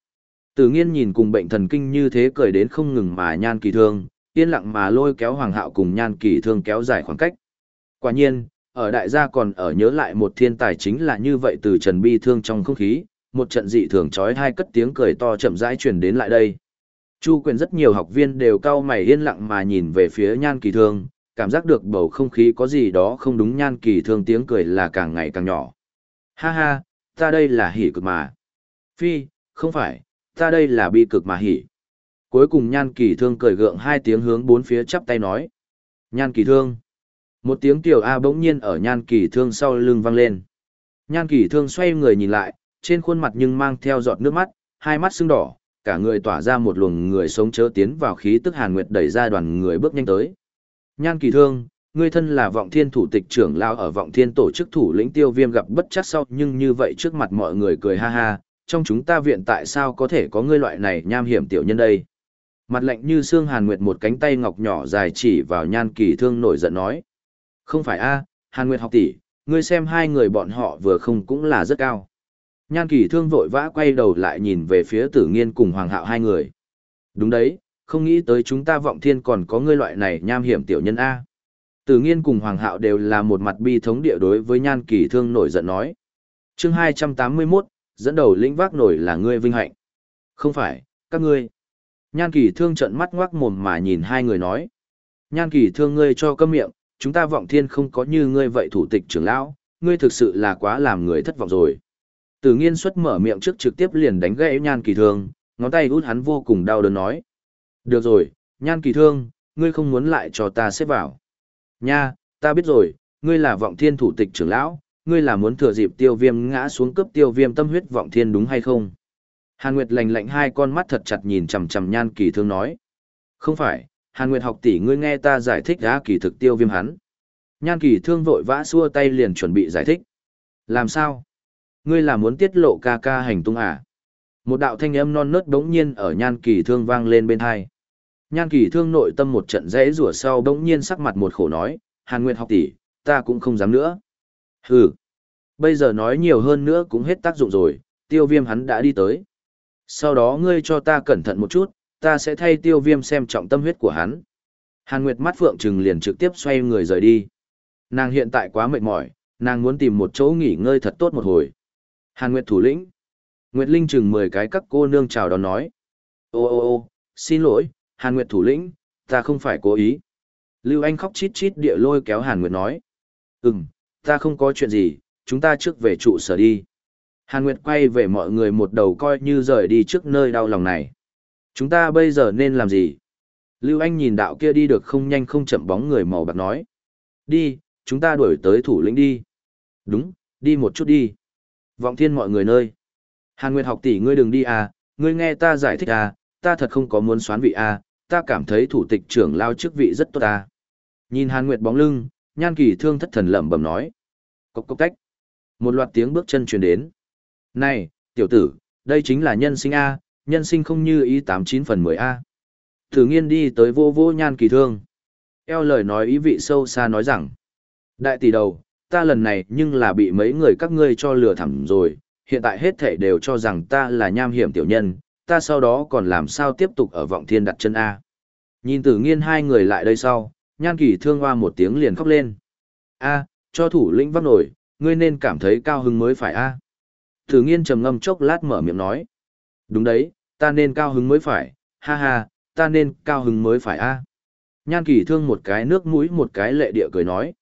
Tử nghiên nhìn cùng bệnh thần kinh như thế cười đến không ngừng mà nhan kỳ thương, yên lặng mà lôi kéo hoàng hạo cùng nhan kỳ thương kéo dài khoảng cách. Quả nhiên, ở đại gia còn ở nhớ lại một thiên tài chính là như vậy từ trần bi thương trong không khí, một trận dị thường trói hai cất tiếng cười to chậm rãi truyền đến lại đây. Chu quyền rất nhiều học viên đều cau mày yên lặng mà nhìn về phía nhan kỳ thương, cảm giác được bầu không khí có gì đó không đúng nhan kỳ thương tiếng cười là càng ngày càng nhỏ. Ha ha, ta đây là hỉ cực mà. Phi, không phải, ta đây là bi cực mà hỉ. Cuối cùng nhan kỳ thương cười gượng hai tiếng hướng bốn phía chắp tay nói. Nhan kỳ thương. Một tiếng tiểu A bỗng nhiên ở nhan kỳ thương sau lưng vang lên. Nhan kỳ thương xoay người nhìn lại, trên khuôn mặt nhưng mang theo giọt nước mắt, hai mắt sưng đỏ, cả người tỏa ra một luồng người sống chớ tiến vào khí tức hàn nguyệt đẩy ra đoàn người bước nhanh tới. Nhan kỳ thương, ngươi thân là vọng thiên thủ tịch trưởng lao ở vọng thiên tổ chức thủ lĩnh tiêu viêm gặp bất chắc sau nhưng như vậy trước mặt mọi người cười ha ha, trong chúng ta viện tại sao có thể có ngươi loại này nham hiểm tiểu nhân đây. Mặt lạnh như xương hàn nguyệt một cánh tay ngọc nhỏ dài chỉ vào nhan kỳ thương nổi giận nói. Không phải a hàn nguyệt học tỷ, ngươi xem hai người bọn họ vừa không cũng là rất cao. Nhan kỳ thương vội vã quay đầu lại nhìn về phía tử nghiên cùng hoàng hạo hai người. Đúng đấy, không nghĩ tới chúng ta vọng thiên còn có ngươi loại này nham hiểm tiểu nhân A. Tử nghiên cùng hoàng hạo đều là một mặt bi thống địa đối với nhan kỳ thương nổi giận nói. chương 281, dẫn đầu lĩnh vác nổi là ngươi vinh hạnh. Không phải, các ngươi. Nhan kỳ thương trận mắt ngoác mồm mà nhìn hai người nói. Nhan kỳ thương ngươi cho câm miệng, chúng ta vọng thiên không có như ngươi vậy thủ tịch trưởng lão, ngươi thực sự là quá làm người thất vọng rồi. Tử nghiên xuất mở miệng trước trực tiếp liền đánh gãy nhan kỳ thương, ngón tay út hắn vô cùng đau đớn nói. Được rồi, nhan kỳ thương, ngươi không muốn lại cho ta xếp vào. Nha, ta biết rồi, ngươi là vọng thiên thủ tịch trưởng lão, ngươi là muốn thừa dịp tiêu viêm ngã xuống cướp tiêu viêm tâm huyết vọng thiên đúng hay không? Hàn Nguyệt lạnh lạnh hai con mắt thật chặt nhìn chằm chằm nhan kỳ thương nói. Không phải, Hàn Nguyệt học tỷ ngươi nghe ta giải thích đã kỳ thực tiêu viêm hắn. Nhan kỳ thương vội vã xua tay liền chuẩn bị giải thích. Làm sao? Ngươi là muốn tiết lộ ca ca hành tung à? Một đạo thanh âm non nớt bỗng nhiên ở nhan kỳ thương vang lên bên hai. Nhan kỳ thương nội tâm một trận rẽ rủa sau bỗng nhiên sắc mặt một khổ nói, Hàn Nguyệt học tỷ, ta cũng không dám nữa. Hừ, bây giờ nói nhiều hơn nữa cũng hết tác dụng rồi, tiêu viêm hắn đã đi tới. Sau đó ngươi cho ta cẩn thận một chút, ta sẽ thay tiêu viêm xem trọng tâm huyết của hắn. Hàn Nguyệt mắt phượng trừng liền trực tiếp xoay người rời đi. Nàng hiện tại quá mệt mỏi, nàng muốn tìm một chỗ nghỉ ngơi thật tốt một hồi. Hàn Nguyệt thủ lĩnh. Nguyệt Linh chừng 10 cái các cô nương chào đón nói. Ô ô ô, xin lỗi, Hàn Nguyệt thủ lĩnh, ta không phải cố ý. Lưu Anh khóc chít chít địa lôi kéo Hàn Nguyệt nói. Ừm, ta không có chuyện gì, chúng ta trước về trụ sở đi. Hàn Nguyệt quay về mọi người một đầu coi như rời đi trước nơi đau lòng này. Chúng ta bây giờ nên làm gì? Lưu Anh nhìn đạo kia đi được không nhanh không chậm bóng người màu bạc nói. Đi, chúng ta đuổi tới thủ lĩnh đi. Đúng, đi một chút đi. Vọng thiên mọi người nơi. Hàn Nguyệt học tỷ ngươi đừng đi à, ngươi nghe ta giải thích à, ta thật không có muốn xoán vị à, ta cảm thấy thủ tịch trưởng lao chức vị rất tốt à. Nhìn Hàn Nguyệt bóng lưng, nhan kỳ thương thất thần lẩm bẩm nói. Cốc cốc tách. Một loạt tiếng bước chân truyền đến. Này, tiểu tử, đây chính là nhân sinh A, nhân sinh không như ý tám chín phần mười A. Thử nghiên đi tới vô vô nhan kỳ thương. Eo lời nói ý vị sâu xa nói rằng. Đại tỷ đầu, ta lần này nhưng là bị mấy người các ngươi cho lừa thẳm rồi, hiện tại hết thể đều cho rằng ta là nham hiểm tiểu nhân, ta sau đó còn làm sao tiếp tục ở vọng thiên đặt chân A. Nhìn tử nghiên hai người lại đây sau, nhan kỳ thương hoa một tiếng liền khóc lên. A, cho thủ lĩnh vác nổi, ngươi nên cảm thấy cao hứng mới phải A. Tử nghiên trầm ngâm chốc lát mở miệng nói. Đúng đấy, ta nên cao hứng mới phải, ha ha, ta nên cao hứng mới phải a. Nhan kỳ thương một cái nước mũi một cái lệ địa cười nói.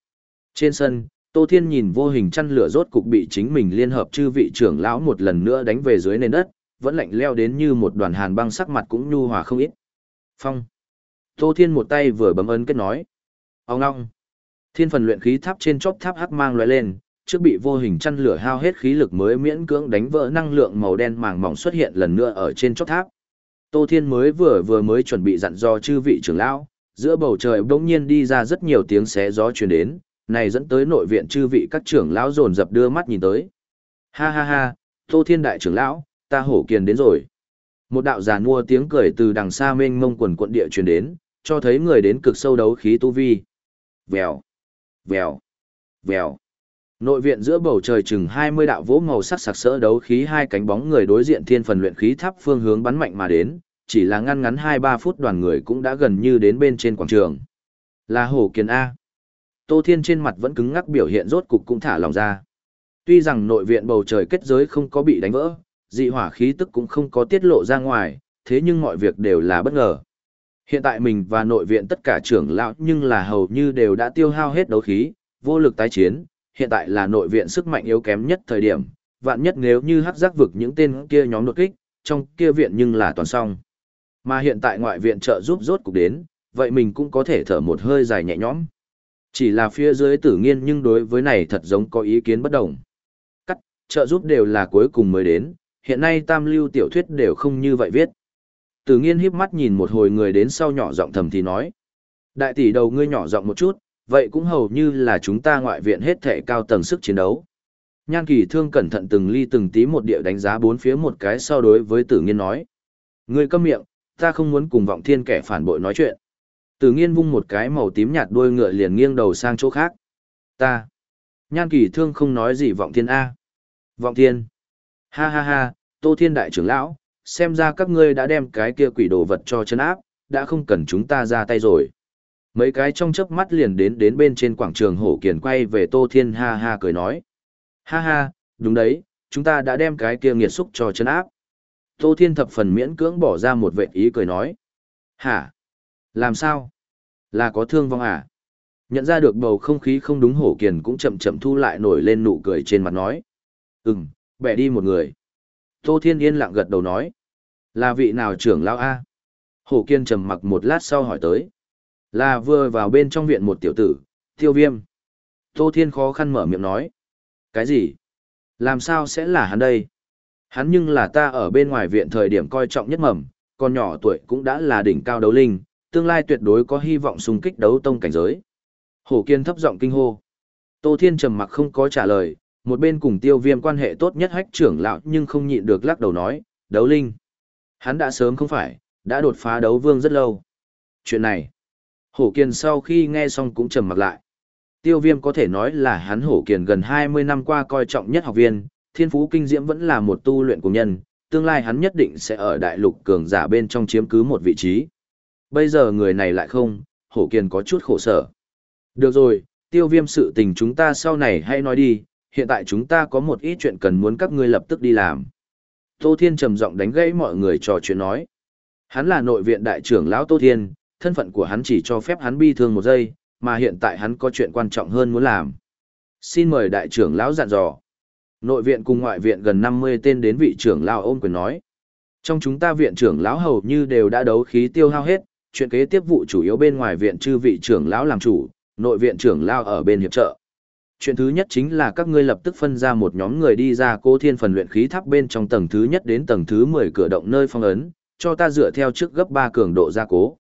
Trên sân, Tô Thiên nhìn vô hình chăn lửa rốt cục bị chính mình liên hợp chư vị trưởng lão một lần nữa đánh về dưới nền đất, vẫn lạnh leo đến như một đoàn hàn băng sắc mặt cũng nhu hòa không ít. Phong. Tô Thiên một tay vừa bấm ấn kết nói. Ông ngong. Thiên phần luyện khí tháp trên chóp tháp hắc mang lóe lên, trước bị vô hình chăn lửa hao hết khí lực mới miễn cưỡng đánh vỡ năng lượng màu đen màng mỏng xuất hiện lần nữa ở trên chóp tháp. Tô Thiên mới vừa vừa mới chuẩn bị dặn dò chư vị trưởng lão, giữa bầu trời bỗng nhiên đi ra rất nhiều tiếng xé gió truyền đến, này dẫn tới nội viện chư vị các trưởng lão dồn dập đưa mắt nhìn tới. Ha ha ha, Tô Thiên đại trưởng lão, ta hổ kiền đến rồi. Một đạo giàn mua tiếng cười từ đằng xa mênh mông quần quận địa truyền đến, cho thấy người đến cực sâu đấu khí tu vi. Vèo, vèo, vèo. Nội viện giữa bầu trời chừng 20 đạo vỗ màu sắc sặc sỡ đấu khí hai cánh bóng người đối diện thiên phần luyện khí tháp phương hướng bắn mạnh mà đến, chỉ là ngăn ngắn 2-3 phút đoàn người cũng đã gần như đến bên trên quảng trường. Là Hổ Kiền A. Tô Thiên trên mặt vẫn cứng ngắc biểu hiện rốt cục cũng thả lòng ra. Tuy rằng nội viện bầu trời kết giới không có bị đánh vỡ, dị hỏa khí tức cũng không có tiết lộ ra ngoài, thế nhưng mọi việc đều là bất ngờ. Hiện tại mình và nội viện tất cả trưởng lão nhưng là hầu như đều đã tiêu hao hết đấu khí, vô lực tái chiến, hiện tại là nội viện sức mạnh yếu kém nhất thời điểm, vạn nhất nếu như hắc giác vực những tên kia nhóm đột kích, trong kia viện nhưng là toàn xong. Mà hiện tại ngoại viện trợ giúp rốt cục đến, vậy mình cũng có thể thở một hơi dài nhẹ nhõm. Chỉ là phía dưới tử nghiên nhưng đối với này thật giống có ý kiến bất đồng. Cắt, trợ giúp đều là cuối cùng mới đến, hiện nay tam lưu tiểu thuyết đều không như vậy viết. Tử nghiên híp mắt nhìn một hồi người đến sau nhỏ giọng thầm thì nói. Đại tỷ đầu ngươi nhỏ giọng một chút, vậy cũng hầu như là chúng ta ngoại viện hết thể cao tầng sức chiến đấu. Nhan kỳ thương cẩn thận từng ly từng tí một địa đánh giá bốn phía một cái so đối với tử nghiên nói. Người câm miệng, ta không muốn cùng vọng thiên kẻ phản bội nói chuyện. Tử nghiên vung một cái màu tím nhạt đuôi ngựa liền nghiêng đầu sang chỗ khác. Ta. Nhan kỳ thương không nói gì vọng thiên A. Vọng thiên. Ha ha ha, tô thiên đại trưởng lão, xem ra các ngươi đã đem cái kia quỷ đồ vật cho chân áp, đã không cần chúng ta ra tay rồi. Mấy cái trong chớp mắt liền đến đến bên trên quảng trường hổ kiền quay về Tô Thiên ha ha cười nói. Ha ha, đúng đấy, chúng ta đã đem cái kia nghiệt xúc cho chân áp. Tô Thiên thập phần miễn cưỡng bỏ ra một vệ ý cười nói. Hả? Làm sao? Là có thương vong à? Nhận ra được bầu không khí không đúng hổ kiền cũng chậm chậm thu lại nổi lên nụ cười trên mặt nói. Ừm, bẻ đi một người. Tô Thiên yên lặng gật đầu nói. Là vị nào trưởng lão A? Hổ kiên trầm mặc một lát sau hỏi tới. Là vừa vào bên trong viện một tiểu tử, tiêu viêm. Tô Thiên khó khăn mở miệng nói. Cái gì? Làm sao sẽ là hắn đây? Hắn nhưng là ta ở bên ngoài viện thời điểm coi trọng nhất mầm, còn nhỏ tuổi cũng đã là đỉnh cao đấu linh, tương lai tuyệt đối có hy vọng xung kích đấu tông cảnh giới. Hổ Kiên thấp giọng kinh hô. Tô Thiên trầm mặc không có trả lời, một bên cùng tiêu viêm quan hệ tốt nhất hách trưởng lão nhưng không nhịn được lắc đầu nói, đấu linh. Hắn đã sớm không phải, đã đột phá đấu vương rất lâu. Chuyện này, Hổ Kiền sau khi nghe xong cũng trầm mặt lại. Tiêu viêm có thể nói là hắn Hổ Kiền gần 20 năm qua coi trọng nhất học viên, thiên phú kinh diễm vẫn là một tu luyện của nhân, tương lai hắn nhất định sẽ ở đại lục cường giả bên trong chiếm cứ một vị trí. Bây giờ người này lại không, hổ kiền có chút khổ sở. Được rồi, tiêu viêm sự tình chúng ta sau này hay nói đi, hiện tại chúng ta có một ít chuyện cần muốn các ngươi lập tức đi làm. Tô Thiên trầm giọng đánh gãy mọi người trò chuyện nói. Hắn là nội viện đại trưởng lão Tô Thiên, thân phận của hắn chỉ cho phép hắn bi thương một giây, mà hiện tại hắn có chuyện quan trọng hơn muốn làm. Xin mời đại trưởng lão dặn dò. Nội viện cùng ngoại viện gần 50 tên đến vị trưởng lão ôm quyền nói. Trong chúng ta viện trưởng lão hầu như đều đã đấu khí tiêu hao hết, chuyện kế tiếp vụ chủ yếu bên ngoài viện chư vị trưởng lão làm chủ, nội viện trưởng lão ở bên hiệp trợ. Chuyện thứ nhất chính là các ngươi lập tức phân ra một nhóm người đi ra cố thiên phần luyện khí tháp bên trong tầng thứ nhất đến tầng thứ 10 cửa động nơi phong ấn, cho ta dựa theo trước gấp 3 cường độ gia cố.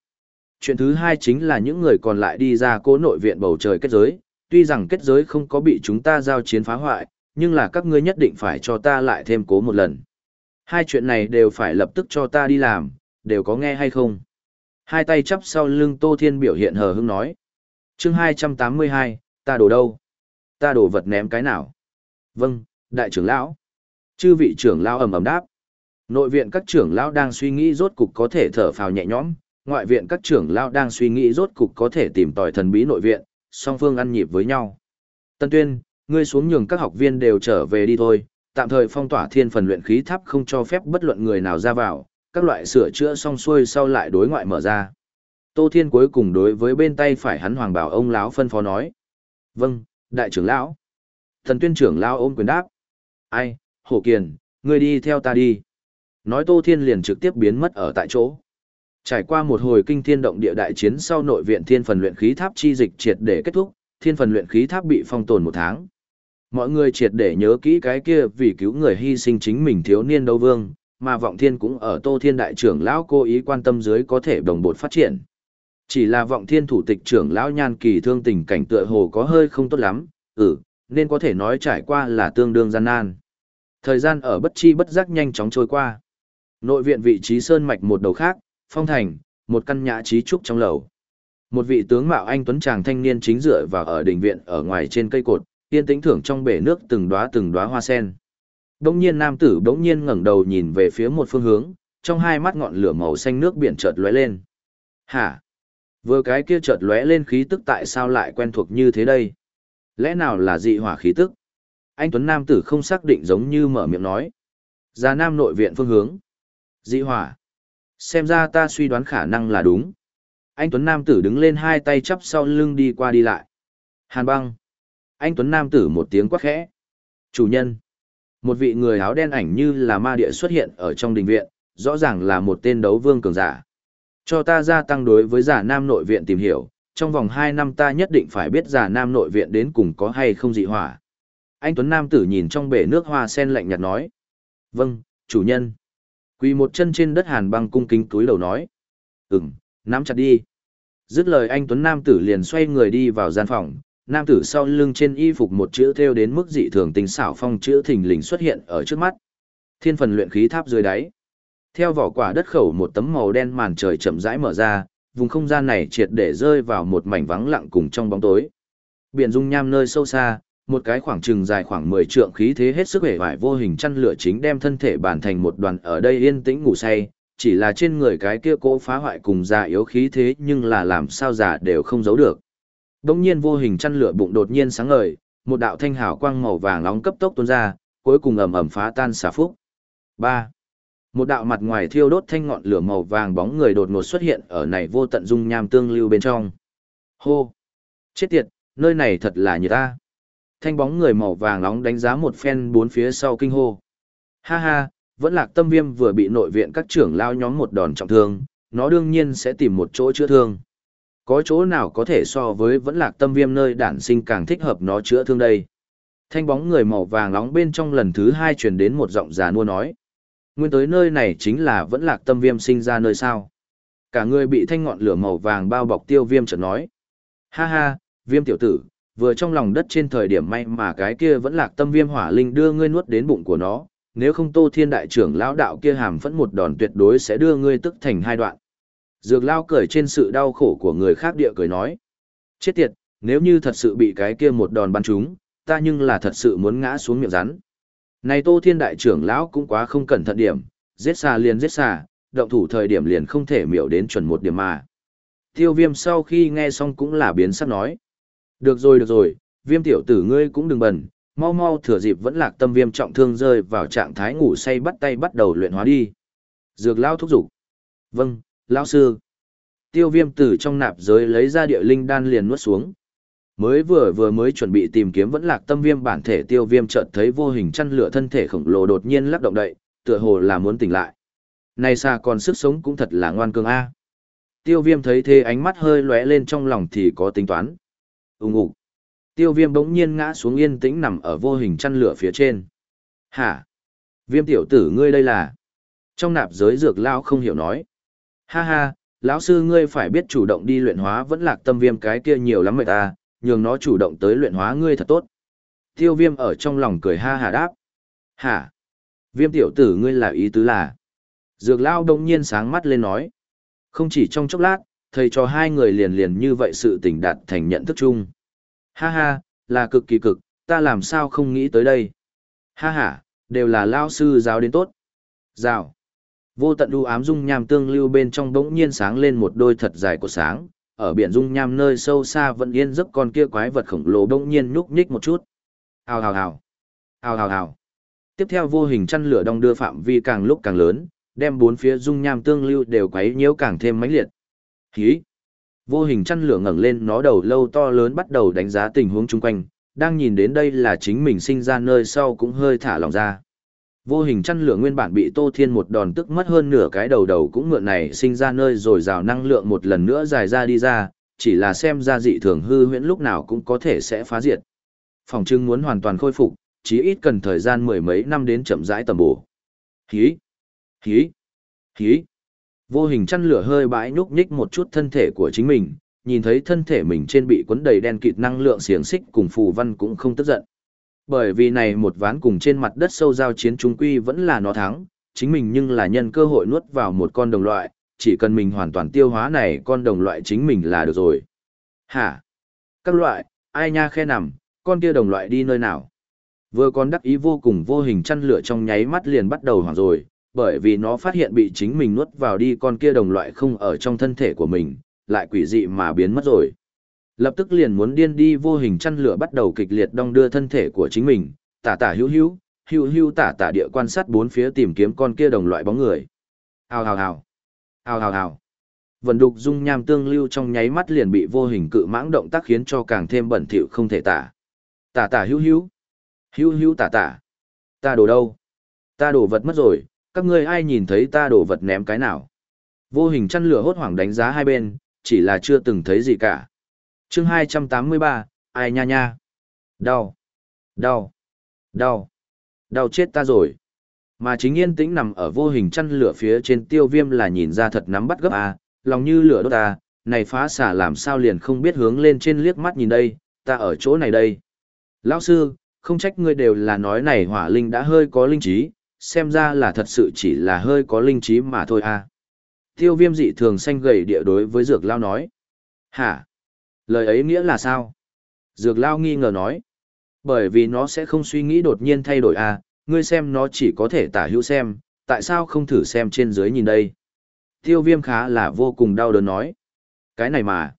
Chuyện thứ hai chính là những người còn lại đi ra cố nội viện bầu trời kết giới, tuy rằng kết giới không có bị chúng ta giao chiến phá hoại, nhưng là các ngươi nhất định phải cho ta lại thêm cố một lần. Hai chuyện này đều phải lập tức cho ta đi làm, đều có nghe hay không? Hai tay chắp sau lưng Tô Thiên biểu hiện hờ hững nói. chương 282, ta đổ đâu? Ta đổ vật ném cái nào? Vâng, đại trưởng lão. Chư vị trưởng lão ầm ầm đáp. Nội viện các trưởng lão đang suy nghĩ rốt cục có thể thở phào nhẹ nhõm, ngoại viện các trưởng lão đang suy nghĩ rốt cục có thể tìm tòi thần bí nội viện, song phương ăn nhịp với nhau. Tân Tuyên, ngươi xuống nhường các học viên đều trở về đi thôi, tạm thời phong tỏa thiên phần luyện khí tháp không cho phép bất luận người nào ra vào, các loại sửa chữa xong xuôi sau lại đối ngoại mở ra. Tô Thiên cuối cùng đối với bên tay phải hắn hoàng bảo ông lão phân phó nói. Vâng, đại trưởng lão. Thần tuyên trưởng lão ôm quyền đáp. Ai, Hổ Kiền, ngươi đi theo ta đi. Nói Tô Thiên liền trực tiếp biến mất ở tại chỗ. Trải qua một hồi kinh thiên động địa đại chiến sau nội viện thiên phần luyện khí tháp chi dịch triệt để kết thúc, thiên phần luyện khí tháp bị phong tồn một tháng. Mọi người triệt để nhớ kỹ cái kia vì cứu người hy sinh chính mình thiếu niên đấu vương, mà vọng thiên cũng ở tô thiên đại trưởng lão cố ý quan tâm dưới có thể đồng bột phát triển. Chỉ là vọng thiên thủ tịch trưởng lão nhan kỳ thương tình cảnh tựa hồ có hơi không tốt lắm, ừ, nên có thể nói trải qua là tương đương gian nan. Thời gian ở bất chi bất giác nhanh chóng trôi qua. Nội viện vị trí sơn mạch một đầu khác, phong thành, một căn nhã trí trúc trong lầu. Một vị tướng mạo anh tuấn chàng thanh niên chính dựa vào ở đỉnh viện ở ngoài trên cây cột, yên tĩnh thưởng trong bể nước từng đóa từng đóa hoa sen. Đống nhiên nam tử đống nhiên ngẩng đầu nhìn về phía một phương hướng, trong hai mắt ngọn lửa màu xanh nước biển chợt lóe lên. Hả? Vừa cái kia chợt lóe lên khí tức tại sao lại quen thuộc như thế đây? Lẽ nào là dị hỏa khí tức? Anh Tuấn Nam tử không xác định giống như mở miệng nói. Già Nam nội viện phương hướng. Dị hỏa. Xem ra ta suy đoán khả năng là đúng. Anh Tuấn Nam tử đứng lên hai tay chắp sau lưng đi qua đi lại. Hàn băng. Anh Tuấn Nam tử một tiếng quát khẽ. Chủ nhân. Một vị người áo đen ảnh như là ma địa xuất hiện ở trong đình viện, rõ ràng là một tên đấu vương cường giả. Cho ta gia tăng đối với giả nam nội viện tìm hiểu, trong vòng 2 năm ta nhất định phải biết giả nam nội viện đến cùng có hay không dị hỏa. Anh Tuấn Nam tử nhìn trong bể nước hoa sen lạnh nhạt nói. Vâng, chủ nhân. Quỳ một chân trên đất hàn băng cung kính túi đầu nói. Ừm, nắm chặt đi. Dứt lời anh Tuấn Nam tử liền xoay người đi vào gian phòng, nam tử sau lưng trên y phục một chữ theo đến mức dị thường tinh xảo phong chữ thình lình xuất hiện ở trước mắt. Thiên phần luyện khí tháp dưới đáy. Theo vỏ quả đất khẩu một tấm màu đen màn trời chậm rãi mở ra, vùng không gian này triệt để rơi vào một mảnh vắng lặng cùng trong bóng tối. Biển dung nham nơi sâu xa, một cái khoảng trừng dài khoảng 10 trượng khí thế hết sức hể vải vô hình chăn lửa chính đem thân thể bản thành một đoàn ở đây yên tĩnh ngủ say, chỉ là trên người cái kia cố phá hoại cùng già yếu khí thế nhưng là làm sao già đều không giấu được. Đông nhiên vô hình chăn lửa bụng đột nhiên sáng ngời, một đạo thanh hào quang màu vàng nóng cấp tốc tuôn ra, cuối cùng ầm ầm phá tan xà phúc. 3. Một đạo mặt ngoài thiêu đốt thanh ngọn lửa màu vàng bóng người đột ngột xuất hiện ở này vô tận dung nham tương lưu bên trong. Hô! Chết tiệt, nơi này thật là như ta. Thanh bóng người màu vàng nóng đánh giá một phen bốn phía sau kinh hô. Ha ha, vẫn lạc tâm viêm vừa bị nội viện các trưởng lao nhóm một đòn trọng thương, nó đương nhiên sẽ tìm một chỗ chữa thương. Có chỗ nào có thể so với vẫn lạc tâm viêm nơi đản sinh càng thích hợp nó chữa thương đây. Thanh bóng người màu vàng nóng bên trong lần thứ hai truyền đến một giọng già nua nói. Nguyên tới nơi này chính là vẫn lạc tâm viêm sinh ra nơi sao. Cả người bị thanh ngọn lửa màu vàng bao bọc tiêu viêm chợt nói. Ha ha, viêm tiểu tử, vừa trong lòng đất trên thời điểm may mà cái kia vẫn lạc tâm viêm hỏa linh đưa ngươi nuốt đến bụng của nó, nếu không tô thiên đại trưởng lão đạo kia hàm phẫn một đòn tuyệt đối sẽ đưa ngươi tức thành hai đoạn. Dược lao cười trên sự đau khổ của người khác địa cười nói. Chết tiệt, nếu như thật sự bị cái kia một đòn bắn trúng, ta nhưng là thật sự muốn ngã xuống miệng rắn. Này Tô Thiên Đại trưởng lão cũng quá không cẩn thận điểm, giết xa liền giết xa, động thủ thời điểm liền không thể miểu đến chuẩn một điểm mà. Tiêu viêm sau khi nghe xong cũng là biến sắc nói. Được rồi được rồi, viêm tiểu tử ngươi cũng đừng bẩn, mau mau thừa dịp vẫn lạc tâm viêm trọng thương rơi vào trạng thái ngủ say bắt tay bắt đầu luyện hóa đi. Dược lao thúc giục. Vâng, lão sư. Tiêu viêm tử trong nạp giới lấy ra địa linh đan liền nuốt xuống. Mới vừa vừa mới chuẩn bị tìm kiếm vẫn lạc tâm viêm bản thể tiêu viêm chợt thấy vô hình chăn lửa thân thể khổng lồ đột nhiên lắc động đậy, tựa hồ là muốn tỉnh lại. Này xa còn sức sống cũng thật là ngoan cường a. Tiêu viêm thấy thế ánh mắt hơi lóe lên trong lòng thì có tính toán ùng ục Tiêu viêm bỗng nhiên ngã xuống yên tĩnh nằm ở vô hình chăn lửa phía trên. Hả? Viêm tiểu tử ngươi đây là... Trong nạp giới dược lao không hiểu nói. Ha ha, lão sư ngươi phải biết chủ động đi luyện hóa vẫn lạc tâm viêm cái kia nhiều lắm mệt ta, nhường nó chủ động tới luyện hóa ngươi thật tốt. Tiêu viêm ở trong lòng cười ha hà đáp. Hả? Viêm tiểu tử ngươi là ý tứ là. Dược lao đông nhiên sáng mắt lên nói. Không chỉ trong chốc lát, thầy cho hai người liền liền như vậy sự tình đạt thành nhận thức chung. Ha ha, là cực kỳ cực, ta làm sao không nghĩ tới đây. Ha ha, đều là lao sư giáo đến tốt. Giáo, Vô tận đu ám dung nham tương lưu bên trong bỗng nhiên sáng lên một đôi thật dài của sáng, ở biển dung nham nơi sâu xa vẫn yên giấc con kia quái vật khổng lồ bỗng nhiên nhúc nhích một chút. Hào hào hào. Hào hào hào. Tiếp theo vô hình chăn lửa đong đưa phạm vi càng lúc càng lớn, đem bốn phía dung nham tương lưu đều quấy nhiễu càng thêm mãnh liệt. Hí. Vô hình chăn lửa ngẩng lên nó đầu lâu to lớn bắt đầu đánh giá tình huống chung quanh, đang nhìn đến đây là chính mình sinh ra nơi sau cũng hơi thả lòng ra. Vô hình chăn lửa nguyên bản bị Tô Thiên một đòn tức mất hơn nửa cái đầu đầu cũng mượn này sinh ra nơi rồi rào năng lượng một lần nữa dài ra đi ra, chỉ là xem ra dị thường hư huyễn lúc nào cũng có thể sẽ phá diệt. Phòng trưng muốn hoàn toàn khôi phục, chí ít cần thời gian mười mấy năm đến chậm rãi tầm bổ. Hí! Hí! Hí! Vô hình chăn lửa hơi bãi nhúc nhích một chút thân thể của chính mình, nhìn thấy thân thể mình trên bị cuốn đầy đen kịt năng lượng xiềng xích cùng phù văn cũng không tức giận. Bởi vì này một ván cùng trên mặt đất sâu giao chiến trung quy vẫn là nó thắng, chính mình nhưng là nhân cơ hội nuốt vào một con đồng loại, chỉ cần mình hoàn toàn tiêu hóa này con đồng loại chính mình là được rồi. Hả? Các loại, ai nha khe nằm, con kia đồng loại đi nơi nào? Vừa còn đắc ý vô cùng vô hình chăn lửa trong nháy mắt liền bắt đầu hoảng rồi, bởi vì nó phát hiện bị chính mình nuốt vào đi con kia đồng loại không ở trong thân thể của mình, lại quỷ dị mà biến mất rồi. Lập tức liền muốn điên đi vô hình chăn lửa bắt đầu kịch liệt đong đưa thân thể của chính mình, tả tả hữu hữu, hữu hữu tả tả địa quan sát bốn phía tìm kiếm con kia đồng loại bóng người. Hào hào hào, hào hào hào. Vận đục dung nham tương lưu trong nháy mắt liền bị vô hình cự mãng động tác khiến cho càng thêm bẩn thỉu không thể tả. Tả tả hữu hữu, hữu hữu tả tả. Ta đổ đâu? Ta đổ vật mất rồi, các ngươi ai nhìn thấy ta đổ vật ném cái nào? Vô hình chăn lửa hốt hoảng đánh giá hai bên, chỉ là chưa từng thấy gì cả. Chương hai trăm tám mươi ba ai nha nha? Đau. Đau. Đau. Đau chết ta rồi. Mà chính yên tĩnh nằm ở vô hình chăn lửa phía trên tiêu viêm là nhìn ra thật nắm bắt gấp à, lòng như lửa đốt à, này phá xả làm sao liền không biết hướng lên trên liếc mắt nhìn đây, ta ở chỗ này đây. Lão sư, không trách ngươi đều là nói này hỏa linh đã hơi có linh trí, xem ra là thật sự chỉ là hơi có linh trí mà thôi à. Tiêu viêm dị thường xanh gầy địa đối với dược lao nói. Hả? Lời ấy nghĩa là sao? Dược lao nghi ngờ nói. Bởi vì nó sẽ không suy nghĩ đột nhiên thay đổi à, ngươi xem nó chỉ có thể tả hữu xem, tại sao không thử xem trên dưới nhìn đây? Tiêu viêm khá là vô cùng đau đớn nói. Cái này mà,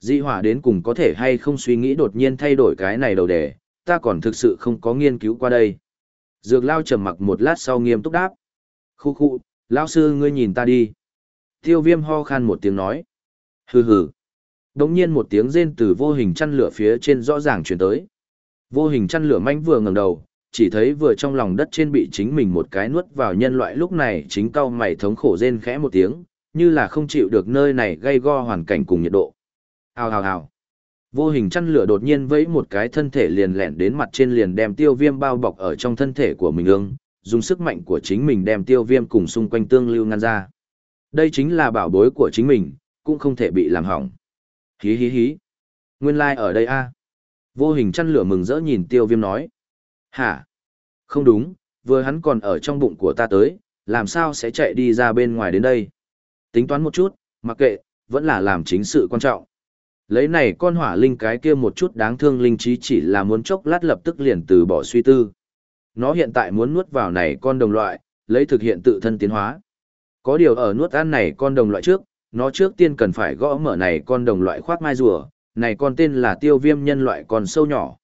dị hỏa đến cùng có thể hay không suy nghĩ đột nhiên thay đổi cái này đầu đề, ta còn thực sự không có nghiên cứu qua đây. Dược lao trầm mặc một lát sau nghiêm túc đáp. Khu khu, lao sư ngươi nhìn ta đi. Tiêu viêm ho khan một tiếng nói. Hừ hừ. Đống nhiên một tiếng rên từ vô hình chăn lửa phía trên rõ ràng truyền tới. Vô hình chăn lửa manh vừa ngẩng đầu, chỉ thấy vừa trong lòng đất trên bị chính mình một cái nuốt vào nhân loại lúc này chính cao mày thống khổ rên khẽ một tiếng, như là không chịu được nơi này gây go hoàn cảnh cùng nhiệt độ. Hào hào hào. Vô hình chăn lửa đột nhiên vẫy một cái thân thể liền lẹn đến mặt trên liền đem tiêu viêm bao bọc ở trong thân thể của mình ương, dùng sức mạnh của chính mình đem tiêu viêm cùng xung quanh tương lưu ngăn ra. Đây chính là bảo bối của chính mình, cũng không thể bị làm hỏng. Hí hí hí. Nguyên lai like ở đây a Vô hình chăn lửa mừng rỡ nhìn tiêu viêm nói. Hả? Không đúng, vừa hắn còn ở trong bụng của ta tới, làm sao sẽ chạy đi ra bên ngoài đến đây? Tính toán một chút, mặc kệ, vẫn là làm chính sự quan trọng. Lấy này con hỏa linh cái kia một chút đáng thương linh trí chỉ là muốn chốc lát lập tức liền từ bỏ suy tư. Nó hiện tại muốn nuốt vào này con đồng loại, lấy thực hiện tự thân tiến hóa. Có điều ở nuốt ăn này con đồng loại trước, nó trước tiên cần phải gõ mở này con đồng loại khoác mai rùa, này con tên là tiêu viêm nhân loại còn sâu nhỏ.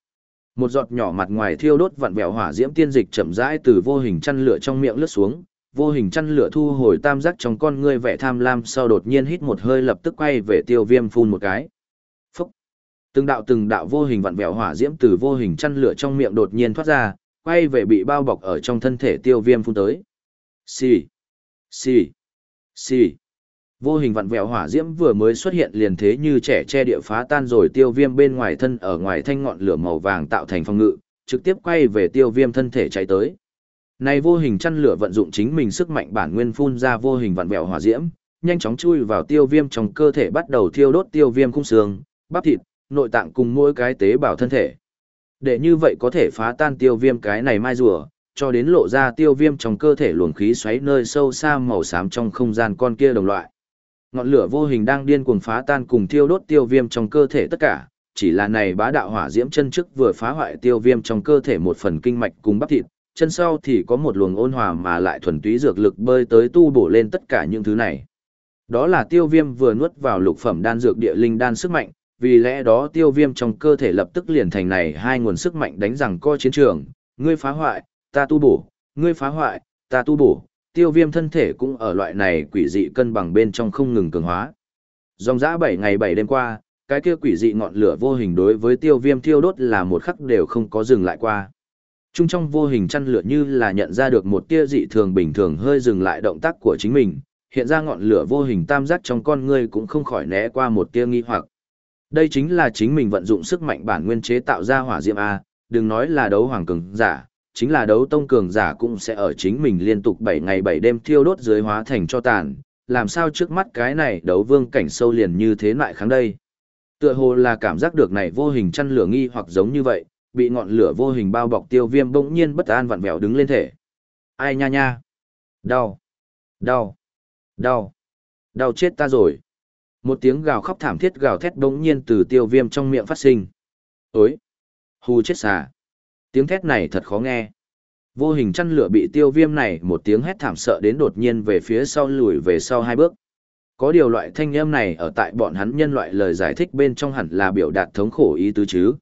Một giọt nhỏ mặt ngoài thiêu đốt vặn vẹo hỏa diễm tiên dịch chậm rãi từ vô hình chăn lửa trong miệng lướt xuống, vô hình chăn lửa thu hồi tam giác trong con ngươi vẻ tham lam sau đột nhiên hít một hơi lập tức quay về tiêu viêm phun một cái. Từng đạo từng đạo vô hình vặn vẹo hỏa diễm từ vô hình chăn lửa trong miệng đột nhiên thoát ra, quay về bị bao bọc ở trong thân thể tiêu viêm phun tới. Xì! Xì! Xì! Vô hình vặn vẹo hỏa diễm vừa mới xuất hiện liền thế như trẻ che địa phá tan rồi tiêu viêm bên ngoài thân ở ngoài thanh ngọn lửa màu vàng tạo thành phòng ngự, trực tiếp quay về tiêu viêm thân thể cháy tới. Này vô hình chăn lửa vận dụng chính mình sức mạnh bản nguyên phun ra vô hình vặn vẹo hỏa diễm, nhanh chóng chui vào tiêu viêm trong cơ thể bắt đầu thiêu đốt tiêu viêm khung xương, bắp thịt, nội tạng cùng mỗi cái tế bào thân thể. Để như vậy có thể phá tan tiêu viêm cái này mai rùa, cho đến lộ ra tiêu viêm trong cơ thể luồng khí xoáy nơi sâu xa màu xám trong không gian con kia đồng loại. Ngọn lửa vô hình đang điên cuồng phá tan cùng thiêu đốt tiêu viêm trong cơ thể tất cả, chỉ là này bá đạo hỏa diễm chân trước vừa phá hoại tiêu viêm trong cơ thể một phần kinh mạch cùng bắp thịt, chân sau thì có một luồng ôn hòa mà lại thuần túy dược lực bơi tới tu bổ lên tất cả những thứ này. Đó là tiêu viêm vừa nuốt vào lục phẩm đan dược địa linh đan sức mạnh, vì lẽ đó tiêu viêm trong cơ thể lập tức liền thành này hai nguồn sức mạnh đánh rằng co chiến trường, ngươi phá hoại, ta tu bổ, ngươi phá hoại, ta tu bổ, tiêu viêm thân thể cũng ở loại này quỷ dị cân bằng bên trong không ngừng cường hóa. Dòng dã 7 ngày 7 đêm qua, cái kia quỷ dị ngọn lửa vô hình đối với tiêu viêm thiêu đốt là một khắc đều không có dừng lại qua. Trung trong vô hình chăn lửa như là nhận ra được một tia dị thường bình thường hơi dừng lại động tác của chính mình, hiện ra ngọn lửa vô hình tam giác trong con ngươi cũng không khỏi né qua một tia nghi hoặc. Đây chính là chính mình vận dụng sức mạnh bản nguyên chế tạo ra hỏa diệm A, đừng nói là đấu hoàng cường giả, chính là đấu tông cường giả cũng sẽ ở chính mình liên tục 7 ngày 7 đêm thiêu đốt dưới hóa thành cho tàn, làm sao trước mắt cái này đấu vương cảnh sâu liền như thế lại kháng đây. Tựa hồ là cảm giác được này vô hình chăn lửa nghi hoặc giống như vậy, bị ngọn lửa vô hình bao bọc tiêu viêm bỗng nhiên bất an vặn vẹo đứng lên thể. Ai nha nha? Đau! Đau! Đau! Đau chết ta rồi! Một tiếng gào khóc thảm thiết gào thét bỗng nhiên từ tiêu viêm trong miệng phát sinh. Ối! Hù chết xà! Tiếng thét này thật khó nghe. Vô hình chăn lửa bị tiêu viêm này một tiếng hét thảm sợ đến đột nhiên về phía sau lùi về sau hai bước. Có điều loại thanh âm này ở tại bọn hắn nhân loại lời giải thích bên trong hẳn là biểu đạt thống khổ ý tứ chứ.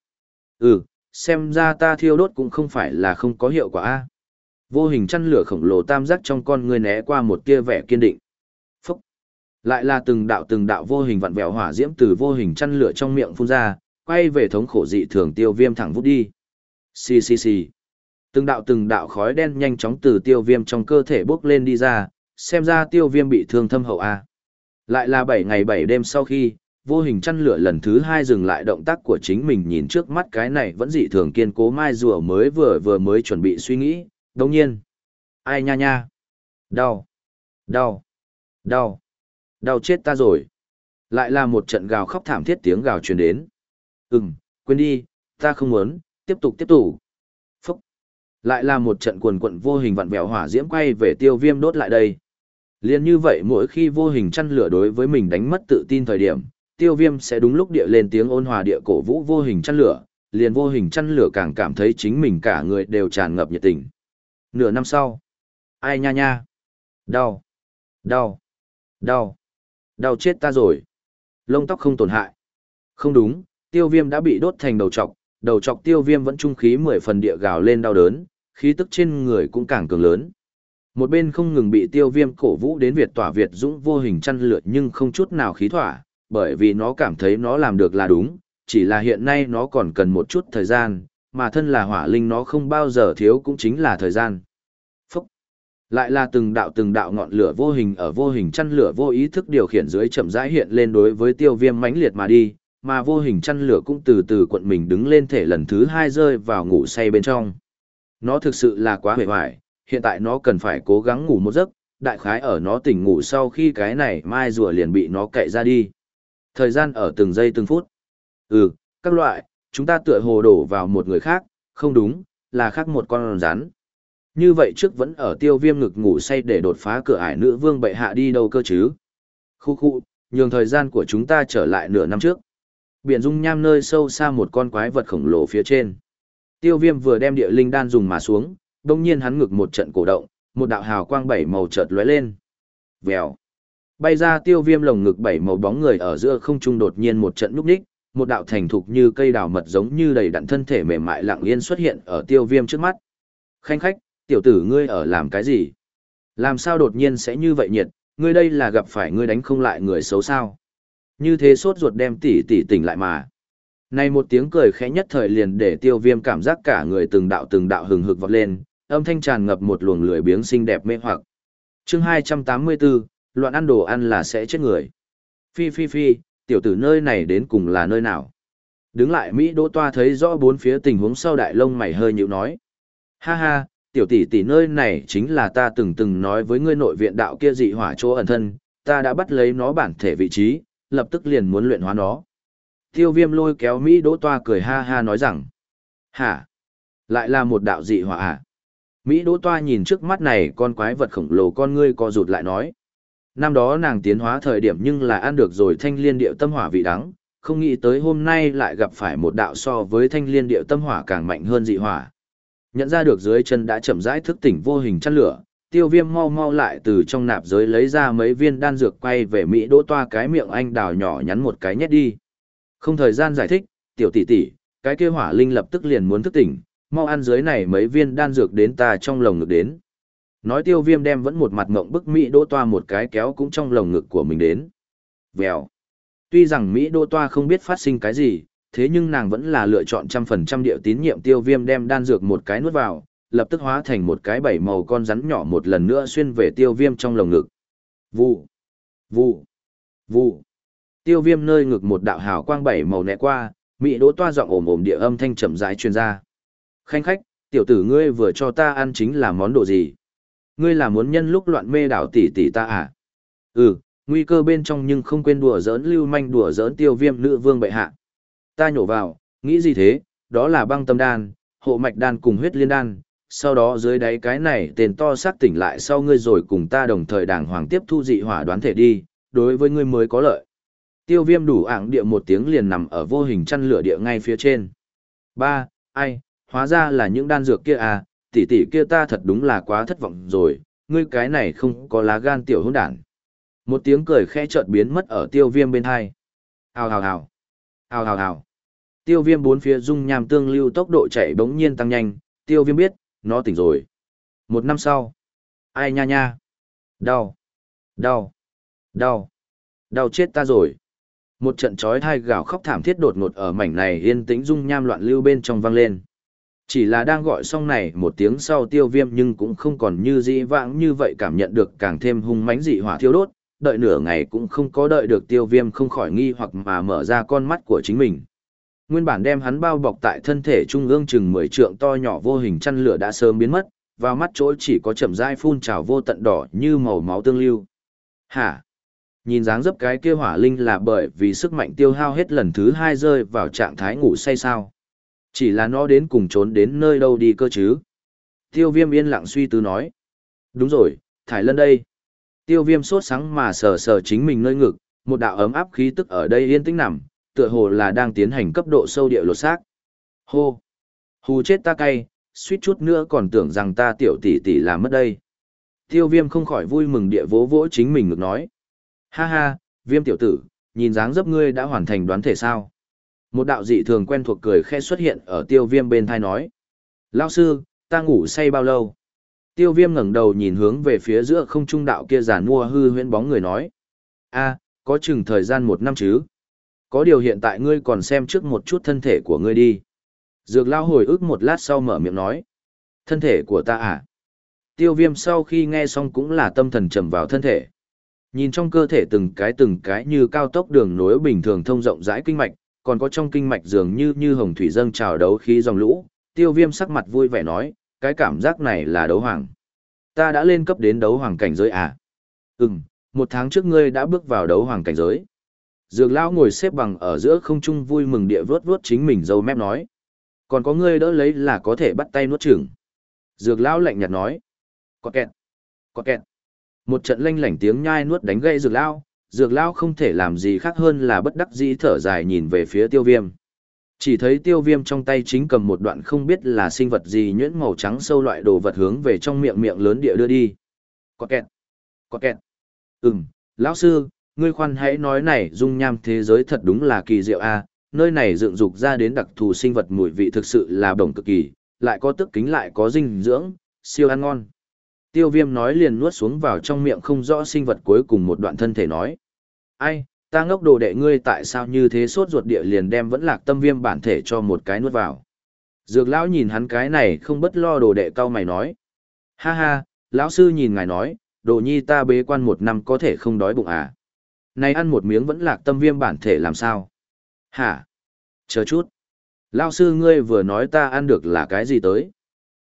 Ừ, xem ra ta thiêu đốt cũng không phải là không có hiệu quả a vô hình chăn lửa khổng lồ tam giác trong con người né qua một tia vẻ kiên định lại là từng đạo từng đạo vô hình vặn vẹo hỏa diễm từ vô hình chăn lửa trong miệng phun ra quay về thống khổ dị thường tiêu viêm thẳng vút đi xì xì xì từng đạo từng đạo khói đen nhanh chóng từ tiêu viêm trong cơ thể bốc lên đi ra xem ra tiêu viêm bị thương thâm hậu a lại là bảy ngày bảy đêm sau khi vô hình chăn lửa lần thứ hai dừng lại động tác của chính mình nhìn trước mắt cái này vẫn dị thường kiên cố mai rùa mới vừa vừa mới chuẩn bị suy nghĩ, đồng nhiên. Ai nha nha? Đau! Đau! Đau! Đau chết ta rồi! Lại là một trận gào khóc thảm thiết tiếng gào truyền đến. Ừm, quên đi, ta không muốn, tiếp tục tiếp tục. Phúc! Lại là một trận cuồn cuộn vô hình vặn vẹo hỏa diễm quay về tiêu viêm đốt lại đây. Liên như vậy mỗi khi vô hình chăn lửa đối với mình đánh mất tự tin thời điểm, tiêu viêm sẽ đúng lúc địa lên tiếng ôn hòa địa cổ vũ vô hình chăn lửa, liền vô hình chăn lửa càng cảm thấy chính mình cả người đều tràn ngập nhiệt tình. Nửa năm sau, ai nha nha, đau, đau, đau, đau chết ta rồi. Lông tóc không tổn hại. Không đúng, tiêu viêm đã bị đốt thành đầu trọc, đầu trọc tiêu viêm vẫn trung khí mười phần địa gào lên đau đớn, khí tức trên người cũng càng cường lớn. Một bên không ngừng bị tiêu viêm cổ vũ đến Việt tỏa Việt dũng vô hình chăn lượt nhưng không chút nào khí thỏa, bởi vì nó cảm thấy nó làm được là đúng, chỉ là hiện nay nó còn cần một chút thời gian, mà thân là hỏa linh nó không bao giờ thiếu cũng chính là thời gian. Lại là từng đạo từng đạo ngọn lửa vô hình ở vô hình chăn lửa vô ý thức điều khiển dưới chậm rãi hiện lên đối với tiêu viêm mãnh liệt mà đi, mà vô hình chăn lửa cũng từ từ cuộn mình đứng lên thể lần thứ hai rơi vào ngủ say bên trong. Nó thực sự là quá hề hoài, hiện tại nó cần phải cố gắng ngủ một giấc, đại khái ở nó tỉnh ngủ sau khi cái này mai rùa liền bị nó cậy ra đi. Thời gian ở từng giây từng phút. Ừ, các loại, chúng ta tựa hồ đổ vào một người khác, không đúng, là khác một con rắn. Như vậy trước vẫn ở tiêu viêm ngực ngủ say để đột phá cửa ải nữ vương bệ hạ đi đâu cơ chứ. Khu khu, nhường thời gian của chúng ta trở lại nửa năm trước. Biển dung nham nơi sâu xa một con quái vật khổng lồ phía trên. Tiêu viêm vừa đem địa linh đan dùng mà xuống, đông nhiên hắn ngực một trận cổ động, một đạo hào quang bảy màu chợt lóe lên. Vèo, Bay ra tiêu viêm lồng ngực bảy màu bóng người ở giữa không trung đột nhiên một trận núp ních, một đạo thành thục như cây đào mật giống như đầy đặn thân thể mềm mại lặng yên xuất hiện ở tiêu viêm trước mắt. Khanh khách, tiểu tử ngươi ở làm cái gì? Làm sao đột nhiên sẽ như vậy nhiệt, ngươi đây là gặp phải ngươi đánh không lại người xấu sao? Như thế sốt ruột đem tỷ tỷ tỉnh lại mà. Này một tiếng cười khẽ nhất thời liền để tiêu viêm cảm giác cả người từng đạo từng đạo hừng hực vọt lên, âm thanh tràn ngập một luồng lười biếng xinh đẹp mê hoặc. chương 284, loạn ăn đồ ăn là sẽ chết người. Phi phi phi, tiểu tử nơi này đến cùng là nơi nào? Đứng lại Mỹ Đỗ Toa thấy rõ bốn phía tình huống sau đại lông mày hơi nhịu nói. Ha ha, tiểu tỷ tỷ nơi này chính là ta từng từng nói với ngươi nội viện đạo kia dị hỏa chỗ ẩn thân, ta đã bắt lấy nó bản thể vị trí, lập tức liền muốn luyện hóa nó. Tiêu viêm lôi kéo Mỹ Đỗ Toa cười ha ha nói rằng. Hả? Lại là một đạo dị hỏa à? Mỹ Đỗ Toa nhìn trước mắt này con quái vật khổng lồ con ngươi co rụt lại nói. Năm đó nàng tiến hóa thời điểm nhưng là ăn được rồi thanh liên điệu tâm hỏa vị đắng, không nghĩ tới hôm nay lại gặp phải một đạo so với thanh liên điệu tâm hỏa càng mạnh hơn dị hỏa. Nhận ra được dưới chân đã chậm rãi thức tỉnh vô hình chăn lửa, tiêu viêm mau mau lại từ trong nạp giới lấy ra mấy viên đan dược quay về Mỹ đỗ toa cái miệng anh đào nhỏ nhắn một cái nhét đi. Không thời gian giải thích, tiểu tỷ tỷ, cái kia hỏa linh lập tức liền muốn thức tỉnh, mau ăn dưới này mấy viên đan dược đến ta trong lồng ngực đến. Nói tiêu viêm đem vẫn một mặt ngộng bức Mỹ đỗ toa một cái kéo cũng trong lồng ngực của mình đến. Vèo. Tuy rằng Mỹ đỗ toa không biết phát sinh cái gì, thế nhưng nàng vẫn là lựa chọn trăm phần trăm điệu tín nhiệm tiêu viêm đem đan dược một cái nuốt vào, lập tức hóa thành một cái bảy màu con rắn nhỏ một lần nữa xuyên về tiêu viêm trong lồng ngực. Vụ, vụ, vụ. Tiêu viêm nơi ngực một đạo hào quang bảy màu nẹ qua, mị đỗ toa giọng ồm ồm địa âm thanh chậm rãi truyền ra. Khanh khách, tiểu tử ngươi vừa cho ta ăn chính là món đồ gì? Ngươi là muốn nhân lúc loạn mê đảo tỷ tỷ ta à? Ừ, nguy cơ bên trong nhưng không quên đùa giỡn lưu manh đùa giỡn tiêu viêm nữ vương bệ hạ. Ta nhổ vào, nghĩ gì thế, đó là băng tâm đan, hộ mạch đan cùng huyết liên đan, sau đó dưới đáy cái này tên to xác tỉnh lại sau ngươi rồi cùng ta đồng thời đàng hoàng tiếp thu dị hỏa đoán thể đi, đối với ngươi mới có lợi. Tiêu viêm đủ ảng địa một tiếng liền nằm ở vô hình chăn lửa địa ngay phía trên. Ba, ai, hóa ra là những đan dược kia à, tỷ tỷ kia ta thật đúng là quá thất vọng rồi, ngươi cái này không có lá gan tiểu hỗn đản. Một tiếng cười khẽ chợt biến mất ở tiêu viêm bên hai. Hào hào hào. Hào hào hào. Tiêu viêm bốn phía dung nham tương lưu tốc độ chạy bỗng nhiên tăng nhanh, tiêu viêm biết, nó tỉnh rồi. Một năm sau. Ai nha nha. Đau. Đau. Đau. Đau chết ta rồi. Một trận chói thai gào khóc thảm thiết đột ngột ở mảnh này yên tĩnh dung nham loạn lưu bên trong vang lên. Chỉ là đang gọi xong này một tiếng sau tiêu viêm nhưng cũng không còn như dĩ vãng như vậy cảm nhận được càng thêm hung mãnh dị hỏa thiêu đốt, đợi nửa ngày cũng không có đợi được tiêu viêm không khỏi nghi hoặc mà mở ra con mắt của chính mình. Nguyên bản đem hắn bao bọc tại thân thể trung ương chừng 10 trượng to nhỏ vô hình chăn lửa đã sớm biến mất, vào mắt chỗ chỉ có chậm rãi phun trào vô tận đỏ như màu máu tương lưu. Hả? Nhìn dáng dấp cái kia hỏa linh là bởi vì sức mạnh tiêu hao hết lần thứ hai rơi vào trạng thái ngủ say sao. Chỉ là nó đến cùng trốn đến nơi đâu đi cơ chứ. Tiêu viêm yên lặng suy tư nói. Đúng rồi, thải lân đây. Tiêu viêm sốt sáng mà sờ sờ chính mình nơi ngực, một đạo ấm áp khí tức ở đây yên tĩnh nằm, tựa hồ là đang tiến hành cấp độ sâu địa lột xác. Hô! Hù chết ta cay, suýt chút nữa còn tưởng rằng ta tiểu tỷ tỷ làm mất đây. Tiêu viêm không khỏi vui mừng địa vỗ vỗ chính mình ngực nói. Ha ha, viêm tiểu tử, nhìn dáng dấp ngươi đã hoàn thành đoán thể sao. Một đạo dị thường quen thuộc cười khe xuất hiện ở tiêu viêm bên thai nói. Lao sư, ta ngủ say bao lâu? Tiêu viêm ngẩng đầu nhìn hướng về phía giữa không trung đạo kia giàn mua hư huyễn bóng người nói. a có chừng thời gian một năm chứ? Có điều hiện tại ngươi còn xem trước một chút thân thể của ngươi đi. Dược lao hồi ức một lát sau mở miệng nói. Thân thể của ta à? Tiêu viêm sau khi nghe xong cũng là tâm thần trầm vào thân thể. Nhìn trong cơ thể từng cái từng cái như cao tốc đường nối bình thường thông rộng rãi kinh mạch, còn có trong kinh mạch dường như như hồng thủy dâng trào đấu khí dòng lũ, tiêu viêm sắc mặt vui vẻ nói, cái cảm giác này là đấu hoàng. Ta đã lên cấp đến đấu hoàng cảnh giới à? Ừm, một tháng trước ngươi đã bước vào đấu hoàng cảnh giới. Dược lão ngồi xếp bằng ở giữa không trung vui mừng địa vớt vớt chính mình dâu mép nói. Còn có ngươi đỡ lấy là có thể bắt tay nuốt chửng. Dược lão lạnh nhạt nói. Có kẹt. Có kẹt. Một trận lanh lảnh tiếng nhai nuốt đánh gây dược lão, dược lão không thể làm gì khác hơn là bất đắc dĩ thở dài nhìn về phía tiêu viêm. Chỉ thấy tiêu viêm trong tay chính cầm một đoạn không biết là sinh vật gì nhuyễn màu trắng sâu loại đồ vật hướng về trong miệng miệng lớn địa đưa đi. Có kẹt. Có kẹt. Ừm, lão sư, ngươi khoan hãy nói này dung nham thế giới thật đúng là kỳ diệu a, nơi này dựng dục ra đến đặc thù sinh vật mùi vị thực sự là đồng cực kỳ, lại có tức kính lại có dinh dưỡng, siêu ăn ngon. Tiêu viêm nói liền nuốt xuống vào trong miệng không rõ sinh vật cuối cùng một đoạn thân thể nói. Ai, ta ngốc đồ đệ ngươi tại sao như thế sốt ruột địa liền đem vẫn lạc tâm viêm bản thể cho một cái nuốt vào. Dược lão nhìn hắn cái này không bất lo đồ đệ cao mày nói. Ha ha, lão sư nhìn ngài nói, đồ nhi ta bế quan một năm có thể không đói bụng à. Này ăn một miếng vẫn lạc tâm viêm bản thể làm sao? Hả? Chờ chút. Lão sư ngươi vừa nói ta ăn được là cái gì tới?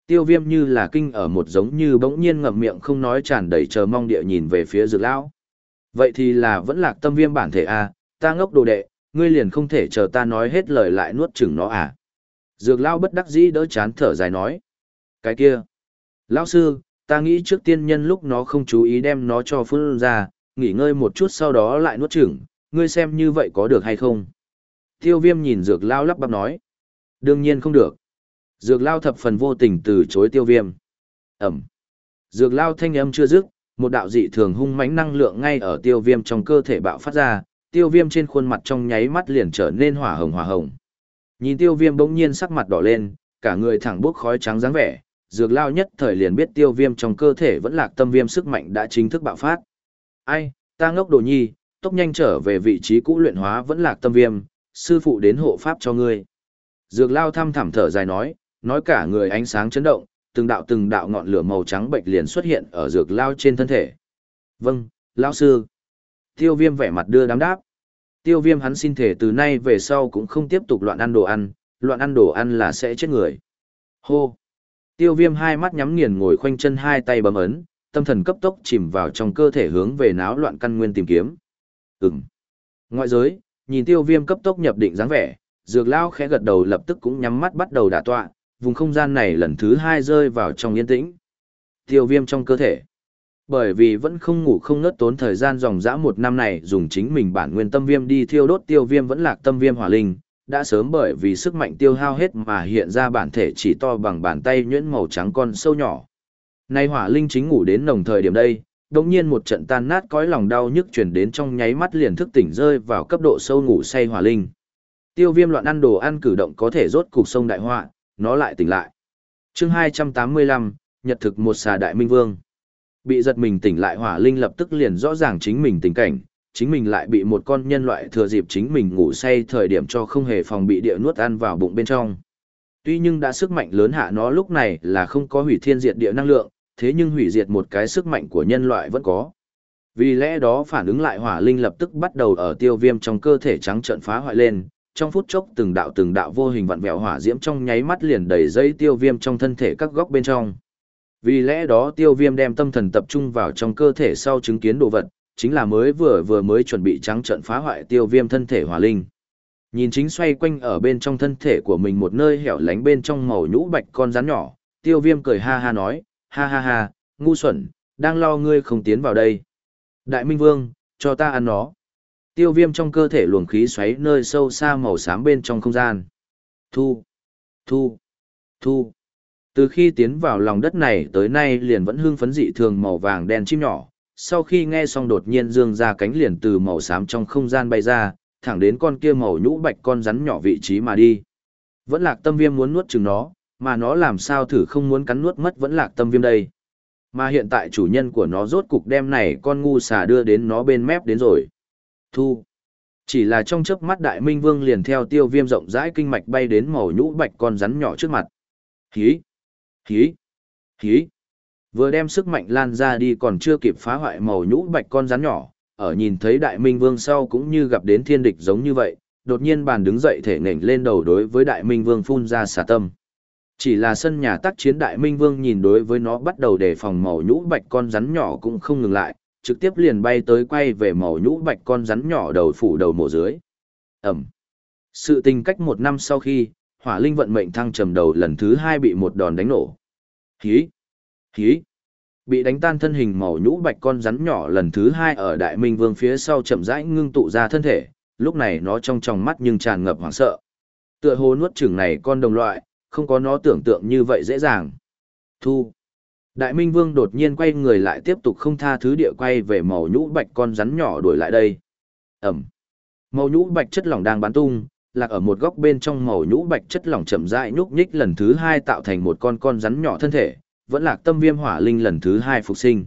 Tiêu viêm như là kinh ở một giống như bỗng nhiên ngậm miệng không nói tràn đầy chờ mong địa nhìn về phía dược lão. Vậy thì là vẫn lạc tâm viêm bản thể à, ta ngốc đồ đệ, ngươi liền không thể chờ ta nói hết lời lại nuốt chừng nó à. Dược lao bất đắc dĩ đỡ chán thở dài nói. Cái kia. Lão sư, ta nghĩ trước tiên nhân lúc nó không chú ý đem nó cho phun ra, nghỉ ngơi một chút sau đó lại nuốt chửng, ngươi xem như vậy có được hay không? Tiêu viêm nhìn dược lao lắp bắp nói. Đương nhiên không được. Dược lao thập phần vô tình từ chối tiêu viêm. Ẩm. Dược lao thanh âm chưa dứt, một đạo dị thường hung mãnh năng lượng ngay ở tiêu viêm trong cơ thể bạo phát ra, tiêu viêm trên khuôn mặt trong nháy mắt liền trở nên hỏa hồng hỏa hồng. Nhìn tiêu viêm bỗng nhiên sắc mặt đỏ lên, cả người thẳng bước khói trắng dáng vẻ, dược lao nhất thời liền biết tiêu viêm trong cơ thể vẫn lạc tâm viêm sức mạnh đã chính thức bạo phát. Ai, ta ngốc đồ nhi, tốc nhanh trở về vị trí cũ luyện hóa vẫn lạc tâm viêm, sư phụ đến hộ pháp cho ngươi. Dược lao thăm thẳm thở dài nói, nói cả người ánh sáng chấn động, từng đạo từng đạo ngọn lửa màu trắng bệnh liền xuất hiện ở dược lao trên thân thể. Vâng, lão sư. Tiêu viêm vẻ mặt đưa đám đáp. Tiêu viêm hắn xin thể từ nay về sau cũng không tiếp tục loạn ăn đồ ăn, loạn ăn đồ ăn là sẽ chết người. Hô. Tiêu viêm hai mắt nhắm nghiền ngồi khoanh chân hai tay bấm ấn, tâm thần cấp tốc chìm vào trong cơ thể hướng về náo loạn căn nguyên tìm kiếm. Ừm. Ngoại giới, nhìn tiêu viêm cấp tốc nhập định dáng vẻ, dược lao khẽ gật đầu lập tức cũng nhắm mắt bắt đầu đả tọa, vùng không gian này lần thứ hai rơi vào trong yên tĩnh. Tiêu viêm trong cơ thể. Bởi vì vẫn không ngủ không ngớt tốn thời gian dòng dã một năm này dùng chính mình bản nguyên tâm viêm đi thiêu đốt tiêu viêm vẫn lạc tâm viêm hỏa linh, đã sớm bởi vì sức mạnh tiêu hao hết mà hiện ra bản thể chỉ to bằng bàn tay nhuyễn màu trắng con sâu nhỏ. Nay hỏa linh chính ngủ đến nồng thời điểm đây, đồng nhiên một trận tan nát cõi lòng đau nhức chuyển đến trong nháy mắt liền thức tỉnh rơi vào cấp độ sâu ngủ say hỏa linh. Tiêu viêm loạn ăn đồ ăn cử động có thể rốt cục sông đại họa, nó lại tỉnh lại. chương 285, Nhật thực một xà đại minh vương. Bị giật mình tỉnh lại hỏa linh lập tức liền rõ ràng chính mình tình cảnh, chính mình lại bị một con nhân loại thừa dịp chính mình ngủ say thời điểm cho không hề phòng bị địa nuốt ăn vào bụng bên trong. Tuy nhưng đã sức mạnh lớn hạ nó lúc này là không có hủy thiên diệt địa năng lượng, thế nhưng hủy diệt một cái sức mạnh của nhân loại vẫn có. Vì lẽ đó phản ứng lại hỏa linh lập tức bắt đầu ở tiêu viêm trong cơ thể trắng trợn phá hoại lên, trong phút chốc từng đạo từng đạo vô hình vặn vẹo hỏa diễm trong nháy mắt liền đầy dây tiêu viêm trong thân thể các góc bên trong. Vì lẽ đó tiêu viêm đem tâm thần tập trung vào trong cơ thể sau chứng kiến đồ vật, chính là mới vừa vừa mới chuẩn bị trắng trận phá hoại tiêu viêm thân thể hỏa linh. Nhìn chính xoay quanh ở bên trong thân thể của mình một nơi hẻo lánh bên trong màu nhũ bạch con rắn nhỏ, tiêu viêm cười ha ha nói, ha ha ha, ngu xuẩn, đang lo ngươi không tiến vào đây. Đại Minh Vương, cho ta ăn nó. Tiêu viêm trong cơ thể luồng khí xoáy nơi sâu xa màu xám bên trong không gian. Thu, thu, thu. Từ khi tiến vào lòng đất này tới nay liền vẫn hương phấn dị thường màu vàng đen chim nhỏ, sau khi nghe xong đột nhiên dương ra cánh liền từ màu xám trong không gian bay ra, thẳng đến con kia màu nhũ bạch con rắn nhỏ vị trí mà đi. Vẫn lạc tâm viêm muốn nuốt chừng nó, mà nó làm sao thử không muốn cắn nuốt mất vẫn lạc tâm viêm đây. Mà hiện tại chủ nhân của nó rốt cục đem này con ngu xà đưa đến nó bên mép đến rồi. Thu. Chỉ là trong chớp mắt đại minh vương liền theo tiêu viêm rộng rãi kinh mạch bay đến màu nhũ bạch con rắn nhỏ trước mặt. Hí. Hí. Hí. Vừa đem sức mạnh lan ra đi còn chưa kịp phá hoại màu nhũ bạch con rắn nhỏ, ở nhìn thấy đại minh vương sau cũng như gặp đến thiên địch giống như vậy, đột nhiên bàn đứng dậy thể nảnh lên đầu đối với đại minh vương phun ra xả tâm. Chỉ là sân nhà tác chiến đại minh vương nhìn đối với nó bắt đầu đề phòng màu nhũ bạch con rắn nhỏ cũng không ngừng lại, trực tiếp liền bay tới quay về màu nhũ bạch con rắn nhỏ đầu phủ đầu mổ dưới. Ẩm. Sự tình cách một năm sau khi, hỏa linh vận mệnh thăng trầm đầu lần thứ hai bị một đòn đánh nổ. Hí. Hí. Bị đánh tan thân hình màu nhũ bạch con rắn nhỏ lần thứ hai ở đại minh vương phía sau chậm rãi ngưng tụ ra thân thể, lúc này nó trong tròng mắt nhưng tràn ngập hoảng sợ. Tựa hồ nuốt chửng này con đồng loại, không có nó tưởng tượng như vậy dễ dàng. Thu. Đại Minh Vương đột nhiên quay người lại tiếp tục không tha thứ địa quay về màu nhũ bạch con rắn nhỏ đuổi lại đây. Ẩm. Màu nhũ bạch chất lỏng đang bắn tung, lạc ở một góc bên trong màu nhũ bạch chất lỏng chậm rãi nhúc nhích lần thứ hai tạo thành một con con rắn nhỏ thân thể, vẫn lạc tâm viêm hỏa linh lần thứ hai phục sinh.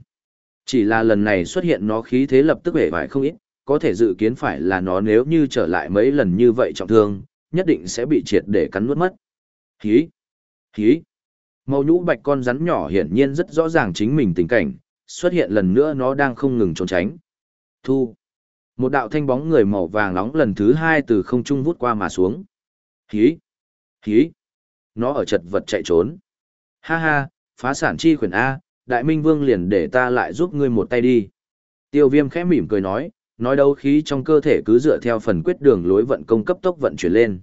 Chỉ là lần này xuất hiện nó khí thế lập tức hể vải không ít, có thể dự kiến phải là nó nếu như trở lại mấy lần như vậy trọng thương, nhất định sẽ bị triệt để cắn nuốt mất. Khí, khí. Màu nhũ bạch con rắn nhỏ hiển nhiên rất rõ ràng chính mình tình cảnh, xuất hiện lần nữa nó đang không ngừng trốn tránh. Thu! Một đạo thanh bóng người màu vàng nóng lần thứ hai từ không trung vút qua mà xuống. Hí! Hí! Nó ở chật vật chạy trốn. Ha ha, phá sản chi khuyển A, đại minh vương liền để ta lại giúp ngươi một tay đi. Tiêu viêm khẽ mỉm cười nói, nói đấu khí trong cơ thể cứ dựa theo phần quyết đường lối vận công cấp tốc vận chuyển lên.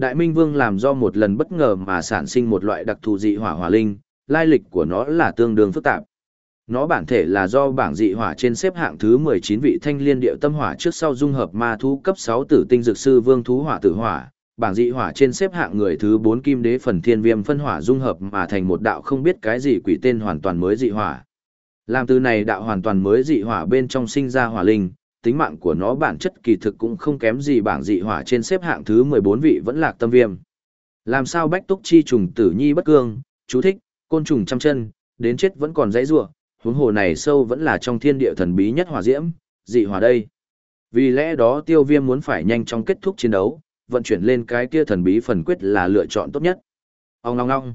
Đại Minh Vương làm do một lần bất ngờ mà sản sinh một loại đặc thù dị hỏa hỏa linh, lai lịch của nó là tương đương phức tạp. Nó bản thể là do bảng dị hỏa trên xếp hạng thứ 19 vị thanh liên điệu tâm hỏa trước sau dung hợp ma thú cấp 6 tử tinh dược sư vương thú hỏa tử hỏa, bảng dị hỏa trên xếp hạng người thứ 4 kim đế phần thiên viêm phân hỏa dung hợp mà thành một đạo không biết cái gì quỷ tên hoàn toàn mới dị hỏa. Làm từ này đạo hoàn toàn mới dị hỏa bên trong sinh ra hỏa linh, tính mạng của nó bản chất kỳ thực cũng không kém gì bảng dị hỏa trên xếp hạng thứ 14 vị vẫn lạc tâm viêm. Làm sao bách túc chi trùng tử nhi bất cương, chú thích, côn trùng trăm chân, đến chết vẫn còn dãy rủa, huống hồ này sâu vẫn là trong thiên địa thần bí nhất hỏa diễm, dị hỏa đây. Vì lẽ đó tiêu viêm muốn phải nhanh chóng kết thúc chiến đấu, vận chuyển lên cái kia thần bí phần quyết là lựa chọn tốt nhất. Ông ngong ngong.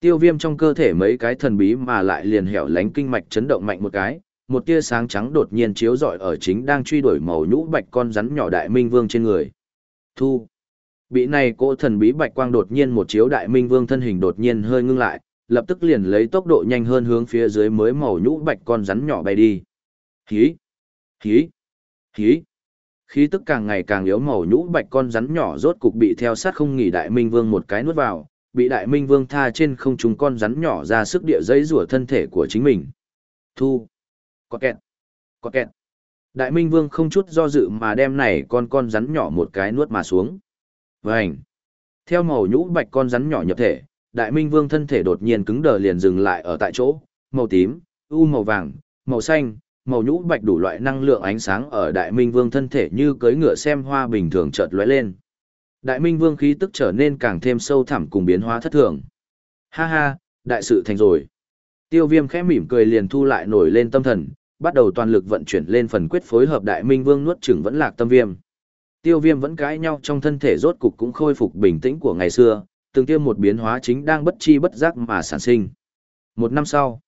Tiêu viêm trong cơ thể mấy cái thần bí mà lại liền hẻo lánh kinh mạch chấn động mạnh một cái, một tia sáng trắng đột nhiên chiếu rọi ở chính đang truy đuổi màu nhũ bạch con rắn nhỏ đại minh vương trên người. Thu. Bị này cỗ thần bí bạch quang đột nhiên một chiếu đại minh vương thân hình đột nhiên hơi ngưng lại, lập tức liền lấy tốc độ nhanh hơn hướng phía dưới mới màu nhũ bạch con rắn nhỏ bay đi. Hí. Hí. Hí. Khí tức càng ngày càng yếu màu nhũ bạch con rắn nhỏ rốt cục bị theo sát không nghỉ đại minh vương một cái nuốt vào, bị đại minh vương tha trên không trung con rắn nhỏ ra sức địa dây rủa thân thể của chính mình. Thu. Có kẹt. Có kẹt. Đại Minh Vương không chút do dự mà đem này con con rắn nhỏ một cái nuốt mà xuống. Vành. Theo màu nhũ bạch con rắn nhỏ nhập thể, Đại Minh Vương thân thể đột nhiên cứng đờ liền dừng lại ở tại chỗ, màu tím, u màu vàng, màu xanh, màu nhũ bạch đủ loại năng lượng ánh sáng ở Đại Minh Vương thân thể như cưỡi ngựa xem hoa bình thường chợt lóe lên. Đại Minh Vương khí tức trở nên càng thêm sâu thẳm cùng biến hóa thất thường. Ha ha, đại sự thành rồi. Tiêu Viêm khẽ mỉm cười liền thu lại nổi lên tâm thần, bắt đầu toàn lực vận chuyển lên phần quyết phối hợp đại minh vương nuốt chửng vẫn lạc tâm viêm. Tiêu viêm vẫn cãi nhau trong thân thể rốt cục cũng khôi phục bình tĩnh của ngày xưa, từng tiêm một biến hóa chính đang bất chi bất giác mà sản sinh. Một năm sau,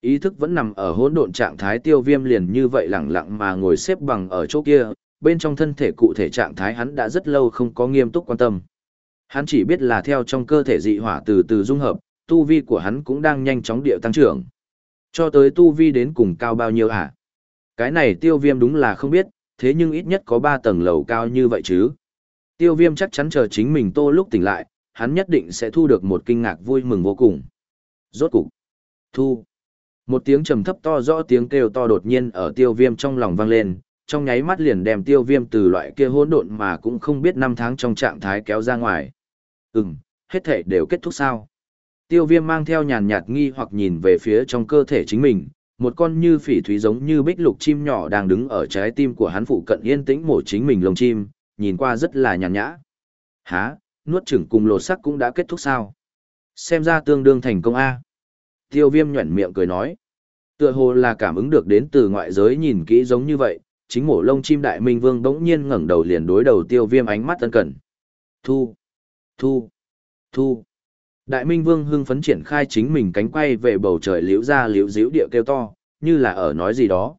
ý thức vẫn nằm ở hỗn độn trạng thái tiêu viêm liền như vậy lẳng lặng mà ngồi xếp bằng ở chỗ kia, bên trong thân thể cụ thể trạng thái hắn đã rất lâu không có nghiêm túc quan tâm. Hắn chỉ biết là theo trong cơ thể dị hỏa từ từ dung hợp, tu vi của hắn cũng đang nhanh chóng điệu tăng trưởng. Cho tới tu vi đến cùng cao bao nhiêu hả? Cái này tiêu viêm đúng là không biết, thế nhưng ít nhất có 3 tầng lầu cao như vậy chứ. Tiêu viêm chắc chắn chờ chính mình tô lúc tỉnh lại, hắn nhất định sẽ thu được một kinh ngạc vui mừng vô cùng. Rốt cục. Thu. Một tiếng trầm thấp to rõ tiếng kêu to đột nhiên ở tiêu viêm trong lòng vang lên, trong nháy mắt liền đem tiêu viêm từ loại kia hỗn độn mà cũng không biết năm tháng trong trạng thái kéo ra ngoài. Ừm, hết thể đều kết thúc sao. Tiêu viêm mang theo nhàn nhạt nghi hoặc nhìn về phía trong cơ thể chính mình, một con như phỉ thúy giống như bích lục chim nhỏ đang đứng ở trái tim của hắn phụ cận yên tĩnh mổ chính mình lồng chim, nhìn qua rất là nhàn nhã. Hả, nuốt chửng cùng lột sắc cũng đã kết thúc sao? Xem ra tương đương thành công A. Tiêu viêm nhuẩn miệng cười nói. Tựa hồ là cảm ứng được đến từ ngoại giới nhìn kỹ giống như vậy, chính mổ lông chim đại minh vương đống nhiên ngẩng đầu liền đối đầu tiêu viêm ánh mắt ân cần. Thu, thu, thu. Đại Minh Vương hưng phấn triển khai chính mình cánh quay về bầu trời liễu ra liễu díu địa kêu to, như là ở nói gì đó.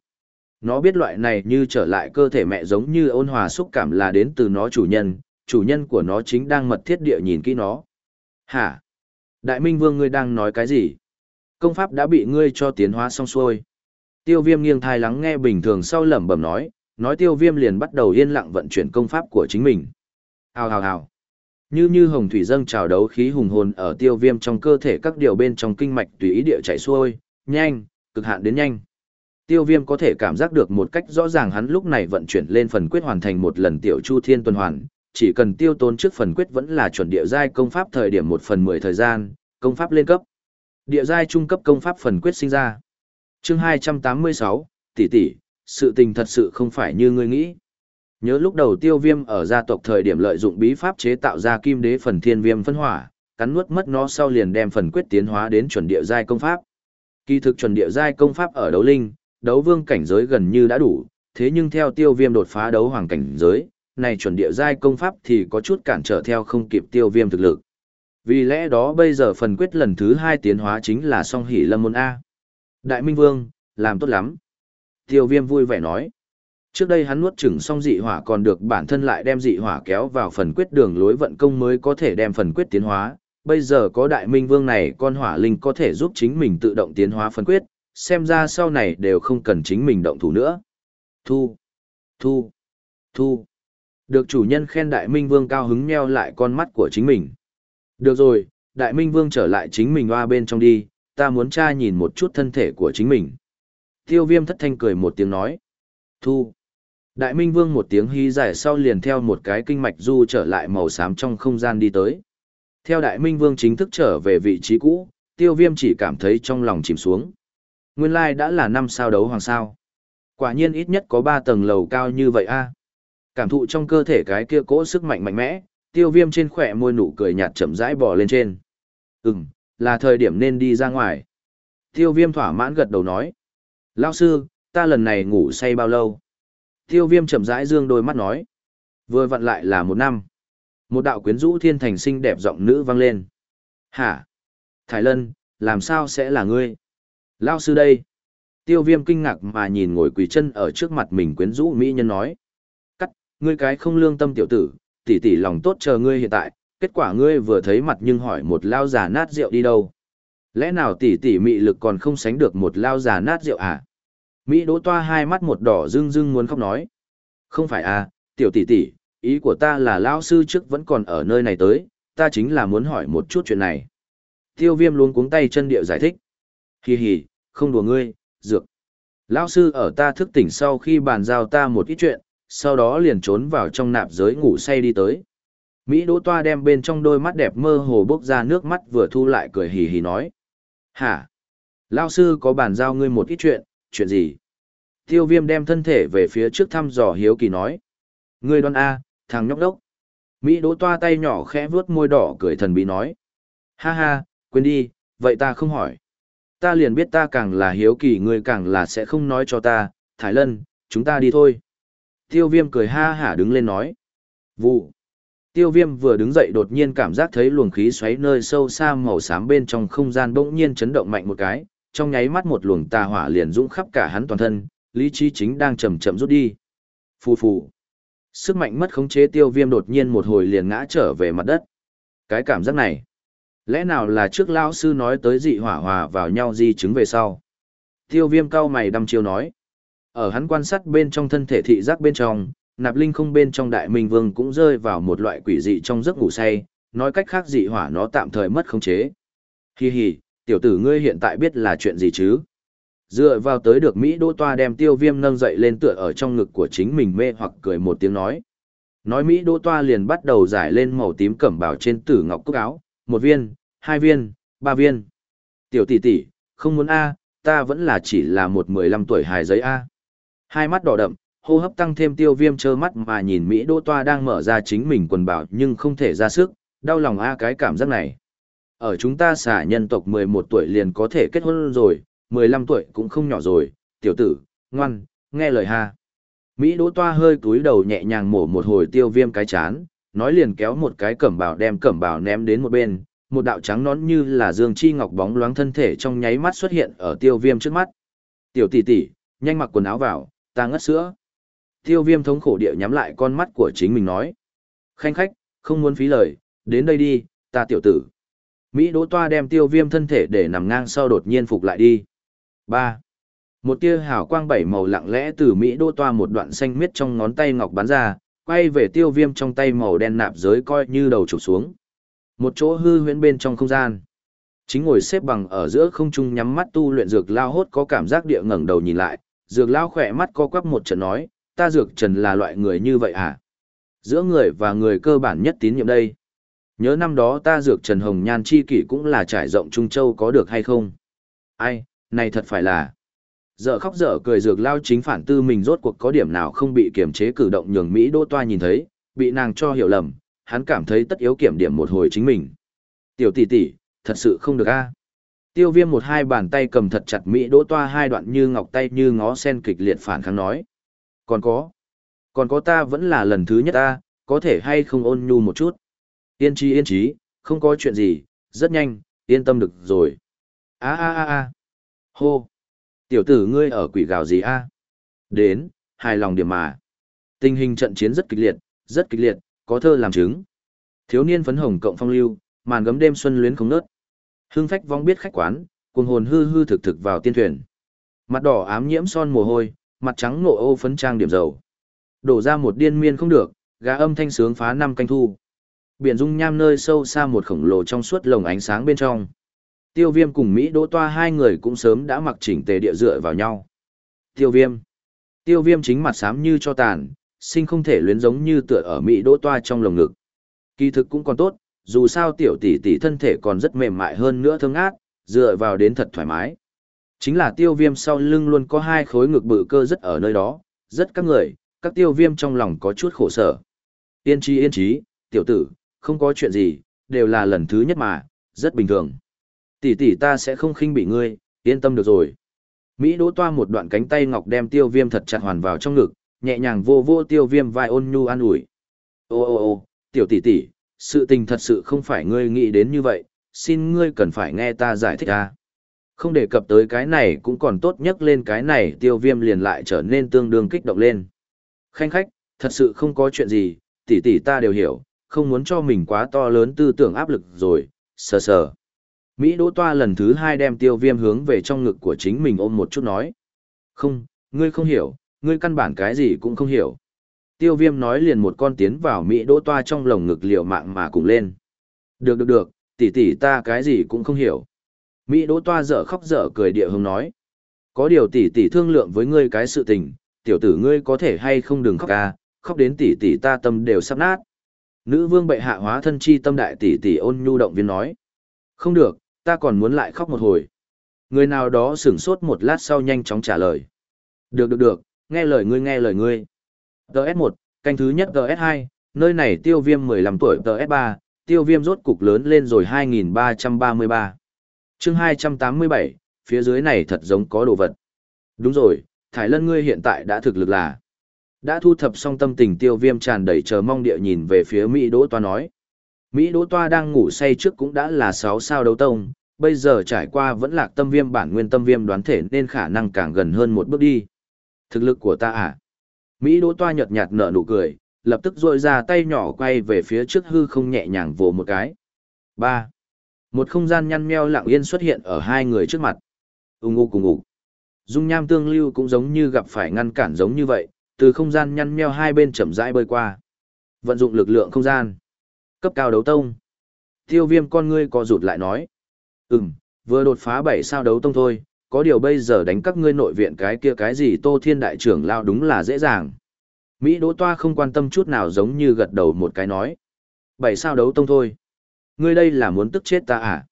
Nó biết loại này như trở lại cơ thể mẹ giống như ôn hòa xúc cảm là đến từ nó chủ nhân, chủ nhân của nó chính đang mật thiết địa nhìn kỹ nó. Hả? Đại Minh Vương ngươi đang nói cái gì? Công pháp đã bị ngươi cho tiến hóa xong xuôi. Tiêu viêm nghiêng thai lắng nghe bình thường sau lẩm bẩm nói, nói tiêu viêm liền bắt đầu yên lặng vận chuyển công pháp của chính mình. Hào hào hào. Như như hồng thủy dâng trào đấu khí hùng hồn ở tiêu viêm trong cơ thể các điều bên trong kinh mạch tùy ý địa chảy xuôi, nhanh, cực hạn đến nhanh. Tiêu viêm có thể cảm giác được một cách rõ ràng hắn lúc này vận chuyển lên phần quyết hoàn thành một lần tiểu chu thiên tuần hoàn, chỉ cần tiêu tốn trước phần quyết vẫn là chuẩn địa giai công pháp thời điểm một phần mười thời gian, công pháp lên cấp. Địa giai trung cấp công pháp phần quyết sinh ra. Chương 286, tỷ tỷ, sự tình thật sự không phải như ngươi nghĩ. Nhớ lúc đầu tiêu viêm ở gia tộc thời điểm lợi dụng bí pháp chế tạo ra kim đế phần thiên viêm phân hỏa, cắn nuốt mất nó sau liền đem phần quyết tiến hóa đến chuẩn địa giai công pháp. Kỳ thực chuẩn địa giai công pháp ở đấu linh, đấu vương cảnh giới gần như đã đủ, thế nhưng theo tiêu viêm đột phá đấu hoàng cảnh giới, này chuẩn địa giai công pháp thì có chút cản trở theo không kịp tiêu viêm thực lực. Vì lẽ đó bây giờ phần quyết lần thứ hai tiến hóa chính là song hỷ lâm môn A. Đại Minh Vương, làm tốt lắm. Tiêu viêm vui vẻ nói. Trước đây hắn nuốt chửng xong dị hỏa còn được bản thân lại đem dị hỏa kéo vào phần quyết đường lối vận công mới có thể đem phần quyết tiến hóa. Bây giờ có đại minh vương này con hỏa linh có thể giúp chính mình tự động tiến hóa phần quyết, xem ra sau này đều không cần chính mình động thủ nữa. Thu, thu, thu. Được chủ nhân khen đại minh vương cao hứng nheo lại con mắt của chính mình. Được rồi, đại minh vương trở lại chính mình hoa bên trong đi, ta muốn tra nhìn một chút thân thể của chính mình. Tiêu viêm thất thanh cười một tiếng nói. Thu. Đại Minh Vương một tiếng hí dài sau liền theo một cái kinh mạch du trở lại màu xám trong không gian đi tới. Theo Đại Minh Vương chính thức trở về vị trí cũ, tiêu viêm chỉ cảm thấy trong lòng chìm xuống. Nguyên lai đã là năm sao đấu hoàng sao. Quả nhiên ít nhất có ba tầng lầu cao như vậy a. Cảm thụ trong cơ thể cái kia cỗ sức mạnh mạnh mẽ, tiêu viêm trên khỏe môi nụ cười nhạt chậm rãi bò lên trên. Ừm, là thời điểm nên đi ra ngoài. Tiêu viêm thỏa mãn gật đầu nói. Lao sư, ta lần này ngủ say bao lâu? Tiêu viêm chậm rãi dương đôi mắt nói. Vừa vặn lại là một năm. Một đạo quyến rũ thiên thành xinh đẹp giọng nữ vang lên. Hả? Thái Lân, làm sao sẽ là ngươi? Lao sư đây. Tiêu viêm kinh ngạc mà nhìn ngồi quỳ chân ở trước mặt mình quyến rũ mỹ nhân nói. Cắt, ngươi cái không lương tâm tiểu tử, tỷ tỷ lòng tốt chờ ngươi hiện tại, kết quả ngươi vừa thấy mặt nhưng hỏi một lao già nát rượu đi đâu. Lẽ nào tỷ tỷ mị lực còn không sánh được một lao già nát rượu à? Mỹ đỗ toa hai mắt một đỏ rưng rưng muốn khóc nói. Không phải à, tiểu tỷ tỷ, ý của ta là lão sư trước vẫn còn ở nơi này tới, ta chính là muốn hỏi một chút chuyện này. Tiêu viêm luôn cuống tay chân điệu giải thích. Hì hì, không đùa ngươi, dược. Lão sư ở ta thức tỉnh sau khi bàn giao ta một ít chuyện, sau đó liền trốn vào trong nạp giới ngủ say đi tới. Mỹ Đỗ Toa đem bên trong đôi mắt đẹp mơ hồ bốc ra nước mắt vừa thu lại cười hì hì nói. Hả? Lao sư có bàn giao ngươi một ít chuyện, chuyện gì? Tiêu viêm đem thân thể về phía trước thăm dò hiếu kỳ nói. Ngươi đoan A, thằng nhóc đốc. Mỹ Đỗ Toa tay nhỏ khẽ vuốt môi đỏ cười thần bí nói. Ha ha, quên đi, vậy ta không hỏi. Ta liền biết ta càng là hiếu kỳ người càng là sẽ không nói cho ta, Thái Lân, chúng ta đi thôi. Tiêu viêm cười ha hả đứng lên nói. Vụ. Tiêu viêm vừa đứng dậy đột nhiên cảm giác thấy luồng khí xoáy nơi sâu xa màu xám bên trong không gian bỗng nhiên chấn động mạnh một cái, trong nháy mắt một luồng tà hỏa liền dũng khắp cả hắn toàn thân, lý trí chính đang chậm chậm rút đi. Phù phù. Sức mạnh mất khống chế tiêu viêm đột nhiên một hồi liền ngã trở về mặt đất. Cái cảm giác này, lẽ nào là trước lão sư nói tới dị hỏa hòa vào nhau di chứng về sau? Tiêu viêm cao mày đăm chiêu nói. Ở hắn quan sát bên trong thân thể thị giác bên trong, nạp linh không bên trong đại minh vương cũng rơi vào một loại quỷ dị trong giấc ngủ say, nói cách khác dị hỏa nó tạm thời mất khống chế. Hi hi, tiểu tử ngươi hiện tại biết là chuyện gì chứ? Dựa vào tới được Mỹ Đỗ Toa đem tiêu viêm nâng dậy lên tựa ở trong ngực của chính mình mê hoặc cười một tiếng nói. Nói Mỹ Đỗ Toa liền bắt đầu giải lên màu tím cẩm bào trên tử ngọc cúc áo, một viên, hai viên, ba viên. Tiểu tỷ tỷ, không muốn A, ta vẫn là chỉ là một mười lăm tuổi hài giấy A. Hai mắt đỏ đậm, hô hấp tăng thêm tiêu viêm trơ mắt mà nhìn Mỹ Đỗ Toa đang mở ra chính mình quần bảo nhưng không thể ra sức, đau lòng A cái cảm giác này. Ở chúng ta xả nhân tộc 11 tuổi liền có thể kết hôn rồi, 15 tuổi cũng không nhỏ rồi, tiểu tử, ngoan, nghe lời ha. Mỹ Đỗ Toa hơi cúi đầu nhẹ nhàng mổ một hồi tiêu viêm cái chán, nói liền kéo một cái cẩm bào đem cẩm bào ném đến một bên, một đạo trắng nón như là dương chi ngọc bóng loáng thân thể trong nháy mắt xuất hiện ở tiêu viêm trước mắt. Tiểu tỷ tỷ, nhanh mặc quần áo vào, ta ngất sữa. Tiêu viêm thống khổ địa nhắm lại con mắt của chính mình nói. Khanh khách, không muốn phí lời, đến đây đi, ta tiểu tử. Mỹ đỗ toa đem tiêu viêm thân thể để nằm ngang sau đột nhiên phục lại đi. 3. Một tia hào quang bảy màu lặng lẽ từ Mỹ đô toa một đoạn xanh miết trong ngón tay ngọc bắn ra, quay về tiêu viêm trong tay màu đen nạp giới coi như đầu trục xuống. Một chỗ hư huyễn bên trong không gian. Chính ngồi xếp bằng ở giữa không trung nhắm mắt tu luyện dược lao hốt có cảm giác địa ngẩng đầu nhìn lại, dược lao khỏe mắt co quắp một trận nói, ta dược trần là loại người như vậy à? Giữa người và người cơ bản nhất tín nhiệm đây. nhớ năm đó ta dược Trần Hồng Nhan chi kỷ cũng là trải rộng Trung Châu có được hay không? Ai, này thật phải là... Dở khóc dở cười dược lao chính phản tư mình rốt cuộc có điểm nào không bị kiểm chế cử động nhường Mỹ Đỗ Toa nhìn thấy, bị nàng cho hiểu lầm, hắn cảm thấy tất yếu kiểm điểm một hồi chính mình. Tiểu tỷ tỷ, thật sự không được a. Tiêu viêm một hai bàn tay cầm thật chặt Mỹ Đỗ Toa hai đoạn như ngọc tay như ngó sen kịch liệt phản kháng nói. Còn có, còn có ta vẫn là lần thứ nhất ta, có thể hay không ôn nhu một chút. Yên trí yên trí, không có chuyện gì, rất nhanh, yên tâm được rồi. a a a a hô. Tiểu tử ngươi ở quỷ gào gì a? Đến, hài lòng điểm mà. Tình hình trận chiến rất kịch liệt, rất kịch liệt, có thơ làm chứng. Thiếu niên phấn hồng cộng phong lưu, màn gấm đêm xuân luyến không nớt hương phách vong biết khách quán, cuồng hồn hư hư thực thực vào tiên thuyền. Mặt đỏ ám nhiễm son mồ hôi, mặt trắng nộ ô phấn trang điểm dầu. Đổ ra một điên miên không được, gà âm thanh sướng phá năm canh thu. Biển dung nham nơi sâu xa một khổng lồ trong suốt lồng ánh sáng bên trong. Tiêu viêm cùng Mỹ đỗ toa hai người cũng sớm đã mặc chỉnh tề địa dựa vào nhau. Tiêu viêm. Tiêu viêm chính mặt xám như cho tàn, sinh không thể luyến giống như tựa ở Mỹ đỗ toa trong lồng ngực. Kỳ thực cũng còn tốt, dù sao tiểu tỷ tỷ thân thể còn rất mềm mại hơn nữa thương ác, dựa vào đến thật thoải mái. Chính là tiêu viêm sau lưng luôn có hai khối ngực bự cơ rất ở nơi đó, rất các người, các tiêu viêm trong lòng có chút khổ sở. Yên trí yên trí, tiểu tử, không có chuyện gì, đều là lần thứ nhất mà, rất bình thường. Tỷ tỷ ta sẽ không khinh bị ngươi, yên tâm được rồi. Mỹ đỗ toa một đoạn cánh tay ngọc đem tiêu viêm thật chặt hoàn vào trong ngực, nhẹ nhàng vô vô tiêu viêm vai ôn nhu an ủi. Ô ô ô, tiểu tỷ tỷ, sự tình thật sự không phải ngươi nghĩ đến như vậy, xin ngươi cần phải nghe ta giải thích ta. Không đề cập tới cái này cũng còn tốt nhất lên cái này tiêu viêm liền lại trở nên tương đương kích động lên. Khanh khách, thật sự không có chuyện gì, tỷ tỷ ta đều hiểu, không muốn cho mình quá to lớn tư tưởng áp lực rồi, sờ sờ. Mỹ Đỗ Toa lần thứ hai đem tiêu viêm hướng về trong ngực của chính mình ôm một chút nói. Không, ngươi không hiểu, ngươi căn bản cái gì cũng không hiểu. Tiêu viêm nói liền một con tiến vào Mỹ Đỗ Toa trong lồng ngực liều mạng mà cùng lên. Được được được, tỷ tỷ ta cái gì cũng không hiểu. Mỹ Đỗ Toa dở khóc dở cười địa hứng nói. Có điều tỷ tỷ thương lượng với ngươi cái sự tình, tiểu tử ngươi có thể hay không đừng khóc ca, khóc đến tỷ tỷ ta tâm đều sắp nát. Nữ vương bệ hạ hóa thân chi tâm đại tỷ tỷ ôn nhu động viên nói. Không được, ta còn muốn lại khóc một hồi. Người nào đó sửng sốt một lát sau nhanh chóng trả lời. Được được được, nghe lời ngươi nghe lời ngươi. GS1, canh thứ nhất GS2, nơi này tiêu viêm 15 tuổi GS3, tiêu viêm rốt cục lớn lên rồi 2333. chương 287, phía dưới này thật giống có đồ vật. Đúng rồi, thái Lân ngươi hiện tại đã thực lực là. Đã thu thập xong tâm tình tiêu viêm tràn đầy chờ mong địa nhìn về phía Mỹ Đỗ Toa nói. Mỹ Đỗ Toa đang ngủ say trước cũng đã là 6 sao đấu tông, bây giờ trải qua vẫn lạc tâm viêm bản nguyên tâm viêm đoán thể nên khả năng càng gần hơn một bước đi. Thực lực của ta à? Mỹ Đỗ Toa nhợt nhạt nở nụ cười, lập tức rôi ra tay nhỏ quay về phía trước hư không nhẹ nhàng vồ một cái. 3. Một không gian nhăn nheo lặng yên xuất hiện ở hai người trước mặt. Ung ngu cùng ngủ. Dung nham tương lưu cũng giống như gặp phải ngăn cản giống như vậy, từ không gian nhăn nheo hai bên chậm rãi bơi qua. Vận dụng lực lượng không gian. Cấp cao đấu tông. Tiêu viêm con ngươi co rụt lại nói. Ừm, vừa đột phá bảy sao đấu tông thôi, có điều bây giờ đánh các ngươi nội viện cái kia cái gì tô thiên đại trưởng lao đúng là dễ dàng. Mỹ đỗ toa không quan tâm chút nào giống như gật đầu một cái nói. Bảy sao đấu tông thôi. Ngươi đây là muốn tức chết ta à?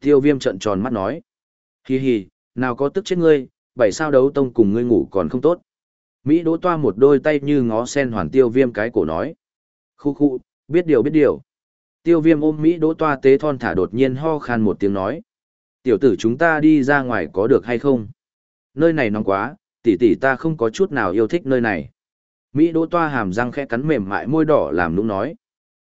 Tiêu viêm trận tròn mắt nói. Hi hi, nào có tức chết ngươi, bảy sao đấu tông cùng ngươi ngủ còn không tốt. Mỹ đỗ toa một đôi tay như ngó sen hoàn tiêu viêm cái cổ nói. Khu khu, Biết điều biết điều. Tiêu viêm ôm Mỹ đỗ toa tế thon thả đột nhiên ho khan một tiếng nói. Tiểu tử chúng ta đi ra ngoài có được hay không? Nơi này nóng quá, tỷ tỷ ta không có chút nào yêu thích nơi này. Mỹ đỗ toa hàm răng khẽ cắn mềm mại môi đỏ làm nũng nói.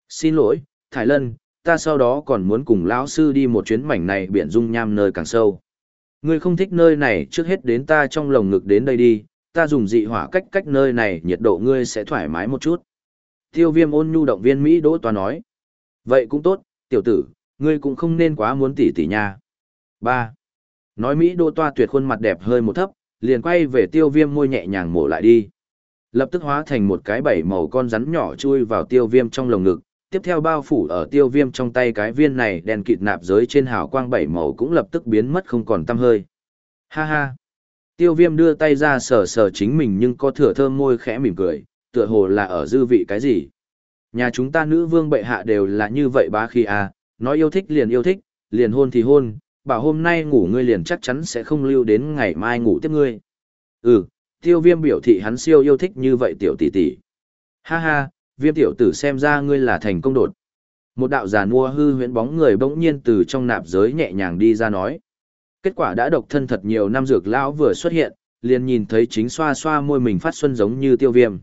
Xin lỗi, Thái Lân, ta sau đó còn muốn cùng lão sư đi một chuyến mảnh này biển dung nham nơi càng sâu. Ngươi không thích nơi này trước hết đến ta trong lồng ngực đến đây đi, ta dùng dị hỏa cách cách nơi này nhiệt độ ngươi sẽ thoải mái một chút. Tiêu viêm ôn nhu động viên Mỹ Đỗ Toa nói. Vậy cũng tốt, tiểu tử, ngươi cũng không nên quá muốn tỉ tỉ nha. Ba. Nói Mỹ Đỗ Toa tuyệt khuôn mặt đẹp hơi một thấp, liền quay về tiêu viêm môi nhẹ nhàng mổ lại đi. Lập tức hóa thành một cái bảy màu con rắn nhỏ chui vào tiêu viêm trong lồng ngực, tiếp theo bao phủ ở tiêu viêm trong tay cái viên này đèn kịt nạp giới trên hào quang bảy màu cũng lập tức biến mất không còn tăm hơi. Ha ha! Tiêu viêm đưa tay ra sờ sờ chính mình nhưng có thừa thơm môi khẽ mỉm cười, tựa hồ là ở dư vị cái gì. Nhà chúng ta nữ vương bệ hạ đều là như vậy bá khi à, nói yêu thích liền yêu thích, liền hôn thì hôn, bảo hôm nay ngủ ngươi liền chắc chắn sẽ không lưu đến ngày mai ngủ tiếp ngươi. Ừ, tiêu viêm biểu thị hắn siêu yêu thích như vậy tiểu tỷ tỷ. Ha ha, viêm tiểu tử xem ra ngươi là thành công đột. Một đạo giả mua hư huyễn bóng người bỗng nhiên từ trong nạp giới nhẹ nhàng đi ra nói. Kết quả đã độc thân thật nhiều năm dược lão vừa xuất hiện, liền nhìn thấy chính xoa xoa môi mình phát xuân giống như tiêu viêm.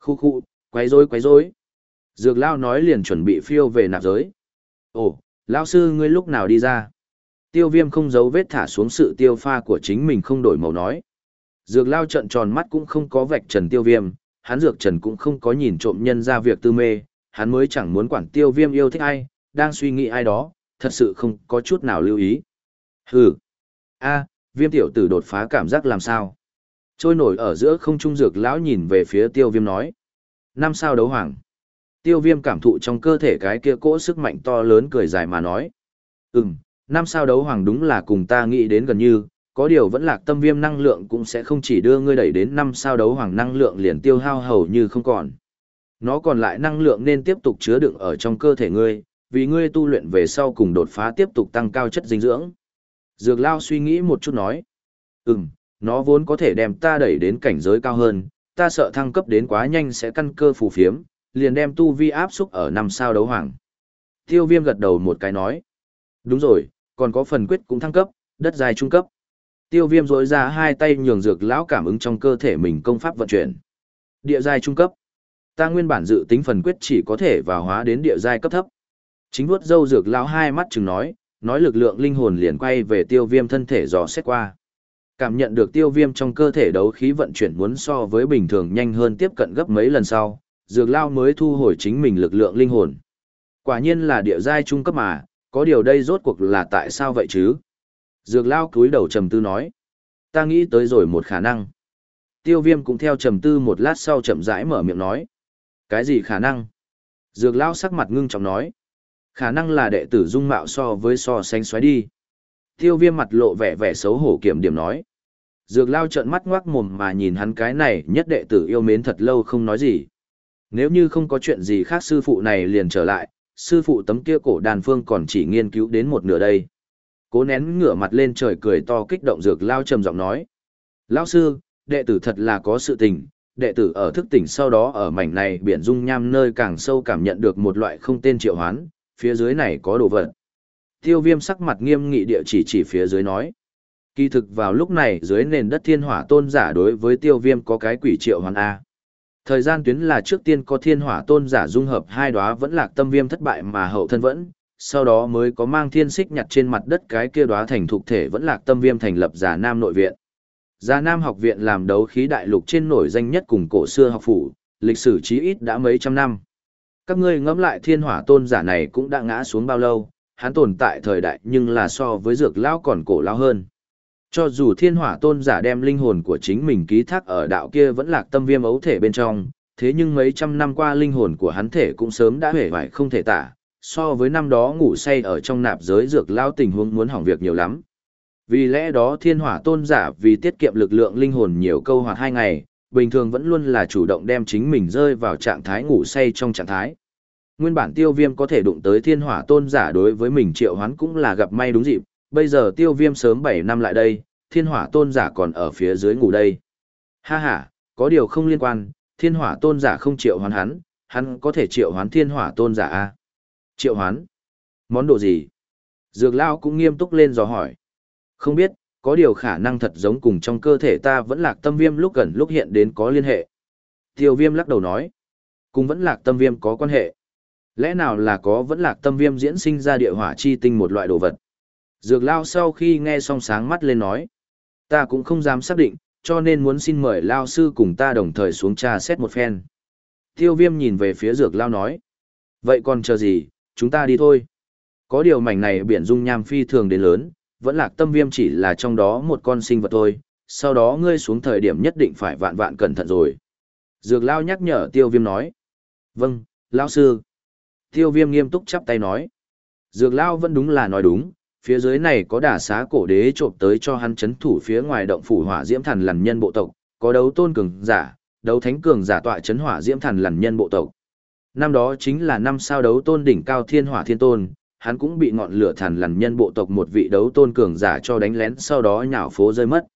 Khu khu, quấy rối quấy rối. Dược lão nói liền chuẩn bị phiêu về nạp giới. Ồ, lão sư ngươi lúc nào đi ra? Tiêu viêm không giấu vết thả xuống sự tiêu pha của chính mình không đổi màu nói. Dược lao trận tròn mắt cũng không có vạch trần tiêu viêm, hắn dược trần cũng không có nhìn trộm nhân ra việc tư mê, hắn mới chẳng muốn quản tiêu viêm yêu thích ai, đang suy nghĩ ai đó, thật sự không có chút nào lưu ý. Hừ. a viêm tiểu tử đột phá cảm giác làm sao? Trôi nổi ở giữa không trung dược lão nhìn về phía tiêu viêm nói. Năm sao đấu hoàng. Tiêu viêm cảm thụ trong cơ thể cái kia cỗ sức mạnh to lớn cười dài mà nói. Ừm, năm sao đấu hoàng đúng là cùng ta nghĩ đến gần như, có điều vẫn lạc tâm viêm năng lượng cũng sẽ không chỉ đưa ngươi đẩy đến năm sao đấu hoàng năng lượng liền tiêu hao hầu như không còn. Nó còn lại năng lượng nên tiếp tục chứa đựng ở trong cơ thể ngươi, vì ngươi tu luyện về sau cùng đột phá tiếp tục tăng cao chất dinh dưỡng. Dược Lao suy nghĩ một chút nói. Ừm, nó vốn có thể đem ta đẩy đến cảnh giới cao hơn, ta sợ thăng cấp đến quá nhanh sẽ căn cơ phù phiếm, liền đem tu vi áp xúc ở năm sao đấu hoàng. Tiêu viêm gật đầu một cái nói. Đúng rồi, còn có phần quyết cũng thăng cấp, đất dài trung cấp. Tiêu viêm rỗi ra hai tay nhường dược lão cảm ứng trong cơ thể mình công pháp vận chuyển. Địa giai trung cấp. Ta nguyên bản dự tính phần quyết chỉ có thể vào hóa đến địa giai cấp thấp. Chính vuốt dâu dược lão hai mắt chừng nói, nói lực lượng linh hồn liền quay về tiêu viêm thân thể dò xét qua. Cảm nhận được tiêu viêm trong cơ thể đấu khí vận chuyển muốn so với bình thường nhanh hơn tiếp cận gấp mấy lần sau, dược lao mới thu hồi chính mình lực lượng linh hồn. Quả nhiên là địa giai trung cấp mà, có điều đây rốt cuộc là tại sao vậy chứ? Dược lao cúi đầu trầm tư nói. Ta nghĩ tới rồi một khả năng. Tiêu viêm cũng theo trầm tư một lát sau chậm rãi mở miệng nói. Cái gì khả năng? Dược lao sắc mặt ngưng trọng nói. Khả năng là đệ tử dung mạo so với so sánh xoáy đi. Tiêu viêm mặt lộ vẻ vẻ xấu hổ kiểm điểm nói. Dược lao trợn mắt ngoác mồm mà nhìn hắn cái này nhất đệ tử yêu mến thật lâu không nói gì. Nếu như không có chuyện gì khác sư phụ này liền trở lại, sư phụ tấm kia cổ đàn phương còn chỉ nghiên cứu đến một nửa đây. Cố nén ngửa mặt lên trời cười to kích động dược lao trầm giọng nói. Lao sư, đệ tử thật là có sự tình, đệ tử ở thức tỉnh sau đó ở mảnh này biển dung nham nơi càng sâu cảm nhận được một loại không tên triệu hoán, phía dưới này có đồ vật. Tiêu viêm sắc mặt nghiêm nghị địa chỉ chỉ phía dưới nói. Kỳ thực vào lúc này dưới nền đất thiên hỏa tôn giả đối với tiêu viêm có cái quỷ triệu hoàn A. Thời gian tuyến là trước tiên có thiên hỏa tôn giả dung hợp hai đóa vẫn lạc tâm viêm thất bại mà hậu thân vẫn, sau đó mới có mang thiên xích nhặt trên mặt đất cái kia đóa thành thục thể vẫn lạc tâm viêm thành lập giả nam nội viện. Giả nam học viện làm đấu khí đại lục trên nổi danh nhất cùng cổ xưa học phủ, lịch sử chí ít đã mấy trăm năm. Các ngươi ngẫm lại thiên hỏa tôn giả này cũng đã ngã xuống bao lâu, hắn tồn tại thời đại nhưng là so với dược lão còn cổ lão hơn. Cho dù thiên hỏa tôn giả đem linh hồn của chính mình ký thác ở đạo kia vẫn lạc tâm viêm ấu thể bên trong, thế nhưng mấy trăm năm qua linh hồn của hắn thể cũng sớm đã hể vải không thể tả, so với năm đó ngủ say ở trong nạp giới dược lao tình huống muốn hỏng việc nhiều lắm. Vì lẽ đó thiên hỏa tôn giả vì tiết kiệm lực lượng linh hồn nhiều câu hoặc hai ngày, bình thường vẫn luôn là chủ động đem chính mình rơi vào trạng thái ngủ say trong trạng thái. Nguyên bản tiêu viêm có thể đụng tới thiên hỏa tôn giả đối với mình triệu hoán cũng là gặp may đúng dịp, bây giờ tiêu viêm sớm 7 năm lại đây, thiên hỏa tôn giả còn ở phía dưới ngủ đây. Ha ha, có điều không liên quan, thiên hỏa tôn giả không triệu hoán hắn, hắn có thể triệu hoán thiên hỏa tôn giả a Triệu hoán? Món đồ gì? Dược lao cũng nghiêm túc lên dò hỏi. Không biết, có điều khả năng thật giống cùng trong cơ thể ta vẫn lạc tâm viêm lúc gần lúc hiện đến có liên hệ. Tiêu viêm lắc đầu nói. Cùng vẫn lạc tâm viêm có quan hệ. Lẽ nào là có vẫn lạc tâm viêm diễn sinh ra địa hỏa chi tinh một loại đồ vật? Dược lao sau khi nghe xong sáng mắt lên nói. Ta cũng không dám xác định, cho nên muốn xin mời lao sư cùng ta đồng thời xuống trà xét một phen. Tiêu viêm nhìn về phía dược lao nói. Vậy còn chờ gì, chúng ta đi thôi. Có điều mảnh này biển dung nham phi thường đến lớn, vẫn lạc tâm viêm chỉ là trong đó một con sinh vật thôi, sau đó ngươi xuống thời điểm nhất định phải vạn vạn cẩn thận rồi. Dược lao nhắc nhở tiêu viêm nói. Vâng, lao sư. Tiêu viêm nghiêm túc chắp tay nói. Dược lao vẫn đúng là nói đúng, phía dưới này có đả xá cổ đế trộm tới cho hắn chấn thủ phía ngoài động phủ hỏa diễm thần lằn nhân bộ tộc, có đấu tôn cường giả, đấu thánh cường giả tọa chấn hỏa diễm thần lằn nhân bộ tộc. Năm đó chính là năm sao đấu tôn đỉnh cao thiên hỏa thiên tôn, hắn cũng bị ngọn lửa thần lằn nhân bộ tộc một vị đấu tôn cường giả cho đánh lén sau đó nhào phố rơi mất.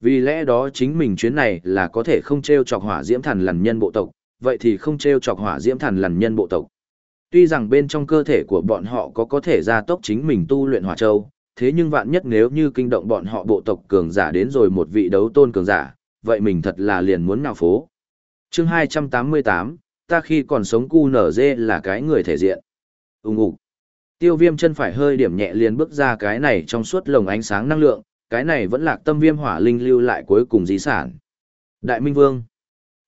Vì lẽ đó chính mình chuyến này là có thể không treo chọc hỏa diễm thần lằn nhân bộ tộc, vậy thì không treo chọc hỏa diễm thần lằn nhân bộ tộc. Tuy rằng bên trong cơ thể của bọn họ có có thể gia tốc chính mình tu luyện hỏa châu, thế nhưng vạn nhất nếu như kinh động bọn họ bộ tộc cường giả đến rồi một vị đấu tôn cường giả, vậy mình thật là liền muốn nào phố. chương 288, ta khi còn sống cu nở dê là cái người thể diện. Úng ủ. Tiêu viêm chân phải hơi điểm nhẹ liền bước ra cái này trong suốt lồng ánh sáng năng lượng, cái này vẫn lạc tâm viêm hỏa linh lưu lại cuối cùng di sản. Đại Minh Vương.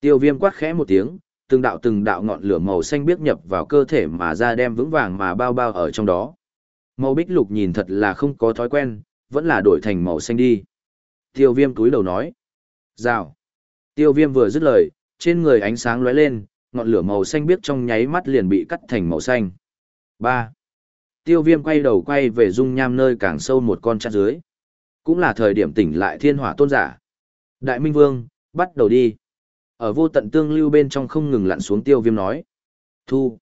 Tiêu viêm quát khẽ một tiếng, từng đạo từng đạo ngọn lửa màu xanh biếc nhập vào cơ thể mà ra đem vững vàng mà bao bao ở trong đó. Màu bích lục nhìn thật là không có thói quen, vẫn là đổi thành màu xanh đi. Tiêu viêm túi đầu nói. Rào. Tiêu viêm vừa dứt lời, trên người ánh sáng lóe lên, ngọn lửa màu xanh biếc trong nháy mắt liền bị cắt thành màu xanh. 3. Tiêu viêm quay đầu quay về dung nham nơi càng sâu một con chát dưới. Cũng là thời điểm tỉnh lại thiên hỏa tôn giả. Đại Minh Vương, bắt đầu đi. Ở vô tận tương lưu bên trong không ngừng lặn xuống tiêu viêm nói. Thu.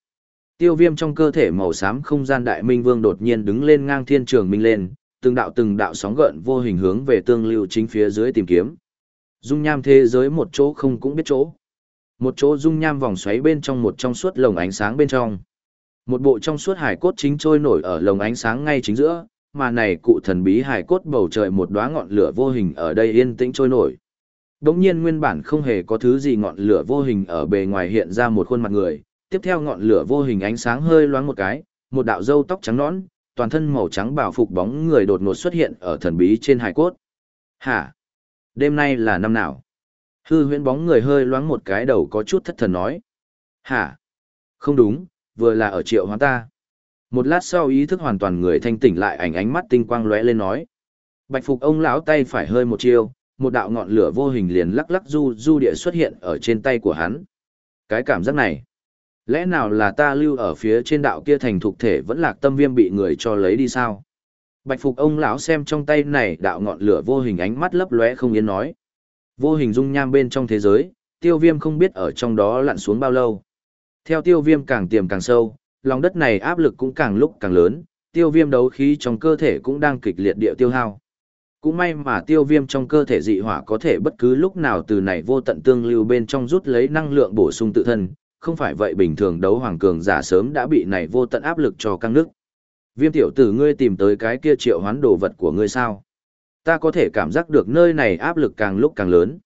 Tiêu viêm trong cơ thể màu xám không gian đại minh vương đột nhiên đứng lên ngang thiên trường minh lên, từng đạo từng đạo sóng gợn vô hình hướng về tương lưu chính phía dưới tìm kiếm. Dung nham thế giới một chỗ không cũng biết chỗ. Một chỗ dung nham vòng xoáy bên trong một trong suốt lồng ánh sáng bên trong. Một bộ trong suốt hải cốt chính trôi nổi ở lồng ánh sáng ngay chính giữa, mà này cụ thần bí hải cốt bầu trời một đóa ngọn lửa vô hình ở đây yên tĩnh trôi nổi. Đống nhiên nguyên bản không hề có thứ gì ngọn lửa vô hình ở bề ngoài hiện ra một khuôn mặt người, tiếp theo ngọn lửa vô hình ánh sáng hơi loáng một cái, một đạo râu tóc trắng nõn, toàn thân màu trắng bảo phục bóng người đột ngột xuất hiện ở thần bí trên hải cốt. Hả? Đêm nay là năm nào? Hư huyễn bóng người hơi loáng một cái đầu có chút thất thần nói. Hả? Không đúng, vừa là ở triệu hóa ta. Một lát sau ý thức hoàn toàn người thanh tỉnh lại ảnh ánh mắt tinh quang lóe lên nói. Bạch phục ông lão tay phải hơi một chiêu, một đạo ngọn lửa vô hình liền lắc lắc du du địa xuất hiện ở trên tay của hắn. Cái cảm giác này, lẽ nào là ta lưu ở phía trên đạo kia thành thục thể vẫn lạc tâm viêm bị người cho lấy đi sao? Bạch phục ông lão xem trong tay này đạo ngọn lửa vô hình ánh mắt lấp lóe không yên nói. Vô hình dung nham bên trong thế giới, tiêu viêm không biết ở trong đó lặn xuống bao lâu. Theo tiêu viêm càng tiềm càng sâu, lòng đất này áp lực cũng càng lúc càng lớn, tiêu viêm đấu khí trong cơ thể cũng đang kịch liệt địa tiêu hao. Cũng may mà tiêu viêm trong cơ thể dị hỏa có thể bất cứ lúc nào từ này vô tận tương lưu bên trong rút lấy năng lượng bổ sung tự thân, không phải vậy bình thường đấu hoàng cường giả sớm đã bị này vô tận áp lực cho căng nước. Viêm tiểu tử ngươi tìm tới cái kia triệu hoán đồ vật của ngươi sao? Ta có thể cảm giác được nơi này áp lực càng lúc càng lớn.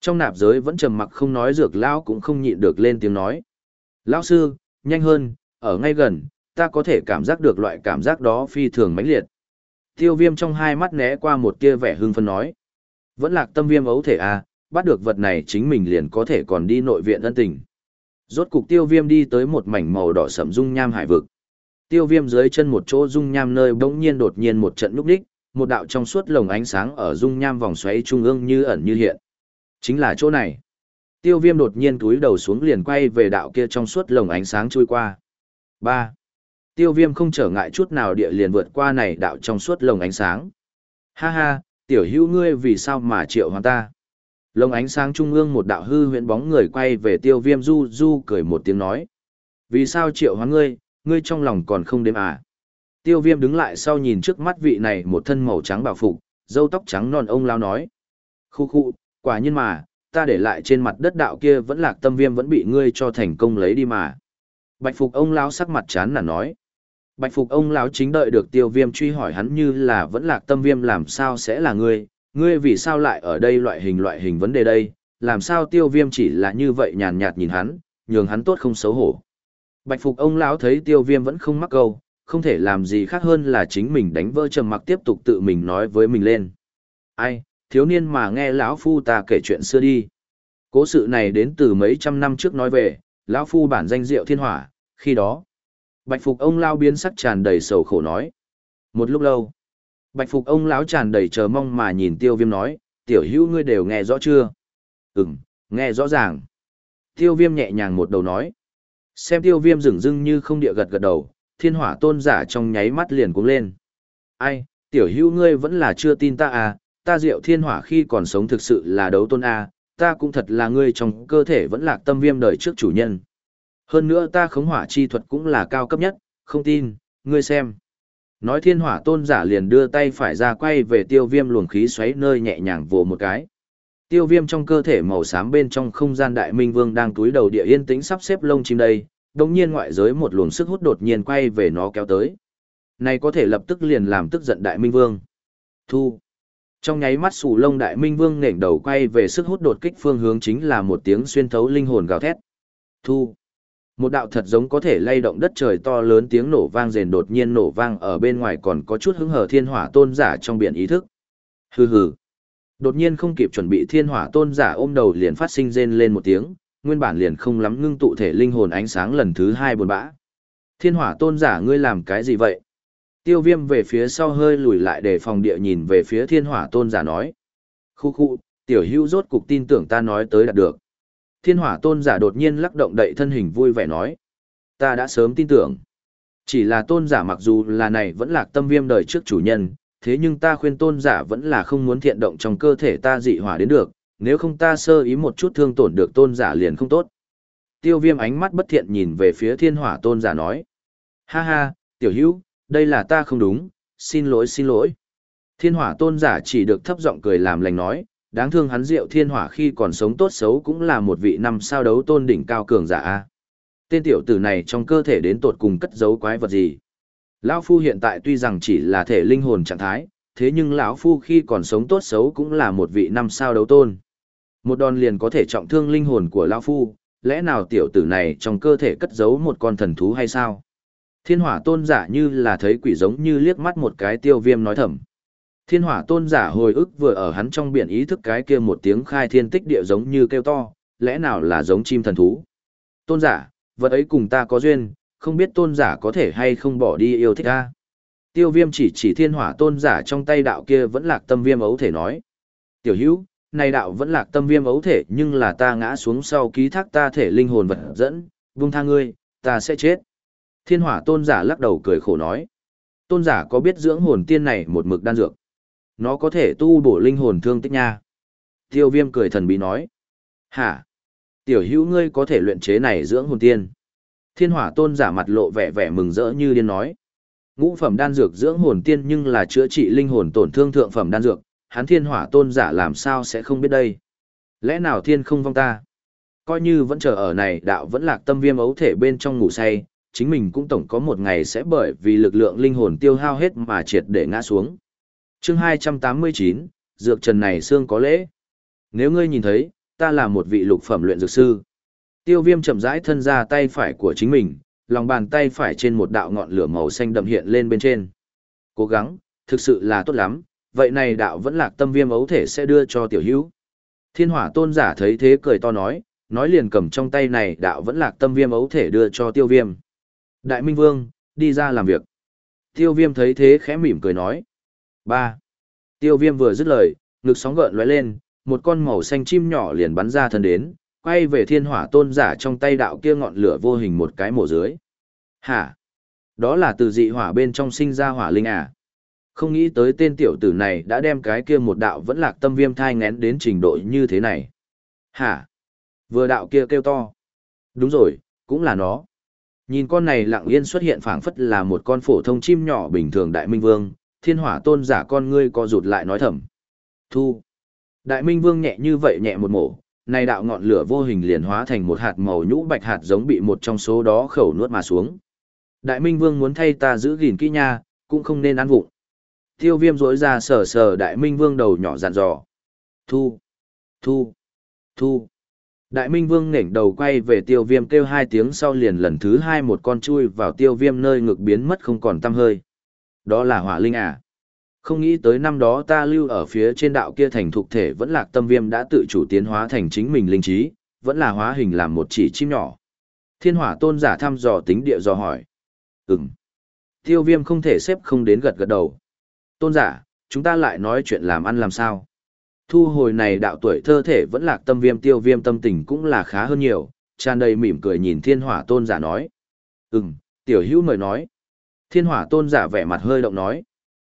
Trong nạp giới vẫn trầm mặc không nói dược lão cũng không nhịn được lên tiếng nói. Lão sư, nhanh hơn, ở ngay gần, ta có thể cảm giác được loại cảm giác đó phi thường mãnh liệt. Tiêu viêm trong hai mắt né qua một tia vẻ hưng phân nói. Vẫn lạc tâm viêm ấu thể à, bắt được vật này chính mình liền có thể còn đi nội viện ân tình. Rốt cục tiêu viêm đi tới một mảnh màu đỏ sẫm dung nham hải vực. Tiêu viêm dưới chân một chỗ dung nham nơi bỗng nhiên đột nhiên một trận núp đích, một đạo trong suốt lồng ánh sáng ở dung nham vòng xoáy trung ương như ẩn như hiện. Chính là chỗ này. Tiêu viêm đột nhiên túi đầu xuống liền quay về đạo kia trong suốt lồng ánh sáng trôi qua. 3. Tiêu viêm không trở ngại chút nào địa liền vượt qua này đạo trong suốt lồng ánh sáng. Ha ha, tiểu hữu ngươi vì sao mà triệu hoàn ta? Lồng ánh sáng trung ương một đạo hư huyện bóng người quay về tiêu viêm du du cười một tiếng nói. Vì sao triệu hoán ngươi, ngươi trong lòng còn không đếm à? Tiêu viêm đứng lại sau nhìn trước mắt vị này một thân màu trắng bảo phục, dâu tóc trắng non ông lao nói. Khu khu, quả nhiên mà, ta để lại trên mặt đất đạo kia vẫn lạc tâm viêm vẫn bị ngươi cho thành công lấy đi mà. Bạch phục ông lao sắc mặt chán là nói. Bạch phục ông lão chính đợi được tiêu viêm truy hỏi hắn như là vẫn lạc tâm viêm làm sao sẽ là ngươi, ngươi vì sao lại ở đây loại hình loại hình vấn đề đây, làm sao tiêu viêm chỉ là như vậy nhàn nhạt nhìn hắn, nhường hắn tốt không xấu hổ. Bạch phục ông lão thấy tiêu viêm vẫn không mắc câu, không thể làm gì khác hơn là chính mình đánh vỡ trầm mặc tiếp tục tự mình nói với mình lên. Ai, thiếu niên mà nghe lão phu ta kể chuyện xưa đi. Cố sự này đến từ mấy trăm năm trước nói về, lão phu bản danh diệu thiên hỏa, khi đó. Bạch phục ông lao biến sắc tràn đầy sầu khổ nói. Một lúc lâu, bạch phục ông lão tràn đầy chờ mong mà nhìn tiêu viêm nói, tiểu hữu ngươi đều nghe rõ chưa? Ừm, nghe rõ ràng. Tiêu viêm nhẹ nhàng một đầu nói. Xem tiêu viêm rừng rưng như không địa gật gật đầu, thiên hỏa tôn giả trong nháy mắt liền cuống lên. Ai, tiểu hữu ngươi vẫn là chưa tin ta à, ta diệu thiên hỏa khi còn sống thực sự là đấu tôn à, ta cũng thật là ngươi trong cơ thể vẫn lạc tâm viêm đời trước chủ nhân. Hơn nữa ta khống hỏa chi thuật cũng là cao cấp nhất, không tin, ngươi xem. Nói thiên hỏa tôn giả liền đưa tay phải ra quay về tiêu viêm luồng khí xoáy nơi nhẹ nhàng vồ một cái. Tiêu viêm trong cơ thể màu xám bên trong không gian đại minh vương đang túi đầu địa yên tĩnh sắp xếp lông chim đây, đồng nhiên ngoại giới một luồng sức hút đột nhiên quay về nó kéo tới. Này có thể lập tức liền làm tức giận đại minh vương. Thu. Trong nháy mắt sủ lông đại minh vương nện đầu quay về sức hút đột kích phương hướng chính là một tiếng xuyên thấu linh hồn gào thét. Thu. Một đạo thật giống có thể lay động đất trời to lớn tiếng nổ vang rền đột nhiên nổ vang ở bên ngoài còn có chút hứng hở thiên hỏa tôn giả trong biển ý thức. Hừ hừ. Đột nhiên không kịp chuẩn bị thiên hỏa tôn giả ôm đầu liền phát sinh rên lên một tiếng, nguyên bản liền không lắm ngưng tụ thể linh hồn ánh sáng lần thứ hai buồn bã. Thiên hỏa tôn giả ngươi làm cái gì vậy? Tiêu viêm về phía sau hơi lùi lại để phòng địa nhìn về phía thiên hỏa tôn giả nói. Khu khu, tiểu hữu rốt cục tin tưởng ta nói tới đạt được. Thiên hỏa tôn giả đột nhiên lắc động đậy thân hình vui vẻ nói. Ta đã sớm tin tưởng. Chỉ là tôn giả mặc dù là này vẫn lạc tâm viêm đời trước chủ nhân, thế nhưng ta khuyên tôn giả vẫn là không muốn thiện động trong cơ thể ta dị hỏa đến được, nếu không ta sơ ý một chút thương tổn được tôn giả liền không tốt. Tiêu viêm ánh mắt bất thiện nhìn về phía thiên hỏa tôn giả nói. Ha ha, tiểu hữu, đây là ta không đúng, xin lỗi xin lỗi. Thiên hỏa tôn giả chỉ được thấp giọng cười làm lành nói, đáng thương hắn diệu thiên hỏa khi còn sống tốt xấu cũng là một vị năm sao đấu tôn đỉnh cao cường giả a. Tên tiểu tử này trong cơ thể đến tột cùng cất giấu quái vật gì? Lão phu hiện tại tuy rằng chỉ là thể linh hồn trạng thái, thế nhưng lão phu khi còn sống tốt xấu cũng là một vị năm sao đấu tôn. Một đòn liền có thể trọng thương linh hồn của lão phu, lẽ nào tiểu tử này trong cơ thể cất giấu một con thần thú hay sao? Thiên hỏa tôn giả như là thấy quỷ giống như liếc mắt một cái tiêu viêm nói thầm. Thiên hỏa tôn giả hồi ức vừa ở hắn trong biển ý thức cái kia một tiếng khai thiên tích địa giống như kêu to, lẽ nào là giống chim thần thú. Tôn giả, vật ấy cùng ta có duyên, không biết tôn giả có thể hay không bỏ đi yêu thích ta. Tiêu viêm chỉ chỉ thiên hỏa tôn giả trong tay đạo kia vẫn lạc tâm viêm ấu thể nói. Tiểu hữu, này đạo vẫn lạc tâm viêm ấu thể nhưng là ta ngã xuống sau ký thác ta thể linh hồn vật dẫn, vung tha ngươi, ta sẽ chết. Thiên hỏa tôn giả lắc đầu cười khổ nói. Tôn giả có biết dưỡng hồn tiên này một mực đan dược. Nó có thể tu bổ linh hồn thương tích nha. Tiêu viêm cười thần bí nói. Hả? Tiểu hữu ngươi có thể luyện chế này dưỡng hồn tiên. Thiên hỏa tôn giả mặt lộ vẻ vẻ mừng rỡ như điên nói. Ngũ phẩm đan dược dưỡng hồn tiên nhưng là chữa trị linh hồn tổn thương thượng phẩm đan dược, hắn thiên hỏa tôn giả làm sao sẽ không biết đây. Lẽ nào thiên không vong ta? Coi như vẫn chờ ở này đạo vẫn lạc tâm viêm ấu thể bên trong ngủ say, chính mình cũng tổng có một ngày sẽ bởi vì lực lượng linh hồn tiêu hao hết mà triệt để ngã xuống chương 289, Dược Trần này xương có lễ. Nếu ngươi nhìn thấy, ta là một vị lục phẩm luyện dược sư. Tiêu viêm chậm rãi thân ra tay phải của chính mình, lòng bàn tay phải trên một đạo ngọn lửa màu xanh đậm hiện lên bên trên. Cố gắng, thực sự là tốt lắm, vậy này đạo vẫn lạc tâm viêm ấu thể sẽ đưa cho tiểu hữu. Thiên hỏa tôn giả thấy thế cười to nói, nói liền cầm trong tay này đạo vẫn lạc tâm viêm ấu thể đưa cho tiêu viêm. Đại Minh Vương, đi ra làm việc. Tiêu viêm thấy thế khẽ mỉm cười nói ba Tiêu viêm vừa dứt lời, ngực sóng gợn lóe lên, một con màu xanh chim nhỏ liền bắn ra thân đến, quay về thiên hỏa tôn giả trong tay đạo kia ngọn lửa vô hình một cái mổ dưới. Hả? Đó là từ dị hỏa bên trong sinh ra hỏa linh à? Không nghĩ tới tên tiểu tử này đã đem cái kia một đạo vẫn lạc tâm viêm thai ngén đến trình độ như thế này. Hả? Vừa đạo kia kêu to. Đúng rồi, cũng là nó. Nhìn con này lặng yên xuất hiện phảng phất là một con phổ thông chim nhỏ bình thường đại minh vương, thiên hỏa tôn giả con ngươi co rụt lại nói thầm. Thu. Đại minh vương nhẹ như vậy nhẹ một mổ, này đạo ngọn lửa vô hình liền hóa thành một hạt màu nhũ bạch hạt giống bị một trong số đó khẩu nuốt mà xuống. Đại minh vương muốn thay ta giữ gìn kỹ nha, cũng không nên ăn vụng. Tiêu viêm rỗi ra sờ sờ đại minh vương đầu nhỏ dặn dò. Thu. Thu. Thu. Đại Minh Vương nghển đầu quay về tiêu viêm kêu hai tiếng sau liền lần thứ hai một con chui vào tiêu viêm nơi ngực biến mất không còn tăm hơi. Đó là hỏa linh à. Không nghĩ tới năm đó ta lưu ở phía trên đạo kia thành thục thể vẫn lạc tâm viêm đã tự chủ tiến hóa thành chính mình linh trí, vẫn là hóa hình làm một chỉ chim nhỏ. Thiên hỏa tôn giả thăm dò tính địa dò hỏi. Ừm. Tiêu viêm không thể xếp không đến gật gật đầu. Tôn giả, chúng ta lại nói chuyện làm ăn làm sao? Thu hồi này đạo tuổi thơ thể vẫn lạc tâm viêm tiêu viêm tâm tình cũng là khá hơn nhiều, tràn đầy mỉm cười nhìn thiên hỏa tôn giả nói. Ừm, tiểu hữu mời nói. Thiên hỏa tôn giả vẻ mặt hơi động nói.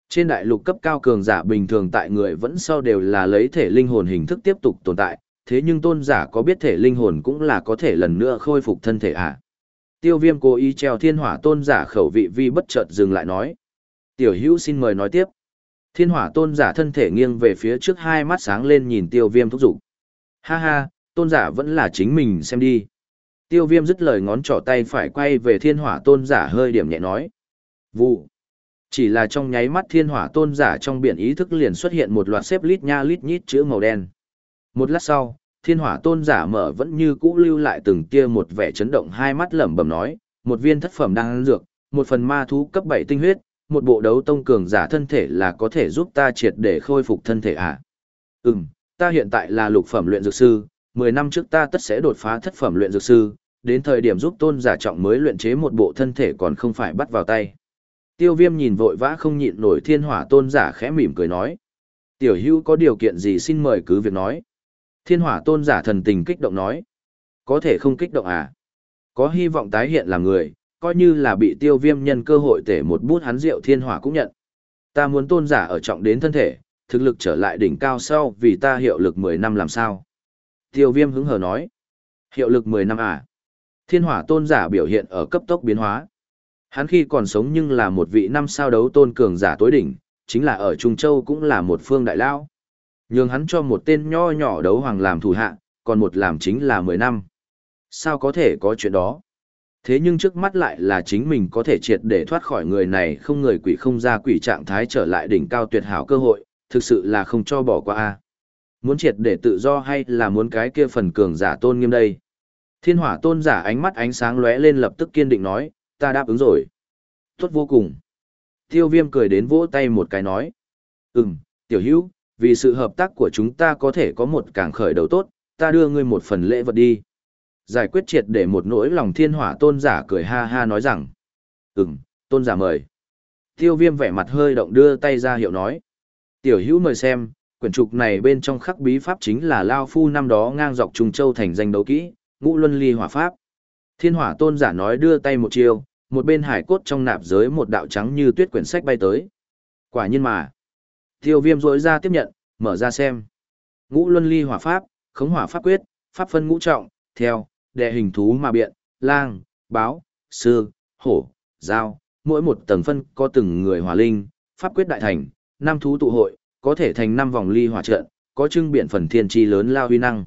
Trên đại lục cấp cao cường giả bình thường tại người vẫn sau đều là lấy thể linh hồn hình thức tiếp tục tồn tại, thế nhưng tôn giả có biết thể linh hồn cũng là có thể lần nữa khôi phục thân thể à? Tiêu viêm cố ý treo thiên hỏa tôn giả khẩu vị vi bất chợt dừng lại nói. Tiểu hữu xin mời nói tiếp. Thiên hỏa tôn giả thân thể nghiêng về phía trước hai mắt sáng lên nhìn tiêu viêm thúc giục. Ha ha, tôn giả vẫn là chính mình xem đi. Tiêu viêm dứt lời ngón trỏ tay phải quay về thiên hỏa tôn giả hơi điểm nhẹ nói. Vụ. Chỉ là trong nháy mắt thiên hỏa tôn giả trong biển ý thức liền xuất hiện một loạt xếp lít nha lít nhít chữ màu đen. Một lát sau, thiên hỏa tôn giả mở vẫn như cũ lưu lại từng kia một vẻ chấn động hai mắt lẩm bẩm nói, một viên thất phẩm đang ăn dược, một phần ma thú cấp 7 tinh huyết, một bộ đấu tông cường giả thân thể là có thể giúp ta triệt để khôi phục thân thể à? Ừm, ta hiện tại là lục phẩm luyện dược sư, 10 năm trước ta tất sẽ đột phá thất phẩm luyện dược sư, đến thời điểm giúp tôn giả trọng mới luyện chế một bộ thân thể còn không phải bắt vào tay. Tiêu viêm nhìn vội vã không nhịn nổi thiên hỏa tôn giả khẽ mỉm cười nói. Tiểu hữu có điều kiện gì xin mời cứ việc nói. Thiên hỏa tôn giả thần tình kích động nói. Có thể không kích động à? Có hy vọng tái hiện làm người, coi như là bị tiêu viêm nhân cơ hội tể một bút hắn rượu thiên hỏa cũng nhận. Ta muốn tôn giả ở trọng đến thân thể, thực lực trở lại đỉnh cao sau vì ta hiệu lực 10 năm làm sao. Tiêu viêm hứng hờ nói. Hiệu lực 10 năm à? Thiên hỏa tôn giả biểu hiện ở cấp tốc biến hóa. Hắn khi còn sống nhưng là một vị năm sao đấu tôn cường giả tối đỉnh, chính là ở Trung Châu cũng là một phương đại lao. Nhưng hắn cho một tên nho nhỏ đấu hoàng làm thủ hạ, còn một làm chính là 10 năm. Sao có thể có chuyện đó? Thế nhưng trước mắt lại là chính mình có thể triệt để thoát khỏi người này không người quỷ không ra quỷ trạng thái trở lại đỉnh cao tuyệt hảo cơ hội, thực sự là không cho bỏ qua a. Muốn triệt để tự do hay là muốn cái kia phần cường giả tôn nghiêm đây? Thiên hỏa tôn giả ánh mắt ánh sáng lóe lên lập tức kiên định nói, ta đáp ứng rồi. Tốt vô cùng. Tiêu viêm cười đến vỗ tay một cái nói. Ừm, tiểu hữu, vì sự hợp tác của chúng ta có thể có một càng khởi đầu tốt, ta đưa ngươi một phần lễ vật đi. Giải quyết triệt để một nỗi lòng thiên hỏa tôn giả cười ha ha nói rằng. Ừm, tôn giả mời. Tiêu viêm vẻ mặt hơi động đưa tay ra hiệu nói. Tiểu hữu mời xem, quyển trục này bên trong khắc bí pháp chính là Lao Phu năm đó ngang dọc Trung Châu thành danh đấu kỹ, ngũ luân ly hỏa pháp. Thiên hỏa tôn giả nói đưa tay một chiều một bên hải cốt trong nạp giới một đạo trắng như tuyết quyển sách bay tới. Quả nhiên mà. Tiêu viêm rỗi ra tiếp nhận, mở ra xem. Ngũ luân ly hỏa pháp, khống hỏa pháp quyết, pháp phân ngũ trọng, theo, đệ hình thú mà biện, lang, báo, sư, hổ, dao, mỗi một tầng phân có từng người hỏa linh, pháp quyết đại thành, năm thú tụ hội, có thể thành năm vòng ly hỏa trận, có trưng biện phần thiên tri lớn lao huy năng.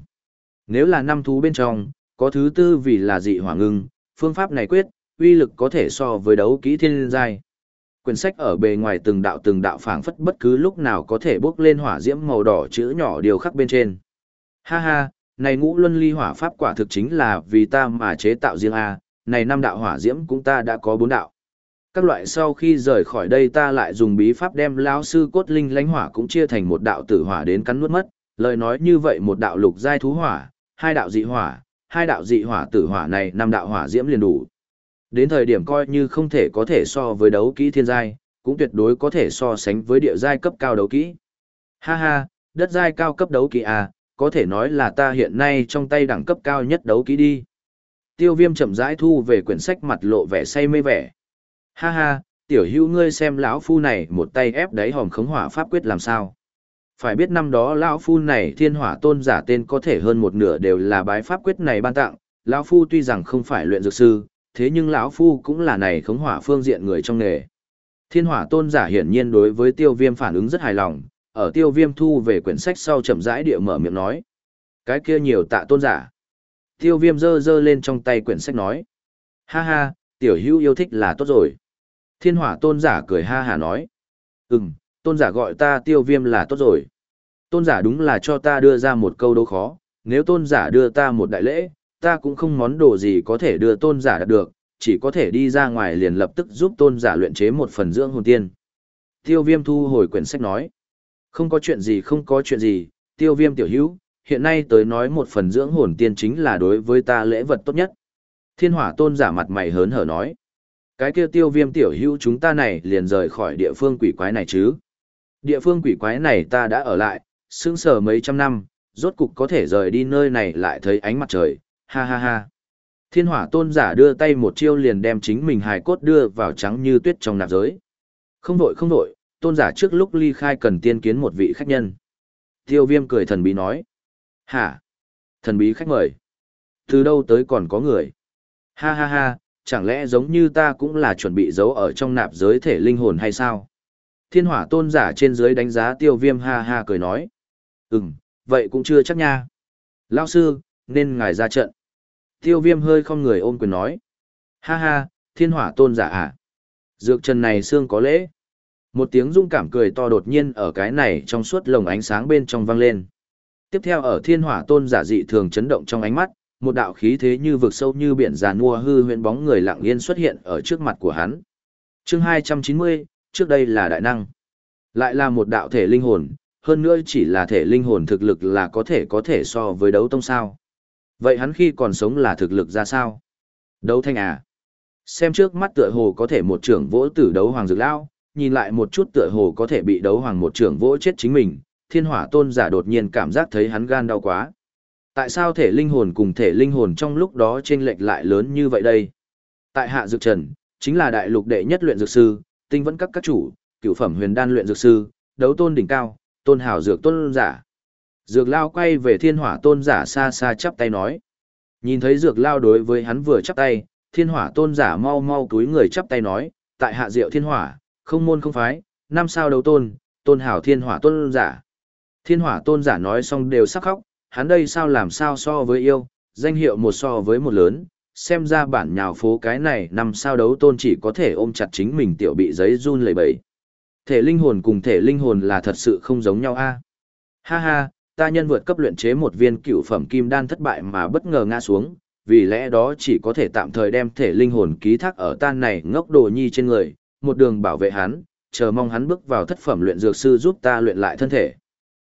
Nếu là năm thú bên trong, có thứ tư vì là dị hỏa ngưng, phương pháp này quyết, uy lực có thể so với đấu kỹ thiên giai. Quyển sách ở bề ngoài từng đạo từng đạo phảng phất bất cứ lúc nào có thể bốc lên hỏa diễm màu đỏ chữ nhỏ điều khắc bên trên. Ha ha, này ngũ luân ly hỏa pháp quả thực chính là vì ta mà chế tạo riêng A, này năm đạo hỏa diễm cũng ta đã có bốn đạo. Các loại sau khi rời khỏi đây ta lại dùng bí pháp đem lão sư cốt linh lánh hỏa cũng chia thành một đạo tử hỏa đến cắn nuốt mất, lời nói như vậy một đạo lục giai thú hỏa, hai đạo dị hỏa, hai đạo dị hỏa tử hỏa này năm đạo hỏa diễm liền đủ. Đến thời điểm coi như không thể có thể so với đấu kỹ thiên giai, cũng tuyệt đối có thể so sánh với địa giai cấp cao đấu kỹ. Ha ha, đất giai cao cấp đấu kỹ à, có thể nói là ta hiện nay trong tay đẳng cấp cao nhất đấu kỹ đi. Tiêu viêm chậm rãi thu về quyển sách mặt lộ vẻ say mê vẻ. Ha ha, tiểu hữu ngươi xem lão phu này một tay ép đáy hòm khống hỏa pháp quyết làm sao. Phải biết năm đó lão phu này thiên hỏa tôn giả tên có thể hơn một nửa đều là bái pháp quyết này ban tặng, lão phu tuy rằng không phải luyện dược sư, thế nhưng lão phu cũng là này khống hỏa phương diện người trong nghề. Thiên hỏa tôn giả hiển nhiên đối với tiêu viêm phản ứng rất hài lòng, ở tiêu viêm thu về quyển sách sau chậm rãi địa mở miệng nói. Cái kia nhiều tạ tôn giả. Tiêu viêm dơ dơ lên trong tay quyển sách nói. Ha ha, tiểu hữu yêu thích là tốt rồi. Thiên hỏa tôn giả cười ha hà nói. Ừm, tôn giả gọi ta tiêu viêm là tốt rồi. Tôn giả đúng là cho ta đưa ra một câu đố khó, nếu tôn giả đưa ta một đại lễ, ta cũng không món đồ gì có thể đưa tôn giả đạt được, chỉ có thể đi ra ngoài liền lập tức giúp tôn giả luyện chế một phần dưỡng hồn tiên. Tiêu viêm thu hồi quyển sách nói. Không có chuyện gì không có chuyện gì, tiêu viêm tiểu hữu, hiện nay tới nói một phần dưỡng hồn tiên chính là đối với ta lễ vật tốt nhất. Thiên hỏa tôn giả mặt mày hớn hở nói. Cái kia tiêu viêm tiểu hữu chúng ta này liền rời khỏi địa phương quỷ quái này chứ. Địa phương quỷ quái này ta đã ở lại, sững sờ mấy trăm năm, rốt cục có thể rời đi nơi này lại thấy ánh mặt trời, ha ha ha. Thiên hỏa tôn giả đưa tay một chiêu liền đem chính mình hài cốt đưa vào trắng như tuyết trong nạp giới. Không vội không vội, tôn giả trước lúc ly khai cần tiên kiến một vị khách nhân. Tiêu viêm cười thần bí nói. Hả? Thần bí khách mời. Từ đâu tới còn có người? Ha ha ha, chẳng lẽ giống như ta cũng là chuẩn bị giấu ở trong nạp giới thể linh hồn hay sao? Thiên hỏa tôn giả trên dưới đánh giá tiêu viêm ha ha cười nói. Ừm, vậy cũng chưa chắc nha. Lao sư, nên ngài ra trận. Tiêu viêm hơi không người ôm quyền nói. Ha ha, thiên hỏa tôn giả à? Dược trần này xương có lễ. Một tiếng rung cảm cười to đột nhiên ở cái này trong suốt lồng ánh sáng bên trong vang lên. Tiếp theo ở thiên hỏa tôn giả dị thường chấn động trong ánh mắt, một đạo khí thế như vực sâu như biển giàn mua hư huyễn bóng người lặng yên xuất hiện ở trước mặt của hắn. Chương 290, trước đây là đại năng. Lại là một đạo thể linh hồn, hơn nữa chỉ là thể linh hồn thực lực là có thể có thể so với đấu tông sao. Vậy hắn khi còn sống là thực lực ra sao? Đấu thanh à? Xem trước mắt tựa hồ có thể một trưởng vỗ tử đấu hoàng dược Lão. nhìn lại một chút tựa hồ có thể bị đấu hoàng một trưởng vỗ chết chính mình, thiên hỏa tôn giả đột nhiên cảm giác thấy hắn gan đau quá. Tại sao thể linh hồn cùng thể linh hồn trong lúc đó chênh lệch lại lớn như vậy đây? Tại hạ dược trần, chính là đại lục đệ nhất luyện dược sư, tinh vẫn các các chủ, cựu phẩm huyền đan luyện dược sư, đấu tôn đỉnh cao, tôn hào dược tôn giả. Dược lao quay về thiên hỏa tôn giả xa xa chắp tay nói. Nhìn thấy dược lao đối với hắn vừa chắp tay, thiên hỏa tôn giả mau mau túi người chắp tay nói, tại hạ diệu thiên hỏa, không môn không phái, năm sao đấu tôn, tôn hảo thiên hỏa tôn giả. Thiên hỏa tôn giả nói xong đều sắc khóc, hắn đây sao làm sao so với yêu, danh hiệu một so với một lớn, xem ra bản nhào phố cái này năm sao đấu tôn chỉ có thể ôm chặt chính mình tiểu bị giấy run lẩy bẩy. Thể linh hồn cùng thể linh hồn là thật sự không giống nhau a. Ha ha, ta nhân vượt cấp luyện chế một viên cựu phẩm kim đan thất bại mà bất ngờ ngã xuống, vì lẽ đó chỉ có thể tạm thời đem thể linh hồn ký thác ở tan này ngốc đồ nhi trên người, một đường bảo vệ hắn, chờ mong hắn bước vào thất phẩm luyện dược sư giúp ta luyện lại thân thể.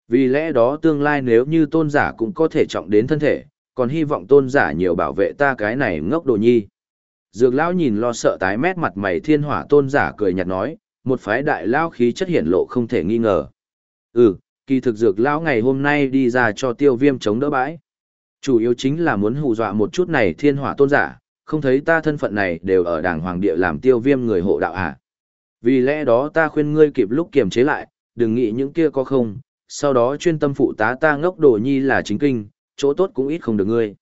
Vì lẽ đó tương lai nếu như tôn giả cũng có thể trọng đến thân thể, còn hy vọng tôn giả nhiều bảo vệ ta cái này ngốc đồ nhi. Dược lão nhìn lo sợ tái mét mặt mày thiên hỏa tôn giả cười nhạt nói, một phái đại lao khí chất hiển lộ không thể nghi ngờ. Ừ, kỳ thực dược lão ngày hôm nay đi ra cho tiêu viêm chống đỡ bãi. Chủ yếu chính là muốn hù dọa một chút này thiên hỏa tôn giả, không thấy ta thân phận này đều ở đảng hoàng địa làm tiêu viêm người hộ đạo à. Vì lẽ đó ta khuyên ngươi kịp lúc kiềm chế lại, đừng nghĩ những kia có không, sau đó chuyên tâm phụ tá ta ngốc đồ nhi là chính kinh, chỗ tốt cũng ít không được ngươi.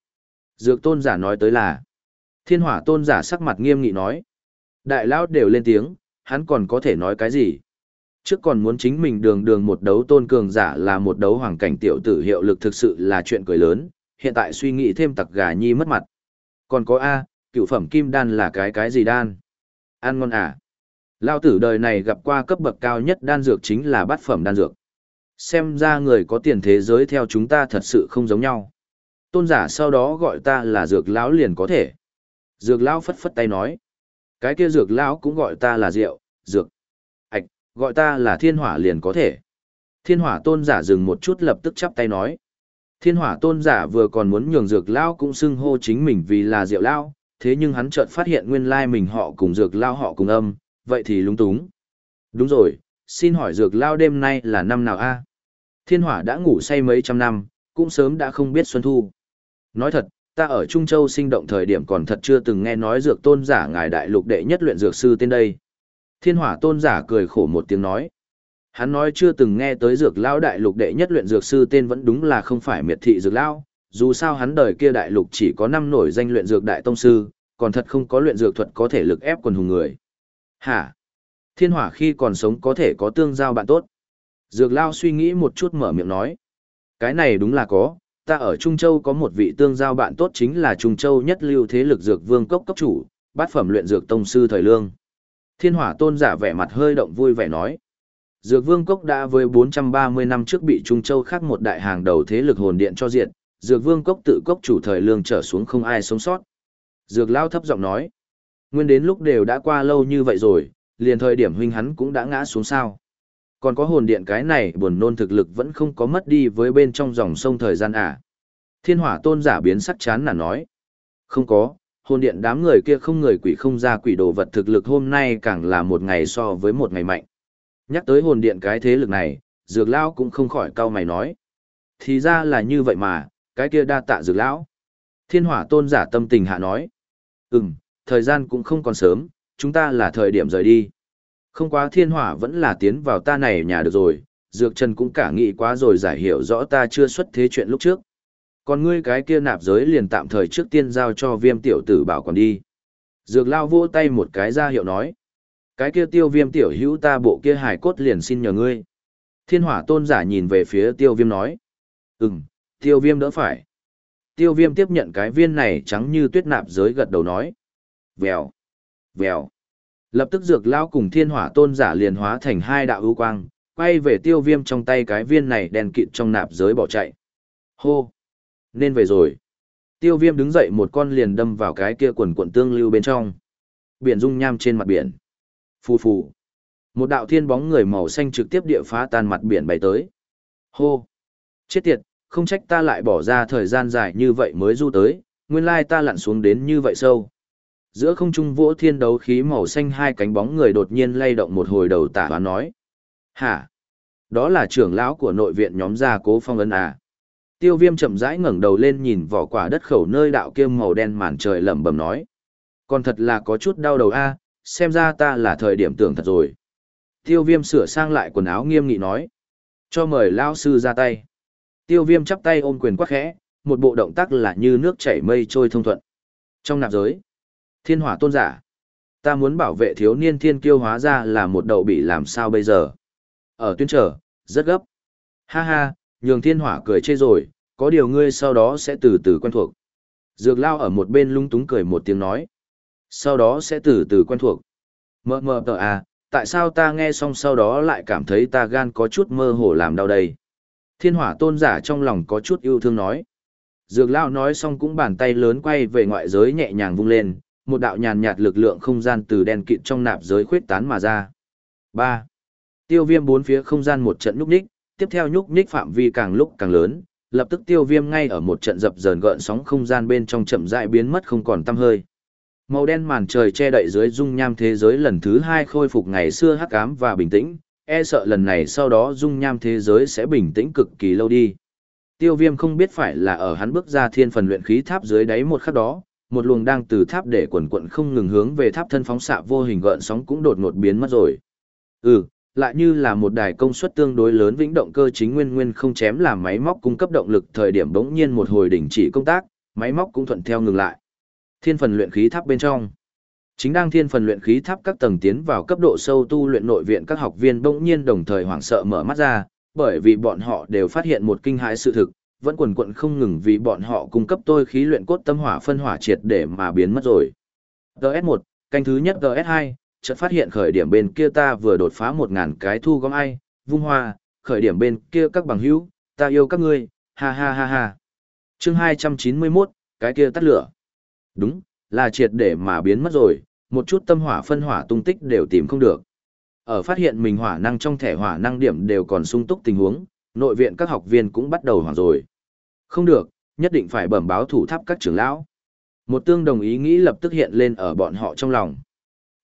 Dược tôn giả nói tới là, thiên hỏa tôn giả sắc mặt nghiêm nghị nói. Đại lão đều lên tiếng, hắn còn có thể nói cái gì? Trước còn muốn chính mình đường đường một đấu tôn cường giả là một đấu hoàng cảnh tiểu tử hiệu lực thực sự là chuyện cười lớn, hiện tại suy nghĩ thêm tặc gà nhi mất mặt. Còn có A, cựu phẩm kim đan là cái cái gì đan? Ăn ngon à? Lao tử đời này gặp qua cấp bậc cao nhất đan dược chính là bát phẩm đan dược. Xem ra người có tiền thế giới theo chúng ta thật sự không giống nhau. Tôn giả sau đó gọi ta là dược lão liền có thể. Dược lão phất phất tay nói. Cái kia dược lão cũng gọi ta là rượu, dược. Gọi ta là thiên hỏa liền có thể. Thiên hỏa tôn giả dừng một chút lập tức chắp tay nói. Thiên hỏa tôn giả vừa còn muốn nhường dược lao cũng xưng hô chính mình vì là diệu lao, thế nhưng hắn chợt phát hiện nguyên lai mình họ cùng dược lao họ cùng âm, vậy thì lúng túng. Đúng rồi, xin hỏi dược lao đêm nay là năm nào a? Thiên hỏa đã ngủ say mấy trăm năm, cũng sớm đã không biết xuân thu. Nói thật, ta ở Trung Châu sinh động thời điểm còn thật chưa từng nghe nói dược tôn giả ngài đại lục đệ nhất luyện dược sư tên đây. Thiên hỏa tôn giả cười khổ một tiếng nói. Hắn nói chưa từng nghe tới dược lao đại lục đệ nhất luyện dược sư tên vẫn đúng là không phải miệt thị dược lao, dù sao hắn đời kia đại lục chỉ có năm nổi danh luyện dược đại tông sư, còn thật không có luyện dược thuật có thể lực ép quần hùng người. Hả? Thiên hỏa khi còn sống có thể có tương giao bạn tốt. Dược lao suy nghĩ một chút mở miệng nói. Cái này đúng là có, ta ở Trung Châu có một vị tương giao bạn tốt chính là Trung Châu nhất lưu thế lực dược vương cốc cốc chủ, bát phẩm luyện dược tông sư thời lương. Thiên hỏa tôn giả vẻ mặt hơi động vui vẻ nói. Dược vương cốc đã với 430 năm trước bị Trung Châu khác một đại hàng đầu thế lực hồn điện cho diện, dược vương cốc tự cốc chủ thời lương trở xuống không ai sống sót. Dược lao thấp giọng nói. Nguyên đến lúc đều đã qua lâu như vậy rồi, liền thời điểm huynh hắn cũng đã ngã xuống sao. Còn có hồn điện cái này buồn nôn thực lực vẫn không có mất đi với bên trong dòng sông thời gian à. Thiên hỏa tôn giả biến sắc chán là nói. Không có, hồn điện đám người kia không người quỷ không ra quỷ đồ vật thực lực hôm nay càng là một ngày so với một ngày mạnh. Nhắc tới hồn điện cái thế lực này, dược lão cũng không khỏi cau mày nói. Thì ra là như vậy mà, cái kia đa tạ dược lão. Thiên hỏa tôn giả tâm tình hạ nói. Ừm, thời gian cũng không còn sớm, chúng ta là thời điểm rời đi. Không quá thiên hỏa vẫn là tiến vào ta này nhà được rồi, dược trần cũng cả nghĩ quá rồi giải hiểu rõ ta chưa xuất thế chuyện lúc trước. Còn ngươi cái kia nạp giới liền tạm thời trước tiên giao cho viêm tiểu tử bảo còn đi. Dược lao vỗ tay một cái ra hiệu nói. Cái kia tiêu viêm tiểu hữu ta bộ kia hài cốt liền xin nhờ ngươi. Thiên hỏa tôn giả nhìn về phía tiêu viêm nói. Ừm, tiêu viêm đỡ phải. Tiêu viêm tiếp nhận cái viên này trắng như tuyết nạp giới gật đầu nói. Vèo, vèo. Lập tức dược lao cùng thiên hỏa tôn giả liền hóa thành hai đạo ưu quang, quay về tiêu viêm trong tay cái viên này đèn kịt trong nạp giới bỏ chạy. Hô! Nên về rồi. Tiêu viêm đứng dậy một con liền đâm vào cái kia quần quần tương lưu bên trong. Biển rung nham trên mặt biển. Phù phù. Một đạo thiên bóng người màu xanh trực tiếp địa phá tan mặt biển bay tới. Hô! Chết tiệt, không trách ta lại bỏ ra thời gian dài như vậy mới du tới, nguyên lai ta lặn xuống đến như vậy sâu. Giữa không trung vỗ thiên đấu khí màu xanh hai cánh bóng người đột nhiên lay động một hồi đầu tả hoán nói. Hả? Đó là trưởng lão của nội viện nhóm gia cố phong ấn à? Tiêu viêm chậm rãi ngẩng đầu lên nhìn vỏ quả đất khẩu nơi đạo kia màu đen màn trời lẩm bẩm nói. Còn thật là có chút đau đầu a xem ra ta là thời điểm tưởng thật rồi. Tiêu viêm sửa sang lại quần áo nghiêm nghị nói. Cho mời lao sư ra tay. Tiêu viêm chắp tay ôm quyền quắc khẽ, một bộ động tác là như nước chảy mây trôi thông thuận. Trong nạp giới, thiên hỏa tôn giả. Ta muốn bảo vệ thiếu niên thiên kiêu hóa ra là một đầu bị làm sao bây giờ. Ở tuyên trở, rất gấp. Ha ha, nhường thiên hỏa cười chê rồi, có điều ngươi sau đó sẽ từ từ quen thuộc. Dược lao ở một bên lung túng cười một tiếng nói. Sau đó sẽ từ từ quen thuộc. Mơ mơ tờ à, tại sao ta nghe xong sau đó lại cảm thấy ta gan có chút mơ hồ làm đau đây? Thiên hỏa tôn giả trong lòng có chút yêu thương nói. Dược lao nói xong cũng bàn tay lớn quay về ngoại giới nhẹ nhàng vung lên, một đạo nhàn nhạt lực lượng không gian từ đen kịt trong nạp giới khuyết tán mà ra. 3. Tiêu viêm bốn phía không gian một trận nhúc nhích, tiếp theo nhúc nhích phạm vi càng lúc càng lớn, lập tức tiêu viêm ngay ở một trận dập dờn gợn sóng không gian bên trong chậm rãi biến mất không còn tăm hơi. Màu đen màn trời che đậy dưới dung nham thế giới lần thứ hai khôi phục ngày xưa hắc ám và bình tĩnh, e sợ lần này sau đó dung nham thế giới sẽ bình tĩnh cực kỳ lâu đi. Tiêu viêm không biết phải là ở hắn bước ra thiên phần luyện khí tháp dưới đáy một khắc đó, một luồng đang từ tháp để quần quận không ngừng hướng về tháp thân phóng xạ vô hình gợn sóng cũng đột ngột biến mất rồi. Ừ, lại như là một đài công suất tương đối lớn vĩnh động cơ chính nguyên nguyên không chém làm máy móc cung cấp động lực thời điểm bỗng nhiên một hồi đình chỉ công tác, máy móc cũng thuận theo ngừng lại. Thiên phần luyện khí tháp bên trong. Chính đang thiên phần luyện khí tháp các tầng tiến vào cấp độ sâu tu luyện nội viện các học viên bỗng nhiên đồng thời hoảng sợ mở mắt ra, bởi vì bọn họ đều phát hiện một kinh hãi sự thực, vẫn quần quận không ngừng vì bọn họ cung cấp tôi khí luyện cốt tâm hỏa phân hỏa triệt để mà biến mất rồi. GS1, canh thứ nhất GS2, chợt phát hiện khởi điểm bên kia ta vừa đột phá một ngàn cái thu gom ai, vung hoa, khởi điểm bên kia các bằng hữu, ta yêu các ngươi, ha ha ha ha. Chương 291, cái kia tắt lửa. Đúng, là triệt để mà biến mất rồi, một chút tâm hỏa phân hỏa tung tích đều tìm không được. Ở phát hiện mình hỏa năng trong thẻ hỏa năng điểm đều còn sung túc tình huống, nội viện các học viên cũng bắt đầu hoảng rồi. Không được, nhất định phải bẩm báo thủ tháp các trưởng lão. Một tương đồng ý nghĩ lập tức hiện lên ở bọn họ trong lòng.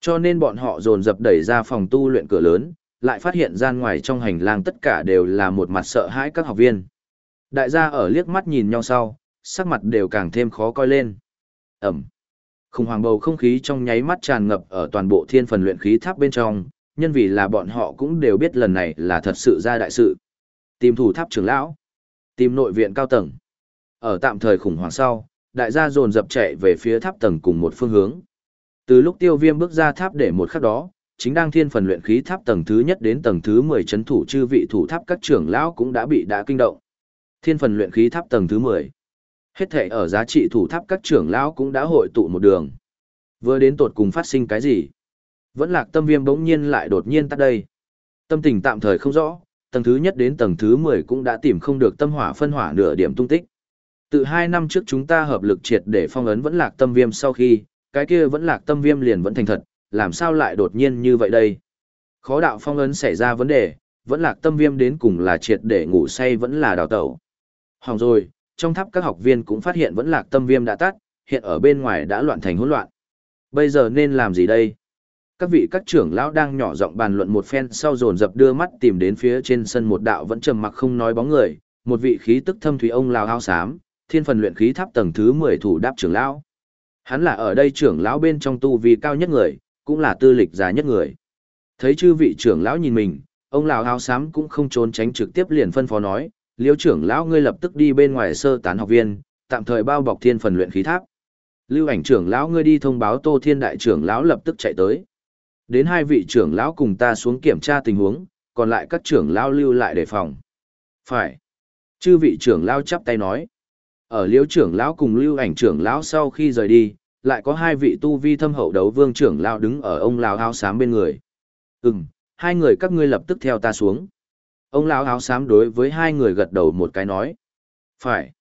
Cho nên bọn họ dồn dập đẩy ra phòng tu luyện cửa lớn, lại phát hiện gian ngoài trong hành lang tất cả đều là một mặt sợ hãi các học viên. Đại gia ở liếc mắt nhìn nhau sau, sắc mặt đều càng thêm khó coi lên. Ẩm. Khủng hoảng bầu không khí trong nháy mắt tràn ngập ở toàn bộ thiên phần luyện khí tháp bên trong, nhân vì là bọn họ cũng đều biết lần này là thật sự ra đại sự. Tìm thủ tháp trưởng lão, tìm nội viện cao tầng. Ở tạm thời khủng hoảng sau, đại gia dồn dập chạy về phía tháp tầng cùng một phương hướng. Từ lúc tiêu viêm bước ra tháp để một khắc đó, chính đang thiên phần luyện khí tháp tầng thứ nhất đến tầng thứ 10 chấn thủ chư vị thủ tháp các trưởng lão cũng đã bị đã kinh động. Thiên phần luyện khí tháp tầng thứ 10. Hết thể ở giá trị thủ tháp các trưởng lão cũng đã hội tụ một đường. Vừa đến tột cùng phát sinh cái gì? Vẫn lạc tâm viêm bỗng nhiên lại đột nhiên tắt đây. Tâm tình tạm thời không rõ, tầng thứ nhất đến tầng thứ 10 cũng đã tìm không được tâm hỏa phân hỏa nửa điểm tung tích. Từ 2 năm trước chúng ta hợp lực triệt để phong ấn vẫn lạc tâm viêm sau khi, cái kia vẫn lạc tâm viêm liền vẫn thành thật, làm sao lại đột nhiên như vậy đây? Khó đạo phong ấn xảy ra vấn đề, vẫn lạc tâm viêm đến cùng là triệt để ngủ say vẫn là đào tẩu. Hỏng rồi, trong tháp các học viên cũng phát hiện vẫn lạc tâm viêm đã tắt, hiện ở bên ngoài đã loạn thành hỗn loạn. Bây giờ nên làm gì đây? Các vị các trưởng lão đang nhỏ giọng bàn luận một phen sau dồn dập đưa mắt tìm đến phía trên sân một đạo vẫn trầm mặc không nói bóng người, một vị khí tức thâm thủy ông lao hao xám, thiên phần luyện khí tháp tầng thứ 10 thủ đáp trưởng lão. Hắn là ở đây trưởng lão bên trong tu vi cao nhất người, cũng là tư lịch già nhất người. Thấy chư vị trưởng lão nhìn mình, ông lão áo xám cũng không trốn tránh trực tiếp liền phân phó nói, liêu trưởng lão ngươi lập tức đi bên ngoài sơ tán học viên, tạm thời bao bọc thiên phần luyện khí tháp. Lưu ảnh trưởng lão ngươi đi thông báo Tô Thiên đại trưởng lão lập tức chạy tới. Đến hai vị trưởng lão cùng ta xuống kiểm tra tình huống, còn lại các trưởng lão lưu lại đề phòng. Phải. Chư vị trưởng lão chắp tay nói. Ở liễu trưởng lão cùng lưu ảnh trưởng lão sau khi rời đi, lại có hai vị tu vi thâm hậu đấu vương trưởng lão đứng ở ông lão áo xám bên người. Ừm, hai người các ngươi lập tức theo ta xuống. Ông lão áo xám đối với hai người gật đầu một cái nói. Phải.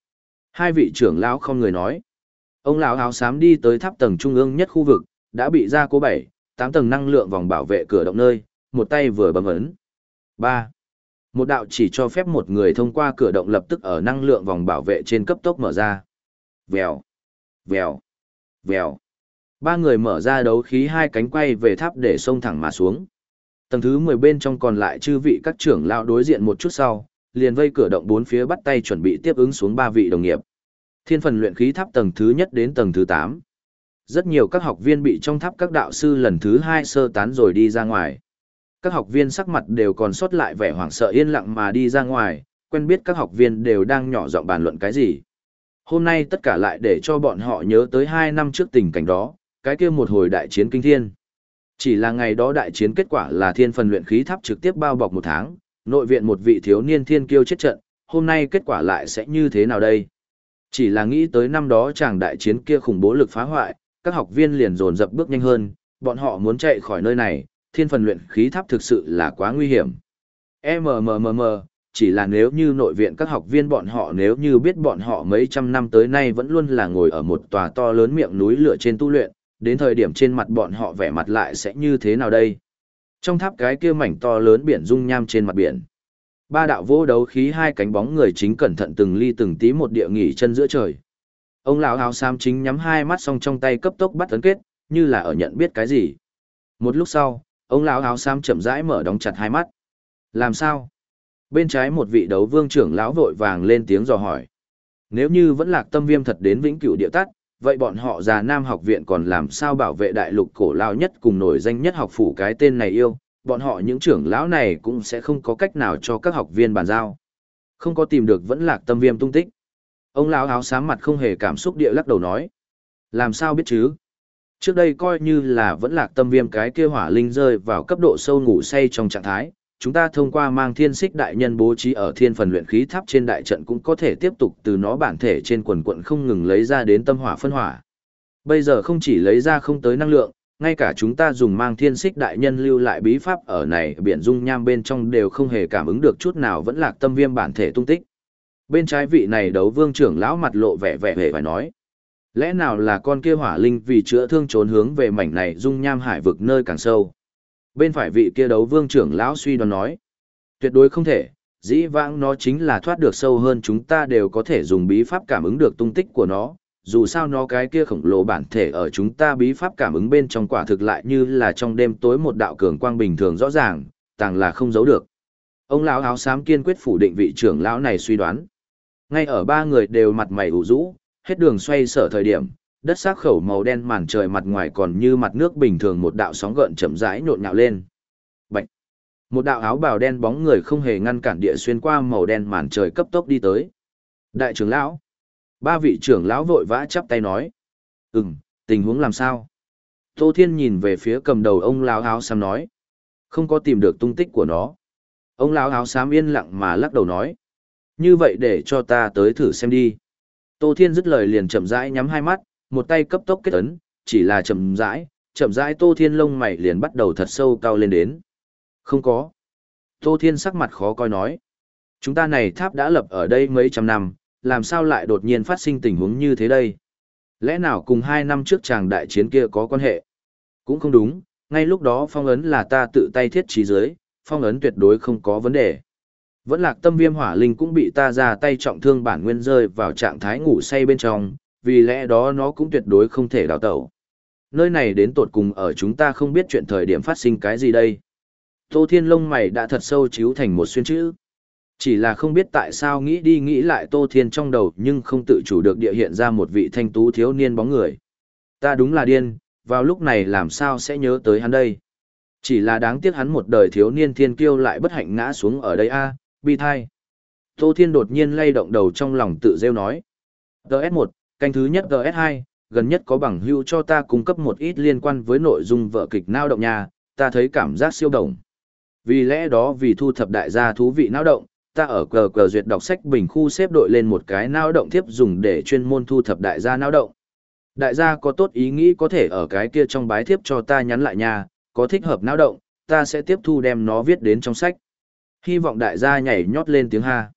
Hai vị trưởng lão không người nói. Ông lão áo xám đi tới tháp tầng trung ương nhất khu vực, đã bị ra cố bảy, tám tầng năng lượng vòng bảo vệ cửa động nơi, một tay vừa bấm ấn. ba một đạo chỉ cho phép một người thông qua cửa động lập tức ở năng lượng vòng bảo vệ trên cấp tốc mở ra. Vèo, vèo, vèo. Ba người mở ra đấu khí hai cánh quay về tháp để xông thẳng mà xuống. Tầng thứ 10 bên trong còn lại chư vị các trưởng lão đối diện một chút sau, liền vây cửa động bốn phía bắt tay chuẩn bị tiếp ứng xuống ba vị đồng nghiệp. Thiên phần luyện khí tháp tầng thứ nhất đến tầng thứ 8. Rất nhiều các học viên bị trong tháp các đạo sư lần thứ hai sơ tán rồi đi ra ngoài. Các học viên sắc mặt đều còn sót lại vẻ hoảng sợ yên lặng mà đi ra ngoài, quen biết các học viên đều đang nhỏ giọng bàn luận cái gì. Hôm nay tất cả lại để cho bọn họ nhớ tới hai năm trước tình cảnh đó, cái kia một hồi đại chiến kinh thiên. Chỉ là ngày đó đại chiến kết quả là thiên phần luyện khí tháp trực tiếp bao bọc một tháng, nội viện một vị thiếu niên thiên kiêu chết trận, hôm nay kết quả lại sẽ như thế nào đây? Chỉ là nghĩ tới năm đó chàng đại chiến kia khủng bố lực phá hoại, các học viên liền dồn dập bước nhanh hơn, bọn họ muốn chạy khỏi nơi này, thiên phần luyện khí tháp thực sự là quá nguy hiểm. MMMM, chỉ là nếu như nội viện các học viên bọn họ nếu như biết bọn họ mấy trăm năm tới nay vẫn luôn là ngồi ở một tòa to lớn miệng núi lửa trên tu luyện, đến thời điểm trên mặt bọn họ vẻ mặt lại sẽ như thế nào đây? Trong tháp cái kia mảnh to lớn biển dung nham trên mặt biển. Ba đạo vô đấu khí hai cánh bóng người chính cẩn thận từng ly từng tí một địa nghỉ chân giữa trời. Ông lão áo xám chính nhắm hai mắt song trong tay cấp tốc bắt ấn kết, như là ở nhận biết cái gì. Một lúc sau, ông lão áo xám chậm rãi mở đóng chặt hai mắt. Làm sao? Bên trái một vị đấu vương trưởng lão vội vàng lên tiếng dò hỏi. Nếu như vẫn lạc tâm viêm thật đến vĩnh cửu địa tắt, vậy bọn họ già nam học viện còn làm sao bảo vệ đại lục cổ lao nhất cùng nổi danh nhất học phủ cái tên này yêu, bọn họ những trưởng lão này cũng sẽ không có cách nào cho các học viên bàn giao. Không có tìm được vẫn lạc tâm viêm tung tích. Ông lão áo xám mặt không hề cảm xúc địa lắc đầu nói. Làm sao biết chứ? Trước đây coi như là vẫn lạc tâm viêm cái kia hỏa linh rơi vào cấp độ sâu ngủ say trong trạng thái, chúng ta thông qua mang thiên xích đại nhân bố trí ở thiên phần luyện khí tháp trên đại trận cũng có thể tiếp tục từ nó bản thể trên quần quận không ngừng lấy ra đến tâm hỏa phân hỏa. Bây giờ không chỉ lấy ra không tới năng lượng, ngay cả chúng ta dùng mang thiên xích đại nhân lưu lại bí pháp ở này biển dung nham bên trong đều không hề cảm ứng được chút nào vẫn lạc tâm viêm bản thể tung tích. Bên trái vị này đấu vương trưởng lão mặt lộ vẻ vẻ vẻ phải nói. Lẽ nào là con kia hỏa linh vì chữa thương trốn hướng về mảnh này dung nham hải vực nơi càng sâu. Bên phải vị kia đấu vương trưởng lão suy đoán nói. Tuyệt đối không thể, dĩ vãng nó chính là thoát được sâu hơn chúng ta đều có thể dùng bí pháp cảm ứng được tung tích của nó. Dù sao nó cái kia khổng lồ bản thể ở chúng ta bí pháp cảm ứng bên trong quả thực lại như là trong đêm tối một đạo cường quang bình thường rõ ràng, tàng là không giấu được. Ông lão áo xám kiên quyết phủ định vị trưởng lão này suy đoán. Ngay ở ba người đều mặt mày ủ rũ, hết đường xoay sở thời điểm, đất xác khẩu màu đen màn trời mặt ngoài còn như mặt nước bình thường một đạo sóng gợn chậm rãi nhộn nhạo lên. Bạch! Một đạo áo bào đen bóng người không hề ngăn cản địa xuyên qua màu đen màn trời cấp tốc đi tới. Đại trưởng lão! Ba vị trưởng lão vội vã chắp tay nói. Ừm, tình huống làm sao? Tô Thiên nhìn về phía cầm đầu ông lão áo xám nói. Không có tìm được tung tích của nó. Ông lão áo xám yên lặng mà lắc đầu nói. Như vậy để cho ta tới thử xem đi. Tô Thiên dứt lời liền chậm rãi nhắm hai mắt, một tay cấp tốc kết ấn, chỉ là chậm rãi, chậm rãi Tô Thiên lông mày liền bắt đầu thật sâu cao lên đến. Không có. Tô Thiên sắc mặt khó coi nói. Chúng ta này tháp đã lập ở đây mấy trăm năm, làm sao lại đột nhiên phát sinh tình huống như thế đây? Lẽ nào cùng hai năm trước chàng đại chiến kia có quan hệ? Cũng không đúng, ngay lúc đó phong ấn là ta tự tay thiết trí dưới, phong ấn tuyệt đối không có vấn đề. Vẫn lạc tâm viêm hỏa linh cũng bị ta ra tay trọng thương bản nguyên rơi vào trạng thái ngủ say bên trong, vì lẽ đó nó cũng tuyệt đối không thể đào tẩu. Nơi này đến tột cùng ở chúng ta không biết chuyện thời điểm phát sinh cái gì đây. Tô Thiên Lông mày đã thật sâu chiếu thành một xuyên chữ. Chỉ là không biết tại sao nghĩ đi nghĩ lại Tô Thiên trong đầu nhưng không tự chủ được địa hiện ra một vị thanh tú thiếu niên bóng người. Ta đúng là điên, vào lúc này làm sao sẽ nhớ tới hắn đây. Chỉ là đáng tiếc hắn một đời thiếu niên thiên kiêu lại bất hạnh ngã xuống ở đây a bi thai. Tô Thiên đột nhiên lay động đầu trong lòng tự rêu nói. GS1, canh thứ nhất GS2, gần nhất có bằng hữu cho ta cung cấp một ít liên quan với nội dung vở kịch nao động nha, ta thấy cảm giác siêu động. Vì lẽ đó vì thu thập đại gia thú vị nao động, ta ở cờ cờ duyệt đọc sách bình khu xếp đội lên một cái nao động tiếp dùng để chuyên môn thu thập đại gia nao động. Đại gia có tốt ý nghĩ có thể ở cái kia trong bái thiếp cho ta nhắn lại nha, có thích hợp nao động, ta sẽ tiếp thu đem nó viết đến trong sách. Hy vọng đại gia nhảy nhót lên tiếng ha.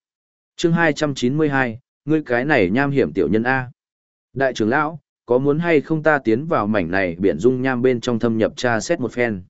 chương 292, ngươi cái này nham hiểm tiểu nhân A. Đại trưởng lão, có muốn hay không ta tiến vào mảnh này biển dung nham bên trong thâm nhập tra xét một phen.